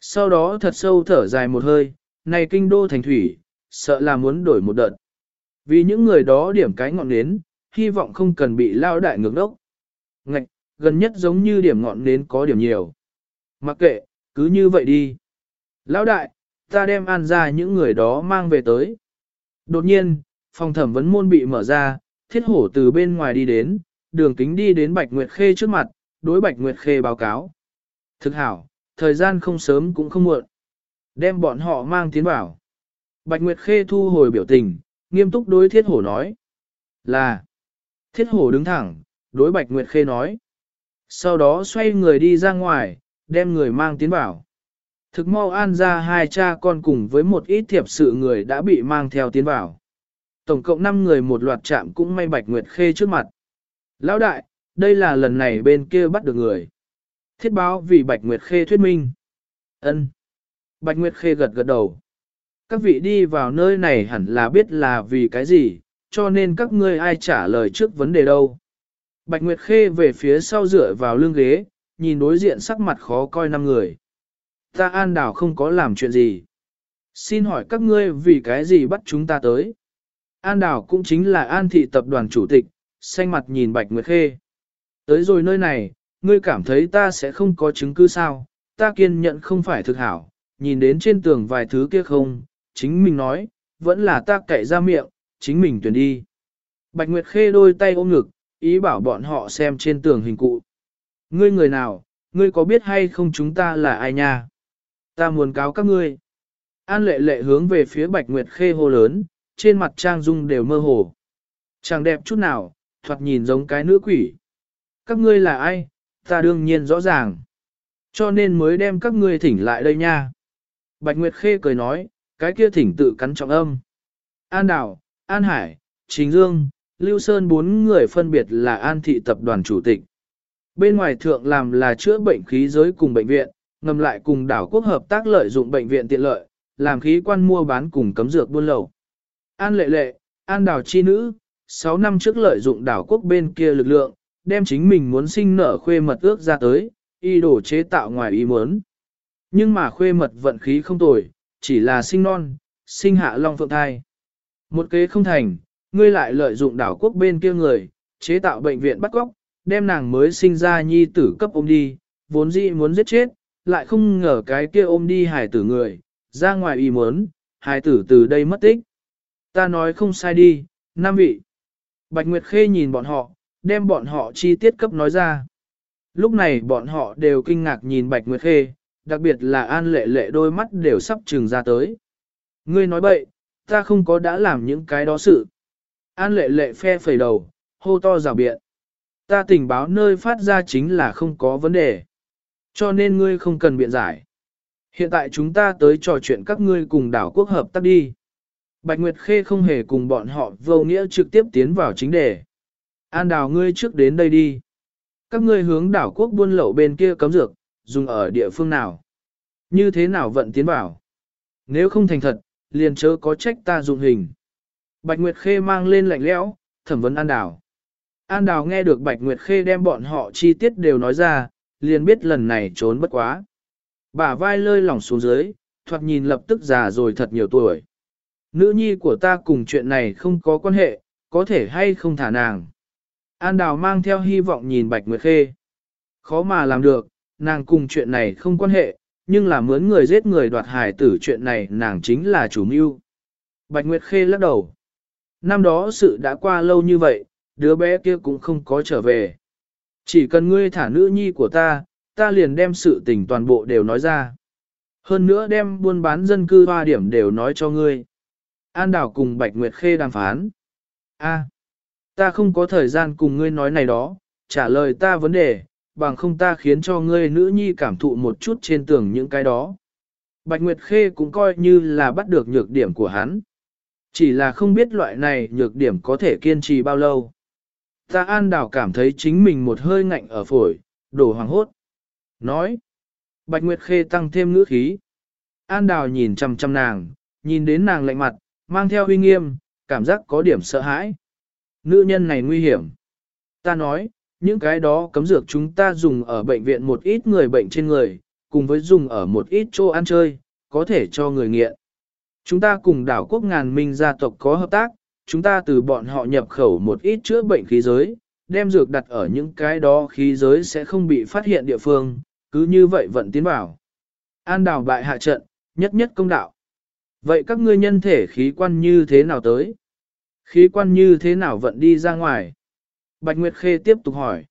Sau đó thật sâu thở dài một hơi, này kinh đô thành thủy, sợ là muốn đổi một đợt. Vì những người đó điểm cái ngọn nến, hy vọng không cần bị lao đại ngược đốc. Ngạch, gần nhất giống như điểm ngọn nến có điểm nhiều. Mặc kệ, cứ như vậy đi. Lão đại, ta đem an ra những người đó mang về tới. Đột nhiên, phòng thẩm vấn môn bị mở ra, thiết hổ từ bên ngoài đi đến, đường kính đi đến Bạch Nguyệt Khê trước mặt, đối Bạch Nguyệt Khê báo cáo. Thực hảo, thời gian không sớm cũng không muộn. Đem bọn họ mang tiến vào. Bạch Nguyệt Khê thu hồi biểu tình, nghiêm túc đối thiết hổ nói. Là. Thiết hổ đứng thẳng, đối Bạch Nguyệt Khê nói. Sau đó xoay người đi ra ngoài, đem người mang tiến vào. Thực mau an ra hai cha con cùng với một ít thiệp sự người đã bị mang theo tiến vào. Tổng cộng 5 người một loạt chạm cũng may Bạch Nguyệt Khê trước mặt. Lão đại, đây là lần này bên kia bắt được người. Thiết báo vì Bạch Nguyệt Khê thuyết minh. ân Bạch Nguyệt Khê gật gật đầu. Các vị đi vào nơi này hẳn là biết là vì cái gì, cho nên các ngươi ai trả lời trước vấn đề đâu. Bạch Nguyệt Khê về phía sau dựa vào lưng ghế, nhìn đối diện sắc mặt khó coi năm người. Ta an đảo không có làm chuyện gì. Xin hỏi các ngươi vì cái gì bắt chúng ta tới? An đảo cũng chính là an thị tập đoàn chủ tịch, xanh mặt nhìn Bạch Nguyệt Khê. Tới rồi nơi này, ngươi cảm thấy ta sẽ không có chứng cứ sao, ta kiên nhận không phải thực hảo, nhìn đến trên tường vài thứ kia không, chính mình nói, vẫn là ta cậy ra miệng, chính mình tuyển đi. Bạch Nguyệt Khê đôi tay ôm ngực, ý bảo bọn họ xem trên tường hình cụ. Ngươi người nào, ngươi có biết hay không chúng ta là ai nha? Ta muốn cáo các ngươi. An lệ lệ hướng về phía Bạch Nguyệt Khê hô lớn, trên mặt trang dung đều mơ hồ. Chẳng đẹp chút nào, thoạt nhìn giống cái nữ quỷ. Các ngươi là ai, ta đương nhiên rõ ràng. Cho nên mới đem các ngươi thỉnh lại đây nha. Bạch Nguyệt Khê cười nói, cái kia thỉnh tự cắn trọng âm. An Đào, An Hải, Trình Dương, Lưu Sơn bốn người phân biệt là An Thị Tập đoàn Chủ tịch. Bên ngoài thượng làm là chữa bệnh khí giới cùng bệnh viện, ngầm lại cùng đảo quốc hợp tác lợi dụng bệnh viện tiện lợi, làm khí quan mua bán cùng cấm dược buôn lậu. An lệ lệ, an đảo chi nữ, 6 năm trước lợi dụng đảo quốc bên kia lực lượng, đem chính mình muốn sinh nở khuê mật ước ra tới, y đổ chế tạo ngoài ý muốn. Nhưng mà khuê mật vận khí không tồi, chỉ là sinh non, sinh hạ long phượng thai. Một kế không thành, ngươi lại lợi dụng đảo quốc bên kia người, chế tạo bệnh viện bắt góc, đem nàng mới sinh ra nhi tử cấp ôm đi, vốn dĩ muốn giết chết, lại không ngờ cái kia ôm đi hải tử người, ra ngoài ý muốn, hải tử từ đây mất tích. Ta nói không sai đi, nam vị. Bạch Nguyệt Khê nhìn bọn họ, đem bọn họ chi tiết cấp nói ra. Lúc này bọn họ đều kinh ngạc nhìn Bạch Nguyệt Khê, đặc biệt là An Lệ Lệ đôi mắt đều sắp trừng ra tới. Ngươi nói bậy, ta không có đã làm những cái đó sự. An Lệ Lệ phe phẩy đầu, hô to rào biện. Ta tình báo nơi phát ra chính là không có vấn đề. Cho nên ngươi không cần biện giải. Hiện tại chúng ta tới trò chuyện các ngươi cùng đảo quốc hợp tác đi. Bạch Nguyệt Khê không hề cùng bọn họ vô nghĩa trực tiếp tiến vào chính đề. An đào ngươi trước đến đây đi. Các ngươi hướng đảo quốc buôn lậu bên kia cấm dược, dùng ở địa phương nào? Như thế nào vận tiến vào? Nếu không thành thật, liền chớ có trách ta dụng hình. Bạch Nguyệt Khê mang lên lạnh lẽo, thẩm vấn An Đào. An Đào nghe được Bạch Nguyệt Khê đem bọn họ chi tiết đều nói ra, liền biết lần này trốn bất quá. Bả vai lơi lỏng xuống dưới, thoạt nhìn lập tức già rồi thật nhiều tuổi. Nữ nhi của ta cùng chuyện này không có quan hệ, có thể hay không thả nàng. An Đào mang theo hy vọng nhìn Bạch Nguyệt Khê. Khó mà làm được, nàng cùng chuyện này không quan hệ, nhưng là mướn người giết người đoạt hài tử chuyện này nàng chính là chủ mưu. Bạch Nguyệt Khê lắc đầu. Năm đó sự đã qua lâu như vậy, đứa bé kia cũng không có trở về. Chỉ cần ngươi thả nữ nhi của ta, ta liền đem sự tình toàn bộ đều nói ra. Hơn nữa đem buôn bán dân cư hoa điểm đều nói cho ngươi. An đảo cùng Bạch Nguyệt Khê đàm phán. A, ta không có thời gian cùng ngươi nói này đó, trả lời ta vấn đề, bằng không ta khiến cho ngươi nữ nhi cảm thụ một chút trên tường những cái đó. Bạch Nguyệt Khê cũng coi như là bắt được nhược điểm của hắn. Chỉ là không biết loại này nhược điểm có thể kiên trì bao lâu. Ta An Đào cảm thấy chính mình một hơi ngạnh ở phổi, đổ hoàng hốt. Nói. Bạch Nguyệt Khê tăng thêm ngữ khí. An Đào nhìn chăm chăm nàng, nhìn đến nàng lạnh mặt, mang theo uy nghiêm, cảm giác có điểm sợ hãi. Nữ nhân này nguy hiểm. Ta nói, những cái đó cấm dược chúng ta dùng ở bệnh viện một ít người bệnh trên người, cùng với dùng ở một ít chỗ ăn chơi, có thể cho người nghiện. Chúng ta cùng đảo quốc ngàn minh gia tộc có hợp tác, chúng ta từ bọn họ nhập khẩu một ít chữa bệnh khí giới, đem dược đặt ở những cái đó khí giới sẽ không bị phát hiện địa phương, cứ như vậy vận tiến vào. An đảo bại hạ trận, nhất nhất công đạo. Vậy các ngươi nhân thể khí quan như thế nào tới? Khí quan như thế nào vận đi ra ngoài? Bạch Nguyệt Khê tiếp tục hỏi.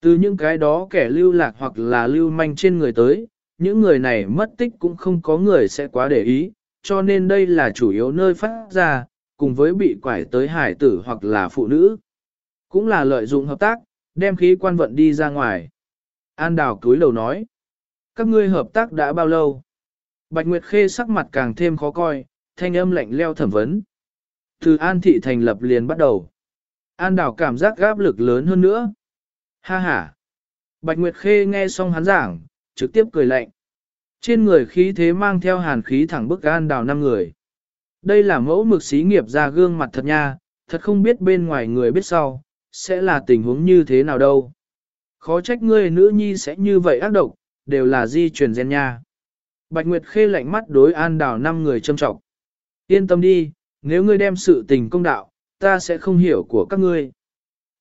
Từ những cái đó kẻ lưu lạc hoặc là lưu manh trên người tới, những người này mất tích cũng không có người sẽ quá để ý, cho nên đây là chủ yếu nơi phát ra, cùng với bị quải tới hải tử hoặc là phụ nữ. Cũng là lợi dụng hợp tác, đem khí quan vận đi ra ngoài. An Đào cúi đầu nói. Các ngươi hợp tác đã bao lâu? Bạch Nguyệt Khê sắc mặt càng thêm khó coi, thanh âm lạnh leo thẩm vấn. Từ An Thị thành lập liền bắt đầu. An Đào cảm giác gáp lực lớn hơn nữa. Ha ha. Bạch Nguyệt Khê nghe xong hắn giảng, trực tiếp cười lạnh. Trên người khí thế mang theo hàn khí thẳng bức An Đào năm người. Đây là mẫu mực xí nghiệp ra gương mặt thật nha, thật không biết bên ngoài người biết sau, sẽ là tình huống như thế nào đâu. Khó trách ngươi nữ nhi sẽ như vậy ác độc, đều là di truyền gen nha. Bạch Nguyệt Khê lạnh mắt đối An Đào năm người châm trọng. Yên tâm đi, nếu ngươi đem sự tình công đạo, ta sẽ không hiểu của các ngươi.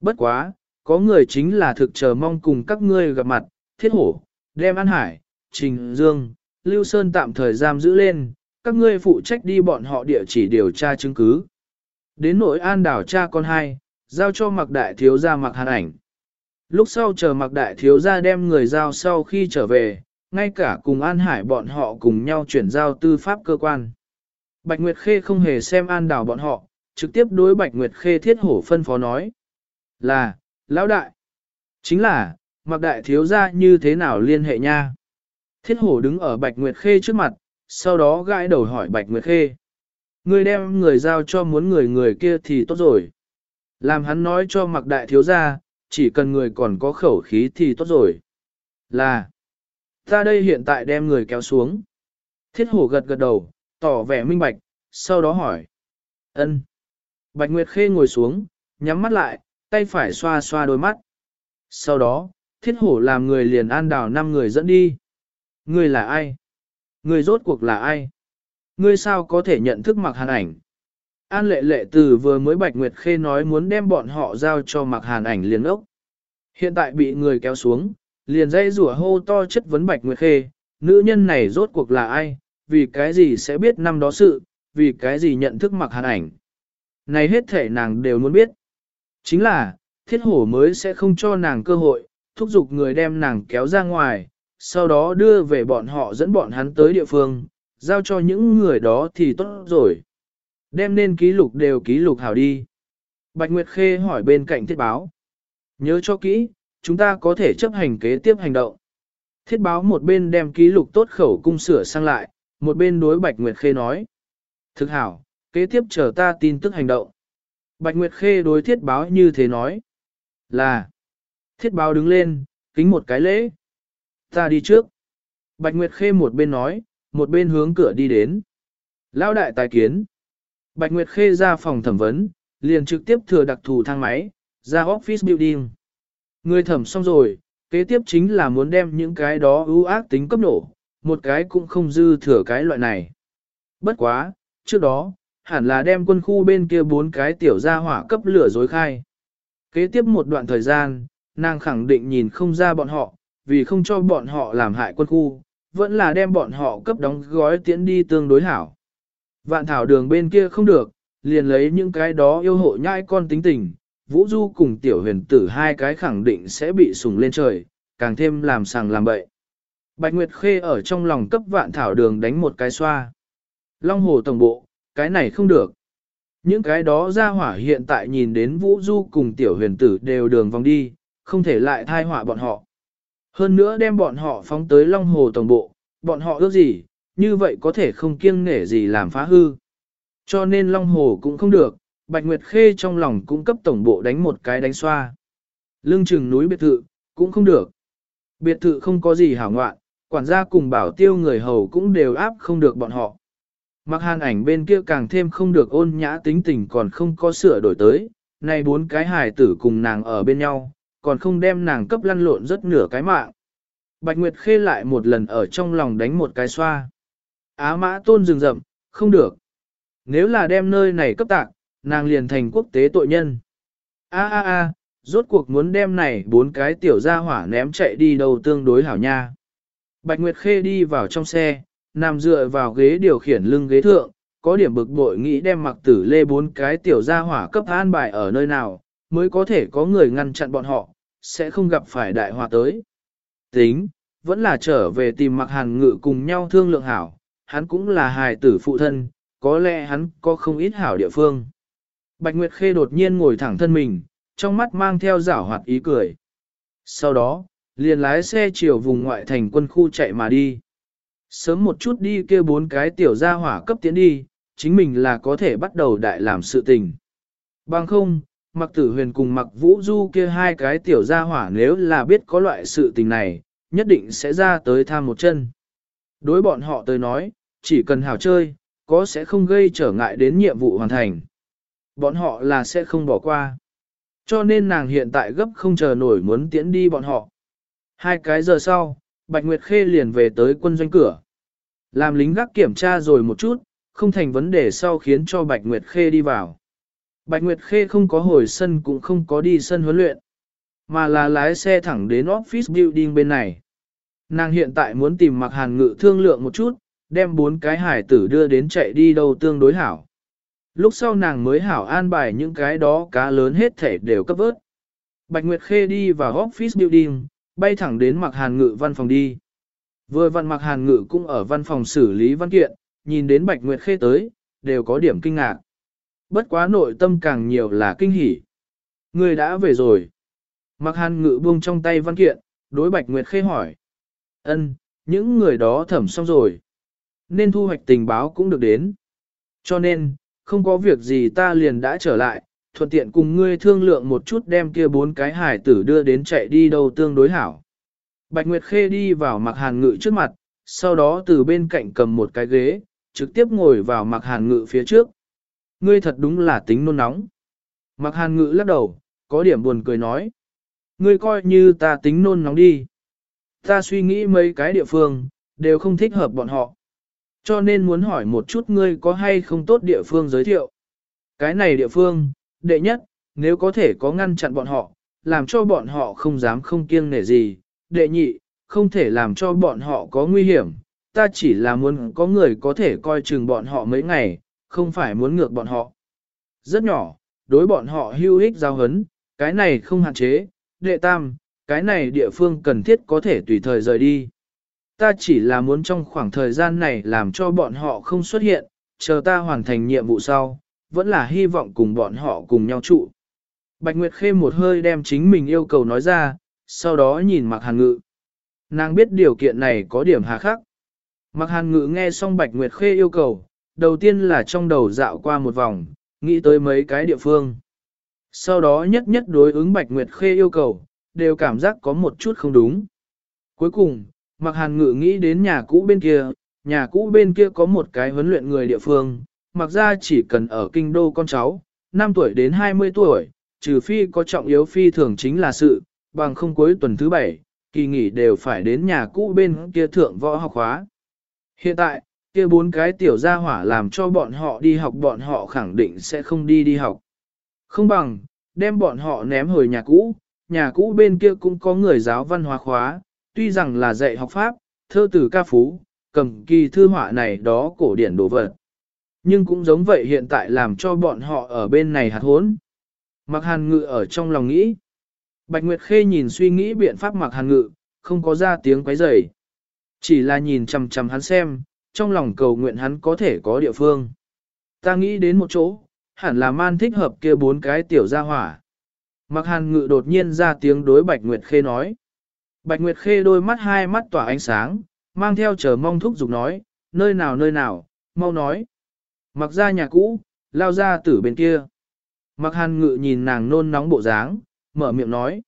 Bất quá, có người chính là thực chờ mong cùng các ngươi gặp mặt, thiết hổ, đem An Hải, Trình Dương, Lưu Sơn tạm thời giam giữ lên, các ngươi phụ trách đi bọn họ địa chỉ điều tra chứng cứ. Đến nỗi an đảo cha con hai, giao cho mặc đại thiếu gia mặc hàn ảnh. Lúc sau chờ mặc đại thiếu gia đem người giao sau khi trở về, ngay cả cùng An Hải bọn họ cùng nhau chuyển giao tư pháp cơ quan. Bạch Nguyệt Khê không hề xem An Đảo bọn họ, trực tiếp đối Bạch Nguyệt Khê thiết hổ phân phó nói. Là, lão đại. Chính là, mặc đại thiếu gia như thế nào liên hệ nha? Thiết hổ đứng ở Bạch Nguyệt Khê trước mặt, sau đó gãi đầu hỏi Bạch Nguyệt Khê. Người đem người giao cho muốn người người kia thì tốt rồi. Làm hắn nói cho mặc đại thiếu gia, chỉ cần người còn có khẩu khí thì tốt rồi. Là, ta đây hiện tại đem người kéo xuống. Thiết hổ gật gật đầu, tỏ vẻ minh bạch, sau đó hỏi. ân. Bạch Nguyệt Khê ngồi xuống, nhắm mắt lại, tay phải xoa xoa đôi mắt. Sau đó, thiết hổ làm người liền an đào năm người dẫn đi. Người là ai? Người rốt cuộc là ai? Ngươi sao có thể nhận thức mặc hàn ảnh? An lệ lệ từ vừa mới Bạch Nguyệt Khê nói muốn đem bọn họ giao cho mặc hàn ảnh liền ốc. Hiện tại bị người kéo xuống, liền dây rủa hô to chất vấn Bạch Nguyệt Khê, nữ nhân này rốt cuộc là ai, vì cái gì sẽ biết năm đó sự, vì cái gì nhận thức mặc hàn ảnh. Này hết thể nàng đều muốn biết. Chính là, thiết hổ mới sẽ không cho nàng cơ hội, thúc giục người đem nàng kéo ra ngoài, sau đó đưa về bọn họ dẫn bọn hắn tới địa phương, giao cho những người đó thì tốt rồi. Đem nên ký lục đều ký lục hảo đi. Bạch Nguyệt Khê hỏi bên cạnh thiết báo. Nhớ cho kỹ, chúng ta có thể chấp hành kế tiếp hành động. Thiết báo một bên đem ký lục tốt khẩu cung sửa sang lại, một bên đối Bạch Nguyệt Khê nói. Thực hảo, kế tiếp chờ ta tin tức hành động. Bạch Nguyệt Khê đối thiết báo như thế nói. Là. Thiết báo đứng lên, kính một cái lễ. Ta đi trước. Bạch Nguyệt Khê một bên nói, một bên hướng cửa đi đến. Lao đại tài kiến. Bạch Nguyệt Khê ra phòng thẩm vấn, liền trực tiếp thừa đặc thù thang máy, ra office building. Người thẩm xong rồi, kế tiếp chính là muốn đem những cái đó ưu ác tính cấp nổ, một cái cũng không dư thừa cái loại này. Bất quá, trước đó, hẳn là đem quân khu bên kia bốn cái tiểu gia hỏa cấp lửa dối khai. Kế tiếp một đoạn thời gian, nàng khẳng định nhìn không ra bọn họ, vì không cho bọn họ làm hại quân khu, vẫn là đem bọn họ cấp đóng gói tiễn đi tương đối hảo. Vạn thảo đường bên kia không được, liền lấy những cái đó yêu hộ nhai con tính tình, Vũ Du cùng tiểu huyền tử hai cái khẳng định sẽ bị sùng lên trời, càng thêm làm sàng làm bậy. Bạch Nguyệt Khê ở trong lòng cấp vạn thảo đường đánh một cái xoa. Long hồ tổng bộ, cái này không được. Những cái đó ra hỏa hiện tại nhìn đến Vũ Du cùng tiểu huyền tử đều đường vòng đi, không thể lại thai họa bọn họ. Hơn nữa đem bọn họ phóng tới Long Hồ Tổng Bộ, bọn họ ước gì, như vậy có thể không kiêng nể gì làm phá hư. Cho nên Long Hồ cũng không được, Bạch Nguyệt Khê trong lòng cũng cấp Tổng Bộ đánh một cái đánh xoa. Lưng chừng núi biệt thự, cũng không được. Biệt thự không có gì hảo ngoạn, quản gia cùng bảo tiêu người hầu cũng đều áp không được bọn họ. Mặc hàn ảnh bên kia càng thêm không được ôn nhã tính tình còn không có sửa đổi tới, nay bốn cái hài tử cùng nàng ở bên nhau, còn không đem nàng cấp lăn lộn rất nửa cái mạng. Bạch Nguyệt Khê lại một lần ở trong lòng đánh một cái xoa. Á mã tôn rừng rậm, không được. Nếu là đem nơi này cấp tạc, nàng liền thành quốc tế tội nhân. A a a, rốt cuộc muốn đem này bốn cái tiểu gia hỏa ném chạy đi đâu tương đối hảo nha. Bạch Nguyệt Khê đi vào trong xe, nằm dựa vào ghế điều khiển lưng ghế thượng, có điểm bực bội nghĩ đem mặc tử lê bốn cái tiểu gia hỏa cấp an bài ở nơi nào, mới có thể có người ngăn chặn bọn họ, sẽ không gặp phải đại họa tới. Tính, vẫn là trở về tìm mặc hàn ngự cùng nhau thương lượng hảo, hắn cũng là hài tử phụ thân, có lẽ hắn có không ít hảo địa phương. Bạch Nguyệt Khê đột nhiên ngồi thẳng thân mình, trong mắt mang theo giảo hoạt ý cười. Sau đó, liền lái xe chiều vùng ngoại thành quân khu chạy mà đi. Sớm một chút đi kêu bốn cái tiểu gia hỏa cấp tiến đi, chính mình là có thể bắt đầu đại làm sự tình. Bằng không, mặc tử huyền cùng mặc vũ du kia hai cái tiểu gia hỏa nếu là biết có loại sự tình này, nhất định sẽ ra tới tham một chân. Đối bọn họ tới nói, chỉ cần hào chơi, có sẽ không gây trở ngại đến nhiệm vụ hoàn thành. Bọn họ là sẽ không bỏ qua. Cho nên nàng hiện tại gấp không chờ nổi muốn tiễn đi bọn họ. Hai cái giờ sau, Bạch Nguyệt Khê liền về tới quân doanh cửa. Làm lính gác kiểm tra rồi một chút, không thành vấn đề sau khiến cho Bạch Nguyệt Khê đi vào. Bạch Nguyệt Khê không có hồi sân cũng không có đi sân huấn luyện, mà là lái xe thẳng đến office building bên này. Nàng hiện tại muốn tìm mặc hàn ngự thương lượng một chút, đem bốn cái hải tử đưa đến chạy đi đâu tương đối hảo. Lúc sau nàng mới hảo an bài những cái đó cá lớn hết thể đều cấp vớt. Bạch Nguyệt Khê đi vào office building, bay thẳng đến mặc hàn ngự văn phòng đi. Vừa văn mặc hàn ngự cũng ở văn phòng xử lý văn kiện, nhìn đến Bạch Nguyệt Khê tới, đều có điểm kinh ngạc. Bất quá nội tâm càng nhiều là kinh hỉ. Người đã về rồi. Mặc hàn ngự buông trong tay văn kiện, đối Bạch Nguyệt Khê hỏi. ân những người đó thẩm xong rồi. Nên thu hoạch tình báo cũng được đến. Cho nên, không có việc gì ta liền đã trở lại, thuận tiện cùng ngươi thương lượng một chút đem kia bốn cái hải tử đưa đến chạy đi đâu tương đối hảo. Bạch Nguyệt Khê đi vào mặc hàn ngự trước mặt, sau đó từ bên cạnh cầm một cái ghế, trực tiếp ngồi vào mặc hàn ngự phía trước. Ngươi thật đúng là tính nôn nóng. Mặc hàn ngự lắc đầu, có điểm buồn cười nói. Ngươi coi như ta tính nôn nóng đi. Ta suy nghĩ mấy cái địa phương, đều không thích hợp bọn họ. Cho nên muốn hỏi một chút ngươi có hay không tốt địa phương giới thiệu. Cái này địa phương, đệ nhất, nếu có thể có ngăn chặn bọn họ, làm cho bọn họ không dám không kiêng nể gì. Đệ nhị, không thể làm cho bọn họ có nguy hiểm. Ta chỉ là muốn có người có thể coi chừng bọn họ mấy ngày, không phải muốn ngược bọn họ. Rất nhỏ, đối bọn họ hưu hích giao hấn, cái này không hạn chế. Đệ tam, cái này địa phương cần thiết có thể tùy thời rời đi. Ta chỉ là muốn trong khoảng thời gian này làm cho bọn họ không xuất hiện, chờ ta hoàn thành nhiệm vụ sau, vẫn là hy vọng cùng bọn họ cùng nhau trụ. Bạch Nguyệt Khê một hơi đem chính mình yêu cầu nói ra, sau đó nhìn Mạc Hàn Ngự. Nàng biết điều kiện này có điểm hà khắc. Mạc Hàn Ngự nghe xong Bạch Nguyệt Khê yêu cầu, đầu tiên là trong đầu dạo qua một vòng, nghĩ tới mấy cái địa phương. Sau đó nhất nhất đối ứng Bạch Nguyệt Khê yêu cầu, đều cảm giác có một chút không đúng. Cuối cùng, Mạc Hàn Ngự nghĩ đến nhà cũ bên kia, nhà cũ bên kia có một cái huấn luyện người địa phương, mặc ra chỉ cần ở kinh đô con cháu, 5 tuổi đến 20 tuổi, trừ phi có trọng yếu phi thường chính là sự, bằng không cuối tuần thứ bảy, kỳ nghỉ đều phải đến nhà cũ bên kia thượng võ học hóa. Hiện tại, kia bốn cái tiểu gia hỏa làm cho bọn họ đi học bọn họ khẳng định sẽ không đi đi học. Không bằng, đem bọn họ ném hồi nhà cũ, nhà cũ bên kia cũng có người giáo văn hóa khóa, tuy rằng là dạy học pháp, thơ tử ca phú, cầm kỳ thư họa này đó cổ điển đồ vật. Nhưng cũng giống vậy hiện tại làm cho bọn họ ở bên này hạt hốn. Mặc hàn ngự ở trong lòng nghĩ. Bạch Nguyệt Khê nhìn suy nghĩ biện pháp mặc hàn ngự, không có ra tiếng quấy rầy. Chỉ là nhìn chằm chằm hắn xem, trong lòng cầu nguyện hắn có thể có địa phương. Ta nghĩ đến một chỗ, hẳn là man thích hợp kia bốn cái tiểu gia hỏa. Mặc hàn ngự đột nhiên ra tiếng đối Bạch Nguyệt Khê nói. Bạch Nguyệt Khê đôi mắt hai mắt tỏa ánh sáng, mang theo chờ mong thúc giục nói, nơi nào nơi nào, mau nói. Mặc ra nhà cũ, lao ra tử bên kia. Mặc hàn ngự nhìn nàng nôn nóng bộ dáng, mở miệng nói.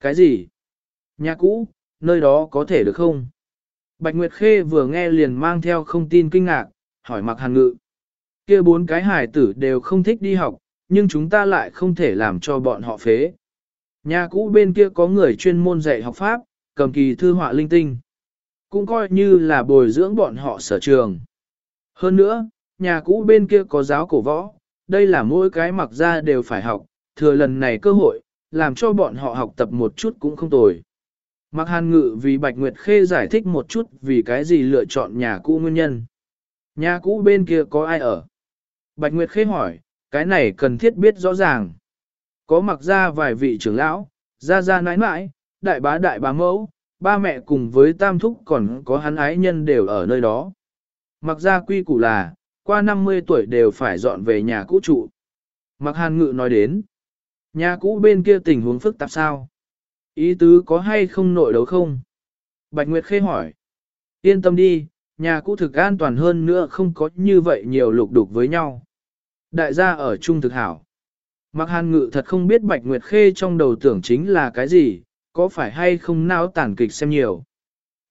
Cái gì? Nhà cũ, nơi đó có thể được không? Bạch Nguyệt Khê vừa nghe liền mang theo không tin kinh ngạc, hỏi mặc hàn ngự. kia bốn cái hải tử đều không thích đi học, nhưng chúng ta lại không thể làm cho bọn họ phế. Nhà cũ bên kia có người chuyên môn dạy học pháp, cầm kỳ thư họa linh tinh. Cũng coi như là bồi dưỡng bọn họ sở trường. Hơn nữa, nhà cũ bên kia có giáo cổ võ, đây là mỗi cái mặc ra đều phải học, thừa lần này cơ hội, làm cho bọn họ học tập một chút cũng không tồi. Mặc hàn ngự vì Bạch Nguyệt Khê giải thích một chút vì cái gì lựa chọn nhà cũ nguyên nhân. Nhà cũ bên kia có ai ở? Bạch Nguyệt Khê hỏi, cái này cần thiết biết rõ ràng. Có mặc ra vài vị trưởng lão, ra ra nãi nãi, đại bá đại bá mẫu, ba mẹ cùng với tam thúc còn có hắn ái nhân đều ở nơi đó. Mặc ra quy củ là, qua 50 tuổi đều phải dọn về nhà cũ trụ. Mặc hàn ngự nói đến, nhà cũ bên kia tình huống phức tạp sao? Ý tứ có hay không nội đấu không? Bạch Nguyệt Khê hỏi. Yên tâm đi, nhà cũ thực an toàn hơn nữa không có như vậy nhiều lục đục với nhau. Đại gia ở chung thực hảo. Mặc hàn ngự thật không biết Bạch Nguyệt Khê trong đầu tưởng chính là cái gì, có phải hay không não tản kịch xem nhiều.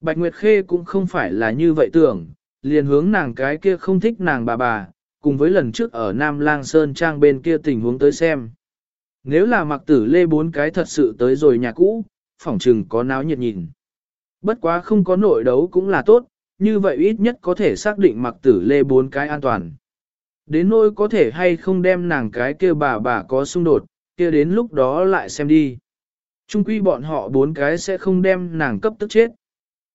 Bạch Nguyệt Khê cũng không phải là như vậy tưởng, liền hướng nàng cái kia không thích nàng bà bà, cùng với lần trước ở Nam Lang Sơn Trang bên kia tình huống tới xem. Nếu là mặc tử lê bốn cái thật sự tới rồi nhà cũ, phỏng trừng có náo nhiệt nhìn. Bất quá không có nội đấu cũng là tốt, như vậy ít nhất có thể xác định mặc tử lê bốn cái an toàn. Đến nỗi có thể hay không đem nàng cái kia bà bà có xung đột, kia đến lúc đó lại xem đi. Trung quy bọn họ bốn cái sẽ không đem nàng cấp tức chết.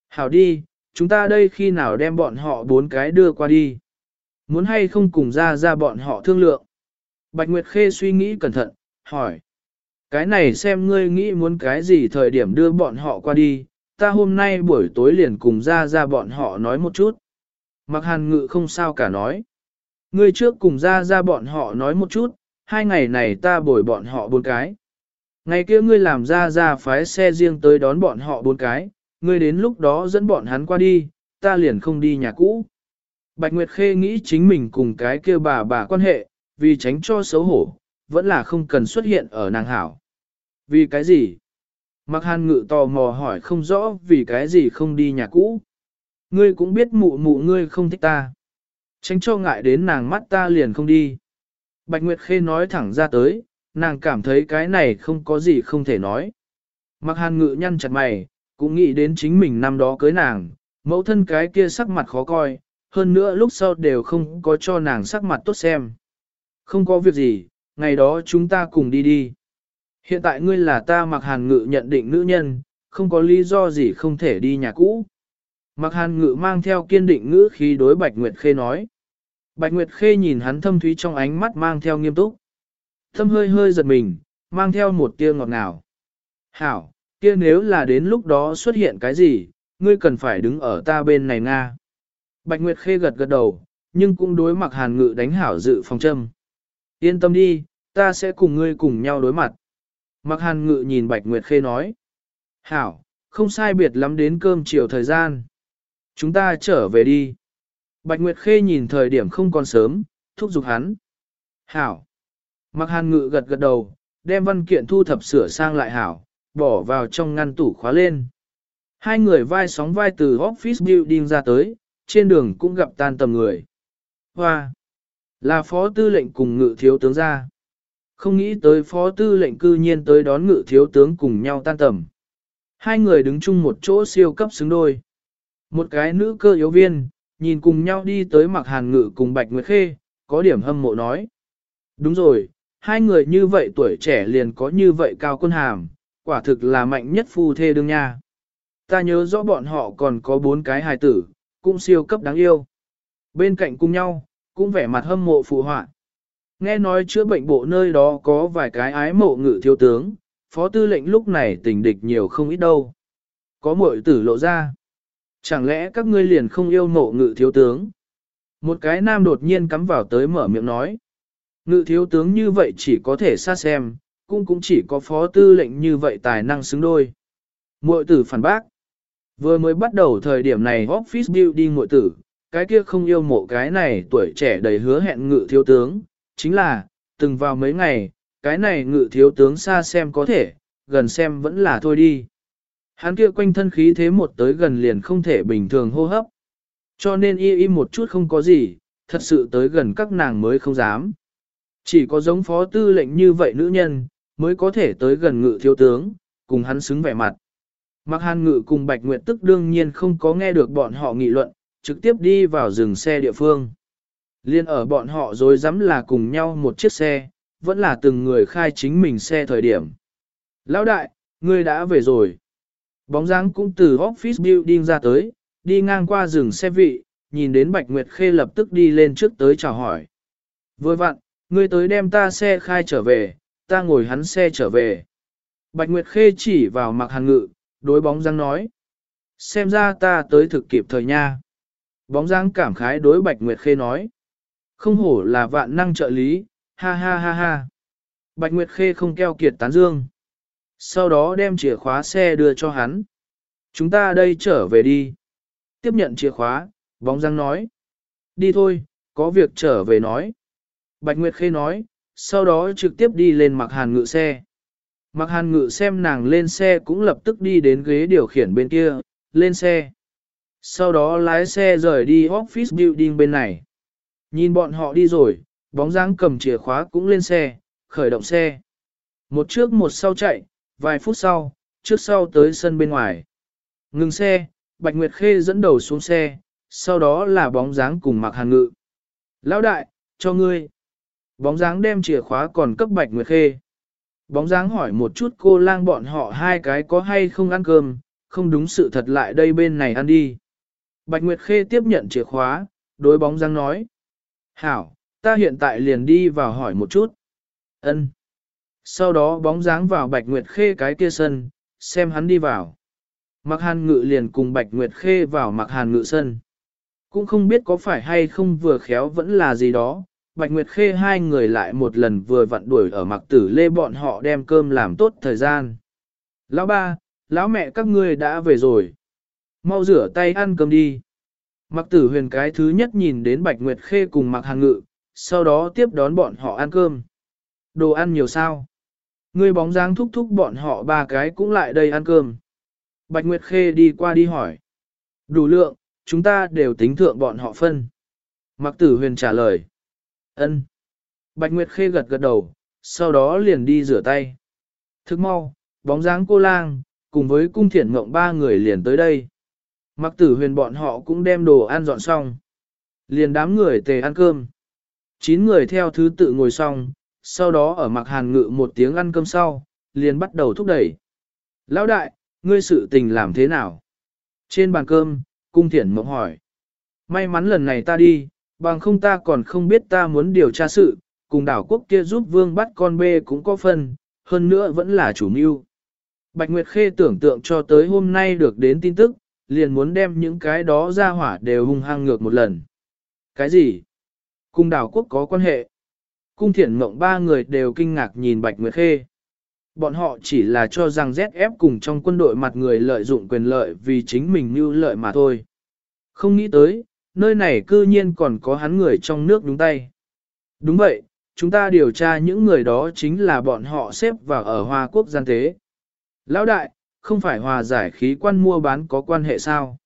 Hảo đi, chúng ta đây khi nào đem bọn họ bốn cái đưa qua đi. Muốn hay không cùng ra ra bọn họ thương lượng. Bạch Nguyệt Khê suy nghĩ cẩn thận, hỏi. Cái này xem ngươi nghĩ muốn cái gì thời điểm đưa bọn họ qua đi, ta hôm nay buổi tối liền cùng ra ra bọn họ nói một chút. Mặc hàn ngự không sao cả nói. Ngươi trước cùng ra ra bọn họ nói một chút, hai ngày này ta bồi bọn họ bốn cái. Ngày kia ngươi làm ra ra phái xe riêng tới đón bọn họ bốn cái, ngươi đến lúc đó dẫn bọn hắn qua đi, ta liền không đi nhà cũ. Bạch Nguyệt Khê nghĩ chính mình cùng cái kia bà bà quan hệ, vì tránh cho xấu hổ, vẫn là không cần xuất hiện ở nàng hảo. Vì cái gì? Mặc hàn ngự tò mò hỏi không rõ vì cái gì không đi nhà cũ. Ngươi cũng biết mụ mụ ngươi không thích ta. Tránh cho ngại đến nàng mắt ta liền không đi. Bạch Nguyệt Khê nói thẳng ra tới, nàng cảm thấy cái này không có gì không thể nói. Mặc hàn ngự nhăn chặt mày, cũng nghĩ đến chính mình năm đó cưới nàng, mẫu thân cái kia sắc mặt khó coi, hơn nữa lúc sau đều không có cho nàng sắc mặt tốt xem. Không có việc gì, ngày đó chúng ta cùng đi đi. Hiện tại ngươi là ta mặc hàn ngự nhận định nữ nhân, không có lý do gì không thể đi nhà cũ. Mặc hàn ngự mang theo kiên định ngữ khi đối Bạch Nguyệt Khê nói. Bạch Nguyệt Khê nhìn hắn thâm thúy trong ánh mắt mang theo nghiêm túc. Thâm hơi hơi giật mình, mang theo một tia ngọt ngào. Hảo, kia nếu là đến lúc đó xuất hiện cái gì, ngươi cần phải đứng ở ta bên này Nga. Bạch Nguyệt Khê gật gật đầu, nhưng cũng đối Mặc hàn ngự đánh hảo dự phòng châm. Yên tâm đi, ta sẽ cùng ngươi cùng nhau đối mặt. Mặc hàn ngự nhìn Bạch Nguyệt Khê nói. Hảo, không sai biệt lắm đến cơm chiều thời gian. Chúng ta trở về đi. Bạch Nguyệt Khê nhìn thời điểm không còn sớm, thúc giục hắn. Hảo. Mặc hàn ngự gật gật đầu, đem văn kiện thu thập sửa sang lại hảo, bỏ vào trong ngăn tủ khóa lên. Hai người vai sóng vai từ office building ra tới, trên đường cũng gặp tan tầm người. Hoa! Là phó tư lệnh cùng ngự thiếu tướng ra. Không nghĩ tới phó tư lệnh cư nhiên tới đón ngự thiếu tướng cùng nhau tan tầm. Hai người đứng chung một chỗ siêu cấp xứng đôi. Một cái nữ cơ yếu viên, nhìn cùng nhau đi tới mặc hàn ngự cùng Bạch Nguyệt Khê, có điểm hâm mộ nói. Đúng rồi, hai người như vậy tuổi trẻ liền có như vậy cao quân hàm, quả thực là mạnh nhất phu thê đương nha. Ta nhớ rõ bọn họ còn có bốn cái hài tử, cũng siêu cấp đáng yêu. Bên cạnh cùng nhau, cũng vẻ mặt hâm mộ phụ họa. Nghe nói chữa bệnh bộ nơi đó có vài cái ái mộ ngự thiếu tướng, phó tư lệnh lúc này tình địch nhiều không ít đâu. Có muội tử lộ ra. Chẳng lẽ các ngươi liền không yêu mộ ngự thiếu tướng? Một cái nam đột nhiên cắm vào tới mở miệng nói. Ngự thiếu tướng như vậy chỉ có thể xa xem, cũng cũng chỉ có phó tư lệnh như vậy tài năng xứng đôi. Muội tử phản bác. Vừa mới bắt đầu thời điểm này office building muội tử, cái kia không yêu mộ cái này tuổi trẻ đầy hứa hẹn ngự thiếu tướng, chính là, từng vào mấy ngày, cái này ngự thiếu tướng xa xem có thể, gần xem vẫn là thôi đi. Hắn kia quanh thân khí thế một tới gần liền không thể bình thường hô hấp. Cho nên y y một chút không có gì, thật sự tới gần các nàng mới không dám. Chỉ có giống phó tư lệnh như vậy nữ nhân, mới có thể tới gần ngự thiếu tướng, cùng hắn xứng vẻ mặt. Mặc hàn ngự cùng Bạch Nguyệt tức đương nhiên không có nghe được bọn họ nghị luận, trực tiếp đi vào rừng xe địa phương. Liên ở bọn họ rồi dám là cùng nhau một chiếc xe, vẫn là từng người khai chính mình xe thời điểm. Lão đại, ngươi đã về rồi. Bóng dáng cũng từ office building ra tới, đi ngang qua rừng xe vị, nhìn đến Bạch Nguyệt Khê lập tức đi lên trước tới chào hỏi. Vừa vặn, ngươi tới đem ta xe khai trở về, ta ngồi hắn xe trở về. Bạch Nguyệt Khê chỉ vào mặc hàn ngự, đối bóng dáng nói. Xem ra ta tới thực kịp thời nha. Bóng dáng cảm khái đối Bạch Nguyệt Khê nói. Không hổ là vạn năng trợ lý, ha ha ha ha. Bạch Nguyệt Khê không keo kiệt tán dương. Sau đó đem chìa khóa xe đưa cho hắn. Chúng ta đây trở về đi. Tiếp nhận chìa khóa, bóng răng nói. Đi thôi, có việc trở về nói. Bạch Nguyệt Khê nói, sau đó trực tiếp đi lên mặc hàn ngự xe. Mặc hàn ngự xem nàng lên xe cũng lập tức đi đến ghế điều khiển bên kia, lên xe. Sau đó lái xe rời đi office building bên này. Nhìn bọn họ đi rồi, bóng dáng cầm chìa khóa cũng lên xe, khởi động xe. Một trước một sau chạy, vài phút sau, trước sau tới sân bên ngoài. Ngừng xe, Bạch Nguyệt Khê dẫn đầu xuống xe, sau đó là bóng dáng cùng mặc hàn ngự. Lão đại, cho ngươi. Bóng dáng đem chìa khóa còn cấp Bạch Nguyệt Khê. Bóng dáng hỏi một chút cô lang bọn họ hai cái có hay không ăn cơm, không đúng sự thật lại đây bên này ăn đi. Bạch Nguyệt Khê tiếp nhận chìa khóa, đối bóng dáng nói. Hảo, ta hiện tại liền đi vào hỏi một chút. Ân. Sau đó bóng dáng vào Bạch Nguyệt Khê cái kia sân, xem hắn đi vào. Mặc hàn ngự liền cùng Bạch Nguyệt Khê vào mặc hàn ngự sân. Cũng không biết có phải hay không vừa khéo vẫn là gì đó, Bạch Nguyệt Khê hai người lại một lần vừa vặn đuổi ở mặc tử lê bọn họ đem cơm làm tốt thời gian. Lão ba, lão mẹ các ngươi đã về rồi. Mau rửa tay ăn cơm đi. Mặc tử huyền cái thứ nhất nhìn đến Bạch Nguyệt Khê cùng mặc hàng ngự, sau đó tiếp đón bọn họ ăn cơm. Đồ ăn nhiều sao? Ngươi bóng dáng thúc thúc bọn họ ba cái cũng lại đây ăn cơm. Bạch Nguyệt Khê đi qua đi hỏi. Đủ lượng, chúng ta đều tính thượng bọn họ phân. Mặc tử huyền trả lời. ân. Bạch Nguyệt Khê gật gật đầu, sau đó liền đi rửa tay. Thức mau, bóng dáng cô lang, cùng với cung thiển mộng ba người liền tới đây. Mặc tử huyền bọn họ cũng đem đồ ăn dọn xong. Liền đám người tề ăn cơm. Chín người theo thứ tự ngồi xong, sau đó ở mặc hàn ngự một tiếng ăn cơm sau, liền bắt đầu thúc đẩy. Lão đại, ngươi sự tình làm thế nào? Trên bàn cơm, cung thiển mộng hỏi. May mắn lần này ta đi, bằng không ta còn không biết ta muốn điều tra sự, cùng đảo quốc kia giúp vương bắt con bê cũng có phần, hơn nữa vẫn là chủ mưu. Bạch Nguyệt Khê tưởng tượng cho tới hôm nay được đến tin tức, liền muốn đem những cái đó ra hỏa đều hung hăng ngược một lần. Cái gì? cung đảo quốc có quan hệ. Cung thiển mộng ba người đều kinh ngạc nhìn Bạch Nguyệt Khê. Bọn họ chỉ là cho rằng ZF cùng trong quân đội mặt người lợi dụng quyền lợi vì chính mình như lợi mà thôi. Không nghĩ tới, nơi này cư nhiên còn có hắn người trong nước đúng tay. Đúng vậy, chúng ta điều tra những người đó chính là bọn họ xếp vào ở Hoa Quốc gian tế. Lão đại, không phải hòa giải khí quan mua bán có quan hệ sao?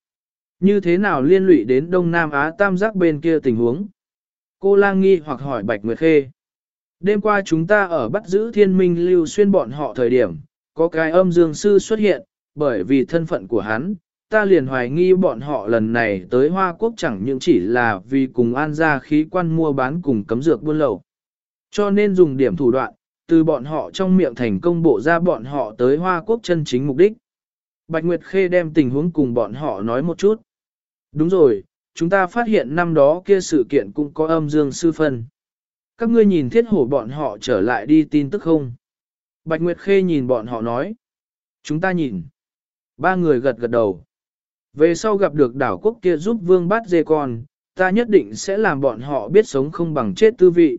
Như thế nào liên lụy đến Đông Nam Á tam giác bên kia tình huống? Cô lang nghi hoặc hỏi Bạch Nguyệt Khê. Đêm qua chúng ta ở bắt giữ thiên minh lưu xuyên bọn họ thời điểm, có cái âm dương sư xuất hiện, bởi vì thân phận của hắn, ta liền hoài nghi bọn họ lần này tới Hoa Quốc chẳng những chỉ là vì cùng an ra khí quan mua bán cùng cấm dược buôn lậu. Cho nên dùng điểm thủ đoạn, từ bọn họ trong miệng thành công bộ ra bọn họ tới Hoa Quốc chân chính mục đích. Bạch Nguyệt Khê đem tình huống cùng bọn họ nói một chút. Đúng rồi, chúng ta phát hiện năm đó kia sự kiện cũng có âm dương sư phân. Các ngươi nhìn thiết hổ bọn họ trở lại đi tin tức không? Bạch Nguyệt Khê nhìn bọn họ nói. Chúng ta nhìn. Ba người gật gật đầu. Về sau gặp được đảo quốc kia giúp vương bát dê con, ta nhất định sẽ làm bọn họ biết sống không bằng chết tư vị.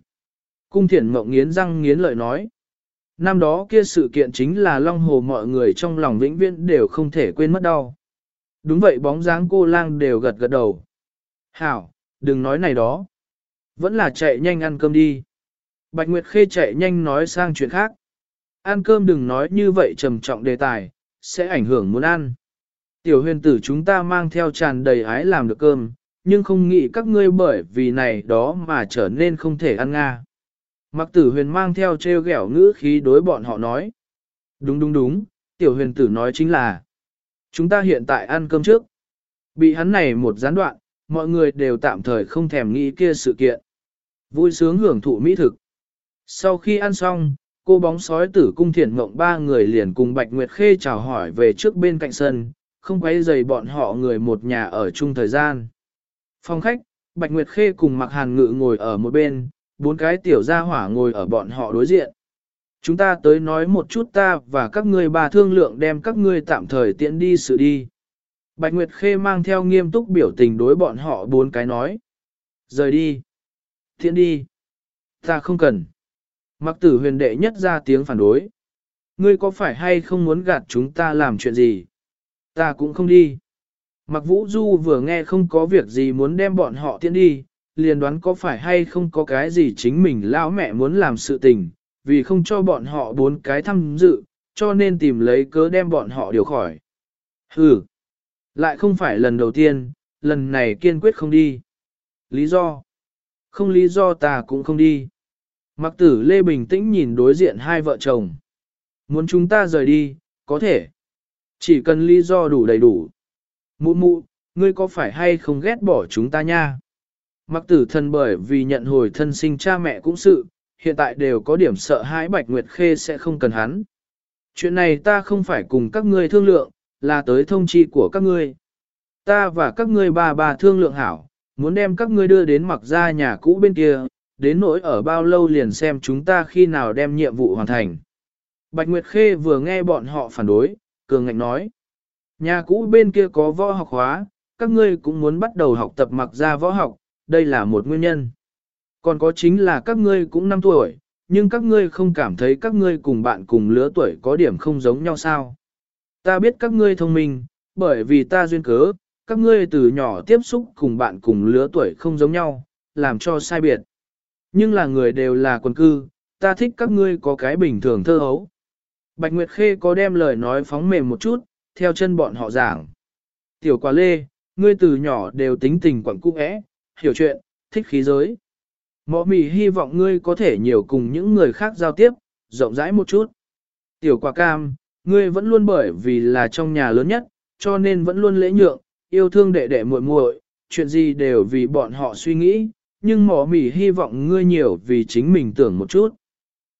Cung thiển mộng nghiến răng nghiến lợi nói. Năm đó kia sự kiện chính là long hồ mọi người trong lòng vĩnh viễn đều không thể quên mất đau. Đúng vậy bóng dáng cô lang đều gật gật đầu. Hảo, đừng nói này đó. Vẫn là chạy nhanh ăn cơm đi. Bạch Nguyệt Khê chạy nhanh nói sang chuyện khác. Ăn cơm đừng nói như vậy trầm trọng đề tài, sẽ ảnh hưởng muốn ăn. Tiểu huyền tử chúng ta mang theo tràn đầy ái làm được cơm, nhưng không nghĩ các ngươi bởi vì này đó mà trở nên không thể ăn nga. Mặc tử huyền mang theo treo gẻo ngữ khí đối bọn họ nói. Đúng đúng đúng, tiểu huyền tử nói chính là. Chúng ta hiện tại ăn cơm trước. Bị hắn này một gián đoạn, mọi người đều tạm thời không thèm nghĩ kia sự kiện. Vui sướng hưởng thụ mỹ thực. Sau khi ăn xong, cô bóng sói tử cung thiện mộng ba người liền cùng Bạch Nguyệt Khê chào hỏi về trước bên cạnh sân, không quấy dày bọn họ người một nhà ở chung thời gian. Phòng khách, Bạch Nguyệt Khê cùng Mạc Hàn Ngự ngồi ở một bên, bốn cái tiểu gia hỏa ngồi ở bọn họ đối diện. Chúng ta tới nói một chút ta và các ngươi bà thương lượng đem các ngươi tạm thời tiện đi sự đi. Bạch Nguyệt Khê mang theo nghiêm túc biểu tình đối bọn họ bốn cái nói. Rời đi. Tiện đi. Ta không cần. Mặc tử huyền đệ nhất ra tiếng phản đối. Ngươi có phải hay không muốn gạt chúng ta làm chuyện gì? Ta cũng không đi. Mặc vũ du vừa nghe không có việc gì muốn đem bọn họ tiễn đi, liền đoán có phải hay không có cái gì chính mình lão mẹ muốn làm sự tình, vì không cho bọn họ bốn cái tham dự, cho nên tìm lấy cớ đem bọn họ điều khỏi. Hừ, lại không phải lần đầu tiên, lần này kiên quyết không đi. Lý do? Không lý do ta cũng không đi. Mặc tử Lê bình tĩnh nhìn đối diện hai vợ chồng. Muốn chúng ta rời đi, có thể. Chỉ cần lý do đủ đầy đủ. Mụ mụ, ngươi có phải hay không ghét bỏ chúng ta nha? Mặc tử thần bởi vì nhận hồi thân sinh cha mẹ cũng sự, hiện tại đều có điểm sợ hãi Bạch Nguyệt Khê sẽ không cần hắn. Chuyện này ta không phải cùng các ngươi thương lượng, là tới thông chi của các ngươi. Ta và các ngươi bà bà thương lượng hảo, muốn đem các ngươi đưa đến mặc ra nhà cũ bên kia, đến nỗi ở bao lâu liền xem chúng ta khi nào đem nhiệm vụ hoàn thành. Bạch Nguyệt Khê vừa nghe bọn họ phản đối, cường ngạnh nói. Nhà cũ bên kia có võ học hóa, các ngươi cũng muốn bắt đầu học tập mặc ra võ học, đây là một nguyên nhân. Còn có chính là các ngươi cũng 5 tuổi, nhưng các ngươi không cảm thấy các ngươi cùng bạn cùng lứa tuổi có điểm không giống nhau sao. Ta biết các ngươi thông minh, bởi vì ta duyên cớ, các ngươi từ nhỏ tiếp xúc cùng bạn cùng lứa tuổi không giống nhau, làm cho sai biệt. Nhưng là người đều là quần cư, ta thích các ngươi có cái bình thường thơ hấu. Bạch Nguyệt Khê có đem lời nói phóng mềm một chút, theo chân bọn họ giảng. Tiểu quả lê, ngươi từ nhỏ đều tính tình quẳng cung ẽ, hiểu chuyện, thích khí giới. Mọ mì hy vọng ngươi có thể nhiều cùng những người khác giao tiếp, rộng rãi một chút. Tiểu quả cam, ngươi vẫn luôn bởi vì là trong nhà lớn nhất, cho nên vẫn luôn lễ nhượng, yêu thương đệ đệ muội muội, chuyện gì đều vì bọn họ suy nghĩ, nhưng mỏ mỉ hy vọng ngươi nhiều vì chính mình tưởng một chút.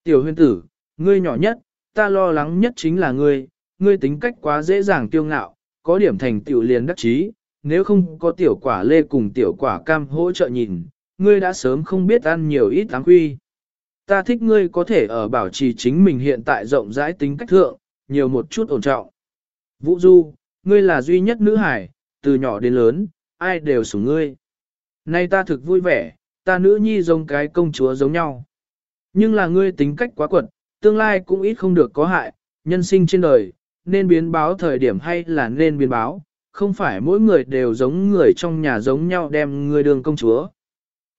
Tiểu Huyên tử, ngươi nhỏ nhất, ta lo lắng nhất chính là ngươi, ngươi tính cách quá dễ dàng tiêu ngạo, có điểm thành tiểu liền đắc chí, nếu không có tiểu quả lê cùng tiểu quả cam hỗ trợ nhìn, ngươi đã sớm không biết ăn nhiều ít áng quy. Ta thích ngươi có thể ở bảo trì chính mình hiện tại rộng rãi tính cách thượng, nhiều một chút ổn trọng. Vũ Du, ngươi là duy nhất nữ hải, từ nhỏ đến lớn, ai đều sủng ngươi. Nay ta thực vui vẻ, ta nữ nhi giống cái công chúa giống nhau. Nhưng là ngươi tính cách quá quật, tương lai cũng ít không được có hại, nhân sinh trên đời, nên biến báo thời điểm hay là nên biến báo, không phải mỗi người đều giống người trong nhà giống nhau đem ngươi đường công chúa.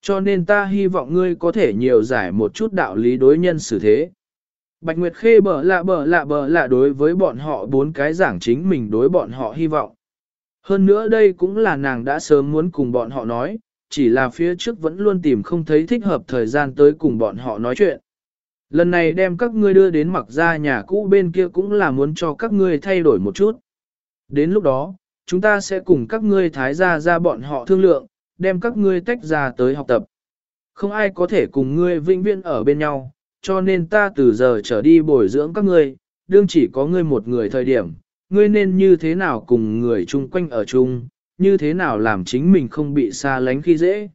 Cho nên ta hy vọng ngươi có thể nhiều giải một chút đạo lý đối nhân xử thế. Bạch Nguyệt Khê bở lạ bở lạ bở lạ đối với bọn họ bốn cái giảng chính mình đối bọn họ hy vọng. Hơn nữa đây cũng là nàng đã sớm muốn cùng bọn họ nói, chỉ là phía trước vẫn luôn tìm không thấy thích hợp thời gian tới cùng bọn họ nói chuyện. Lần này đem các ngươi đưa đến mặc ra nhà cũ bên kia cũng là muốn cho các ngươi thay đổi một chút. Đến lúc đó, chúng ta sẽ cùng các ngươi thái gia ra bọn họ thương lượng, đem các ngươi tách ra tới học tập. Không ai có thể cùng ngươi vĩnh viễn ở bên nhau, cho nên ta từ giờ trở đi bồi dưỡng các ngươi, đương chỉ có ngươi một người thời điểm, ngươi nên như thế nào cùng người chung quanh ở chung, như thế nào làm chính mình không bị xa lánh khi dễ.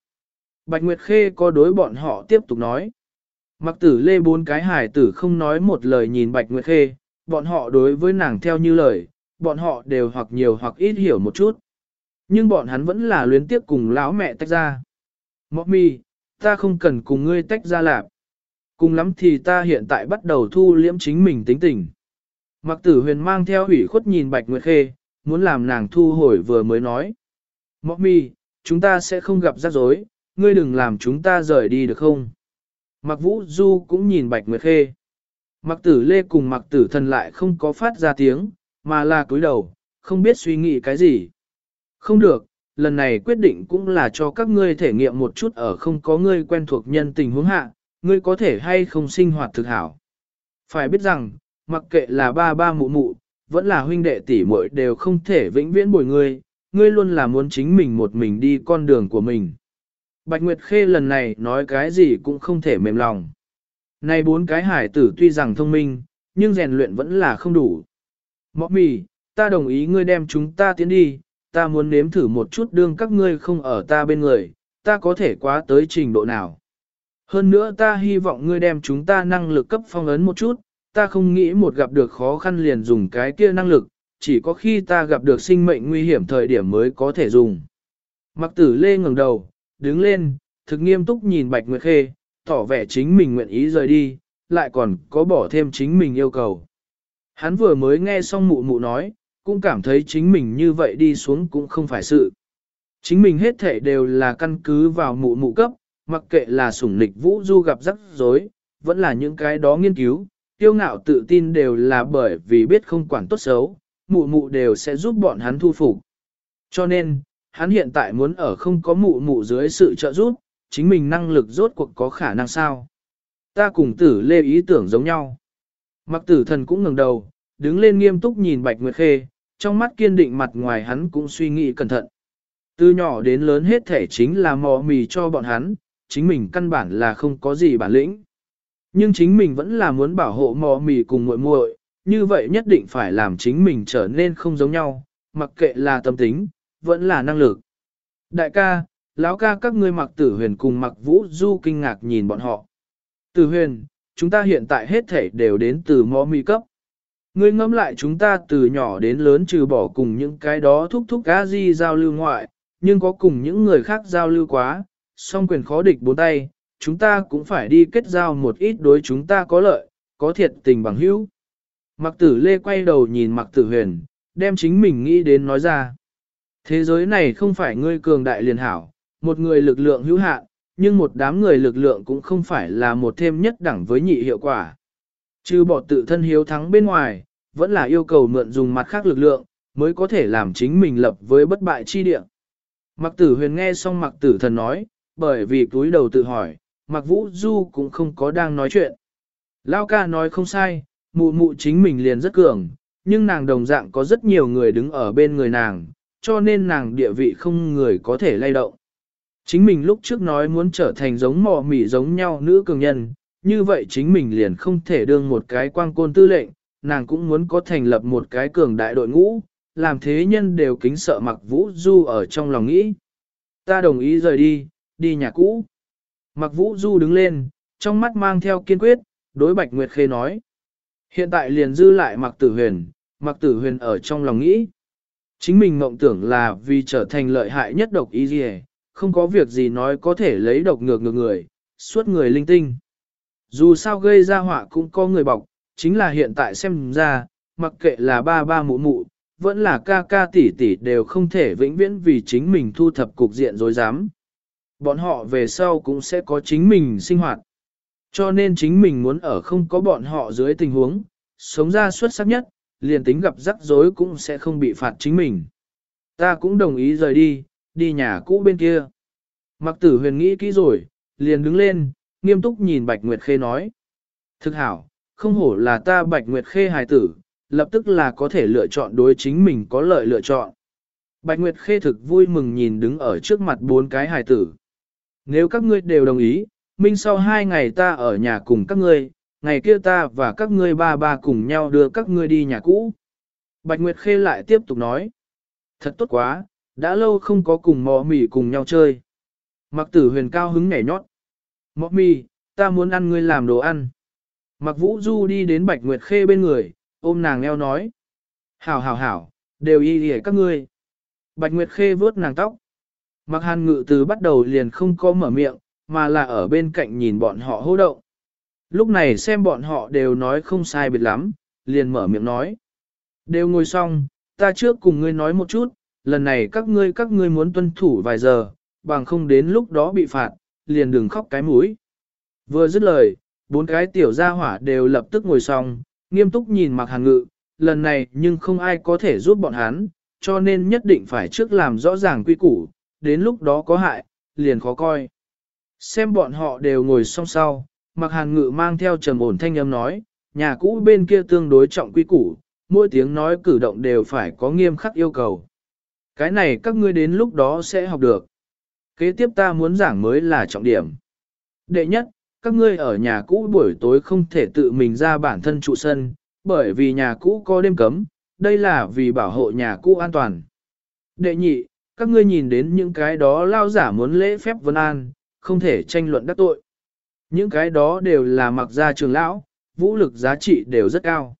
Bạch Nguyệt Khê có đối bọn họ tiếp tục nói. Mặc tử lê bốn cái hải tử không nói một lời nhìn Bạch Nguyệt Khê, bọn họ đối với nàng theo như lời, bọn họ đều hoặc nhiều hoặc ít hiểu một chút. Nhưng bọn hắn vẫn là luyến tiếp cùng lão mẹ tách ra. Mọc mi, ta không cần cùng ngươi tách ra lạp. Cùng lắm thì ta hiện tại bắt đầu thu liễm chính mình tính tình. Mặc tử huyền mang theo ủy khuất nhìn Bạch Nguyệt Khê, muốn làm nàng thu hồi vừa mới nói. Mọc mi, chúng ta sẽ không gặp rắc rối, ngươi đừng làm chúng ta rời đi được không? Mặc vũ du cũng nhìn Bạch Nguyệt Khê. Mặc tử lê cùng mặc tử thần lại không có phát ra tiếng, mà là cúi đầu, không biết suy nghĩ cái gì. Không được, lần này quyết định cũng là cho các ngươi thể nghiệm một chút ở không có ngươi quen thuộc nhân tình huống hạ, ngươi có thể hay không sinh hoạt thực hảo. Phải biết rằng, mặc kệ là ba ba mụ mụ, vẫn là huynh đệ tỷ muội đều không thể vĩnh viễn bồi ngươi, ngươi luôn là muốn chính mình một mình đi con đường của mình. Bạch Nguyệt Khê lần này nói cái gì cũng không thể mềm lòng. Này bốn cái hải tử tuy rằng thông minh, nhưng rèn luyện vẫn là không đủ. Mọ mì, ta đồng ý ngươi đem chúng ta tiến đi, ta muốn nếm thử một chút đương các ngươi không ở ta bên người, ta có thể quá tới trình độ nào. Hơn nữa ta hy vọng ngươi đem chúng ta năng lực cấp phong ấn một chút, ta không nghĩ một gặp được khó khăn liền dùng cái kia năng lực, chỉ có khi ta gặp được sinh mệnh nguy hiểm thời điểm mới có thể dùng. Mặc tử lê ngẩng đầu, đứng lên, thực nghiêm túc nhìn Bạch Nguyệt Khê, tỏ vẻ chính mình nguyện ý rời đi, lại còn có bỏ thêm chính mình yêu cầu. Hắn vừa mới nghe xong mụ mụ nói, cũng cảm thấy chính mình như vậy đi xuống cũng không phải sự. Chính mình hết thể đều là căn cứ vào mụ mụ cấp, mặc kệ là sủng lịch vũ du gặp rắc rối, vẫn là những cái đó nghiên cứu, tiêu ngạo tự tin đều là bởi vì biết không quản tốt xấu, mụ mụ đều sẽ giúp bọn hắn thu phục. Cho nên, hắn hiện tại muốn ở không có mụ mụ dưới sự trợ giúp, chính mình năng lực rốt cuộc có khả năng sao. Ta cùng tử lê ý tưởng giống nhau. Mặc tử thần cũng ngẩng đầu, đứng lên nghiêm túc nhìn Bạch Nguyệt Khê, trong mắt kiên định mặt ngoài hắn cũng suy nghĩ cẩn thận. Từ nhỏ đến lớn hết thể chính là mò mì cho bọn hắn, chính mình căn bản là không có gì bản lĩnh. Nhưng chính mình vẫn là muốn bảo hộ mò mì cùng muội muội, như vậy nhất định phải làm chính mình trở nên không giống nhau, mặc kệ là tâm tính, vẫn là năng lực. Đại ca, lão ca các ngươi mặc tử huyền cùng mặc vũ du kinh ngạc nhìn bọn họ. Tử huyền, chúng ta hiện tại hết thể đều đến từ mò mì cấp. Ngươi ngẫm lại chúng ta từ nhỏ đến lớn trừ bỏ cùng những cái đó thúc thúc cá di giao lưu ngoại, nhưng có cùng những người khác giao lưu quá, song quyền khó địch bốn tay, chúng ta cũng phải đi kết giao một ít đối chúng ta có lợi, có thiệt tình bằng hữu. Mặc tử lê quay đầu nhìn mặc tử huyền, đem chính mình nghĩ đến nói ra. Thế giới này không phải ngươi cường đại liền hảo, một người lực lượng hữu hạn, nhưng một đám người lực lượng cũng không phải là một thêm nhất đẳng với nhị hiệu quả. Chứ bỏ tự thân hiếu thắng bên ngoài, vẫn là yêu cầu mượn dùng mặt khác lực lượng, mới có thể làm chính mình lập với bất bại chi địa. Mặc tử huyền nghe xong mặc tử thần nói, bởi vì túi đầu tự hỏi, mặc vũ du cũng không có đang nói chuyện. Lao ca nói không sai, mụ mụ chính mình liền rất cường, nhưng nàng đồng dạng có rất nhiều người đứng ở bên người nàng, cho nên nàng địa vị không người có thể lay động. Chính mình lúc trước nói muốn trở thành giống mò mỉ giống nhau nữ cường nhân, như vậy chính mình liền không thể đương một cái quang côn tư lệnh, nàng cũng muốn có thành lập một cái cường đại đội ngũ, làm thế nhân đều kính sợ mặc vũ du ở trong lòng nghĩ. Ta đồng ý rời đi, đi nhà cũ. Mặc vũ du đứng lên, trong mắt mang theo kiên quyết, đối bạch nguyệt khê nói. Hiện tại liền dư lại mặc tử huyền, mặc tử huyền ở trong lòng nghĩ. Chính mình mộng tưởng là vì trở thành lợi hại nhất độc y gì không có việc gì nói có thể lấy độc ngược ngược người, suốt người linh tinh. Dù sao gây ra họa cũng có người bọc, chính là hiện tại xem ra, mặc kệ là ba ba mụ mụ, vẫn là ca ca tỷ tỷ đều không thể vĩnh viễn vì chính mình thu thập cục diện dối dám. Bọn họ về sau cũng sẽ có chính mình sinh hoạt. Cho nên chính mình muốn ở không có bọn họ dưới tình huống, sống ra xuất sắc nhất, liền tính gặp rắc rối cũng sẽ không bị phạt chính mình. Ta cũng đồng ý rời đi, đi nhà cũ bên kia. Mặc tử huyền nghĩ kỹ rồi, liền đứng lên, nghiêm túc nhìn Bạch Nguyệt Khê nói. Thực hảo, không hổ là ta Bạch Nguyệt Khê hài tử, lập tức là có thể lựa chọn đối chính mình có lợi lựa chọn. Bạch Nguyệt Khê thực vui mừng nhìn đứng ở trước mặt bốn cái hài tử. Nếu các ngươi đều đồng ý, minh sau hai ngày ta ở nhà cùng các ngươi, ngày kia ta và các ngươi ba ba cùng nhau đưa các ngươi đi nhà cũ. Bạch Nguyệt Khê lại tiếp tục nói. Thật tốt quá, đã lâu không có cùng mò mì cùng nhau chơi. Mặc tử huyền cao hứng nhảy nhót. Mọ mì, ta muốn ăn ngươi làm đồ ăn. Mặc vũ du đi đến Bạch Nguyệt Khê bên người, ôm nàng eo nói. Hảo hảo hảo, đều y hề các ngươi. Bạch Nguyệt Khê vớt nàng tóc. Mặc hàn ngự từ bắt đầu liền không có mở miệng, mà là ở bên cạnh nhìn bọn họ hô động. Lúc này xem bọn họ đều nói không sai biệt lắm, liền mở miệng nói. Đều ngồi xong, ta trước cùng ngươi nói một chút, lần này các ngươi các ngươi muốn tuân thủ vài giờ, bằng không đến lúc đó bị phạt, liền đừng khóc cái mũi. Vừa dứt lời, bốn cái tiểu gia hỏa đều lập tức ngồi xong, nghiêm túc nhìn mặc hàn ngự, lần này nhưng không ai có thể giúp bọn hắn, cho nên nhất định phải trước làm rõ ràng quy củ, đến lúc đó có hại, liền khó coi. Xem bọn họ đều ngồi song sau, mặc hàn ngự mang theo trầm ổn thanh âm nói, nhà cũ bên kia tương đối trọng quy củ, mỗi tiếng nói cử động đều phải có nghiêm khắc yêu cầu. Cái này các ngươi đến lúc đó sẽ học được. Kế tiếp ta muốn giảng mới là trọng điểm. Đệ nhất, các ngươi ở nhà cũ buổi tối không thể tự mình ra bản thân trụ sân, bởi vì nhà cũ có đêm cấm, đây là vì bảo hộ nhà cũ an toàn. Đệ nhị, các ngươi nhìn đến những cái đó lao giả muốn lễ phép vân an, không thể tranh luận đắc tội. Những cái đó đều là mặc gia trường lão, vũ lực giá trị đều rất cao.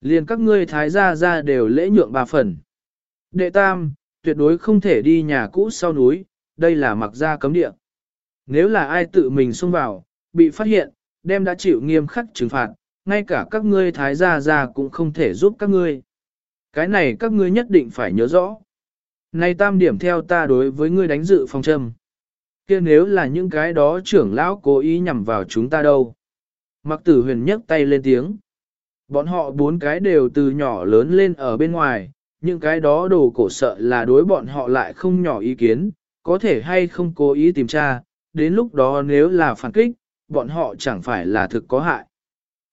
Liền các ngươi thái gia ra đều lễ nhượng ba phần. Đệ tam, tuyệt đối không thể đi nhà cũ sau núi, đây là mặc gia cấm địa. Nếu là ai tự mình xông vào, bị phát hiện, đem đã chịu nghiêm khắc trừng phạt, ngay cả các ngươi thái gia gia cũng không thể giúp các ngươi. Cái này các ngươi nhất định phải nhớ rõ. Này tam điểm theo ta đối với ngươi đánh dự phòng châm. kia nếu là những cái đó trưởng lão cố ý nhằm vào chúng ta đâu. Mặc tử huyền nhấc tay lên tiếng. Bọn họ bốn cái đều từ nhỏ lớn lên ở bên ngoài, những cái đó đồ cổ sợ là đối bọn họ lại không nhỏ ý kiến, có thể hay không cố ý tìm tra, đến lúc đó nếu là phản kích, bọn họ chẳng phải là thực có hại.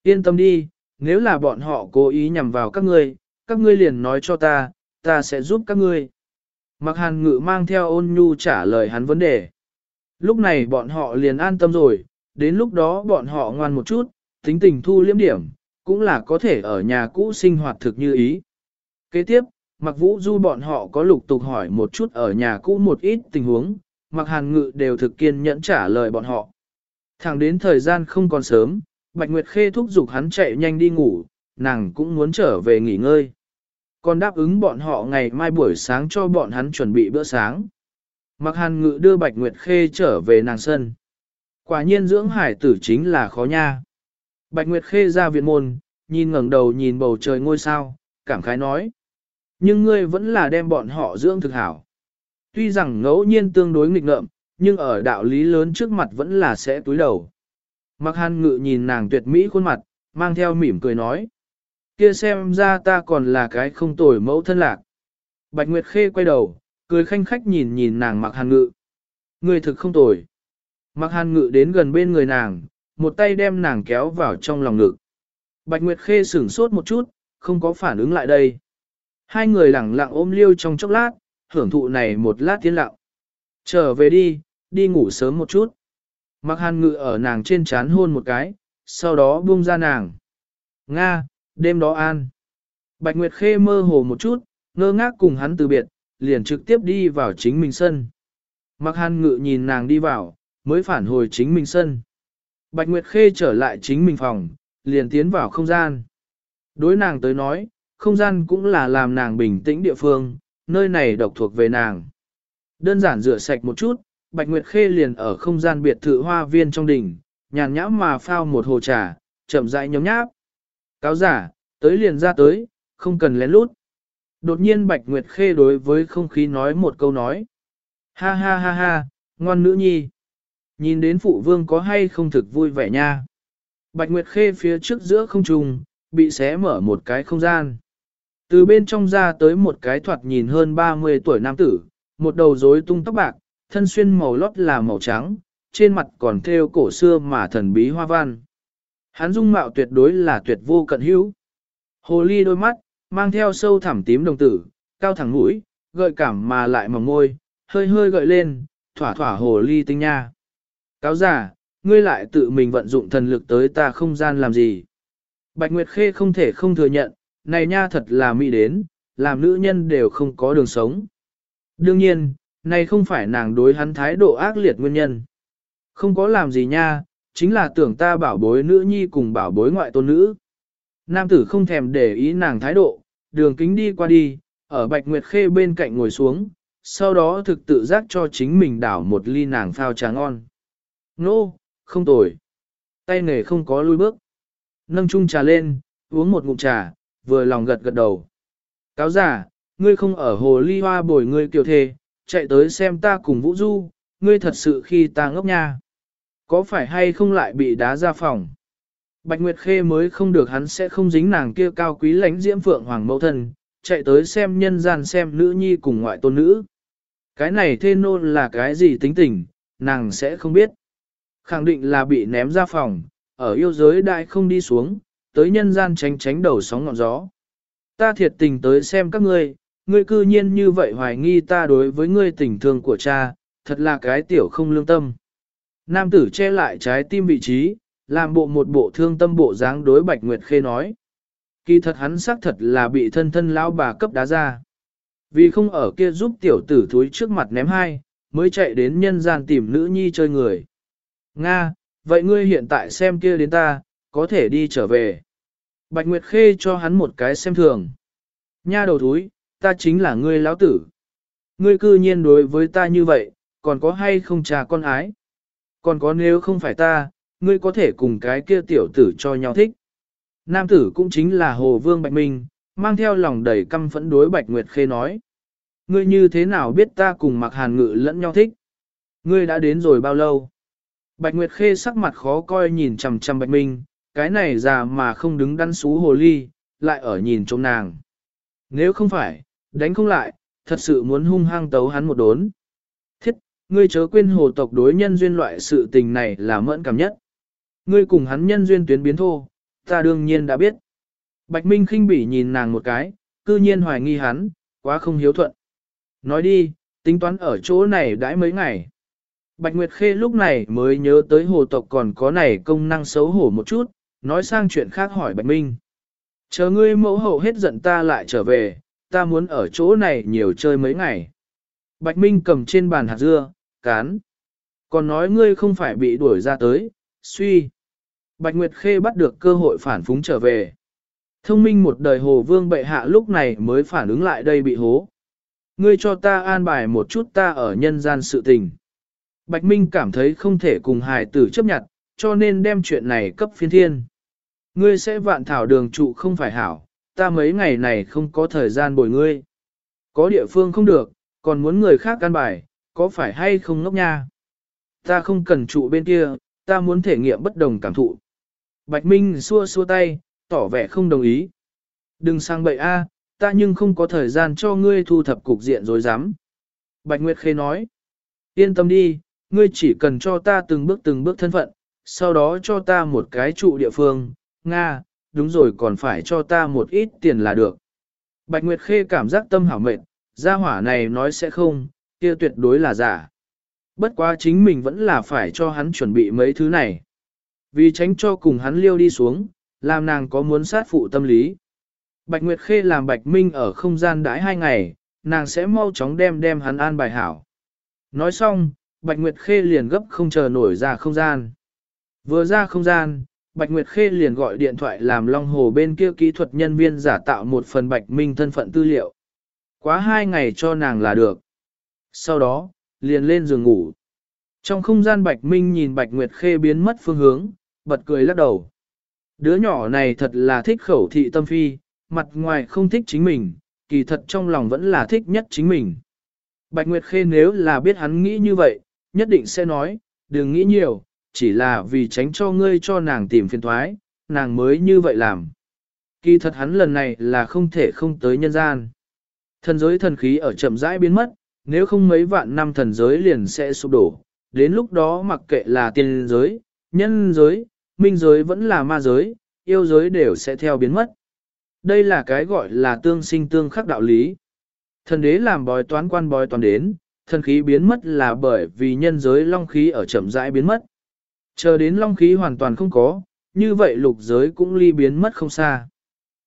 Yên tâm đi, nếu là bọn họ cố ý nhằm vào các ngươi, các ngươi liền nói cho ta, ta sẽ giúp các ngươi. Mặc hàn ngự mang theo ôn nhu trả lời hắn vấn đề. Lúc này bọn họ liền an tâm rồi, đến lúc đó bọn họ ngoan một chút, tính tình thu liếm điểm, cũng là có thể ở nhà cũ sinh hoạt thực như ý. Kế tiếp, Mặc Vũ Du bọn họ có lục tục hỏi một chút ở nhà cũ một ít tình huống, Mặc Hàn Ngự đều thực kiên nhẫn trả lời bọn họ. Thẳng đến thời gian không còn sớm, Bạch Nguyệt Khê thúc giục hắn chạy nhanh đi ngủ, nàng cũng muốn trở về nghỉ ngơi. Còn đáp ứng bọn họ ngày mai buổi sáng cho bọn hắn chuẩn bị bữa sáng. Mặc Hàn Ngự đưa Bạch Nguyệt Khê trở về nàng sân. Quả nhiên dưỡng hải tử chính là khó nha. Bạch Nguyệt Khê ra viện môn, nhìn ngẩng đầu nhìn bầu trời ngôi sao, cảm khái nói. Nhưng ngươi vẫn là đem bọn họ dưỡng thực hảo. Tuy rằng ngẫu nhiên tương đối nghịch ngợm, nhưng ở đạo lý lớn trước mặt vẫn là sẽ túi đầu. Mặc hàn ngự nhìn nàng tuyệt mỹ khuôn mặt, mang theo mỉm cười nói. Kia xem ra ta còn là cái không tồi mẫu thân lạc. Bạch Nguyệt Khê quay đầu, cười khanh khách nhìn nhìn nàng mặc hàn ngự. Người thực không tồi. Mặc hàn ngự đến gần bên người nàng, một tay đem nàng kéo vào trong lòng ngực. Bạch Nguyệt Khê sửng sốt một chút, không có phản ứng lại đây. Hai người lẳng lặng ôm liêu trong chốc lát, hưởng thụ này một lát tiến lặng. Trở về đi, đi ngủ sớm một chút. Mặc hàn ngự ở nàng trên chán hôn một cái, sau đó buông ra nàng. Nga, đêm đó an. Bạch Nguyệt Khê mơ hồ một chút, ngơ ngác cùng hắn từ biệt, liền trực tiếp đi vào chính mình sân. Mặc hàn ngự nhìn nàng đi vào, mới phản hồi chính mình sân. Bạch Nguyệt Khê trở lại chính mình phòng, liền tiến vào không gian. Đối nàng tới nói, không gian cũng là làm nàng bình tĩnh địa phương, nơi này độc thuộc về nàng. Đơn giản rửa sạch một chút, Bạch Nguyệt Khê liền ở không gian biệt thự hoa viên trong đỉnh, nhàn nhã mà phao một hồ trà, chậm rãi nhóm nháp. Cáo giả, tới liền ra tới, không cần lén lút. Đột nhiên Bạch Nguyệt Khê đối với không khí nói một câu nói. Ha ha ha ha, ngoan nữ nhi. Nhìn đến phụ vương có hay không thực vui vẻ nha. Bạch Nguyệt Khê phía trước giữa không trùng, bị xé mở một cái không gian. Từ bên trong ra tới một cái thoạt nhìn hơn 30 tuổi nam tử, một đầu rối tung tóc bạc, thân xuyên màu lót là màu trắng, trên mặt còn thêu cổ xưa mà thần bí hoa văn. Hắn dung mạo tuyệt đối là tuyệt vô cận hữu. Hồ ly đôi mắt, mang theo sâu thẳm tím đồng tử, cao thẳng mũi, gợi cảm mà lại mỏng môi, hơi hơi gợi lên, thỏa thỏa hồ ly tinh nha. Cáo giả, ngươi lại tự mình vận dụng thần lực tới ta không gian làm gì. Bạch Nguyệt Khê không thể không thừa nhận, này nha thật là mỹ đến, làm nữ nhân đều không có đường sống. Đương nhiên, này không phải nàng đối hắn thái độ ác liệt nguyên nhân. Không có làm gì nha, chính là tưởng ta bảo bối nữ nhi cùng bảo bối ngoại tôn nữ. Nam tử không thèm để ý nàng thái độ, đường kính đi qua đi, ở Bạch Nguyệt Khê bên cạnh ngồi xuống, sau đó thực tự giác cho chính mình đảo một ly nàng phao trà ngon. Nô, không tồi. Tay nghề không có lui bước. Nâng chung trà lên, uống một ngụm trà, vừa lòng gật gật đầu. Cáo giả, ngươi không ở hồ ly hoa bồi ngươi kiều thề, chạy tới xem ta cùng Vũ Du, ngươi thật sự khi ta ngốc nha. Có phải hay không lại bị đá ra phòng? Bạch Nguyệt Khê mới không được hắn sẽ không dính nàng kia cao quý lãnh diễm phượng hoàng mẫu thân, chạy tới xem nhân gian xem nữ nhi cùng ngoại tôn nữ. Cái này thê nôn là cái gì tính tình, nàng sẽ không biết. Khẳng định là bị ném ra phòng, ở yêu giới đại không đi xuống, tới nhân gian tránh tránh đầu sóng ngọn gió. Ta thiệt tình tới xem các ngươi, ngươi cư nhiên như vậy hoài nghi ta đối với ngươi tình thương của cha, thật là cái tiểu không lương tâm. Nam tử che lại trái tim vị trí, làm bộ một bộ thương tâm bộ dáng đối Bạch Nguyệt Khê nói. Kỳ thật hắn xác thật là bị thân thân lão bà cấp đá ra. Vì không ở kia giúp tiểu tử thúi trước mặt ném hai, mới chạy đến nhân gian tìm nữ nhi chơi người. Nga, vậy ngươi hiện tại xem kia đến ta, có thể đi trở về. Bạch Nguyệt Khê cho hắn một cái xem thường. Nha đầu thúi, ta chính là ngươi lão tử. Ngươi cư nhiên đối với ta như vậy, còn có hay không trà con ái? Còn có nếu không phải ta, ngươi có thể cùng cái kia tiểu tử cho nhau thích. Nam tử cũng chính là Hồ Vương Bạch Minh, mang theo lòng đầy căm phẫn đối Bạch Nguyệt Khê nói. Ngươi như thế nào biết ta cùng mặc hàn ngự lẫn nhau thích? Ngươi đã đến rồi bao lâu? Bạch Nguyệt Khê sắc mặt khó coi nhìn chằm chằm Bạch Minh, cái này già mà không đứng đắn xú hồ ly, lại ở nhìn trông nàng. Nếu không phải, đánh không lại, thật sự muốn hung hăng tấu hắn một đốn. Thiết, ngươi chớ quên hồ tộc đối nhân duyên loại sự tình này là mẫn cảm nhất. Ngươi cùng hắn nhân duyên tuyến biến thô, ta đương nhiên đã biết. Bạch Minh khinh bỉ nhìn nàng một cái, cư nhiên hoài nghi hắn, quá không hiếu thuận. Nói đi, tính toán ở chỗ này đãi mấy ngày. Bạch Nguyệt Khê lúc này mới nhớ tới hồ tộc còn có này công năng xấu hổ một chút, nói sang chuyện khác hỏi Bạch Minh. Chờ ngươi mẫu hậu hết giận ta lại trở về, ta muốn ở chỗ này nhiều chơi mấy ngày. Bạch Minh cầm trên bàn hạt dưa, cán. Còn nói ngươi không phải bị đuổi ra tới, suy. Bạch Nguyệt Khê bắt được cơ hội phản phúng trở về. Thông minh một đời hồ vương bệ hạ lúc này mới phản ứng lại đây bị hố. Ngươi cho ta an bài một chút ta ở nhân gian sự tình. Bạch Minh cảm thấy không thể cùng hài tử chấp nhận, cho nên đem chuyện này cấp phiên thiên. Ngươi sẽ vạn thảo đường trụ không phải hảo, ta mấy ngày này không có thời gian bồi ngươi. Có địa phương không được, còn muốn người khác can bài, có phải hay không ngốc nha? Ta không cần trụ bên kia, ta muốn thể nghiệm bất đồng cảm thụ. Bạch Minh xua xua tay, tỏ vẻ không đồng ý. Đừng sang bậy a, ta nhưng không có thời gian cho ngươi thu thập cục diện rồi dám. Bạch Nguyệt Khê nói, yên tâm đi, ngươi chỉ cần cho ta từng bước từng bước thân phận, sau đó cho ta một cái trụ địa phương, Nga, đúng rồi còn phải cho ta một ít tiền là được. Bạch Nguyệt Khê cảm giác tâm hảo mệt, gia hỏa này nói sẽ không, kia tuyệt đối là giả. Bất quá chính mình vẫn là phải cho hắn chuẩn bị mấy thứ này. Vì tránh cho cùng hắn liêu đi xuống, làm nàng có muốn sát phụ tâm lý. Bạch Nguyệt Khê làm Bạch Minh ở không gian đãi hai ngày, nàng sẽ mau chóng đem đem hắn an bài hảo. Nói xong, Bạch Nguyệt Khê liền gấp không chờ nổi ra không gian. Vừa ra không gian, Bạch Nguyệt Khê liền gọi điện thoại làm Long Hồ bên kia kỹ thuật nhân viên giả tạo một phần Bạch Minh thân phận tư liệu. Quá hai ngày cho nàng là được. Sau đó, liền lên giường ngủ. Trong không gian Bạch Minh nhìn Bạch Nguyệt Khê biến mất phương hướng, bật cười lắc đầu. Đứa nhỏ này thật là thích khẩu thị tâm phi, mặt ngoài không thích chính mình, kỳ thật trong lòng vẫn là thích nhất chính mình. Bạch Nguyệt Khê nếu là biết hắn nghĩ như vậy, nhất định sẽ nói, đừng nghĩ nhiều, chỉ là vì tránh cho ngươi cho nàng tìm phiền thoái, nàng mới như vậy làm. Kỳ thật hắn lần này là không thể không tới nhân gian. Thần giới thần khí ở chậm rãi biến mất, nếu không mấy vạn năm thần giới liền sẽ sụp đổ. Đến lúc đó mặc kệ là tiên giới, nhân giới, minh giới vẫn là ma giới, yêu giới đều sẽ theo biến mất. Đây là cái gọi là tương sinh tương khắc đạo lý. Thần đế làm bói toán quan bói toán đến, thần khí biến mất là bởi vì nhân giới long khí ở chậm rãi biến mất. Chờ đến long khí hoàn toàn không có, như vậy lục giới cũng ly biến mất không xa.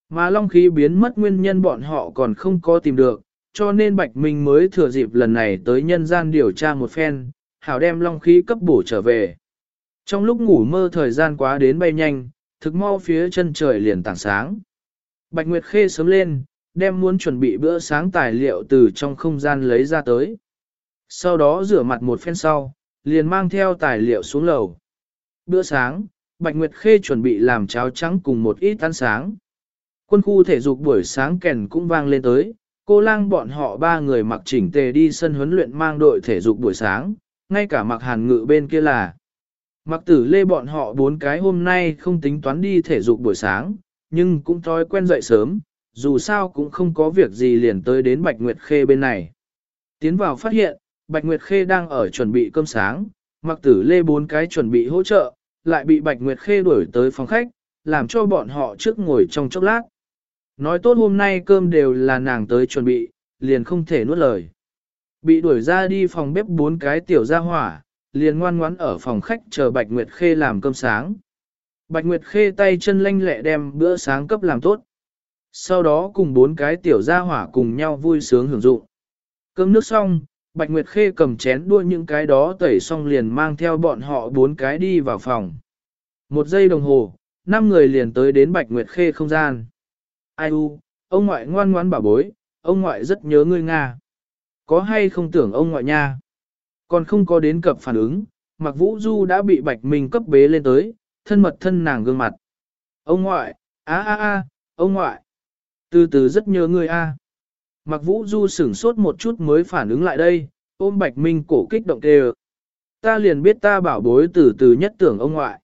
Mà long khí biến mất nguyên nhân bọn họ còn không có tìm được, cho nên Bạch Minh mới thừa dịp lần này tới nhân gian điều tra một phen, hảo đem long khí cấp bổ trở về. Trong lúc ngủ mơ thời gian quá đến bay nhanh, thực mau phía chân trời liền tảng sáng. Bạch Nguyệt Khê sớm lên, đem muốn chuẩn bị bữa sáng tài liệu từ trong không gian lấy ra tới. Sau đó rửa mặt một phen sau, liền mang theo tài liệu xuống lầu. Bữa sáng, Bạch Nguyệt Khê chuẩn bị làm cháo trắng cùng một ít ăn sáng. Quân khu thể dục buổi sáng kèn cũng vang lên tới, cô lang bọn họ ba người mặc chỉnh tề đi sân huấn luyện mang đội thể dục buổi sáng, ngay cả mặc hàn ngự bên kia là. Mặc tử lê bọn họ bốn cái hôm nay không tính toán đi thể dục buổi sáng, nhưng cũng thói quen dậy sớm, dù sao cũng không có việc gì liền tới đến Bạch Nguyệt Khê bên này. Tiến vào phát hiện, Bạch Nguyệt Khê đang ở chuẩn bị cơm sáng, mặc tử lê bốn cái chuẩn bị hỗ trợ, lại bị Bạch Nguyệt Khê đuổi tới phòng khách, làm cho bọn họ trước ngồi trong chốc lát. Nói tốt hôm nay cơm đều là nàng tới chuẩn bị, liền không thể nuốt lời. Bị đuổi ra đi phòng bếp bốn cái tiểu gia hỏa, liền ngoan ngoãn ở phòng khách chờ Bạch Nguyệt Khê làm cơm sáng. Bạch Nguyệt Khê tay chân lanh lẹ đem bữa sáng cấp làm tốt. Sau đó cùng bốn cái tiểu gia hỏa cùng nhau vui sướng hưởng dụng. Cơm nước xong, Bạch Nguyệt Khê cầm chén đua những cái đó tẩy xong liền mang theo bọn họ bốn cái đi vào phòng. Một giây đồng hồ, năm người liền tới đến Bạch Nguyệt Khê không gian. Ai u, ông ngoại ngoan ngoan bảo bối, ông ngoại rất nhớ ngươi Nga. Có hay không tưởng ông ngoại nha? Còn không có đến cập phản ứng, Mặc Vũ Du đã bị Bạch Minh cấp bế lên tới, thân mật thân nàng gương mặt. Ông ngoại, a a a, ông ngoại. Từ từ rất nhớ ngươi a. Mặc Vũ Du sửng sốt một chút mới phản ứng lại đây, ôm Bạch Minh cổ kích động kêu. Ta liền biết ta bảo bối từ từ nhất tưởng ông ngoại.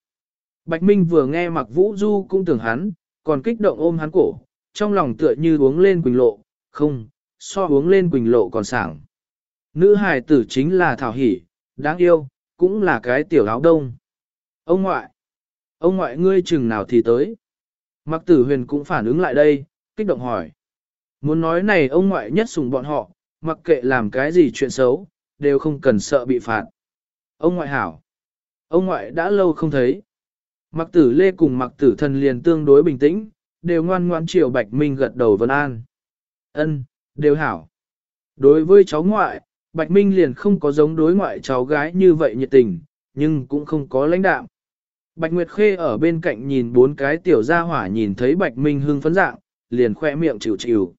Bạch Minh vừa nghe Mặc Vũ Du cũng tưởng hắn, còn kích động ôm hắn cổ, trong lòng tựa như uống lên quỳnh lộ, không, so uống lên quỳnh lộ còn sảng. Nữ hài tử chính là Thảo Hỷ, đáng yêu, cũng là cái tiểu áo đông. Ông ngoại, ông ngoại ngươi chừng nào thì tới. Mặc tử huyền cũng phản ứng lại đây, kích động hỏi. Muốn nói này ông ngoại nhất sùng bọn họ, mặc kệ làm cái gì chuyện xấu, đều không cần sợ bị phạt. Ông ngoại hảo. Ông ngoại đã lâu không thấy. Mặc tử lê cùng mặc tử thần liền tương đối bình tĩnh, đều ngoan ngoan chiều Bạch Minh gật đầu vân an. Ân, đều hảo. Đối với cháu ngoại, Bạch Minh liền không có giống đối ngoại cháu gái như vậy nhiệt tình, nhưng cũng không có lãnh đạm. Bạch Nguyệt Khê ở bên cạnh nhìn bốn cái tiểu gia hỏa nhìn thấy Bạch Minh hưng phấn dạng, liền khoe miệng chịu chịu.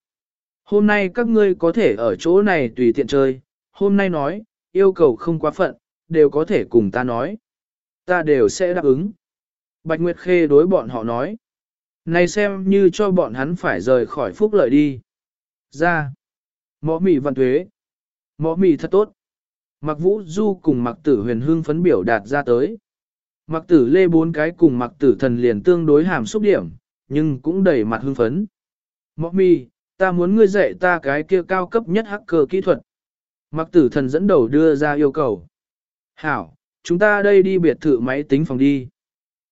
Hôm nay các ngươi có thể ở chỗ này tùy tiện chơi, hôm nay nói, yêu cầu không quá phận, đều có thể cùng ta nói. Ta đều sẽ đáp ứng. Bạch Nguyệt Khê đối bọn họ nói. Này xem như cho bọn hắn phải rời khỏi phúc lợi đi. Ra. Mõ mì văn thuế. Mõ mì thật tốt. Mặc vũ du cùng mặc tử huyền hương phấn biểu đạt ra tới. Mặc tử lê bốn cái cùng mặc tử thần liền tương đối hàm xúc điểm, nhưng cũng đầy mặt hưng phấn. Mõ mì, ta muốn ngươi dạy ta cái kia cao cấp nhất hacker kỹ thuật. Mặc tử thần dẫn đầu đưa ra yêu cầu. Hảo, chúng ta đây đi biệt thự máy tính phòng đi.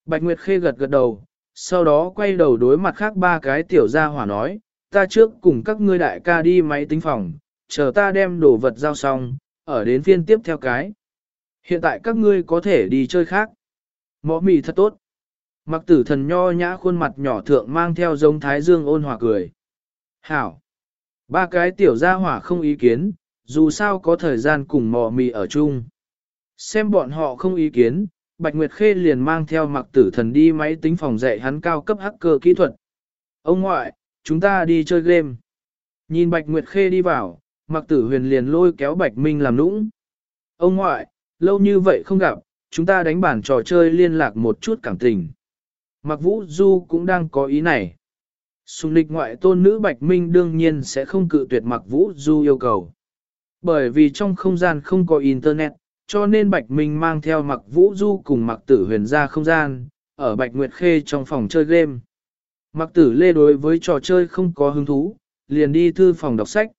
Bạch Nguyệt Khê gật gật đầu, sau đó quay đầu đối mặt khác ba cái tiểu gia hỏa nói, ta trước cùng các ngươi đại ca đi máy tính phòng, chờ ta đem đồ vật giao xong, ở đến phiên tiếp theo cái. Hiện tại các ngươi có thể đi chơi khác. Mõ mì thật tốt. Mặc tử thần nho nhã khuôn mặt nhỏ thượng mang theo giống thái dương ôn hòa cười. Hảo. Ba cái tiểu gia hỏa không ý kiến, dù sao có thời gian cùng mò mì ở chung. Xem bọn họ không ý kiến, Bạch Nguyệt Khê liền mang theo mặc tử thần đi máy tính phòng dạy hắn cao cấp hacker kỹ thuật. Ông ngoại, chúng ta đi chơi game. Nhìn Bạch Nguyệt Khê đi vào, mặc tử huyền liền lôi kéo Bạch Minh làm nũng. Ông ngoại, lâu như vậy không gặp, chúng ta đánh bản trò chơi liên lạc một chút cảm tình. Mặc Vũ Du cũng đang có ý này. Sùng lịch ngoại tôn nữ Bạch Minh đương nhiên sẽ không cự tuyệt Mặc Vũ Du yêu cầu. Bởi vì trong không gian không có Internet, cho nên Bạch Minh mang theo Mặc Vũ Du cùng Mặc Tử Huyền ra không gian, ở Bạch Nguyệt Khê trong phòng chơi game. Mặc Tử Lê đối với trò chơi không có hứng thú, liền đi thư phòng đọc sách.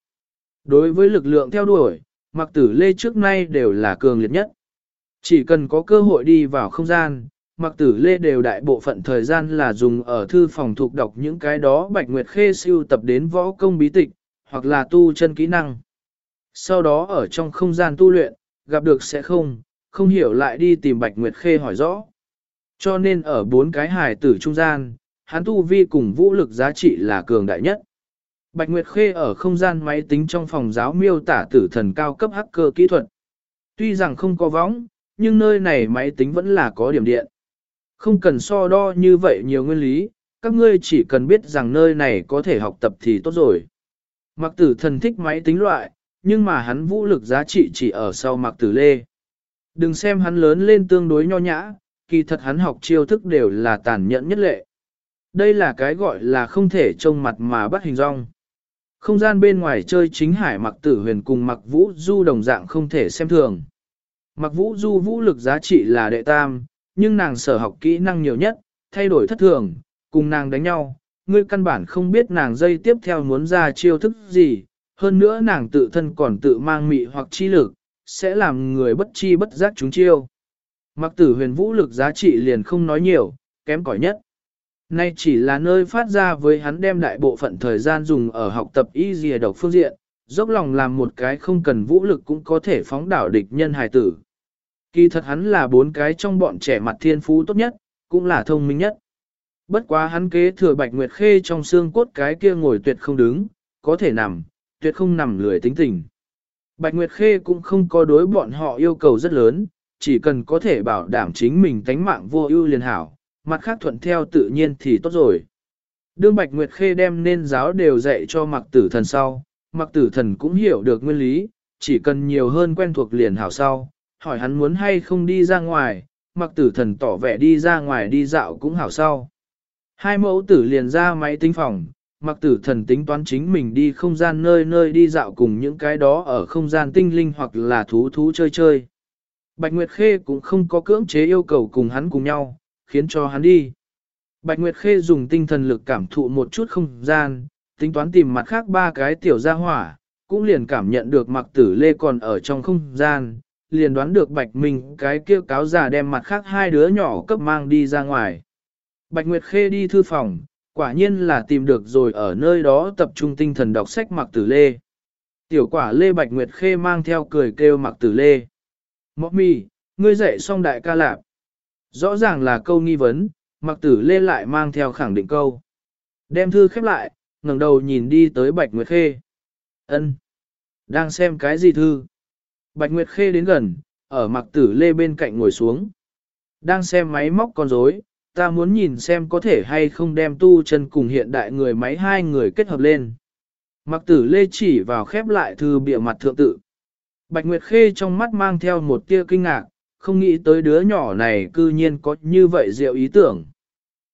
Đối với lực lượng theo đuổi, Mặc Tử Lê trước nay đều là cường liệt nhất. Chỉ cần có cơ hội đi vào không gian, Mặc Tử Lê đều đại bộ phận thời gian là dùng ở thư phòng thuộc đọc những cái đó Bạch Nguyệt Khê siêu tập đến võ công bí tịch, hoặc là tu chân kỹ năng. Sau đó ở trong không gian tu luyện, gặp được sẽ không, không hiểu lại đi tìm Bạch Nguyệt Khê hỏi rõ. Cho nên ở bốn cái hài tử trung gian, hắn tu vi cùng vũ lực giá trị là cường đại nhất. Bạch Nguyệt Khê ở không gian máy tính trong phòng giáo miêu tả tử thần cao cấp hacker kỹ thuật. Tuy rằng không có võng, nhưng nơi này máy tính vẫn là có điểm điện. Không cần so đo như vậy nhiều nguyên lý, các ngươi chỉ cần biết rằng nơi này có thể học tập thì tốt rồi. Mặc tử thần thích máy tính loại, nhưng mà hắn vũ lực giá trị chỉ ở sau mặc tử lê. Đừng xem hắn lớn lên tương đối nho nhã, kỳ thật hắn học chiêu thức đều là tàn nhẫn nhất lệ. Đây là cái gọi là không thể trông mặt mà bắt hình rong. Không gian bên ngoài chơi chính hải mặc tử huyền cùng mặc vũ du đồng dạng không thể xem thường. Mặc vũ du vũ lực giá trị là đệ tam, nhưng nàng sở học kỹ năng nhiều nhất, thay đổi thất thường, cùng nàng đánh nhau, ngươi căn bản không biết nàng dây tiếp theo muốn ra chiêu thức gì, hơn nữa nàng tự thân còn tự mang mị hoặc chi lực, sẽ làm người bất chi bất giác chúng chiêu. Mặc tử huyền vũ lực giá trị liền không nói nhiều, kém cỏi nhất. Nay chỉ là nơi phát ra với hắn đem đại bộ phận thời gian dùng ở học tập y dìa độc phương diện, dốc lòng làm một cái không cần vũ lực cũng có thể phóng đảo địch nhân hài tử. Kỳ thật hắn là bốn cái trong bọn trẻ mặt thiên phú tốt nhất, cũng là thông minh nhất. Bất quá hắn kế thừa bạch nguyệt khê trong xương cốt cái kia ngồi tuyệt không đứng, có thể nằm, tuyệt không nằm lười tính tình. Bạch Nguyệt Khê cũng không có đối bọn họ yêu cầu rất lớn, chỉ cần có thể bảo đảm chính mình tánh mạng vô ưu liền hảo, mặt khác thuận theo tự nhiên thì tốt rồi. Đương Bạch Nguyệt Khê đem nên giáo đều dạy cho mặc tử thần sau, mặc tử thần cũng hiểu được nguyên lý, chỉ cần nhiều hơn quen thuộc liền hảo sau, hỏi hắn muốn hay không đi ra ngoài, mặc tử thần tỏ vẻ đi ra ngoài đi dạo cũng hảo sau. Hai mẫu tử liền ra máy tính phòng, mặc tử thần tính toán chính mình đi không gian nơi nơi đi dạo cùng những cái đó ở không gian tinh linh hoặc là thú thú chơi chơi. Bạch Nguyệt Khê cũng không có cưỡng chế yêu cầu cùng hắn cùng nhau, khiến cho hắn đi. Bạch Nguyệt Khê dùng tinh thần lực cảm thụ một chút không gian, tính toán tìm mặt khác ba cái tiểu gia hỏa, cũng liền cảm nhận được mặc tử lê còn ở trong không gian, liền đoán được Bạch Minh cái kia cáo giả đem mặt khác hai đứa nhỏ cấp mang đi ra ngoài. Bạch Nguyệt Khê đi thư phòng, quả nhiên là tìm được rồi ở nơi đó tập trung tinh thần đọc sách mặc tử lê. Tiểu quả lê Bạch Nguyệt Khê mang theo cười kêu mặc tử lê. Mọc mi, ngươi dạy xong đại ca lạp. Rõ ràng là câu nghi vấn, mặc tử lê lại mang theo khẳng định câu. Đem thư khép lại, ngẩng đầu nhìn đi tới Bạch Nguyệt Khê. ân Đang xem cái gì thư? Bạch Nguyệt Khê đến gần, ở mặc tử lê bên cạnh ngồi xuống. Đang xem máy móc con rối, ta muốn nhìn xem có thể hay không đem tu chân cùng hiện đại người máy hai người kết hợp lên. Mặc tử lê chỉ vào khép lại thư bịa mặt thượng tự. Bạch Nguyệt Khê trong mắt mang theo một tia kinh ngạc, không nghĩ tới đứa nhỏ này cư nhiên có như vậy diệu ý tưởng.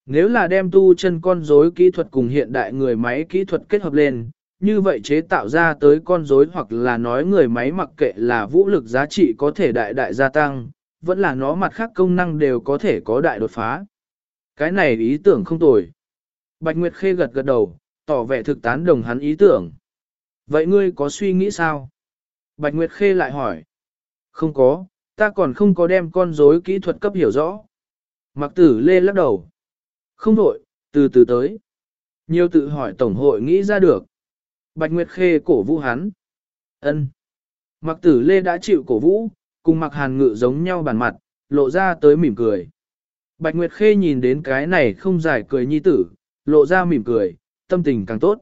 Nếu là đem tu chân con rối kỹ thuật cùng hiện đại người máy kỹ thuật kết hợp lên, như vậy chế tạo ra tới con rối hoặc là nói người máy mặc kệ là vũ lực giá trị có thể đại đại gia tăng, vẫn là nó mặt khác công năng đều có thể có đại đột phá. Cái này ý tưởng không tồi. Bạch Nguyệt Khê gật gật đầu, tỏ vẻ thực tán đồng hắn ý tưởng. Vậy ngươi có suy nghĩ sao? Bạch Nguyệt Khê lại hỏi. Không có, ta còn không có đem con rối kỹ thuật cấp hiểu rõ. Mặc tử lê lắc đầu. Không đổi, từ từ tới. Nhiều tự hỏi tổng hội nghĩ ra được. Bạch Nguyệt Khê cổ vũ hắn. ân Mặc tử lê đã chịu cổ vũ, cùng mặc hàn ngự giống nhau bản mặt, lộ ra tới mỉm cười. Bạch Nguyệt Khê nhìn đến cái này không giải cười nhi tử, lộ ra mỉm cười, tâm tình càng tốt.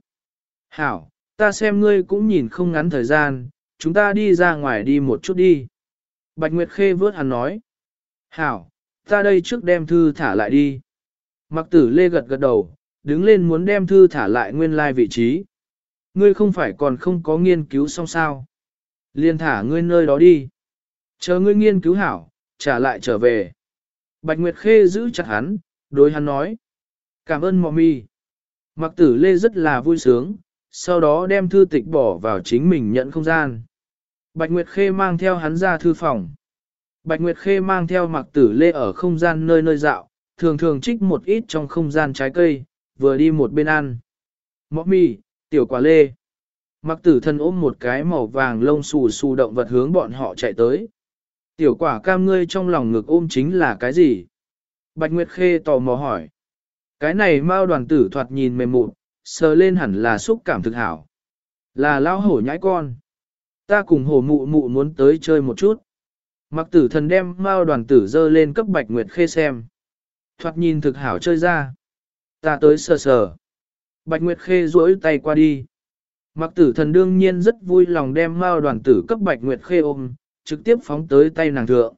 Hảo, ta xem ngươi cũng nhìn không ngắn thời gian, chúng ta đi ra ngoài đi một chút đi. Bạch Nguyệt Khê vớt hắn nói. Hảo, ta đây trước đem thư thả lại đi. Mặc tử lê gật gật đầu, đứng lên muốn đem thư thả lại nguyên lai vị trí. Ngươi không phải còn không có nghiên cứu xong sao. Liên thả ngươi nơi đó đi. Chờ ngươi nghiên cứu hảo, trả lại trở về. Bạch Nguyệt Khê giữ chặt hắn, đối hắn nói. Cảm ơn mọ mi. Mặc tử lê rất là vui sướng, sau đó đem thư tịch bỏ vào chính mình nhận không gian. Bạch Nguyệt Khê mang theo hắn ra thư phòng. Bạch Nguyệt Khê mang theo mặc tử lê ở không gian nơi nơi dạo, thường thường trích một ít trong không gian trái cây, vừa đi một bên ăn. Mọ mì, tiểu quả lê. Mặc tử thân ôm một cái màu vàng lông xù xù động vật hướng bọn họ chạy tới. Tiểu quả cam ngươi trong lòng ngực ôm chính là cái gì? Bạch Nguyệt Khê tò mò hỏi. Cái này mao đoàn tử thoạt nhìn mềm mụn, sờ lên hẳn là xúc cảm thực hảo. Là lao hổ nhãi con. Ta cùng hổ mụ mụ muốn tới chơi một chút. Mặc tử thần đem mao đoàn tử dơ lên cấp Bạch Nguyệt Khê xem. Thoạt nhìn thực hảo chơi ra. Ta tới sờ sờ. Bạch Nguyệt Khê duỗi tay qua đi. Mặc tử thần đương nhiên rất vui lòng đem mao đoàn tử cấp Bạch Nguyệt Khê ôm, trực tiếp phóng tới tay nàng thượng.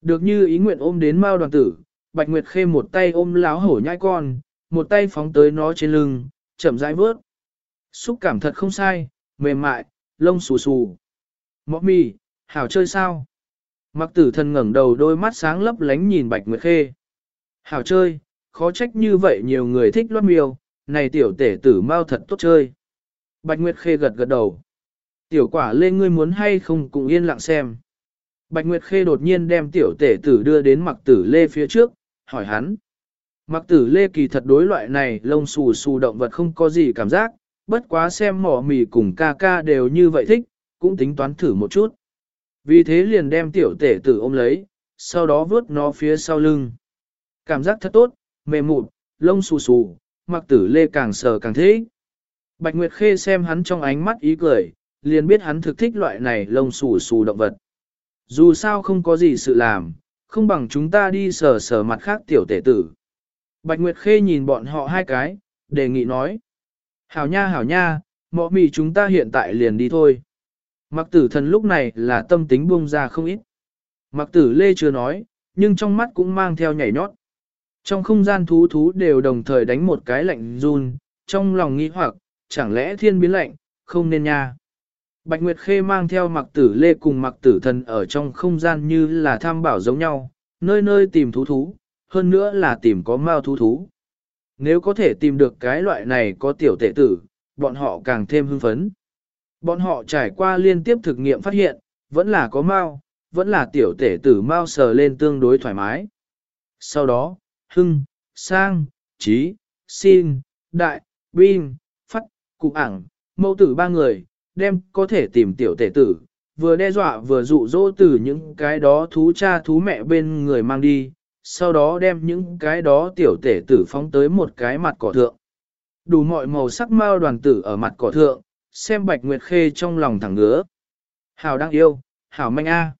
Được như ý nguyện ôm đến mao đoàn tử, Bạch Nguyệt Khê một tay ôm láo hổ nhai con, một tay phóng tới nó trên lưng, chậm rãi vớt. Xúc cảm thật không sai, mềm mại, lông xù xù. Mọ mì, hảo chơi sao? Mặc tử thần ngẩng đầu đôi mắt sáng lấp lánh nhìn Bạch Nguyệt Khê. Hảo chơi, khó trách như vậy nhiều người thích loát miêu, này tiểu tể tử mau thật tốt chơi. Bạch Nguyệt Khê gật gật đầu. Tiểu quả lê ngươi muốn hay không cùng yên lặng xem. Bạch Nguyệt Khê đột nhiên đem tiểu tể tử đưa đến mặc tử lê phía trước, hỏi hắn. Mặc tử lê kỳ thật đối loại này lông xù xù động vật không có gì cảm giác, bất quá xem mỏ mì cùng ca ca đều như vậy thích, cũng tính toán thử một chút. Vì thế liền đem tiểu tể tử ôm lấy, sau đó vướt nó phía sau lưng. Cảm giác thật tốt, mềm mụn, lông xù xù, mặc tử lê càng sờ càng thế. Bạch Nguyệt Khê xem hắn trong ánh mắt ý cười, liền biết hắn thực thích loại này lông xù xù động vật. Dù sao không có gì sự làm, không bằng chúng ta đi sờ sờ mặt khác tiểu tể tử. Bạch Nguyệt Khê nhìn bọn họ hai cái, đề nghị nói. Hảo nha hảo nha, mọ mì chúng ta hiện tại liền đi thôi. Mặc tử thần lúc này là tâm tính buông ra không ít. Mặc tử lê chưa nói, nhưng trong mắt cũng mang theo nhảy nhót. Trong không gian thú thú đều đồng thời đánh một cái lạnh run, trong lòng nghĩ hoặc, chẳng lẽ thiên biến lạnh, không nên nha. Bạch Nguyệt Khê mang theo mặc tử lê cùng mặc tử thần ở trong không gian như là tham bảo giống nhau, nơi nơi tìm thú thú, hơn nữa là tìm có mao thú thú. Nếu có thể tìm được cái loại này có tiểu tệ tử, bọn họ càng thêm hưng phấn. Bọn họ trải qua liên tiếp thực nghiệm phát hiện, vẫn là có mao, vẫn là tiểu tể tử mao sờ lên tương đối thoải mái. Sau đó, hưng, sang, trí, xin, đại, binh, phát, cụ ảng, mẫu tử ba người, đem có thể tìm tiểu tể tử, vừa đe dọa vừa dụ dỗ từ những cái đó thú cha thú mẹ bên người mang đi, sau đó đem những cái đó tiểu tể tử phóng tới một cái mặt cỏ thượng. Đủ mọi màu sắc mao đoàn tử ở mặt cỏ thượng, xem bạch nguyệt khê trong lòng thẳng ngứa. Hảo đang yêu, hảo manh a.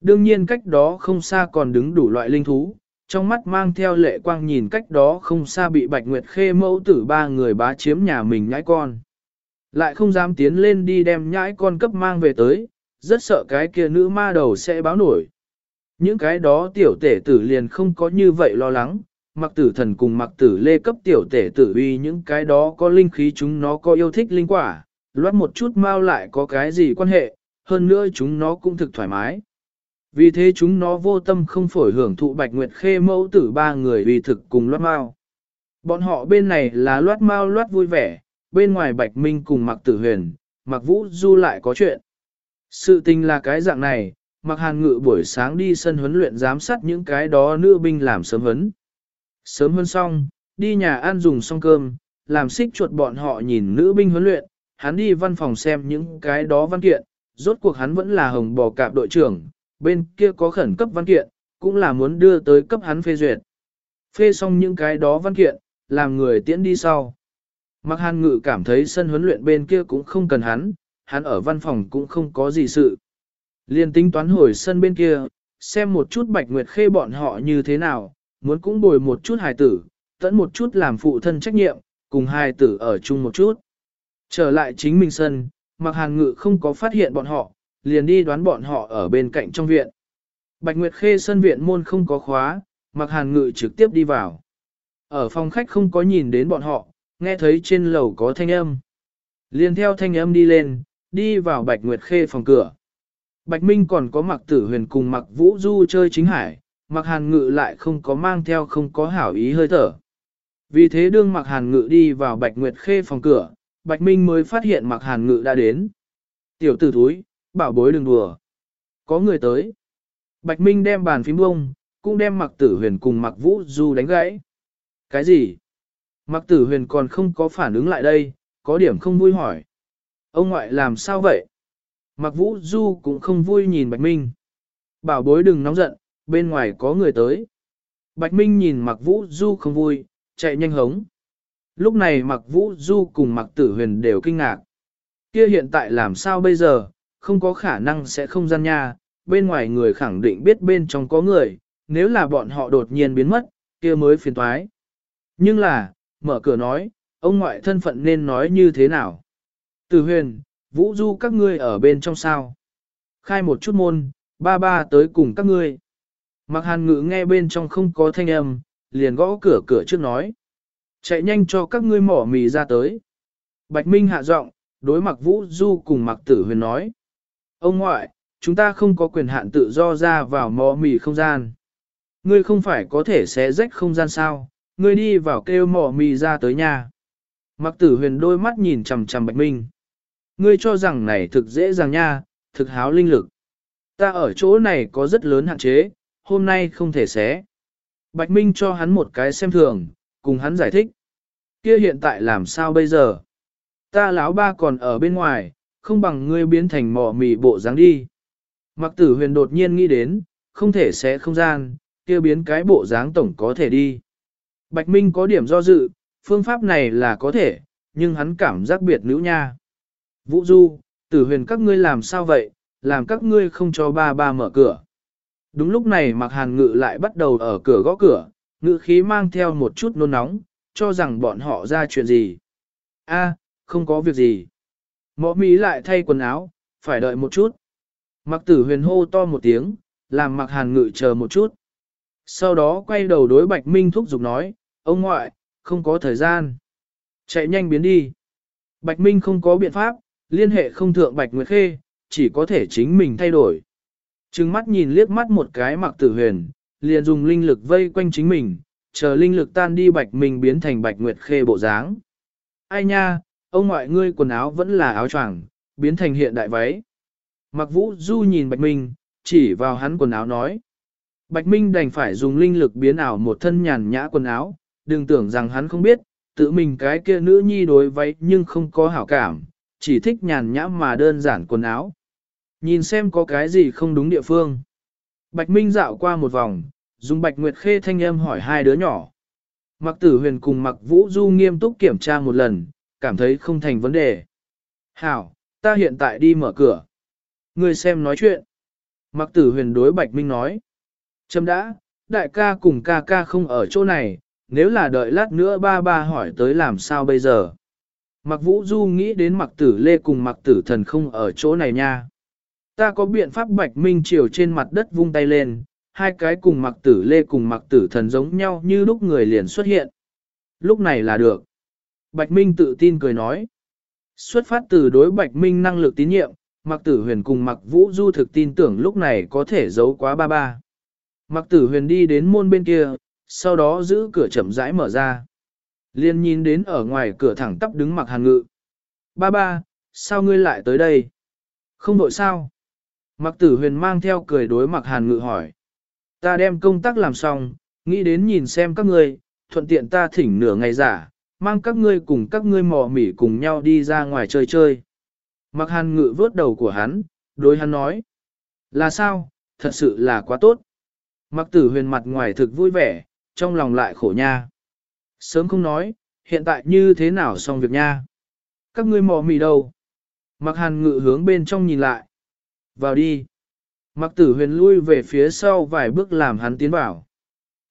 Đương nhiên cách đó không xa còn đứng đủ loại linh thú, trong mắt mang theo lệ quang nhìn cách đó không xa bị bạch nguyệt khê mẫu tử ba người bá chiếm nhà mình nhãi con. Lại không dám tiến lên đi đem nhãi con cấp mang về tới, rất sợ cái kia nữ ma đầu sẽ báo nổi. Những cái đó tiểu tể tử liền không có như vậy lo lắng, mặc tử thần cùng mặc tử lê cấp tiểu tể tử uy những cái đó có linh khí chúng nó có yêu thích linh quả, loát một chút mau lại có cái gì quan hệ, hơn nữa chúng nó cũng thực thoải mái. Vì thế chúng nó vô tâm không phổi hưởng thụ Bạch Nguyệt Khê mẫu tử ba người vì thực cùng loát mau. Bọn họ bên này là loát mau loát vui vẻ, bên ngoài Bạch Minh cùng Mạc Tử Huyền, Mạc Vũ Du lại có chuyện. Sự tình là cái dạng này, Mạc Hàn Ngự buổi sáng đi sân huấn luyện giám sát những cái đó nữ binh làm sớm huấn. Sớm hơn xong, đi nhà ăn dùng xong cơm, làm xích chuột bọn họ nhìn nữ binh huấn luyện, hắn đi văn phòng xem những cái đó văn kiện, rốt cuộc hắn vẫn là hồng bò cạp đội trưởng, bên kia có khẩn cấp văn kiện, cũng là muốn đưa tới cấp hắn phê duyệt. Phê xong những cái đó văn kiện, làm người tiễn đi sau. Mạc Hàn Ngự cảm thấy sân huấn luyện bên kia cũng không cần hắn, hắn ở văn phòng cũng không có gì sự. Liên tính toán hồi sân bên kia, xem một chút Bạch Nguyệt Khê bọn họ như thế nào, muốn cũng bồi một chút hài tử, tẫn một chút làm phụ thân trách nhiệm, cùng hài tử ở chung một chút. Trở lại chính mình sân, Mạc Hàn Ngự không có phát hiện bọn họ, liền đi đoán bọn họ ở bên cạnh trong viện. Bạch Nguyệt Khê sân viện môn không có khóa, Mặc Hàn Ngự trực tiếp đi vào. Ở phòng khách không có nhìn đến bọn họ, nghe thấy trên lầu có thanh âm. Liền theo thanh âm đi lên, đi vào Bạch Nguyệt Khê phòng cửa. Bạch Minh còn có mặc tử huyền cùng mặc vũ du chơi chính hải, mặc hàn ngự lại không có mang theo không có hảo ý hơi thở. Vì thế đương mặc hàn ngự đi vào Bạch Nguyệt Khê phòng cửa, Bạch Minh mới phát hiện mặc hàn ngự đã đến. Tiểu tử thúi, bảo bối đừng đùa. Có người tới. Bạch Minh đem bàn phím bông, cũng đem mặc tử huyền cùng mặc vũ du đánh gãy. Cái gì? Mặc tử huyền còn không có phản ứng lại đây, có điểm không vui hỏi. Ông ngoại làm sao vậy? Mặc vũ du cũng không vui nhìn Bạch Minh. Bảo bối đừng nóng giận, bên ngoài có người tới. Bạch Minh nhìn mặc vũ du không vui, chạy nhanh hống. Lúc này mặc vũ du cùng mặc tử huyền đều kinh ngạc. Kia hiện tại làm sao bây giờ, không có khả năng sẽ không gian nha, bên ngoài người khẳng định biết bên trong có người, nếu là bọn họ đột nhiên biến mất, kia mới phiền toái. Nhưng là, mở cửa nói, ông ngoại thân phận nên nói như thế nào? Tử huyền, vũ du các ngươi ở bên trong sao? Khai một chút môn, ba ba tới cùng các ngươi. Mặc hàn ngữ nghe bên trong không có thanh âm, liền gõ cửa cửa trước nói. Chạy nhanh cho các ngươi mỏ mì ra tới. Bạch Minh hạ giọng, đối mặc vũ du cùng mặc tử huyền nói. Ông ngoại, chúng ta không có quyền hạn tự do ra vào mỏ mì không gian. Ngươi không phải có thể xé rách không gian sao, ngươi đi vào kêu mỏ mì ra tới nhà. Mặc tử huyền đôi mắt nhìn chằm chằm Bạch Minh. Ngươi cho rằng này thực dễ dàng nha, thực háo linh lực. Ta ở chỗ này có rất lớn hạn chế, hôm nay không thể xé. Bạch Minh cho hắn một cái xem thường, cùng hắn giải thích. Kia hiện tại làm sao bây giờ? Ta lão ba còn ở bên ngoài, không bằng ngươi biến thành mỏ mì bộ dáng đi. Mặc tử huyền đột nhiên nghĩ đến, không thể xé không gian, kia biến cái bộ dáng tổng có thể đi. Bạch Minh có điểm do dự, phương pháp này là có thể, nhưng hắn cảm giác biệt nữ nha. Vũ Du, tử huyền các ngươi làm sao vậy, làm các ngươi không cho ba ba mở cửa. Đúng lúc này Mạc Hàn Ngự lại bắt đầu ở cửa gõ cửa, ngự khí mang theo một chút nôn nóng, cho rằng bọn họ ra chuyện gì. A, không có việc gì. Mõ Mỹ lại thay quần áo, phải đợi một chút. Mặc Tử Huyền hô to một tiếng, làm mặc Hàn Ngự chờ một chút. Sau đó quay đầu đối Bạch Minh thúc giục nói, ông ngoại, không có thời gian. Chạy nhanh biến đi. Bạch Minh không có biện pháp, liên hệ không thượng Bạch Nguyệt Khê, chỉ có thể chính mình thay đổi. Trừng mắt nhìn liếc mắt một cái mặc tử huyền, liền dùng linh lực vây quanh chính mình, chờ linh lực tan đi Bạch Minh biến thành Bạch Nguyệt Khê bộ dáng. Ai nha, ông ngoại ngươi quần áo vẫn là áo choàng, biến thành hiện đại váy. Mặc vũ du nhìn Bạch Minh, chỉ vào hắn quần áo nói. Bạch Minh đành phải dùng linh lực biến ảo một thân nhàn nhã quần áo, đừng tưởng rằng hắn không biết, tự mình cái kia nữ nhi đối váy nhưng không có hảo cảm, chỉ thích nhàn nhã mà đơn giản quần áo. Nhìn xem có cái gì không đúng địa phương. Bạch Minh dạo qua một vòng, dùng Bạch Nguyệt Khê thanh âm hỏi hai đứa nhỏ. Mặc tử huyền cùng mặc vũ du nghiêm túc kiểm tra một lần, cảm thấy không thành vấn đề. Hảo, ta hiện tại đi mở cửa. Người xem nói chuyện. Mặc tử huyền đối Bạch Minh nói. Châm đã, đại ca cùng ca ca không ở chỗ này, nếu là đợi lát nữa ba ba hỏi tới làm sao bây giờ. Mặc vũ du nghĩ đến mặc tử lê cùng mặc tử thần không ở chỗ này nha. Ta có biện pháp bạch minh chiều trên mặt đất vung tay lên, hai cái cùng mặc tử lê cùng mặc tử thần giống nhau như lúc người liền xuất hiện. Lúc này là được. Bạch Minh tự tin cười nói. Xuất phát từ đối Bạch Minh năng lực tín nhiệm, Mạc Tử Huyền cùng Mạc Vũ Du thực tin tưởng lúc này có thể giấu quá ba ba. Mạc Tử Huyền đi đến môn bên kia, sau đó giữ cửa chậm rãi mở ra. Liên nhìn đến ở ngoài cửa thẳng tắp đứng Mạc Hàn Ngự. Ba ba, sao ngươi lại tới đây? Không đội sao? Mạc Tử Huyền mang theo cười đối Mạc Hàn Ngự hỏi. Ta đem công tác làm xong, nghĩ đến nhìn xem các ngươi, thuận tiện ta thỉnh nửa ngày giả, mang các ngươi cùng các ngươi mò mỉ cùng nhau đi ra ngoài chơi chơi. Mặc hàn ngự vớt đầu của hắn, đối hắn nói. Là sao, thật sự là quá tốt. Mặc tử huyền mặt ngoài thực vui vẻ, trong lòng lại khổ nha. Sớm không nói, hiện tại như thế nào xong việc nha. Các ngươi mò mỉ đâu? Mặc hàn ngự hướng bên trong nhìn lại. Vào đi. Mặc tử huyền lui về phía sau vài bước làm hắn tiến vào.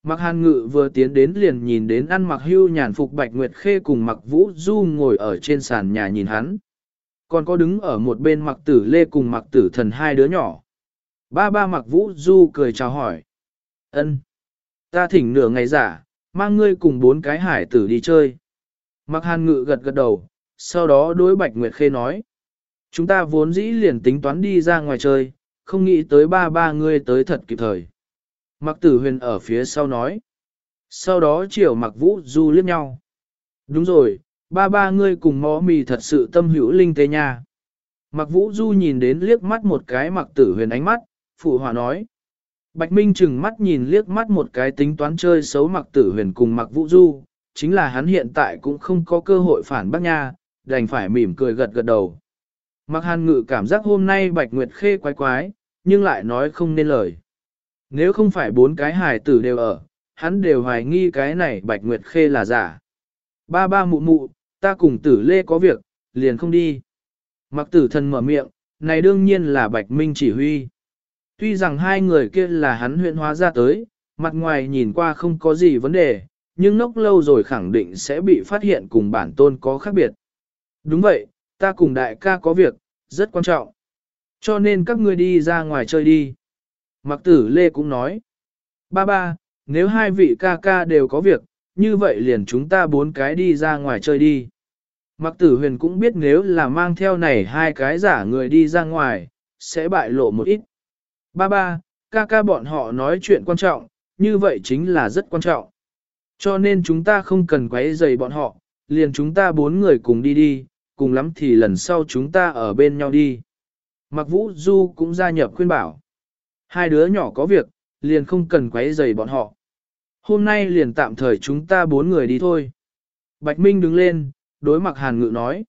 Mặc hàn ngự vừa tiến đến liền nhìn đến ăn mặc hưu nhàn phục bạch nguyệt khê cùng mặc vũ du ngồi ở trên sàn nhà nhìn hắn. Còn có đứng ở một bên mặc tử lê cùng mặc tử thần hai đứa nhỏ. Ba ba mặc vũ du cười chào hỏi. ân Ta thỉnh nửa ngày giả, mang ngươi cùng bốn cái hải tử đi chơi. Mặc hàn ngự gật gật đầu, sau đó đối bạch nguyệt khê nói. Chúng ta vốn dĩ liền tính toán đi ra ngoài chơi, không nghĩ tới ba ba ngươi tới thật kịp thời. Mặc tử huyền ở phía sau nói. Sau đó chiều mặc vũ du liếc nhau. Đúng rồi, ba ba ngươi cùng mó mì thật sự tâm hữu linh tế nha. Mặc vũ du nhìn đến liếc mắt một cái mặc tử huyền ánh mắt, phụ hòa nói. Bạch Minh chừng mắt nhìn liếc mắt một cái tính toán chơi xấu mặc tử huyền cùng mặc vũ du, chính là hắn hiện tại cũng không có cơ hội phản bác nha, đành phải mỉm cười gật gật đầu. Mặc hàn ngự cảm giác hôm nay Bạch Nguyệt Khê quái quái, nhưng lại nói không nên lời. Nếu không phải bốn cái hài tử đều ở, hắn đều hoài nghi cái này Bạch Nguyệt Khê là giả. Ba ba mụ mụ, ta cùng tử lê có việc, liền không đi. Mặc tử thần mở miệng, này đương nhiên là Bạch Minh chỉ huy. Tuy rằng hai người kia là hắn huyện hóa ra tới, mặt ngoài nhìn qua không có gì vấn đề, nhưng nốc lâu rồi khẳng định sẽ bị phát hiện cùng bản tôn có khác biệt. Đúng vậy, ta cùng đại ca có việc, rất quan trọng. Cho nên các ngươi đi ra ngoài chơi đi. Mặc tử Lê cũng nói. Ba ba, nếu hai vị ca ca đều có việc, như vậy liền chúng ta bốn cái đi ra ngoài chơi đi. Mặc tử huyền cũng biết nếu là mang theo này hai cái giả người đi ra ngoài, sẽ bại lộ một ít. Ba ba, ca ca bọn họ nói chuyện quan trọng, như vậy chính là rất quan trọng. Cho nên chúng ta không cần quấy rầy bọn họ, liền chúng ta bốn người cùng đi đi, cùng lắm thì lần sau chúng ta ở bên nhau đi. Mặc vũ du cũng gia nhập khuyên bảo. Hai đứa nhỏ có việc, liền không cần quấy rầy bọn họ. Hôm nay liền tạm thời chúng ta bốn người đi thôi. Bạch Minh đứng lên, đối mặt hàn ngự nói.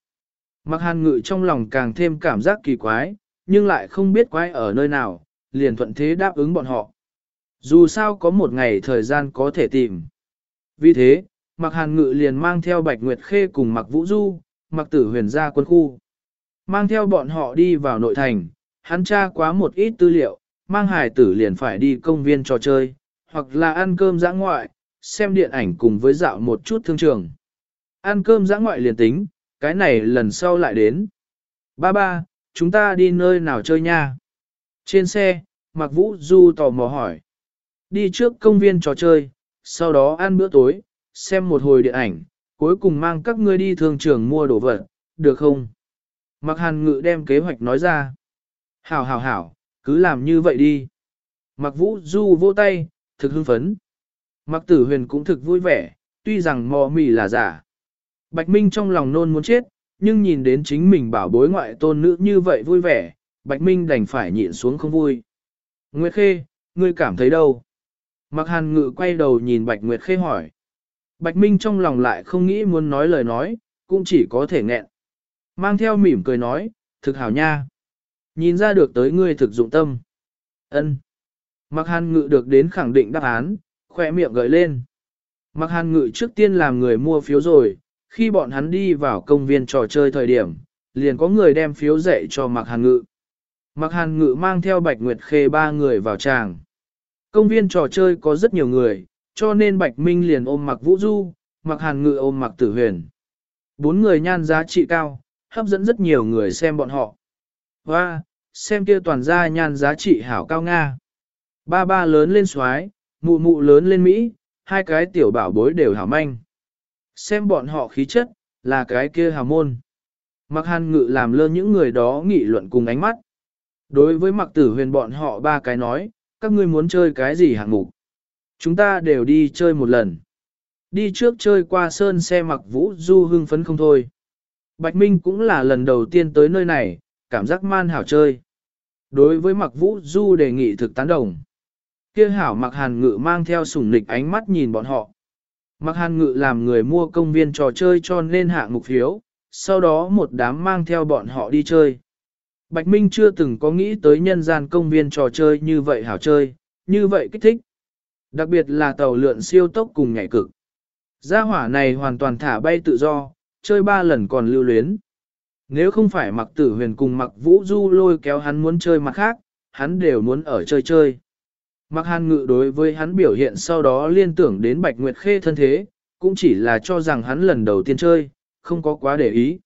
Mặc hàn ngự trong lòng càng thêm cảm giác kỳ quái, nhưng lại không biết quái ở nơi nào, liền thuận thế đáp ứng bọn họ. Dù sao có một ngày thời gian có thể tìm. Vì thế, Mặc Hàn Ngự liền mang theo Bạch Nguyệt Khê cùng Mặc Vũ Du, Mặc Tử Huyền ra quân khu. Mang theo bọn họ đi vào nội thành, hắn tra quá một ít tư liệu, mang hải tử liền phải đi công viên trò chơi, hoặc là ăn cơm giã ngoại, xem điện ảnh cùng với dạo một chút thương trường. Ăn cơm giã ngoại liền tính, cái này lần sau lại đến. Ba ba, chúng ta đi nơi nào chơi nha? Trên xe, Mạc Vũ Du tò mò hỏi. Đi trước công viên trò chơi, sau đó ăn bữa tối, xem một hồi điện ảnh, cuối cùng mang các ngươi đi thương trường mua đồ vật, được không? Mạc Hàn Ngự đem kế hoạch nói ra. Hảo hảo hảo, cứ làm như vậy đi. Mặc Vũ Du vô tay, thực hưng phấn. Mặc Tử Huyền cũng thực vui vẻ, tuy rằng mò mì là giả. Bạch Minh trong lòng nôn muốn chết, nhưng nhìn đến chính mình bảo bối ngoại tôn nữ như vậy vui vẻ, Bạch Minh đành phải nhịn xuống không vui. Nguyệt Khê, ngươi cảm thấy đâu? Mặc Hàn Ngự quay đầu nhìn Bạch Nguyệt Khê hỏi. Bạch Minh trong lòng lại không nghĩ muốn nói lời nói, cũng chỉ có thể nghẹn. Mang theo mỉm cười nói, thực hảo nha. Nhìn ra được tới ngươi thực dụng tâm. ân Mạc Hàn Ngự được đến khẳng định đáp án, khỏe miệng gợi lên. Mạc Hàn Ngự trước tiên làm người mua phiếu rồi, khi bọn hắn đi vào công viên trò chơi thời điểm, liền có người đem phiếu dạy cho Mạc Hàn Ngự. Mạc Hàn Ngự mang theo Bạch Nguyệt Khê ba người vào tràng. Công viên trò chơi có rất nhiều người, cho nên Bạch Minh liền ôm Mạc Vũ Du, Mạc Hàn Ngự ôm Mạc Tử Huyền. Bốn người nhan giá trị cao, hấp dẫn rất nhiều người xem bọn họ. Và, xem kia toàn gia nhan giá trị hảo cao Nga. Ba ba lớn lên xoái, mụ mụ lớn lên Mỹ, hai cái tiểu bảo bối đều hảo manh. Xem bọn họ khí chất, là cái kia hào môn. Mặc hàn ngự làm lơ những người đó nghị luận cùng ánh mắt. Đối với mặc tử huyền bọn họ ba cái nói, các ngươi muốn chơi cái gì hạng mục? Chúng ta đều đi chơi một lần. Đi trước chơi qua sơn xe mặc vũ du hưng phấn không thôi. Bạch Minh cũng là lần đầu tiên tới nơi này, cảm giác man hảo chơi. Đối với mặc vũ du đề nghị thực tán đồng. kia hảo mặc hàn ngự mang theo sủng nịch ánh mắt nhìn bọn họ. Mặc hàn ngự làm người mua công viên trò chơi cho nên hạng mục phiếu, sau đó một đám mang theo bọn họ đi chơi. Bạch Minh chưa từng có nghĩ tới nhân gian công viên trò chơi như vậy hảo chơi, như vậy kích thích. Đặc biệt là tàu lượn siêu tốc cùng nhảy cực. Gia hỏa này hoàn toàn thả bay tự do, chơi ba lần còn lưu luyến. Nếu không phải mặc tử huyền cùng mặc vũ du lôi kéo hắn muốn chơi mặt khác, hắn đều muốn ở chơi chơi. Mặc hàn ngự đối với hắn biểu hiện sau đó liên tưởng đến bạch nguyệt khê thân thế, cũng chỉ là cho rằng hắn lần đầu tiên chơi, không có quá để ý.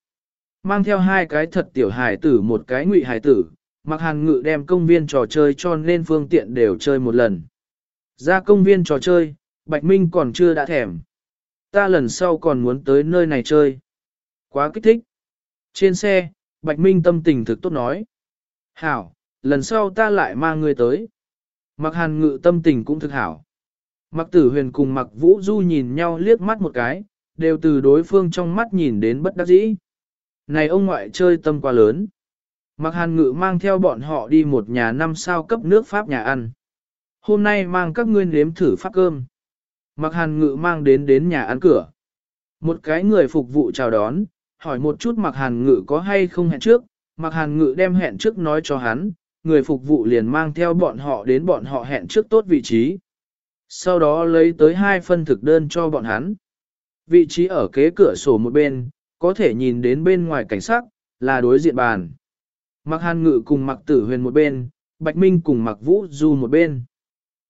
Mang theo hai cái thật tiểu hài tử một cái ngụy hài tử, mặc hàn ngự đem công viên trò chơi cho nên phương tiện đều chơi một lần. Ra công viên trò chơi, Bạch Minh còn chưa đã thèm. Ta lần sau còn muốn tới nơi này chơi. Quá kích thích. Trên xe, Bạch Minh tâm tình thực tốt nói. Hảo, lần sau ta lại mang ngươi tới. Mặc hàn ngự tâm tình cũng thực hảo. Mặc tử huyền cùng mặc vũ du nhìn nhau liếc mắt một cái, đều từ đối phương trong mắt nhìn đến bất đắc dĩ. Này ông ngoại chơi tâm quá lớn. Mặc hàn ngự mang theo bọn họ đi một nhà năm sao cấp nước Pháp nhà ăn. Hôm nay mang các ngươi nếm thử phát cơm. Mặc hàn ngự mang đến đến nhà ăn cửa. Một cái người phục vụ chào đón, hỏi một chút mặc hàn ngự có hay không hẹn trước. Mặc hàn ngự đem hẹn trước nói cho hắn, người phục vụ liền mang theo bọn họ đến bọn họ hẹn trước tốt vị trí. Sau đó lấy tới hai phân thực đơn cho bọn hắn. Vị trí ở kế cửa sổ một bên, có thể nhìn đến bên ngoài cảnh sát, là đối diện bàn. Mặc hàn ngự cùng mặc tử huyền một bên, Bạch Minh cùng mặc vũ du một bên.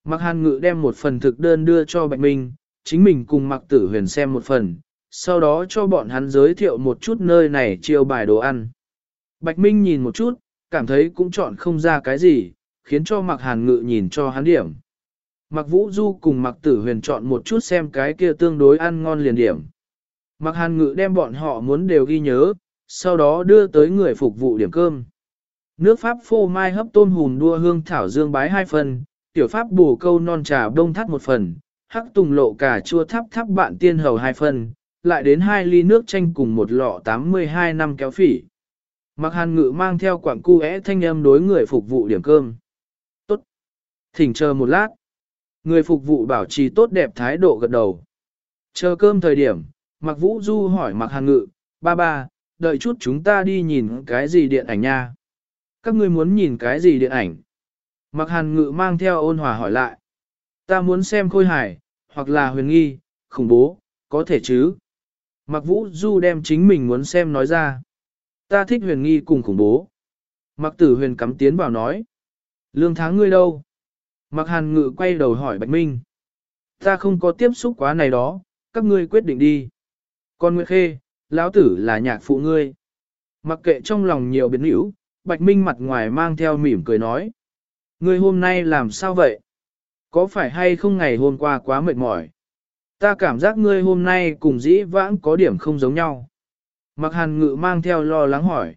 Mặc hàn ngự đem một phần thực đơn đưa cho Bạch Minh, chính mình cùng mặc tử huyền xem một phần, sau đó cho bọn hắn giới thiệu một chút nơi này chiêu bài đồ ăn. Bạch Minh nhìn một chút, cảm thấy cũng chọn không ra cái gì, khiến cho mặc hàn ngự nhìn cho hắn điểm. Mặc vũ du cùng mặc tử huyền chọn một chút xem cái kia tương đối ăn ngon liền điểm. Mặc hàn ngự đem bọn họ muốn đều ghi nhớ, sau đó đưa tới người phục vụ điểm cơm. Nước Pháp phô mai hấp tôm hùn đua hương thảo dương bái hai phần, tiểu Pháp bù câu non trà đông thắt một phần, hắc tùng lộ cà chua thắp thắp bạn tiên hầu hai phần, lại đến hai ly nước chanh cùng một lọ 82 năm kéo phỉ. Mặc hàn ngự mang theo quảng cu é thanh âm đối người phục vụ điểm cơm. Tốt. Thỉnh chờ một lát. Người phục vụ bảo trì tốt đẹp thái độ gật đầu. Chờ cơm thời điểm, Mặc Vũ Du hỏi Mặc Hàn Ngự, ba ba, đợi chút chúng ta đi nhìn cái gì điện ảnh nha. Các ngươi muốn nhìn cái gì điện ảnh? Mặc Hàn Ngự mang theo ôn hòa hỏi lại. Ta muốn xem khôi hải, hoặc là huyền nghi, khủng bố, có thể chứ? Mặc Vũ Du đem chính mình muốn xem nói ra. Ta thích huyền nghi cùng khủng bố. Mặc tử huyền cắm tiến vào nói. Lương tháng ngươi đâu? Mặc hàn ngự quay đầu hỏi Bạch Minh. Ta không có tiếp xúc quá này đó, các ngươi quyết định đi. Con Nguyệt Khê, lão tử là nhạc phụ ngươi. Mặc kệ trong lòng nhiều biến hữu, Bạch Minh mặt ngoài mang theo mỉm cười nói. Ngươi hôm nay làm sao vậy? Có phải hay không ngày hôm qua quá mệt mỏi? Ta cảm giác ngươi hôm nay cùng dĩ vãng có điểm không giống nhau. Mặc hàn ngự mang theo lo lắng hỏi.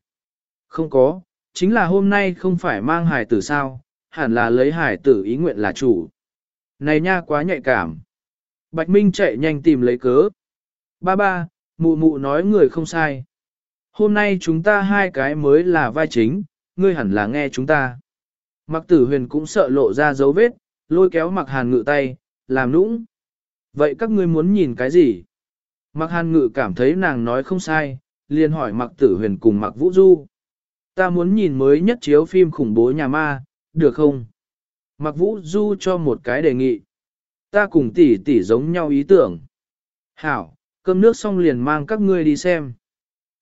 Không có, chính là hôm nay không phải mang hải tử sao, hẳn là lấy hải tử ý nguyện là chủ. Này nha quá nhạy cảm. Bạch Minh chạy nhanh tìm lấy cớ. Ba ba, mụ mụ nói người không sai. Hôm nay chúng ta hai cái mới là vai chính, ngươi hẳn là nghe chúng ta. Mặc tử huyền cũng sợ lộ ra dấu vết, lôi kéo mặc hàn ngự tay, làm nũng. Vậy các ngươi muốn nhìn cái gì? Mặc hàn ngự cảm thấy nàng nói không sai, liền hỏi mặc tử huyền cùng mặc vũ du. Ta muốn nhìn mới nhất chiếu phim khủng bố nhà ma, được không? Mặc vũ du cho một cái đề nghị. Ta cùng tỷ tỷ giống nhau ý tưởng. Hảo, cơm nước xong liền mang các ngươi đi xem.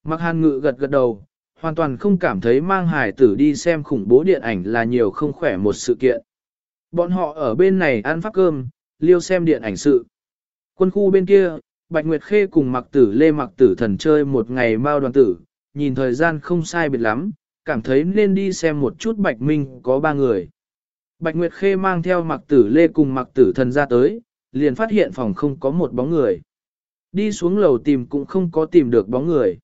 Mặc hàn ngự gật gật đầu, hoàn toàn không cảm thấy mang hải tử đi xem khủng bố điện ảnh là nhiều không khỏe một sự kiện. Bọn họ ở bên này ăn phát cơm, liêu xem điện ảnh sự. Quân khu bên kia, Bạch Nguyệt Khê cùng mặc tử lê mặc tử thần chơi một ngày mao đoàn tử, nhìn thời gian không sai biệt lắm, cảm thấy nên đi xem một chút Bạch Minh có ba người. Bạch Nguyệt Khê mang theo mặc tử lê cùng mặc tử thần ra tới, liền phát hiện phòng không có một bóng người. Đi xuống lầu tìm cũng không có tìm được bóng người.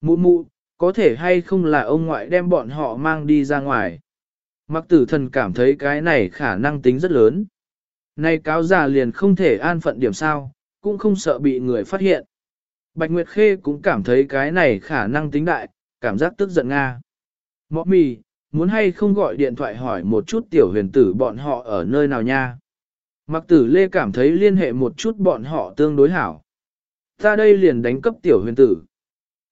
Mụ mụ, có thể hay không là ông ngoại đem bọn họ mang đi ra ngoài. Mặc tử thần cảm thấy cái này khả năng tính rất lớn. Này cáo già liền không thể an phận điểm sao, cũng không sợ bị người phát hiện. Bạch Nguyệt Khê cũng cảm thấy cái này khả năng tính đại, cảm giác tức giận Nga. Mọ mì, muốn hay không gọi điện thoại hỏi một chút tiểu huyền tử bọn họ ở nơi nào nha. Mặc tử lê cảm thấy liên hệ một chút bọn họ tương đối hảo. Ta đây liền đánh cấp tiểu huyền tử.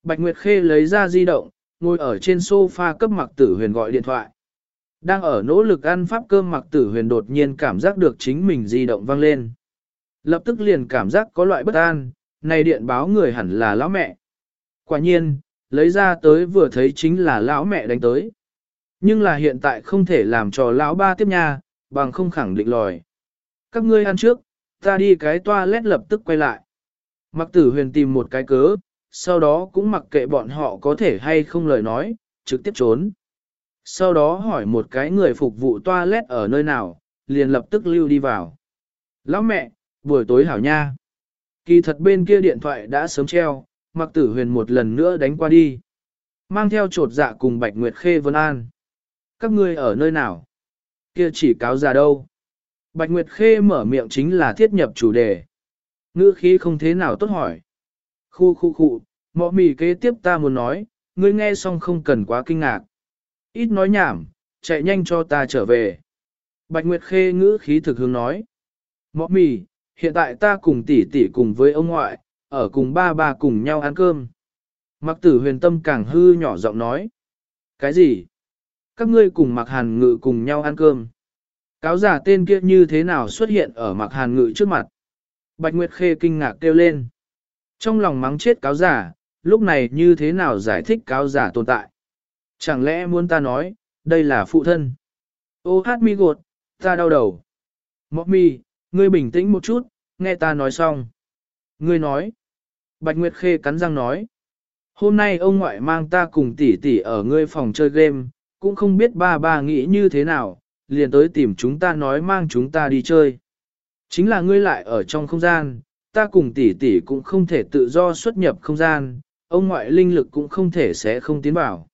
Bạch Nguyệt Khê lấy ra di động, ngồi ở trên sofa cấp mặc tử huyền gọi điện thoại. Đang ở nỗ lực ăn pháp cơm mặc tử huyền đột nhiên cảm giác được chính mình di động vang lên. Lập tức liền cảm giác có loại bất an, này điện báo người hẳn là lão mẹ. Quả nhiên, lấy ra tới vừa thấy chính là lão mẹ đánh tới. Nhưng là hiện tại không thể làm cho lão ba tiếp nha, bằng không khẳng định lòi. Các ngươi ăn trước, ta đi cái toilet lập tức quay lại. Mặc tử huyền tìm một cái cớ, sau đó cũng mặc kệ bọn họ có thể hay không lời nói, trực tiếp trốn. Sau đó hỏi một cái người phục vụ toilet ở nơi nào, liền lập tức lưu đi vào. Lão mẹ, buổi tối hảo nha. Kỳ thật bên kia điện thoại đã sớm treo, mặc tử huyền một lần nữa đánh qua đi. Mang theo trột dạ cùng Bạch Nguyệt Khê Vân An. Các ngươi ở nơi nào? Kia chỉ cáo ra đâu? Bạch Nguyệt Khê mở miệng chính là thiết nhập chủ đề. Ngữ khí không thế nào tốt hỏi. Khu khu khu, mọ mì kế tiếp ta muốn nói, ngươi nghe xong không cần quá kinh ngạc. Ít nói nhảm, chạy nhanh cho ta trở về. Bạch Nguyệt Khê ngữ khí thực hướng nói. Mọ mì, hiện tại ta cùng tỷ tỷ cùng với ông ngoại, ở cùng ba ba cùng nhau ăn cơm. Mặc tử huyền tâm càng hư nhỏ giọng nói. Cái gì? Các ngươi cùng mặc hàn ngự cùng nhau ăn cơm. Cáo giả tên kia như thế nào xuất hiện ở mặc hàn ngự trước mặt? Bạch Nguyệt Khê kinh ngạc kêu lên. Trong lòng mắng chết cáo giả, lúc này như thế nào giải thích cáo giả tồn tại? Chẳng lẽ muốn ta nói, đây là phụ thân? Ô hát mi gột, ta đau đầu. Mọc mi, ngươi bình tĩnh một chút, nghe ta nói xong. Ngươi nói. Bạch Nguyệt Khê cắn răng nói. Hôm nay ông ngoại mang ta cùng tỷ tỷ ở ngươi phòng chơi game, cũng không biết ba ba nghĩ như thế nào, liền tới tìm chúng ta nói mang chúng ta đi chơi. Chính là ngươi lại ở trong không gian, ta cùng tỷ tỷ cũng không thể tự do xuất nhập không gian, ông ngoại linh lực cũng không thể sẽ không tiến vào.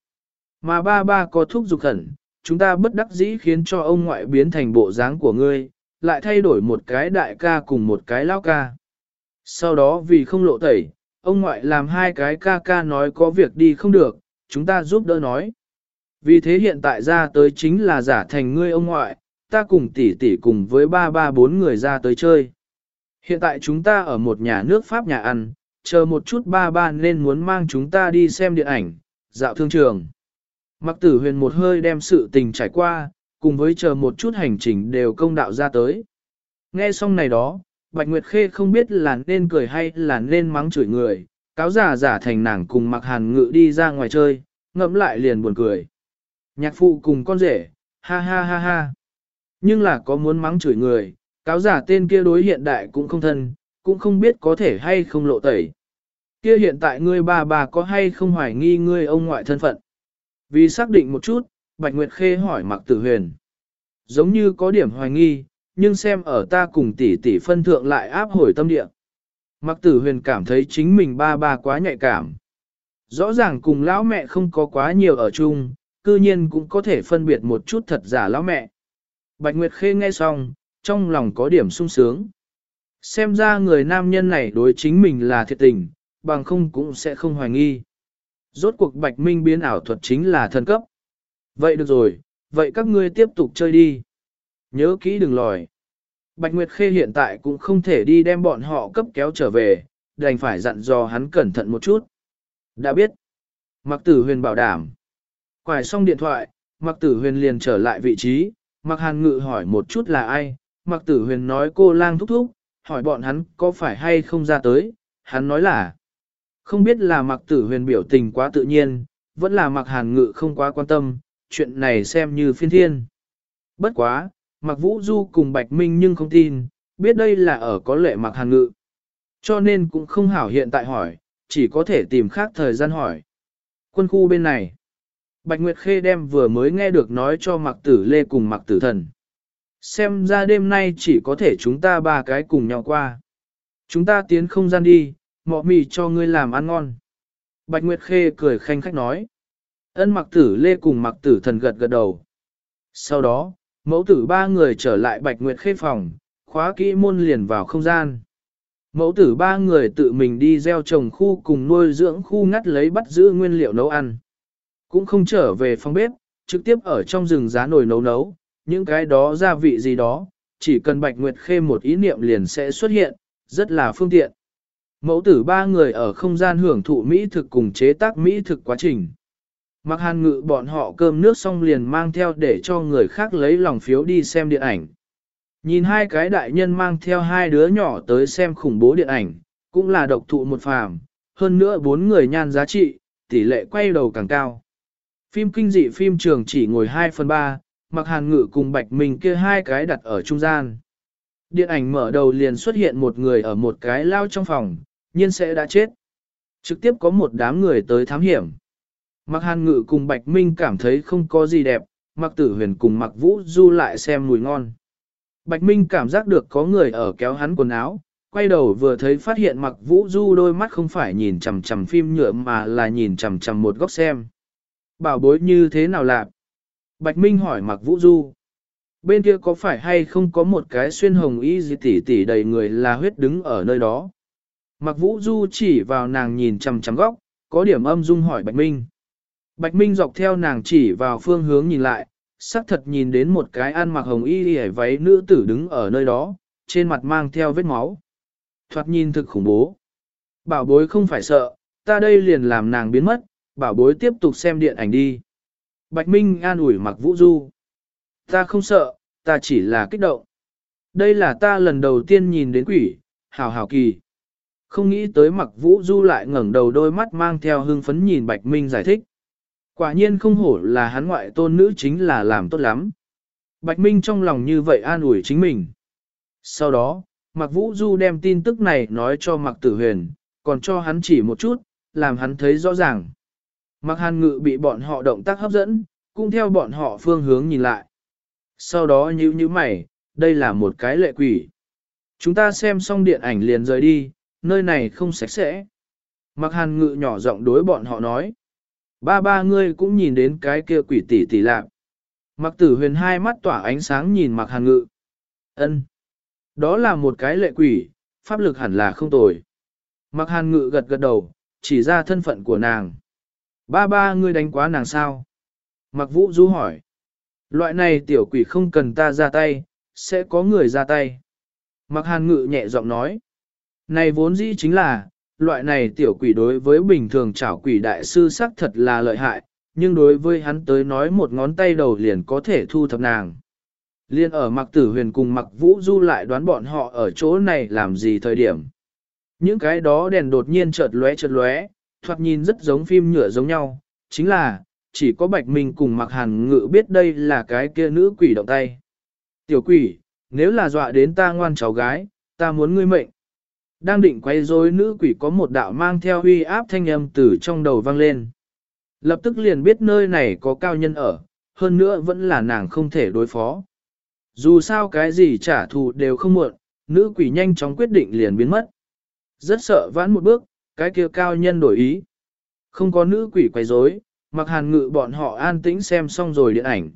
Mà ba ba có thuốc dục khẩn, chúng ta bất đắc dĩ khiến cho ông ngoại biến thành bộ dáng của ngươi, lại thay đổi một cái đại ca cùng một cái lão ca. Sau đó vì không lộ tẩy, ông ngoại làm hai cái ca ca nói có việc đi không được, chúng ta giúp đỡ nói. Vì thế hiện tại ra tới chính là giả thành ngươi ông ngoại, ta cùng tỷ tỷ cùng với ba ba bốn người ra tới chơi. Hiện tại chúng ta ở một nhà nước Pháp nhà ăn, chờ một chút ba ba nên muốn mang chúng ta đi xem điện ảnh, dạo thương trường. Mặc tử huyền một hơi đem sự tình trải qua, cùng với chờ một chút hành trình đều công đạo ra tới. Nghe xong này đó, Bạch Nguyệt Khê không biết là nên cười hay là nên mắng chửi người, cáo giả giả thành nàng cùng mặc hàn ngự đi ra ngoài chơi, ngẫm lại liền buồn cười. Nhạc phụ cùng con rể, ha ha ha ha. Nhưng là có muốn mắng chửi người, cáo giả tên kia đối hiện đại cũng không thân, cũng không biết có thể hay không lộ tẩy. Kia hiện tại ngươi bà bà có hay không hoài nghi ngươi ông ngoại thân phận. Vì xác định một chút, Bạch Nguyệt Khê hỏi Mạc Tử Huyền. Giống như có điểm hoài nghi, nhưng xem ở ta cùng tỷ tỷ phân thượng lại áp hồi tâm địa. Mạc Tử Huyền cảm thấy chính mình ba ba quá nhạy cảm. Rõ ràng cùng lão mẹ không có quá nhiều ở chung, cư nhiên cũng có thể phân biệt một chút thật giả lão mẹ. Bạch Nguyệt Khê nghe xong, trong lòng có điểm sung sướng. Xem ra người nam nhân này đối chính mình là thiệt tình, bằng không cũng sẽ không hoài nghi. Rốt cuộc Bạch Minh biến ảo thuật chính là thần cấp. Vậy được rồi, vậy các ngươi tiếp tục chơi đi. Nhớ kỹ đừng lòi. Bạch Nguyệt Khê hiện tại cũng không thể đi đem bọn họ cấp kéo trở về, đành phải dặn dò hắn cẩn thận một chút. Đã biết. Mặc tử huyền bảo đảm. Quải xong điện thoại, Mặc tử huyền liền trở lại vị trí, Mặc hàn ngự hỏi một chút là ai, Mặc tử huyền nói cô lang thúc thúc, hỏi bọn hắn có phải hay không ra tới, hắn nói là không biết là Mặc tử huyền biểu tình quá tự nhiên, vẫn là Mặc hàn ngự không quá quan tâm, chuyện này xem như phiên thiên. Bất quá, Mặc vũ du cùng Bạch Minh nhưng không tin, biết đây là ở có lệ Mặc hàn ngự. Cho nên cũng không hảo hiện tại hỏi, chỉ có thể tìm khác thời gian hỏi. Quân khu bên này, Bạch Nguyệt Khê đem vừa mới nghe được nói cho Mặc Tử Lê cùng Mặc Tử Thần. Xem ra đêm nay chỉ có thể chúng ta ba cái cùng nhau qua. Chúng ta tiến không gian đi, mọ mì cho ngươi làm ăn ngon. Bạch Nguyệt Khê cười khanh khách nói. Ân mặc tử lê cùng mặc tử thần gật gật đầu. Sau đó, mẫu tử ba người trở lại Bạch Nguyệt Khê phòng, khóa kỹ môn liền vào không gian. Mẫu tử ba người tự mình đi gieo trồng khu cùng nuôi dưỡng khu ngắt lấy bắt giữ nguyên liệu nấu ăn. Cũng không trở về phòng bếp, trực tiếp ở trong rừng giá nồi nấu nấu, những cái đó gia vị gì đó, chỉ cần Bạch Nguyệt Khê một ý niệm liền sẽ xuất hiện, rất là phương tiện. Mẫu tử ba người ở không gian hưởng thụ mỹ thực cùng chế tác mỹ thực quá trình. Mặc hàn ngự bọn họ cơm nước xong liền mang theo để cho người khác lấy lòng phiếu đi xem điện ảnh. Nhìn hai cái đại nhân mang theo hai đứa nhỏ tới xem khủng bố điện ảnh, cũng là độc thụ một phàm, hơn nữa bốn người nhan giá trị, tỷ lệ quay đầu càng cao. Phim kinh dị phim trường chỉ ngồi 2 phần 3, mặc hàn ngự cùng bạch mình kia hai cái đặt ở trung gian. Điện ảnh mở đầu liền xuất hiện một người ở một cái lao trong phòng, nhiên sẽ đã chết. Trực tiếp có một đám người tới thám hiểm. Mặc hàn ngự cùng bạch minh cảm thấy không có gì đẹp, mặc tử huyền cùng mặc vũ du lại xem mùi ngon. Bạch Minh cảm giác được có người ở kéo hắn quần áo, quay đầu vừa thấy phát hiện mặc vũ du đôi mắt không phải nhìn chằm chằm phim nhựa mà là nhìn chằm chằm một góc xem. Bảo bối như thế nào lạc? Bạch Minh hỏi mặc vũ du. Bên kia có phải hay không có một cái xuyên hồng y gì tỉ tỉ đầy người là huyết đứng ở nơi đó? Mặc vũ du chỉ vào nàng nhìn chằm chằm góc, có điểm âm dung hỏi Bạch Minh. Bạch Minh dọc theo nàng chỉ vào phương hướng nhìn lại, xác thật nhìn đến một cái ăn mặc hồng y y váy nữ tử đứng ở nơi đó, trên mặt mang theo vết máu. Thoạt nhìn thực khủng bố. Bảo bối không phải sợ, ta đây liền làm nàng biến mất, bảo bối tiếp tục xem điện ảnh đi. Bạch Minh an ủi mặc vũ du. Ta không sợ, ta chỉ là kích động. Đây là ta lần đầu tiên nhìn đến quỷ, hào hào kỳ. Không nghĩ tới mặc vũ du lại ngẩng đầu đôi mắt mang theo hưng phấn nhìn Bạch Minh giải thích. Quả nhiên không hổ là hắn ngoại tôn nữ chính là làm tốt lắm. Bạch Minh trong lòng như vậy an ủi chính mình. Sau đó, Mạc Vũ Du đem tin tức này nói cho Mạc Tử Huyền, còn cho hắn chỉ một chút, làm hắn thấy rõ ràng. Mạc Hàn Ngự bị bọn họ động tác hấp dẫn, cũng theo bọn họ phương hướng nhìn lại. Sau đó nhíu nhíu mày, đây là một cái lệ quỷ. Chúng ta xem xong điện ảnh liền rời đi, nơi này không sạch sẽ. Mặc Hàn Ngự nhỏ giọng đối bọn họ nói. Ba ba ngươi cũng nhìn đến cái kia quỷ tỷ tỷ lạc. Mặc tử huyền hai mắt tỏa ánh sáng nhìn mặc hàn ngự. ân Đó là một cái lệ quỷ, pháp lực hẳn là không tồi. Mặc hàn ngự gật gật đầu, chỉ ra thân phận của nàng. Ba ba ngươi đánh quá nàng sao? Mặc vũ du hỏi. Loại này tiểu quỷ không cần ta ra tay, sẽ có người ra tay. Mặc hàn ngự nhẹ giọng nói. Này vốn dĩ chính là, loại này tiểu quỷ đối với bình thường chảo quỷ đại sư sắc thật là lợi hại, nhưng đối với hắn tới nói một ngón tay đầu liền có thể thu thập nàng. Liên ở mặc tử huyền cùng mặc vũ du lại đoán bọn họ ở chỗ này làm gì thời điểm. Những cái đó đèn đột nhiên chợt lóe chợt lóe, thoạt nhìn rất giống phim nhựa giống nhau, chính là, chỉ có bạch minh cùng mặc hàn ngự biết đây là cái kia nữ quỷ động tay. Tiểu quỷ, nếu là dọa đến ta ngoan cháu gái, ta muốn ngươi mệnh. Đang định quay rối nữ quỷ có một đạo mang theo huy áp thanh âm từ trong đầu vang lên. Lập tức liền biết nơi này có cao nhân ở, hơn nữa vẫn là nàng không thể đối phó. Dù sao cái gì trả thù đều không muộn, nữ quỷ nhanh chóng quyết định liền biến mất. Rất sợ vãn một bước, cái kia cao nhân đổi ý. Không có nữ quỷ quay rối, mặc hàn ngự bọn họ an tĩnh xem xong rồi điện ảnh.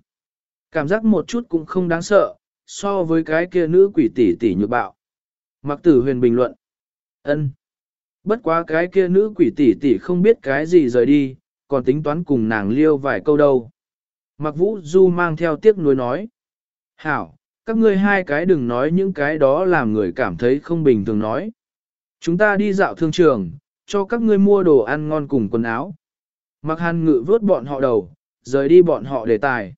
Cảm giác một chút cũng không đáng sợ, so với cái kia nữ quỷ tỷ tỷ nhược bạo. Mặc tử huyền bình luận. Ân. Bất quá cái kia nữ quỷ tỷ tỷ không biết cái gì rời đi, còn tính toán cùng nàng liêu vài câu đâu. Mặc vũ du mang theo tiếc nuối nói. Hảo, các ngươi hai cái đừng nói những cái đó làm người cảm thấy không bình thường nói. Chúng ta đi dạo thương trường, cho các ngươi mua đồ ăn ngon cùng quần áo. Mặc hàn ngự vớt bọn họ đầu, rời đi bọn họ đề tài.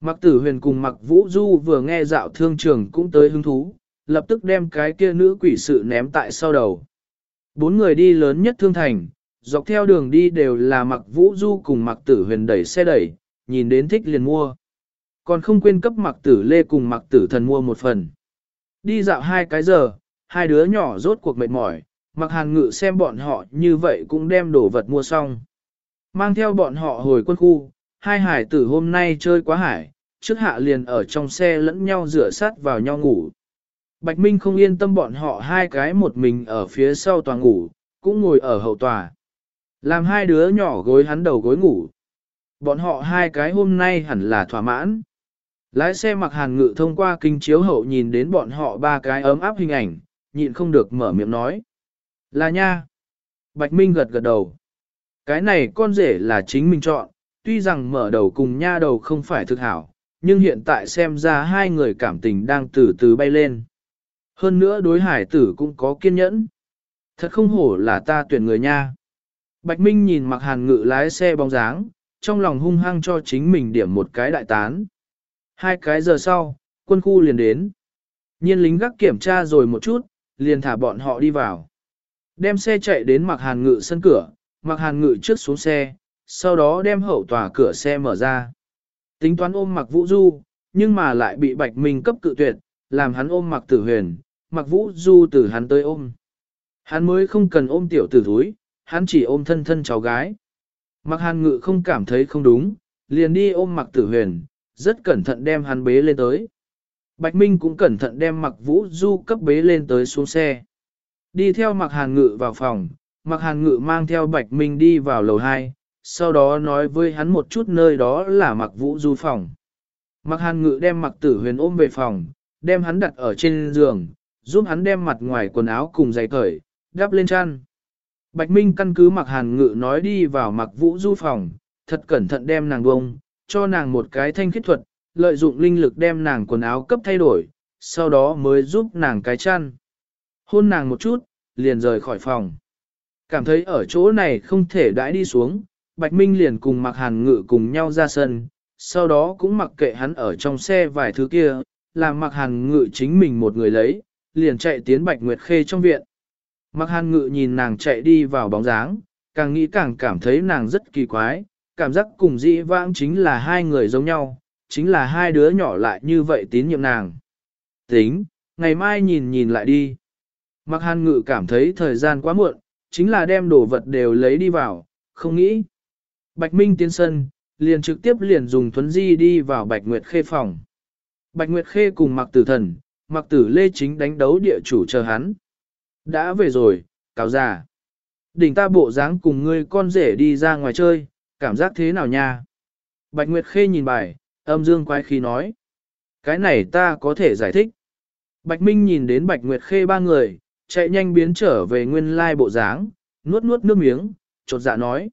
Mặc tử huyền cùng mặc vũ du vừa nghe dạo thương trường cũng tới hứng thú, lập tức đem cái kia nữ quỷ sự ném tại sau đầu. Bốn người đi lớn nhất thương thành, dọc theo đường đi đều là mặc vũ du cùng mặc tử huyền đẩy xe đẩy, nhìn đến thích liền mua. Còn không quên cấp mặc tử lê cùng mặc tử thần mua một phần. Đi dạo hai cái giờ, hai đứa nhỏ rốt cuộc mệt mỏi, mặc hàn ngự xem bọn họ như vậy cũng đem đồ vật mua xong. Mang theo bọn họ hồi quân khu, hai hải tử hôm nay chơi quá hải, trước hạ liền ở trong xe lẫn nhau rửa sát vào nhau ngủ. Bạch Minh không yên tâm bọn họ hai cái một mình ở phía sau tòa ngủ, cũng ngồi ở hậu tòa. Làm hai đứa nhỏ gối hắn đầu gối ngủ. Bọn họ hai cái hôm nay hẳn là thỏa mãn. Lái xe mặc hàn ngự thông qua kinh chiếu hậu nhìn đến bọn họ ba cái ấm áp hình ảnh, nhịn không được mở miệng nói. Là nha. Bạch Minh gật gật đầu. Cái này con rể là chính mình chọn, tuy rằng mở đầu cùng nha đầu không phải thực hảo, nhưng hiện tại xem ra hai người cảm tình đang từ từ bay lên. Hơn nữa đối hải tử cũng có kiên nhẫn. Thật không hổ là ta tuyển người nha. Bạch Minh nhìn mặc hàn ngự lái xe bóng dáng, trong lòng hung hăng cho chính mình điểm một cái đại tán. Hai cái giờ sau, quân khu liền đến. Nhiên lính gác kiểm tra rồi một chút, liền thả bọn họ đi vào. Đem xe chạy đến mặc hàn ngự sân cửa, mặc hàn ngự trước xuống xe, sau đó đem hậu tòa cửa xe mở ra. Tính toán ôm mặc vũ du, nhưng mà lại bị bạch minh cấp cự tuyệt, làm hắn ôm mặc tử huyền, mặc vũ du từ hắn tới ôm. Hắn mới không cần ôm tiểu tử thúi, hắn chỉ ôm thân thân cháu gái. Mặc hàn ngự không cảm thấy không đúng, liền đi ôm mặc tử huyền, rất cẩn thận đem hắn bế lên tới. Bạch Minh cũng cẩn thận đem mặc vũ du cấp bế lên tới xuống xe. Đi theo mặc hàn ngự vào phòng, mặc hàn ngự mang theo Bạch Minh đi vào lầu 2, sau đó nói với hắn một chút nơi đó là mặc vũ du phòng. Mặc hàn ngự đem mặc tử huyền ôm về phòng, đem hắn đặt ở trên giường, giúp hắn đem mặt ngoài quần áo cùng giày cởi, đắp lên chăn. Bạch Minh căn cứ mặc hàn ngự nói đi vào mặc vũ du phòng, thật cẩn thận đem nàng bông, cho nàng một cái thanh khích thuật, lợi dụng linh lực đem nàng quần áo cấp thay đổi, sau đó mới giúp nàng cái chăn. Hôn nàng một chút, liền rời khỏi phòng. Cảm thấy ở chỗ này không thể đãi đi xuống, Bạch Minh liền cùng mặc hàn ngự cùng nhau ra sân, sau đó cũng mặc kệ hắn ở trong xe vài thứ kia, làm mặc hàn ngự chính mình một người lấy, liền chạy tiến Bạch Nguyệt Khê trong viện. Mặc hàn ngự nhìn nàng chạy đi vào bóng dáng, càng nghĩ càng cảm thấy nàng rất kỳ quái, cảm giác cùng dĩ vãng chính là hai người giống nhau, chính là hai đứa nhỏ lại như vậy tín nhiệm nàng. Tính, ngày mai nhìn nhìn lại đi. Mặc hàn ngự cảm thấy thời gian quá muộn, chính là đem đồ vật đều lấy đi vào, không nghĩ. Bạch Minh tiến sân, liền trực tiếp liền dùng thuấn di đi vào Bạch Nguyệt Khê phòng. Bạch Nguyệt Khê cùng Mặc Tử Thần, Mặc Tử Lê chính đánh đấu địa chủ chờ hắn. Đã về rồi, cáo già. Đỉnh ta bộ dáng cùng ngươi con rể đi ra ngoài chơi, cảm giác thế nào nha? Bạch Nguyệt Khê nhìn bài, âm dương quái khí nói. Cái này ta có thể giải thích. Bạch Minh nhìn đến Bạch Nguyệt Khê ba người, chạy nhanh biến trở về nguyên lai bộ dáng, nuốt nuốt nước miếng, chột dạ nói.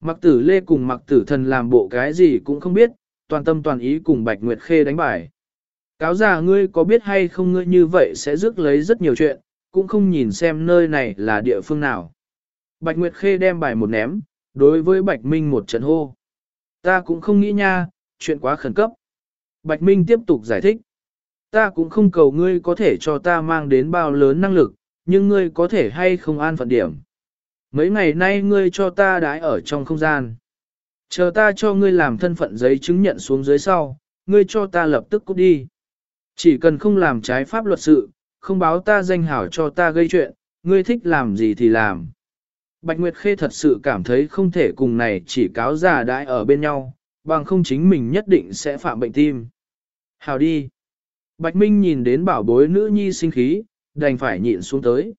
Mặc tử lê cùng mặc tử thần làm bộ cái gì cũng không biết, toàn tâm toàn ý cùng Bạch Nguyệt Khê đánh bài. Cáo già ngươi có biết hay không ngươi như vậy sẽ rước lấy rất nhiều chuyện, cũng không nhìn xem nơi này là địa phương nào. Bạch Nguyệt Khê đem bài một ném, đối với Bạch Minh một trận hô. Ta cũng không nghĩ nha, chuyện quá khẩn cấp. Bạch Minh tiếp tục giải thích. Ta cũng không cầu ngươi có thể cho ta mang đến bao lớn năng lực, nhưng ngươi có thể hay không an phận điểm. Mấy ngày nay ngươi cho ta đái ở trong không gian. Chờ ta cho ngươi làm thân phận giấy chứng nhận xuống dưới sau, ngươi cho ta lập tức cút đi. Chỉ cần không làm trái pháp luật sự, không báo ta danh hảo cho ta gây chuyện, ngươi thích làm gì thì làm. Bạch Nguyệt Khê thật sự cảm thấy không thể cùng này chỉ cáo già đãi ở bên nhau, bằng không chính mình nhất định sẽ phạm bệnh tim. Hào đi. Bạch Minh nhìn đến bảo bối nữ nhi sinh khí, đành phải nhịn xuống tới.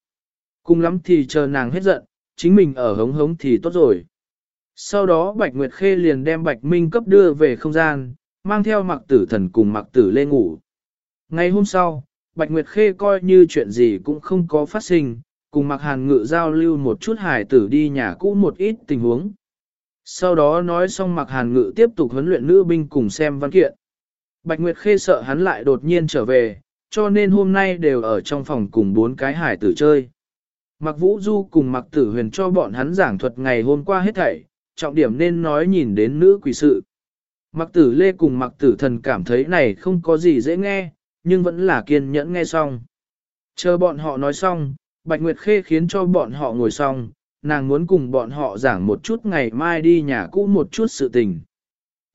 Cùng lắm thì chờ nàng hết giận, chính mình ở hống hống thì tốt rồi. Sau đó Bạch Nguyệt Khê liền đem Bạch Minh cấp đưa về không gian, mang theo mặc tử thần cùng mặc tử lên ngủ. Ngày hôm sau, Bạch Nguyệt Khê coi như chuyện gì cũng không có phát sinh, cùng mặc hàn ngự giao lưu một chút hài tử đi nhà cũ một ít tình huống. Sau đó nói xong mặc hàn ngự tiếp tục huấn luyện nữ binh cùng xem văn kiện. Bạch Nguyệt Khê sợ hắn lại đột nhiên trở về, cho nên hôm nay đều ở trong phòng cùng bốn cái hải tử chơi. Mặc Vũ Du cùng Mặc Tử Huyền cho bọn hắn giảng thuật ngày hôm qua hết thảy, trọng điểm nên nói nhìn đến nữ quỷ sự. Mặc Tử Lê cùng Mặc Tử Thần cảm thấy này không có gì dễ nghe, nhưng vẫn là kiên nhẫn nghe xong. Chờ bọn họ nói xong, Bạch Nguyệt Khê khiến cho bọn họ ngồi xong, nàng muốn cùng bọn họ giảng một chút ngày mai đi nhà cũ một chút sự tình.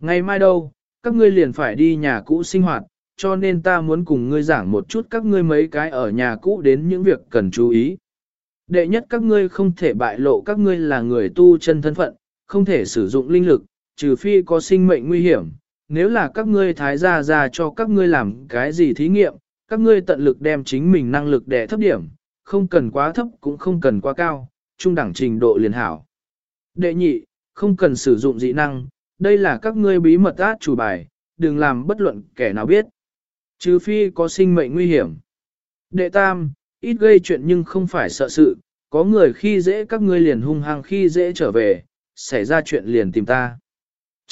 Ngày mai đâu, các ngươi liền phải đi nhà cũ sinh hoạt, cho nên ta muốn cùng ngươi giảng một chút các ngươi mấy cái ở nhà cũ đến những việc cần chú ý. Đệ nhất các ngươi không thể bại lộ các ngươi là người tu chân thân phận, không thể sử dụng linh lực, trừ phi có sinh mệnh nguy hiểm. Nếu là các ngươi thái gia ra cho các ngươi làm cái gì thí nghiệm, các ngươi tận lực đem chính mình năng lực để thấp điểm, không cần quá thấp cũng không cần quá cao, trung đẳng trình độ liền hảo. Đệ nhị, không cần sử dụng dị năng, đây là các ngươi bí mật át chủ bài, đừng làm bất luận kẻ nào biết. Trừ phi có sinh mệnh nguy hiểm. Đệ tam, ít gây chuyện nhưng không phải sợ sự, có người khi dễ các ngươi liền hung hăng khi dễ trở về, xảy ra chuyện liền tìm ta.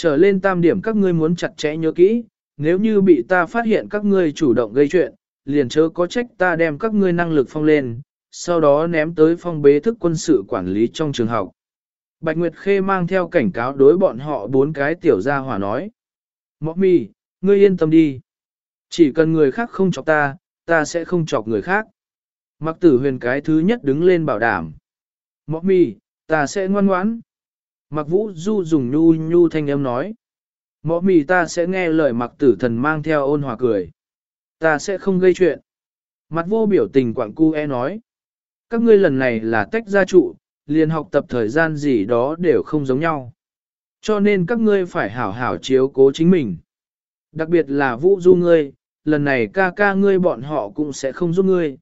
Trở lên tam điểm các ngươi muốn chặt chẽ nhớ kỹ, nếu như bị ta phát hiện các ngươi chủ động gây chuyện, liền chớ có trách ta đem các ngươi năng lực phong lên, sau đó ném tới phong bế thức quân sự quản lý trong trường học. Bạch Nguyệt Khê mang theo cảnh cáo đối bọn họ bốn cái tiểu gia hỏa nói. Mọc mì, ngươi yên tâm đi. Chỉ cần người khác không chọc ta, ta sẽ không chọc người khác. Mặc tử huyền cái thứ nhất đứng lên bảo đảm. Mọc mì, ta sẽ ngoan ngoãn. Mặc vũ du dùng nhu nhu thanh âm nói. Mọ mì ta sẽ nghe lời mặc tử thần mang theo ôn hòa cười. Ta sẽ không gây chuyện. Mặt vô biểu tình quảng cu e nói. Các ngươi lần này là tách gia trụ, liền học tập thời gian gì đó đều không giống nhau. Cho nên các ngươi phải hảo hảo chiếu cố chính mình. Đặc biệt là vũ du ngươi, lần này ca ca ngươi bọn họ cũng sẽ không giúp ngươi.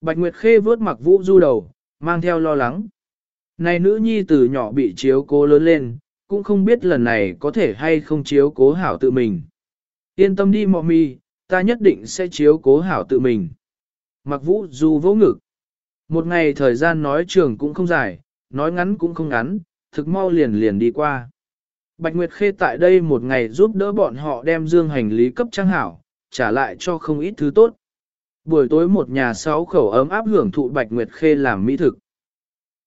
Bạch Nguyệt Khê vớt mặc vũ du đầu, mang theo lo lắng. Này nữ nhi từ nhỏ bị chiếu cố lớn lên, cũng không biết lần này có thể hay không chiếu cố hảo tự mình. Yên tâm đi mọ mi, ta nhất định sẽ chiếu cố hảo tự mình. Mặc vũ du vỗ ngực. Một ngày thời gian nói trường cũng không dài, nói ngắn cũng không ngắn, thực mau liền liền đi qua. Bạch Nguyệt Khê tại đây một ngày giúp đỡ bọn họ đem dương hành lý cấp trang hảo, trả lại cho không ít thứ tốt. Buổi tối một nhà sáu khẩu ấm áp hưởng thụ Bạch Nguyệt Khê làm mỹ thực.